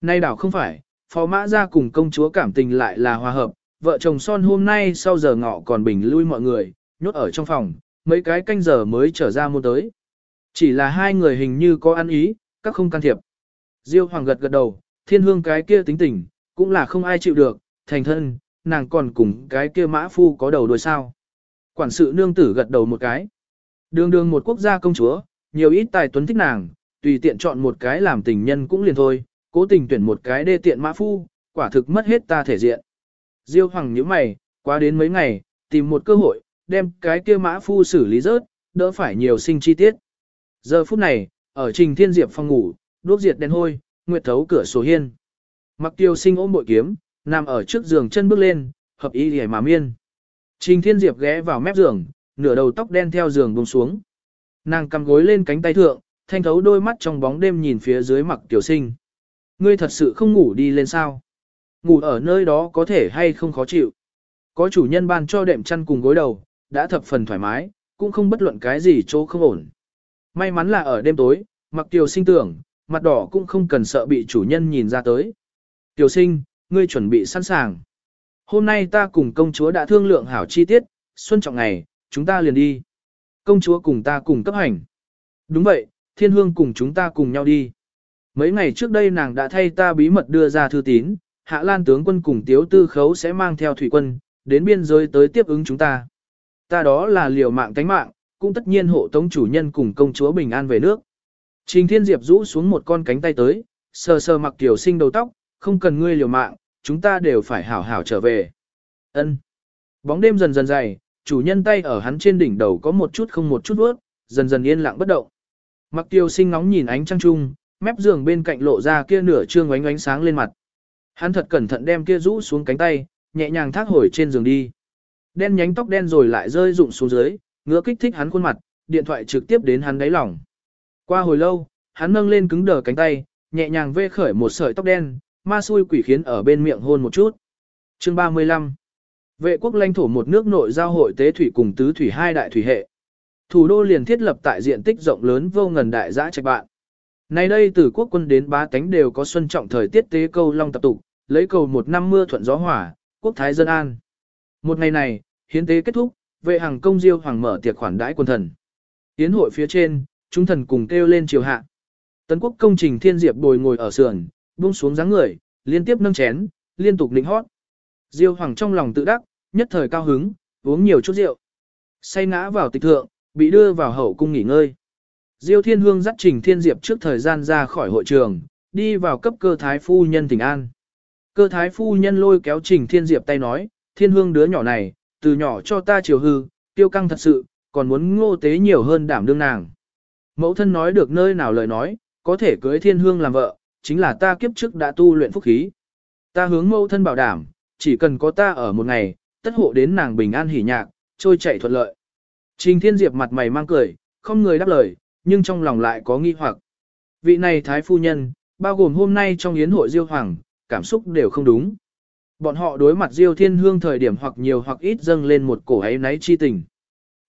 Nay đảo không phải, phó mã ra cùng công chúa cảm tình lại là hòa hợp, vợ chồng son hôm nay sau giờ ngọ còn bình lui mọi người, nhốt ở trong phòng, mấy cái canh giờ mới trở ra mua tới. Chỉ là hai người hình như có ăn ý, các không can thiệp. Diêu Hoàng gật gật đầu, thiên hương cái kia tính tình, cũng là không ai chịu được, thành thân, nàng còn cùng cái kia mã phu có đầu đuôi sao. Quản sự nương tử gật đầu một cái. Đường đường một quốc gia công chúa, nhiều ít tài tuấn thích nàng, tùy tiện chọn một cái làm tình nhân cũng liền thôi, cố tình tuyển một cái đê tiện mã phu, quả thực mất hết ta thể diện. Diêu Hoàng nhíu mày, qua đến mấy ngày, tìm một cơ hội, đem cái kia mã phu xử lý rớt, đỡ phải nhiều sinh chi tiết. Giờ phút này, ở Trình Thiên Diệp phòng ngủ, đuốc diệt đèn hôi, nguyệt thấu cửa sổ hiên. Mặc tiêu sinh ôm bội kiếm, nằm ở trước giường chân bước lên, hợp ý để mà miên. Trình Thiên Diệp ghé vào mép giường, nửa đầu tóc đen theo giường buông xuống. Nàng cầm gối lên cánh tay thượng, thanh thấu đôi mắt trong bóng đêm nhìn phía dưới mặc tiểu sinh. Ngươi thật sự không ngủ đi lên sao? Ngủ ở nơi đó có thể hay không khó chịu? Có chủ nhân ban cho đệm chăn cùng gối đầu, đã thập phần thoải mái, cũng không bất luận cái gì chỗ không ổn. May mắn là ở đêm tối, mặc tiểu sinh tưởng, mặt đỏ cũng không cần sợ bị chủ nhân nhìn ra tới. Tiểu sinh, ngươi chuẩn bị sẵn sàng. Hôm nay ta cùng công chúa đã thương lượng hảo chi tiết, xuân trọng ngày, chúng ta liền đi. Công chúa cùng ta cùng cấp hành. Đúng vậy, thiên hương cùng chúng ta cùng nhau đi. Mấy ngày trước đây nàng đã thay ta bí mật đưa ra thư tín, hạ lan tướng quân cùng tiếu tư khấu sẽ mang theo thủy quân, đến biên giới tới tiếp ứng chúng ta. Ta đó là liều mạng tánh mạng, cũng tất nhiên hộ tống chủ nhân cùng công chúa bình an về nước. Trình Thiên Diệp rũ xuống một con cánh tay tới, sờ sờ mặc tiểu sinh đầu tóc, không cần ngươi liều mạng, chúng ta đều phải hảo hảo trở về. Ân. Bóng đêm dần dần dày, chủ nhân tay ở hắn trên đỉnh đầu có một chút không một chút vớt, dần dần yên lặng bất động. Mặc tiêu sinh ngóng nhìn ánh trăng trung, mép giường bên cạnh lộ ra kia nửa trương ánh ánh sáng lên mặt. Hắn thật cẩn thận đem kia rũ xuống cánh tay, nhẹ nhàng thác hồi trên giường đi. Đen nhánh tóc đen rồi lại rơi rụng xuống dưới, ngứa kích thích hắn khuôn mặt, điện thoại trực tiếp đến hắn đáy lòng. Qua hồi lâu, hắn nâng lên cứng đờ cánh tay, nhẹ nhàng vê khởi một sợi tóc đen, ma xui quỷ khiến ở bên miệng hôn một chút. Chương 35 Vệ quốc lãnh thổ một nước nội giao hội tế thủy cùng tứ thủy hai đại thủy hệ. Thủ đô liền thiết lập tại diện tích rộng lớn vô ngần đại giã trạch bạn. Nay đây từ quốc quân đến bá tánh đều có xuân trọng thời tiết tế câu long tập tụ, lấy cầu một năm mưa thuận gió hỏa, quốc thái dân an. Một ngày này, hiến tế kết thúc, vệ hàng công diêu hoàng mở tiệc khoản đãi quân thần. Tiến hội phía trên, chúng thần cùng kêu lên triều hạ. Tấn quốc công trình thiên diệp bồi ngồi ở sườn, buông xuống dáng người, liên tiếp nâng chén, liên tục định hót. Diêu hoàng trong lòng tự đắc, nhất thời cao hứng, uống nhiều chút rượu. Say ngã vào tịch thượng, bị đưa vào hậu cung nghỉ ngơi. Diêu thiên hương dắt trình thiên diệp trước thời gian ra khỏi hội trường, đi vào cấp cơ thái phu nhân tỉnh an. Cơ thái phu nhân lôi kéo trình thiên diệp tay nói, thiên hương đứa nhỏ này, từ nhỏ cho ta chiều hư, tiêu căng thật sự, còn muốn ngô tế nhiều hơn đảm đương nàng. Mẫu thân nói được nơi nào lời nói, có thể cưới thiên hương làm vợ, chính là ta kiếp trước đã tu luyện phúc khí. Ta hướng mẫu thân bảo đảm, chỉ cần có ta ở một ngày, tất hộ đến nàng bình an hỉ nhạc, trôi chạy thuận lợi. Trình Thiên Diệp mặt mày mang cười, không người đáp lời, nhưng trong lòng lại có nghi hoặc. Vị này thái phu nhân, bao gồm hôm nay trong yến hội Diêu Hoàng, cảm xúc đều không đúng. Bọn họ đối mặt Diêu Thiên Hương thời điểm hoặc nhiều hoặc ít dâng lên một cổ ấy náy chi tình.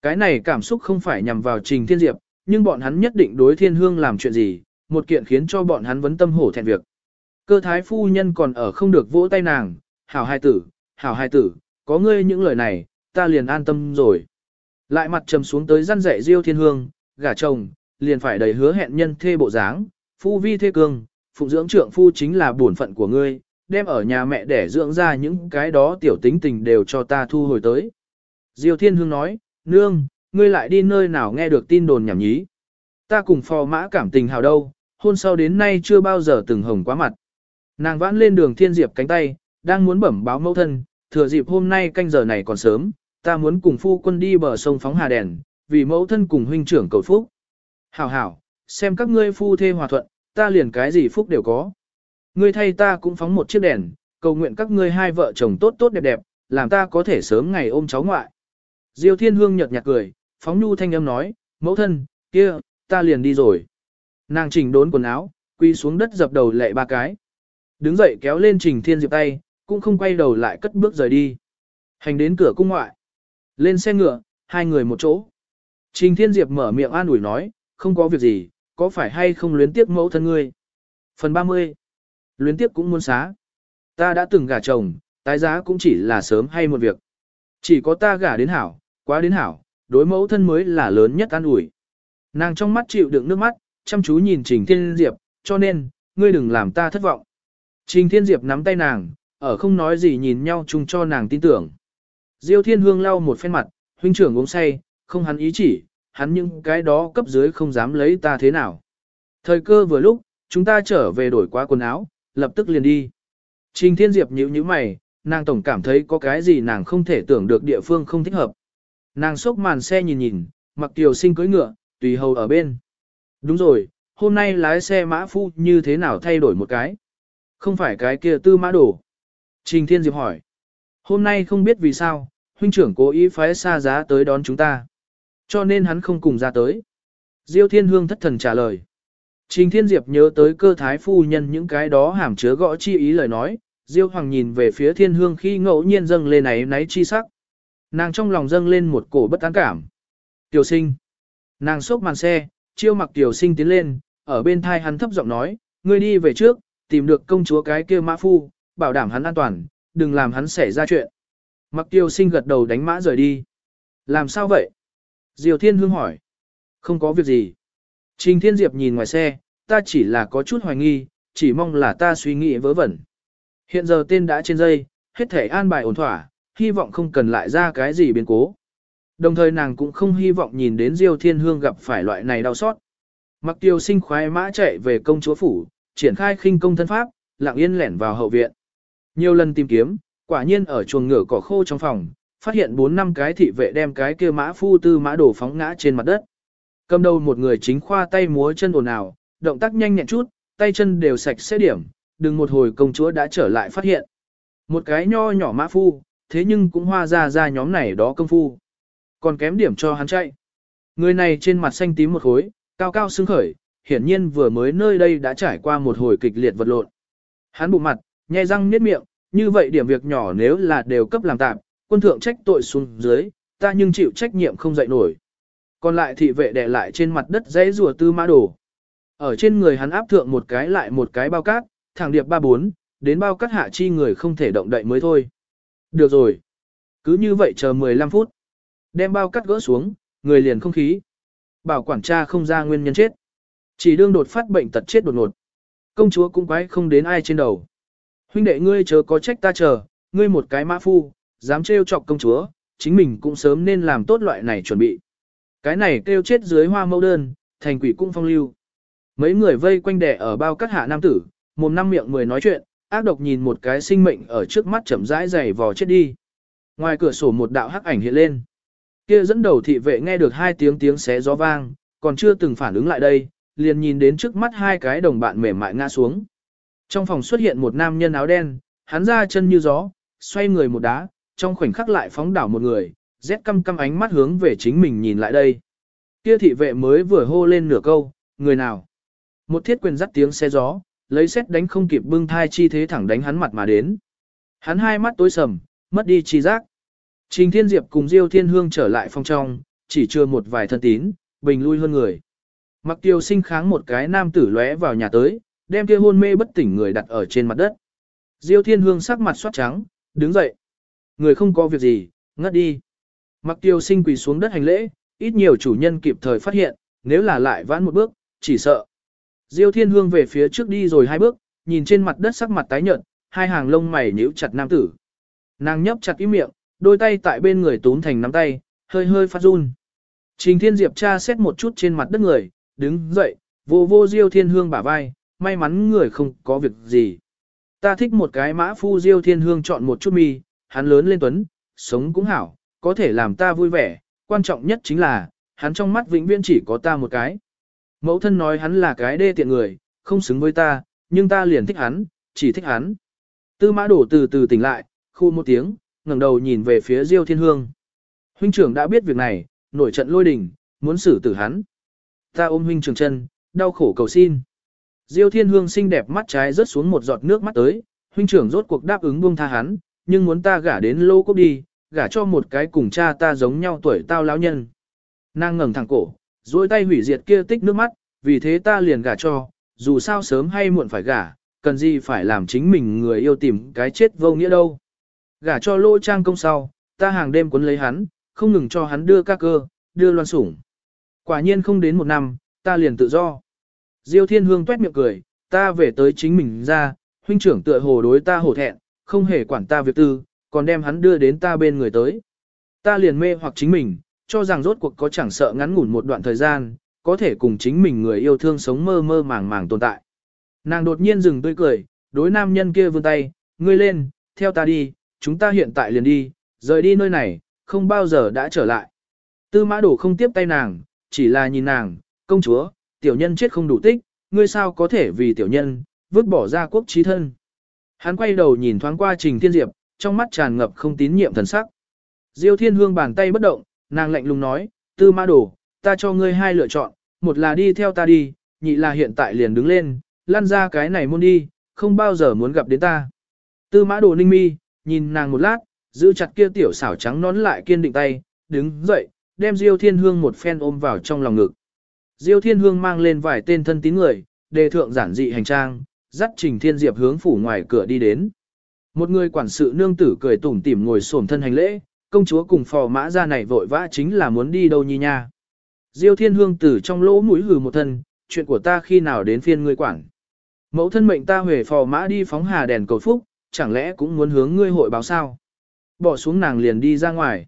Cái này cảm xúc không phải nhằm vào Trình Thiên Diệp, nhưng bọn hắn nhất định đối Thiên Hương làm chuyện gì, một kiện khiến cho bọn hắn vấn tâm hổ thẹn việc. Cơ thái phu nhân còn ở không được vỗ tay nàng, hảo hai tử, hảo hai tử, có ngươi những lời này, ta liền an tâm rồi. Lại mặt trầm xuống tới răn dạy Diêu Thiên Hương, gả chồng, liền phải đầy hứa hẹn nhân thê bộ dáng, phu vi thê cương, phụng dưỡng trượng phu chính là bổn phận của ngươi, đem ở nhà mẹ để dưỡng ra những cái đó tiểu tính tình đều cho ta thu hồi tới. Diêu Thiên Hương nói, nương, ngươi lại đi nơi nào nghe được tin đồn nhảm nhí. Ta cùng phò mã cảm tình hào đâu, hôn sau đến nay chưa bao giờ từng hồng quá mặt. Nàng vãn lên đường thiên diệp cánh tay, đang muốn bẩm báo mẫu thân, thừa dịp hôm nay canh giờ này còn sớm, ta muốn cùng phu quân đi bờ sông phóng hà đèn, vì mẫu thân cùng huynh trưởng cầu phúc. Hảo hảo, xem các ngươi phu thê hòa thuận, ta liền cái gì phúc đều có. Ngươi thay ta cũng phóng một chiếc đèn, cầu nguyện các ngươi hai vợ chồng tốt tốt đẹp đẹp, làm ta có thể sớm ngày ôm cháu ngoại. Diêu Thiên Hương nhợt nhạt cười, phóng nhu thanh âm nói, mẫu thân, kia, ta liền đi rồi. Nàng chỉnh đốn quần áo, quy xuống đất dập đầu lệ ba cái. Đứng dậy kéo lên Trình Thiên Diệp tay, cũng không quay đầu lại cất bước rời đi. Hành đến cửa cung ngoại. Lên xe ngựa, hai người một chỗ. Trình Thiên Diệp mở miệng an ủi nói, không có việc gì, có phải hay không luyến tiếc mẫu thân ngươi. Phần 30. Luyến tiếc cũng muốn xá. Ta đã từng gả chồng, tái giá cũng chỉ là sớm hay một việc. Chỉ có ta gả đến hảo, quá đến hảo, đối mẫu thân mới là lớn nhất an ủi. Nàng trong mắt chịu đựng nước mắt, chăm chú nhìn Trình Thiên Diệp, cho nên, ngươi đừng làm ta thất vọng. Trình Thiên Diệp nắm tay nàng, ở không nói gì nhìn nhau chung cho nàng tin tưởng. Diêu Thiên Hương lau một phen mặt, huynh trưởng uống say, không hắn ý chỉ, hắn những cái đó cấp dưới không dám lấy ta thế nào. Thời cơ vừa lúc, chúng ta trở về đổi qua quần áo, lập tức liền đi. Trình Thiên Diệp nhíu nhíu mày, nàng tổng cảm thấy có cái gì nàng không thể tưởng được địa phương không thích hợp. Nàng xốc màn xe nhìn nhìn, mặc tiểu sinh cưỡi ngựa, tùy hầu ở bên. Đúng rồi, hôm nay lái xe mã phu như thế nào thay đổi một cái? Không phải cái kia tư mã đổ. Trình Thiên Diệp hỏi. Hôm nay không biết vì sao, huynh trưởng cố ý phái xa giá tới đón chúng ta. Cho nên hắn không cùng ra tới. Diêu Thiên Hương thất thần trả lời. Trình Thiên Diệp nhớ tới cơ thái phu nhân những cái đó hàm chứa gõ chi ý lời nói, Diêu Hoàng nhìn về phía Thiên Hương khi ngẫu nhiên dâng lên ấy náy chi sắc. Nàng trong lòng dâng lên một cổ bất an cảm. Tiểu sinh. Nàng sốc màn xe, chiêu mặc tiểu sinh tiến lên, ở bên thai hắn thấp giọng nói, ngươi đi về trước, tìm được công chúa cái kia mã phu, bảo đảm hắn an toàn, đừng làm hắn xảy ra chuyện. Mặc tiểu sinh gật đầu đánh mã rời đi. Làm sao vậy? Diều Thiên Hương hỏi. Không có việc gì. Trình Thiên Diệp nhìn ngoài xe, ta chỉ là có chút hoài nghi, chỉ mong là ta suy nghĩ vớ vẩn. Hiện giờ tên đã trên dây, hết thể an bài ổn thỏa, hy vọng không cần lại ra cái gì biến cố. Đồng thời nàng cũng không hy vọng nhìn đến Diêu Thiên Hương gặp phải loại này đau xót. Mặc tiêu sinh khoái mã chạy về công chúa phủ, triển khai khinh công thân pháp, lặng yên lẻn vào hậu viện. Nhiều lần tìm kiếm, quả nhiên ở chuồng ngựa cỏ khô trong phòng, phát hiện bốn năm cái thị vệ đem cái kia mã phu tư mã đổ phóng ngã trên mặt đất. Cầm đầu một người chính khoa tay múa chân ồn ào, động tác nhanh nhẹn chút, tay chân đều sạch sẽ điểm, đừng một hồi công chúa đã trở lại phát hiện. Một cái nho nhỏ mã phu, thế nhưng cũng hoa ra ra nhóm này đó công phu. Còn kém điểm cho hắn chạy. Người này trên mặt xanh tím một khối, cao cao xứng khởi, hiển nhiên vừa mới nơi đây đã trải qua một hồi kịch liệt vật lộn. Hắn bụng mặt, nhai răng niết miệng, như vậy điểm việc nhỏ nếu là đều cấp làm tạm, quân thượng trách tội xuống dưới, ta nhưng chịu trách nhiệm không dậy nổi. Còn lại thị vệ đè lại trên mặt đất dãy rùa tư mã đồ. Ở trên người hắn áp thượng một cái lại một cái bao cát, thẳng điệp ba bốn, đến bao cát hạ chi người không thể động đậy mới thôi. Được rồi. Cứ như vậy chờ 15 phút. Đem bao cát gỡ xuống, người liền không khí. Bảo quản tra không ra nguyên nhân chết. Chỉ đương đột phát bệnh tật chết đột ngột. Công chúa cũng quái không đến ai trên đầu. Huynh đệ ngươi chờ có trách ta chờ, ngươi một cái mã phu, dám trêu chọc công chúa, chính mình cũng sớm nên làm tốt loại này chuẩn bị. Cái này kêu chết dưới hoa mẫu đơn, thành quỷ cung phong lưu. Mấy người vây quanh đẻ ở bao các hạ nam tử, mồm năm miệng mười nói chuyện, ác độc nhìn một cái sinh mệnh ở trước mắt chậm rãi dày vò chết đi. Ngoài cửa sổ một đạo hắc ảnh hiện lên. Kia dẫn đầu thị vệ nghe được hai tiếng tiếng xé gió vang, còn chưa từng phản ứng lại đây, liền nhìn đến trước mắt hai cái đồng bạn mềm mại ngã xuống. Trong phòng xuất hiện một nam nhân áo đen, hắn ra chân như gió, xoay người một đá, trong khoảnh khắc lại phóng đảo một người, rét căm căm ánh mắt hướng về chính mình nhìn lại đây. Kia thị vệ mới vừa hô lên nửa câu, người nào? Một thiết quyền dắt tiếng xe gió, lấy xét đánh không kịp bưng thai chi thế thẳng đánh hắn mặt mà đến. Hắn hai mắt tối sầm, mất đi chi giác. Trình Thiên Diệp cùng Diêu Thiên Hương trở lại phòng trong, chỉ chưa một vài thân tín, bình lui hơn người. Mặc tiêu sinh kháng một cái nam tử lóe vào nhà tới, đem kia hôn mê bất tỉnh người đặt ở trên mặt đất. Diêu Thiên Hương sắc mặt soát trắng, đứng dậy. Người không có việc gì, ngất đi. Mặc tiêu sinh quỳ xuống đất hành lễ, ít nhiều chủ nhân kịp thời phát hiện, nếu là lại vãn một bước, chỉ sợ. Diêu thiên hương về phía trước đi rồi hai bước, nhìn trên mặt đất sắc mặt tái nhợt, hai hàng lông mày nhíu chặt nam tử. Nàng nhấp chặt ý miệng, đôi tay tại bên người túm thành nắm tay, hơi hơi phát run. Trình Thiên Diệp tra xét một chút trên mặt đất người, đứng dậy, vô vô Diêu Thiên Hương bả vai, may mắn người không có việc gì. Ta thích một cái mã phu Diêu Thiên Hương chọn một chút mi, hắn lớn lên tuấn, sống cũng hảo, có thể làm ta vui vẻ, quan trọng nhất chính là, hắn trong mắt vĩnh viễn chỉ có ta một cái. Mẫu thân nói hắn là cái đê tiện người, không xứng với ta, nhưng ta liền thích hắn, chỉ thích hắn. Tư mã đổ từ từ tỉnh lại, khu một tiếng, ngẩng đầu nhìn về phía Diêu Thiên Hương. Huynh trưởng đã biết việc này, nổi trận lôi đình, muốn xử tử hắn. Ta ôm huynh trưởng chân, đau khổ cầu xin. Diêu Thiên Hương xinh đẹp mắt trái rớt xuống một giọt nước mắt tới, huynh trưởng rốt cuộc đáp ứng buông tha hắn, nhưng muốn ta gả đến lô cốc đi, gả cho một cái cùng cha ta giống nhau tuổi tao lão nhân. Nàng ngẩng thẳng cổ, duỗi tay hủy diệt kia tích nước mắt, vì thế ta liền gả cho, dù sao sớm hay muộn phải gả, cần gì phải làm chính mình người yêu tìm cái chết vô nghĩa đâu. Gả cho lô trang công sau, ta hàng đêm cuốn lấy hắn, không ngừng cho hắn đưa ca cơ, đưa loan sủng. Quả nhiên không đến một năm, ta liền tự do. Diêu thiên hương tuét miệng cười, ta về tới chính mình ra, huynh trưởng tựa hồ đối ta hổ thẹn, không hề quản ta việc tư, còn đem hắn đưa đến ta bên người tới. Ta liền mê hoặc chính mình, cho rằng rốt cuộc có chẳng sợ ngắn ngủn một đoạn thời gian, có thể cùng chính mình người yêu thương sống mơ mơ màng màng tồn tại. Nàng đột nhiên dừng tươi cười, đối nam nhân kia vươn tay, ngươi lên, theo ta đi, chúng ta hiện tại liền đi, rời đi nơi này, không bao giờ đã trở lại. Tư mã đổ không tiếp tay nàng, chỉ là nhìn nàng, công chúa, tiểu nhân chết không đủ tích, ngươi sao có thể vì tiểu nhân, vứt bỏ ra quốc trí thân. Hắn quay đầu nhìn thoáng qua Trình Thiên Diệp, trong mắt tràn ngập không tín nhiệm thần sắc. Diêu Thiên Hương bàn tay bất động, nàng lạnh lùng nói, tư mã đổ, ta cho ngươi hai lựa chọn, một là đi theo ta đi, nhị là hiện tại liền đứng lên, lăn ra cái này môn đi, không bao giờ muốn gặp đến ta. Tư mã đồ ninh mi, nhìn nàng một lát, giữ chặt kia tiểu xảo trắng nón lại kiên định tay, đứng dậy, đem Diêu Thiên Hương một phen ôm vào trong lòng ngực. Diêu Thiên Hương mang lên vài tên thân tín người, đề thượng giản dị hành trang, dắt Trình Thiên Diệp hướng phủ ngoài cửa đi đến. Một người quản sự nương tử cười tủm tỉm ngồi xổm thân hành lễ, công chúa cùng phò mã ra này vội vã chính là muốn đi đâu nhi nha. Diêu Thiên Hương tử trong lỗ mũi hừ một thân, chuyện của ta khi nào đến phiên ngươi quản. Mẫu thân mệnh ta huề phò mã đi phóng hà đèn cầu phúc, chẳng lẽ cũng muốn hướng ngươi hội báo sao? Bỏ xuống nàng liền đi ra ngoài.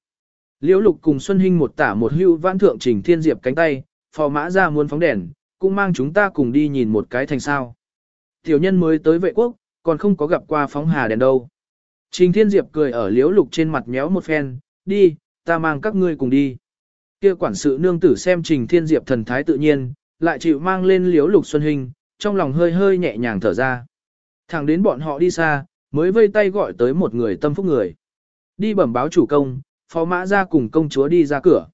Liễu Lục cùng Xuân Hinh một tả một hưu vãn thượng trình thiên diệp cánh tay, phò mã ra muốn phóng đèn, cũng mang chúng ta cùng đi nhìn một cái thành sao. Tiểu nhân mới tới vệ quốc, còn không có gặp qua phóng hà đèn đâu. Trình thiên diệp cười ở liễu lục trên mặt méo một phen, đi, ta mang các ngươi cùng đi. Kia quản sự nương tử xem trình thiên diệp thần thái tự nhiên, lại chịu mang lên liễu lục xuân hình, trong lòng hơi hơi nhẹ nhàng thở ra. Thẳng đến bọn họ đi xa, mới vây tay gọi tới một người tâm phúc người. Đi bẩm báo chủ công, phó mã ra cùng công chúa đi ra cửa.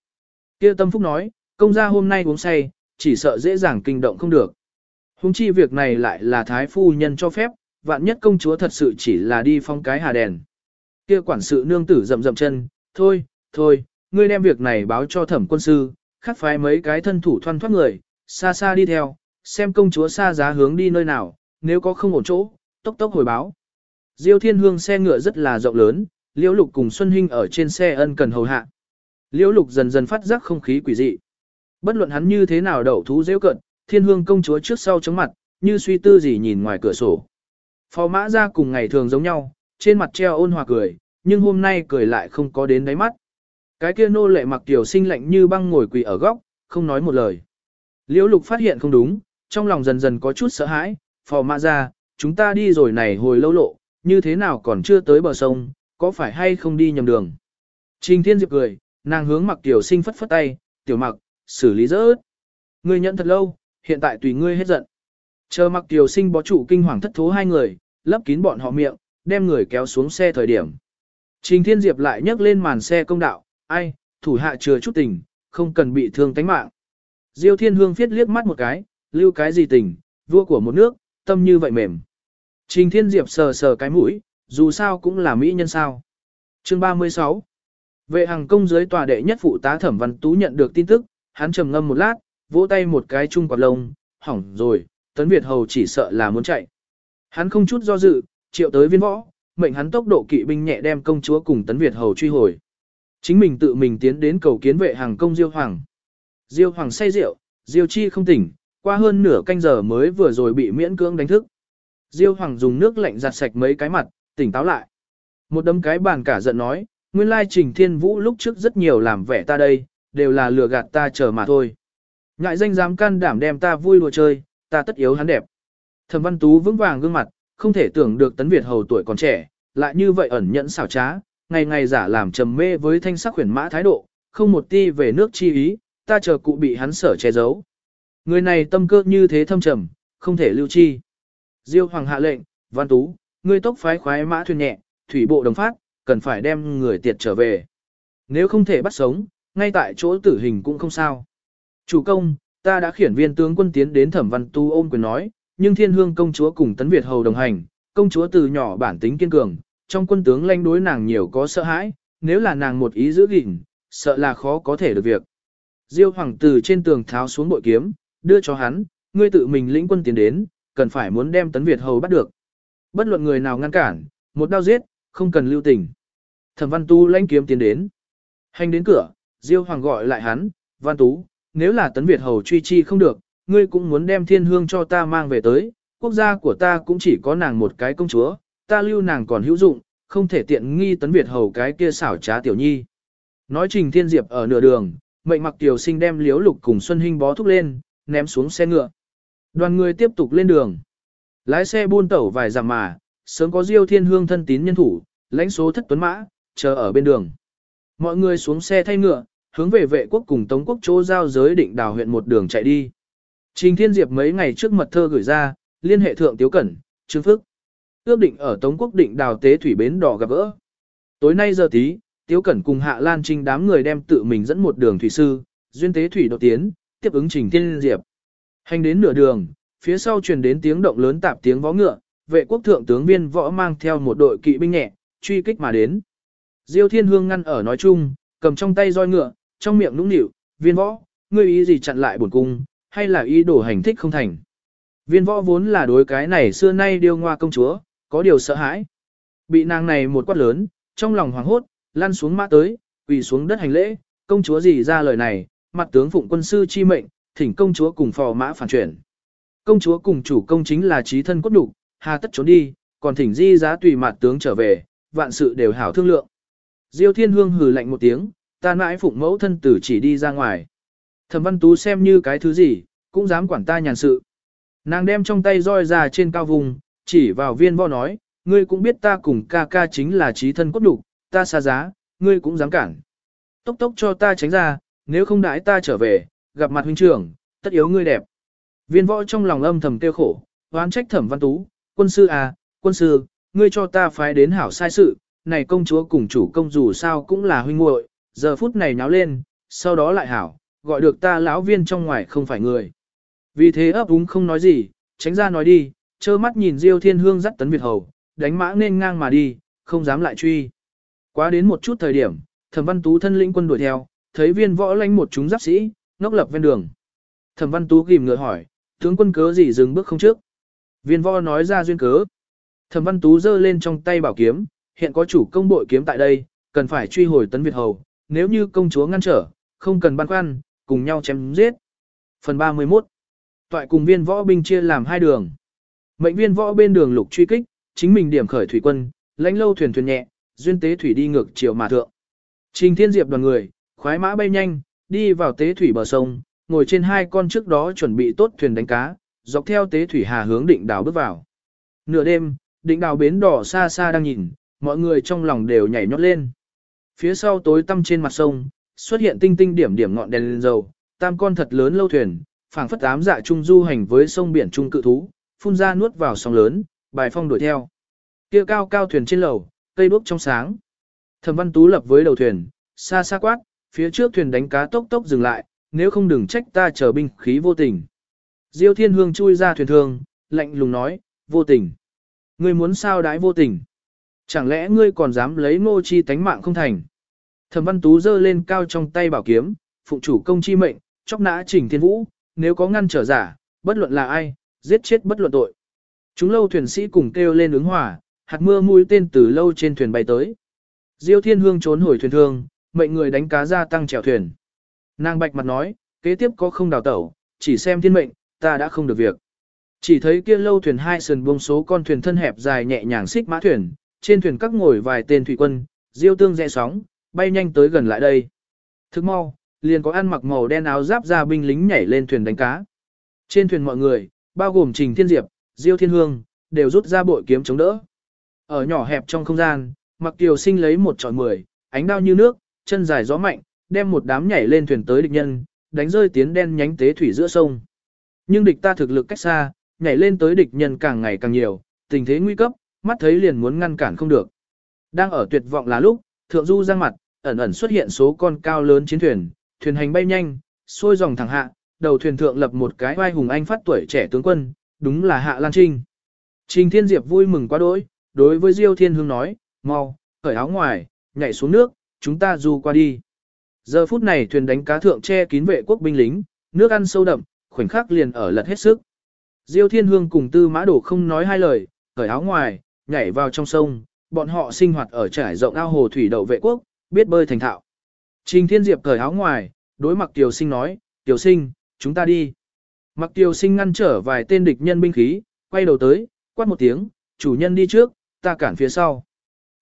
Kia tâm phúc nói, công gia hôm nay uống say, chỉ sợ dễ dàng kinh động không được. Hùng chi việc này lại là thái phu nhân cho phép, vạn nhất công chúa thật sự chỉ là đi phong cái hà đèn. Kia quản sự nương tử rậm rậm chân, thôi, thôi, ngươi đem việc này báo cho thẩm quân sư, khắc phái mấy cái thân thủ thoăn thoát người, xa xa đi theo, xem công chúa xa giá hướng đi nơi nào, nếu có không ổn chỗ, tốc tốc hồi báo. Diêu Thiên Hương xe ngựa rất là rộng lớn, Liễu Lục cùng Xuân Hinh ở trên xe ân cần hầu hạ. Liễu Lục dần dần phát giác không khí quỷ dị. Bất luận hắn như thế nào đậu thú dễ cận, Thiên Hương công chúa trước sau chống mặt, như suy tư gì nhìn ngoài cửa sổ. Phó mã ra cùng ngày thường giống nhau, trên mặt treo ôn hòa cười, nhưng hôm nay cười lại không có đến đáy mắt. Cái kia nô lệ mặc tiểu sinh lạnh như băng ngồi quỳ ở góc, không nói một lời. Liễu lục phát hiện không đúng, trong lòng dần dần có chút sợ hãi, phò mã ra, chúng ta đi rồi này hồi lâu lộ, như thế nào còn chưa tới bờ sông, có phải hay không đi nhầm đường. Trình Thiên Diệp cười, nàng hướng mặc tiểu sinh phất phất tay, tiểu mặc, xử lý rớt. Người nhận thật lâu, hiện tại tùy ngươi hết giận. Chờ mặc tiểu sinh bó chủ kinh hoàng thất thố hai người, lấp kín bọn họ miệng, đem người kéo xuống xe thời điểm. Trình Thiên Diệp lại nhấc lên màn xe công đạo, ai, thủ hạ chừa chút tình, không cần bị thương tánh mạng. Diêu Thiên Hương phiết liếc mắt một cái, lưu cái gì tình, vua của một nước, tâm như vậy mềm. Trình Thiên Diệp sờ sờ cái mũi, dù sao cũng là mỹ nhân sao. Chương 36 Vệ hàng công dưới tòa đệ nhất phụ tá thẩm văn tú nhận được tin tức, hắn trầm ngâm một lát, vỗ tay một cái chung quạt lông, hỏng rồi, Tấn Việt Hầu chỉ sợ là muốn chạy. Hắn không chút do dự, triệu tới viên võ, mệnh hắn tốc độ kỵ binh nhẹ đem công chúa cùng Tấn Việt Hầu truy hồi. Chính mình tự mình tiến đến cầu kiến vệ hàng công Diêu Hoàng. Diêu Hoàng say rượu, Diêu Chi không tỉnh, qua hơn nửa canh giờ mới vừa rồi bị miễn cưỡng đánh thức. Diêu Hoàng dùng nước lạnh giặt sạch mấy cái mặt, tỉnh táo lại. Một đấm cái bàn cả giận nói, nguyên lai Trình Thiên Vũ lúc trước rất nhiều làm vẻ ta đây, đều là lừa gạt ta chờ mà thôi. Ngại danh dám can đảm đem ta vui đùa chơi, ta tất yếu hắn đẹp. Thẩm Văn Tú vững vàng gương mặt, không thể tưởng được Tấn Việt hầu tuổi còn trẻ, lại như vậy ẩn nhẫn xảo trá, ngày ngày giả làm trầm mê với thanh sắc huyền mã thái độ, không một ti về nước chi ý, ta chờ cụ bị hắn sở che giấu. Người này tâm cơ như thế thâm trầm, không thể lưu chi. Diêu Hoàng hạ lệnh, Văn Tú, ngươi tốc phái khoái mã thuyền nhẹ, thủy bộ đồng phát, cần phải đem người tiệt trở về. Nếu không thể bắt sống, ngay tại chỗ tử hình cũng không sao. Chủ công, ta đã khiển viên tướng quân tiến đến thẩm văn tu ôm quyền nói, nhưng thiên hương công chúa cùng tấn Việt hầu đồng hành, công chúa từ nhỏ bản tính kiên cường, trong quân tướng lanh đối nàng nhiều có sợ hãi, nếu là nàng một ý giữ gìn, sợ là khó có thể được việc. Diêu hoàng từ trên tường tháo xuống bội kiếm, đưa cho hắn, ngươi tự mình lĩnh quân tiến đến, cần phải muốn đem tấn Việt hầu bắt được. Bất luận người nào ngăn cản, một đao giết, không cần lưu tình. Thẩm Văn Tu lãnh kiếm tiến đến. Hành đến cửa, Diêu Hoàng gọi lại hắn, Văn Tú, nếu là tấn Việt hầu truy chi không được, ngươi cũng muốn đem thiên hương cho ta mang về tới, quốc gia của ta cũng chỉ có nàng một cái công chúa, ta lưu nàng còn hữu dụng, không thể tiện nghi tấn Việt hầu cái kia xảo trá tiểu nhi. Nói trình thiên diệp ở nửa đường, mệnh mặc tiểu sinh đem liếu lục cùng Xuân Hinh bó thúc lên, ném xuống xe ngựa. Đoàn người tiếp tục lên đường. Lái xe buôn tẩu vài dặm mà, sớm có diêu thiên hương thân tín nhân thủ, lãnh số thất tuấn mã, chờ ở bên đường. Mọi người xuống xe thay ngựa, hướng về vệ quốc cùng Tống quốc chỗ giao giới định đào huyện một đường chạy đi. Trình Thiên Diệp mấy ngày trước mật thơ gửi ra, liên hệ thượng Tiếu Cẩn, Trương Phước. Ước định ở Tống quốc định đào tế thủy bến đỏ gặp gỡ. Tối nay giờ tí, Tiếu Cẩn cùng Hạ Lan Trinh đám người đem tự mình dẫn một đường thủy sư, duyên tế thủy đột tiến, tiếp ứng Trình Thiên Diệp. Hành đến nửa đường, phía sau truyền đến tiếng động lớn tạp tiếng vó ngựa, vệ quốc thượng tướng viên võ mang theo một đội kỵ binh nhẹ, truy kích mà đến. Diêu Thiên Hương ngăn ở nói chung, cầm trong tay roi ngựa, trong miệng nũng nịu, viên võ, ngươi ý gì chặn lại bổn cung, hay là ý đồ hành thích không thành. Viên võ vốn là đối cái này xưa nay điêu ngoa công chúa, có điều sợ hãi. Bị nàng này một quát lớn, trong lòng hoảng hốt, lăn xuống mã tới, quỳ xuống đất hành lễ, công chúa gì ra lời này, mặt tướng phụng quân sư chi mệnh, thỉnh công chúa cùng phò mã phản chuyển. Công chúa cùng chủ công chính là trí thân cốt đủ, hà tất trốn đi, còn thỉnh di giá tùy mặt tướng trở về, vạn sự đều hảo thương lượng. Diêu Thiên Hương hừ lạnh một tiếng, ta mãi phụng mẫu thân tử chỉ đi ra ngoài. Thẩm Văn Tú xem như cái thứ gì, cũng dám quản ta nhàn sự. Nàng đem trong tay roi ra trên cao vùng, chỉ vào viên võ nói, ngươi cũng biết ta cùng ca ca chính là trí thân cốt đủ, ta xa giá, ngươi cũng dám cản. Tốc tốc cho ta tránh ra, nếu không đãi ta trở về, gặp mặt huynh trưởng, tất yếu ngươi đẹp. Viên võ trong lòng âm thầm tiêu khổ, oán trách thẩm văn tú, quân sư à, quân sư, ngươi cho ta phái đến hảo sai sự, này công chúa cùng chủ công dù sao cũng là huynh muội, giờ phút này nháo lên, sau đó lại hảo, gọi được ta lão viên trong ngoài không phải người. Vì thế ấp úng không nói gì, tránh ra nói đi, trơ mắt nhìn Diêu Thiên Hương dắt tấn Việt Hầu, đánh mã nên ngang mà đi, không dám lại truy. Quá đến một chút thời điểm, Thẩm Văn Tú thân lĩnh quân đuổi theo, thấy viên võ lãnh một chúng giáp sĩ, ngốc lập ven đường. Thẩm Văn Tú gìm ngựa hỏi, tướng quân cớ gì dừng bước không trước? Viên võ nói ra duyên cớ. Thẩm Văn Tú giơ lên trong tay bảo kiếm, hiện có chủ công bội kiếm tại đây, cần phải truy hồi tấn Việt Hầu, nếu như công chúa ngăn trở, không cần băn khoăn, cùng nhau chém giết. Phần 31 Toại cùng viên võ binh chia làm hai đường. Mệnh viên võ bên đường lục truy kích, chính mình điểm khởi thủy quân, lãnh lâu thuyền thuyền nhẹ, duyên tế thủy đi ngược chiều mà thượng. Trình Thiên Diệp đoàn người, khoái mã bay nhanh, đi vào tế thủy bờ sông, ngồi trên hai con trước đó chuẩn bị tốt thuyền đánh cá, dọc theo tế thủy hà hướng định đảo bước vào. Nửa đêm, định đảo bến đỏ xa xa đang nhìn, mọi người trong lòng đều nhảy nhót lên. Phía sau tối tăm trên mặt sông, xuất hiện tinh tinh điểm điểm ngọn đèn lên dầu, tam con thật lớn lâu thuyền, phảng phất ám dạ trung du hành với sông biển trung cự thú, phun ra nuốt vào sóng lớn, bài phong đuổi theo. Kia cao cao thuyền trên lầu, cây đuốc trong sáng. Thẩm Văn Tú lập với đầu thuyền, xa xa quát, phía trước thuyền đánh cá tốc tốc dừng lại, nếu không đừng trách ta chờ binh khí vô tình. Diêu Thiên Hương chui ra thuyền thương, lạnh lùng nói, vô tình. Ngươi muốn sao đái vô tình? Chẳng lẽ ngươi còn dám lấy ngô chi tánh mạng không thành? Thẩm Văn Tú giơ lên cao trong tay bảo kiếm, phụng chủ công chi mệnh, chóc nã chỉnh thiên vũ, nếu có ngăn trở giả, bất luận là ai, giết chết bất luận tội. Chúng lâu thuyền sĩ cùng kêu lên ứng hỏa, hạt mưa mũi tên từ lâu trên thuyền bay tới. Diêu Thiên Hương trốn hồi thuyền thương, mệnh người đánh cá ra tăng chèo thuyền. Nàng bạch mặt nói, kế tiếp có không đào tẩu, chỉ xem thiên mệnh, ta đã không được việc. Chỉ thấy kia lâu thuyền hai sườn buông số con thuyền thân hẹp dài nhẹ nhàng xích mã thuyền, trên thuyền các ngồi vài tên thủy quân, diêu tương rẽ sóng, bay nhanh tới gần lại đây. Thức mau, liền có ăn mặc màu đen áo giáp ra binh lính nhảy lên thuyền đánh cá. Trên thuyền mọi người, bao gồm Trình Thiên Diệp, Diêu Thiên Hương, đều rút ra bội kiếm chống đỡ. Ở nhỏ hẹp trong không gian, Mặc Kiều Sinh lấy một trọi mười, ánh đao như nước, chân dài gió mạnh, đem một đám nhảy lên thuyền tới địch nhân, đánh rơi tiến đen nhánh tế thủy giữa sông. Nhưng địch ta thực lực cách xa, nhảy lên tới địch nhân càng ngày càng nhiều, tình thế nguy cấp, mắt thấy liền muốn ngăn cản không được. Đang ở tuyệt vọng là lúc, thượng du giang mặt, ẩn ẩn xuất hiện số con cao lớn chiến thuyền, thuyền hành bay nhanh, xuôi dòng thẳng hạ, đầu thuyền thượng lập một cái vai hùng anh phát tuổi trẻ tướng quân, đúng là Hạ Lan Trinh. Trình Thiên Diệp vui mừng quá đỗi, đối với Diêu Thiên Hương nói, mau, cởi áo ngoài, nhảy xuống nước, chúng ta du qua đi. Giờ phút này thuyền đánh cá thượng che kín vệ quốc binh lính, nước ăn sâu đậm, khoảnh khắc liền ở lật hết sức. Diêu Thiên Hương cùng Tư Mã Đổ không nói hai lời, cởi áo ngoài, nhảy vào trong sông, bọn họ sinh hoạt ở trải rộng ao hồ thủy đậu vệ quốc, biết bơi thành thạo. Trình Thiên Diệp cởi áo ngoài, đối mặt Tiểu Sinh nói, Tiểu Sinh, chúng ta đi. Mặc Tiểu Sinh ngăn trở vài tên địch nhân binh khí, quay đầu tới, quát một tiếng, chủ nhân đi trước, ta cản phía sau.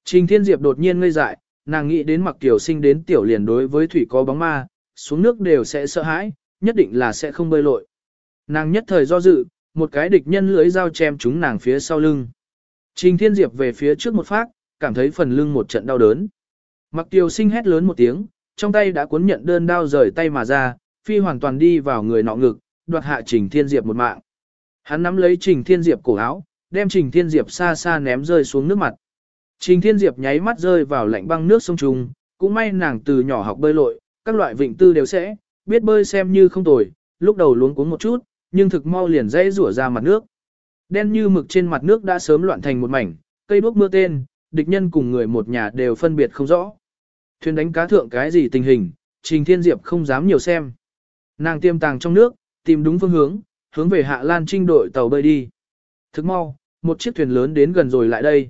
Trình Thiên Diệp đột nhiên ngây dại, nàng nghĩ đến mặc Tiểu Sinh đến Tiểu liền đối với thủy có bóng ma, xuống nước đều sẽ sợ hãi, nhất định là sẽ không bơi lội. Nàng nhất thời do dự, một cái địch nhân lưới dao chém trúng nàng phía sau lưng. Trình Thiên Diệp về phía trước một phát, cảm thấy phần lưng một trận đau đớn. Mặc Tiêu Sinh hét lớn một tiếng, trong tay đã cuốn nhận đơn đao rời tay mà ra, phi hoàn toàn đi vào người nọ ngực, đoạt hạ Trình Thiên Diệp một mạng. Hắn nắm lấy Trình Thiên Diệp cổ áo, đem Trình Thiên Diệp xa xa ném rơi xuống nước mặt. Trình Thiên Diệp nháy mắt rơi vào lạnh băng nước sông trùng, cũng may nàng từ nhỏ học bơi lội, các loại vịnh tư đều sẽ, biết bơi xem như không tồi, lúc đầu luống cuống một chút, nhưng thực mau liền dễ rủa ra mặt nước. Đen như mực trên mặt nước đã sớm loạn thành một mảnh, cây đuốc mưa tên, địch nhân cùng người một nhà đều phân biệt không rõ. Thuyền đánh cá thượng cái gì tình hình, Trình Thiên Diệp không dám nhiều xem. Nàng tiêm tàng trong nước, tìm đúng phương hướng, hướng về Hạ Lan Trinh đội tàu bơi đi. Thức mau, một chiếc thuyền lớn đến gần rồi lại đây.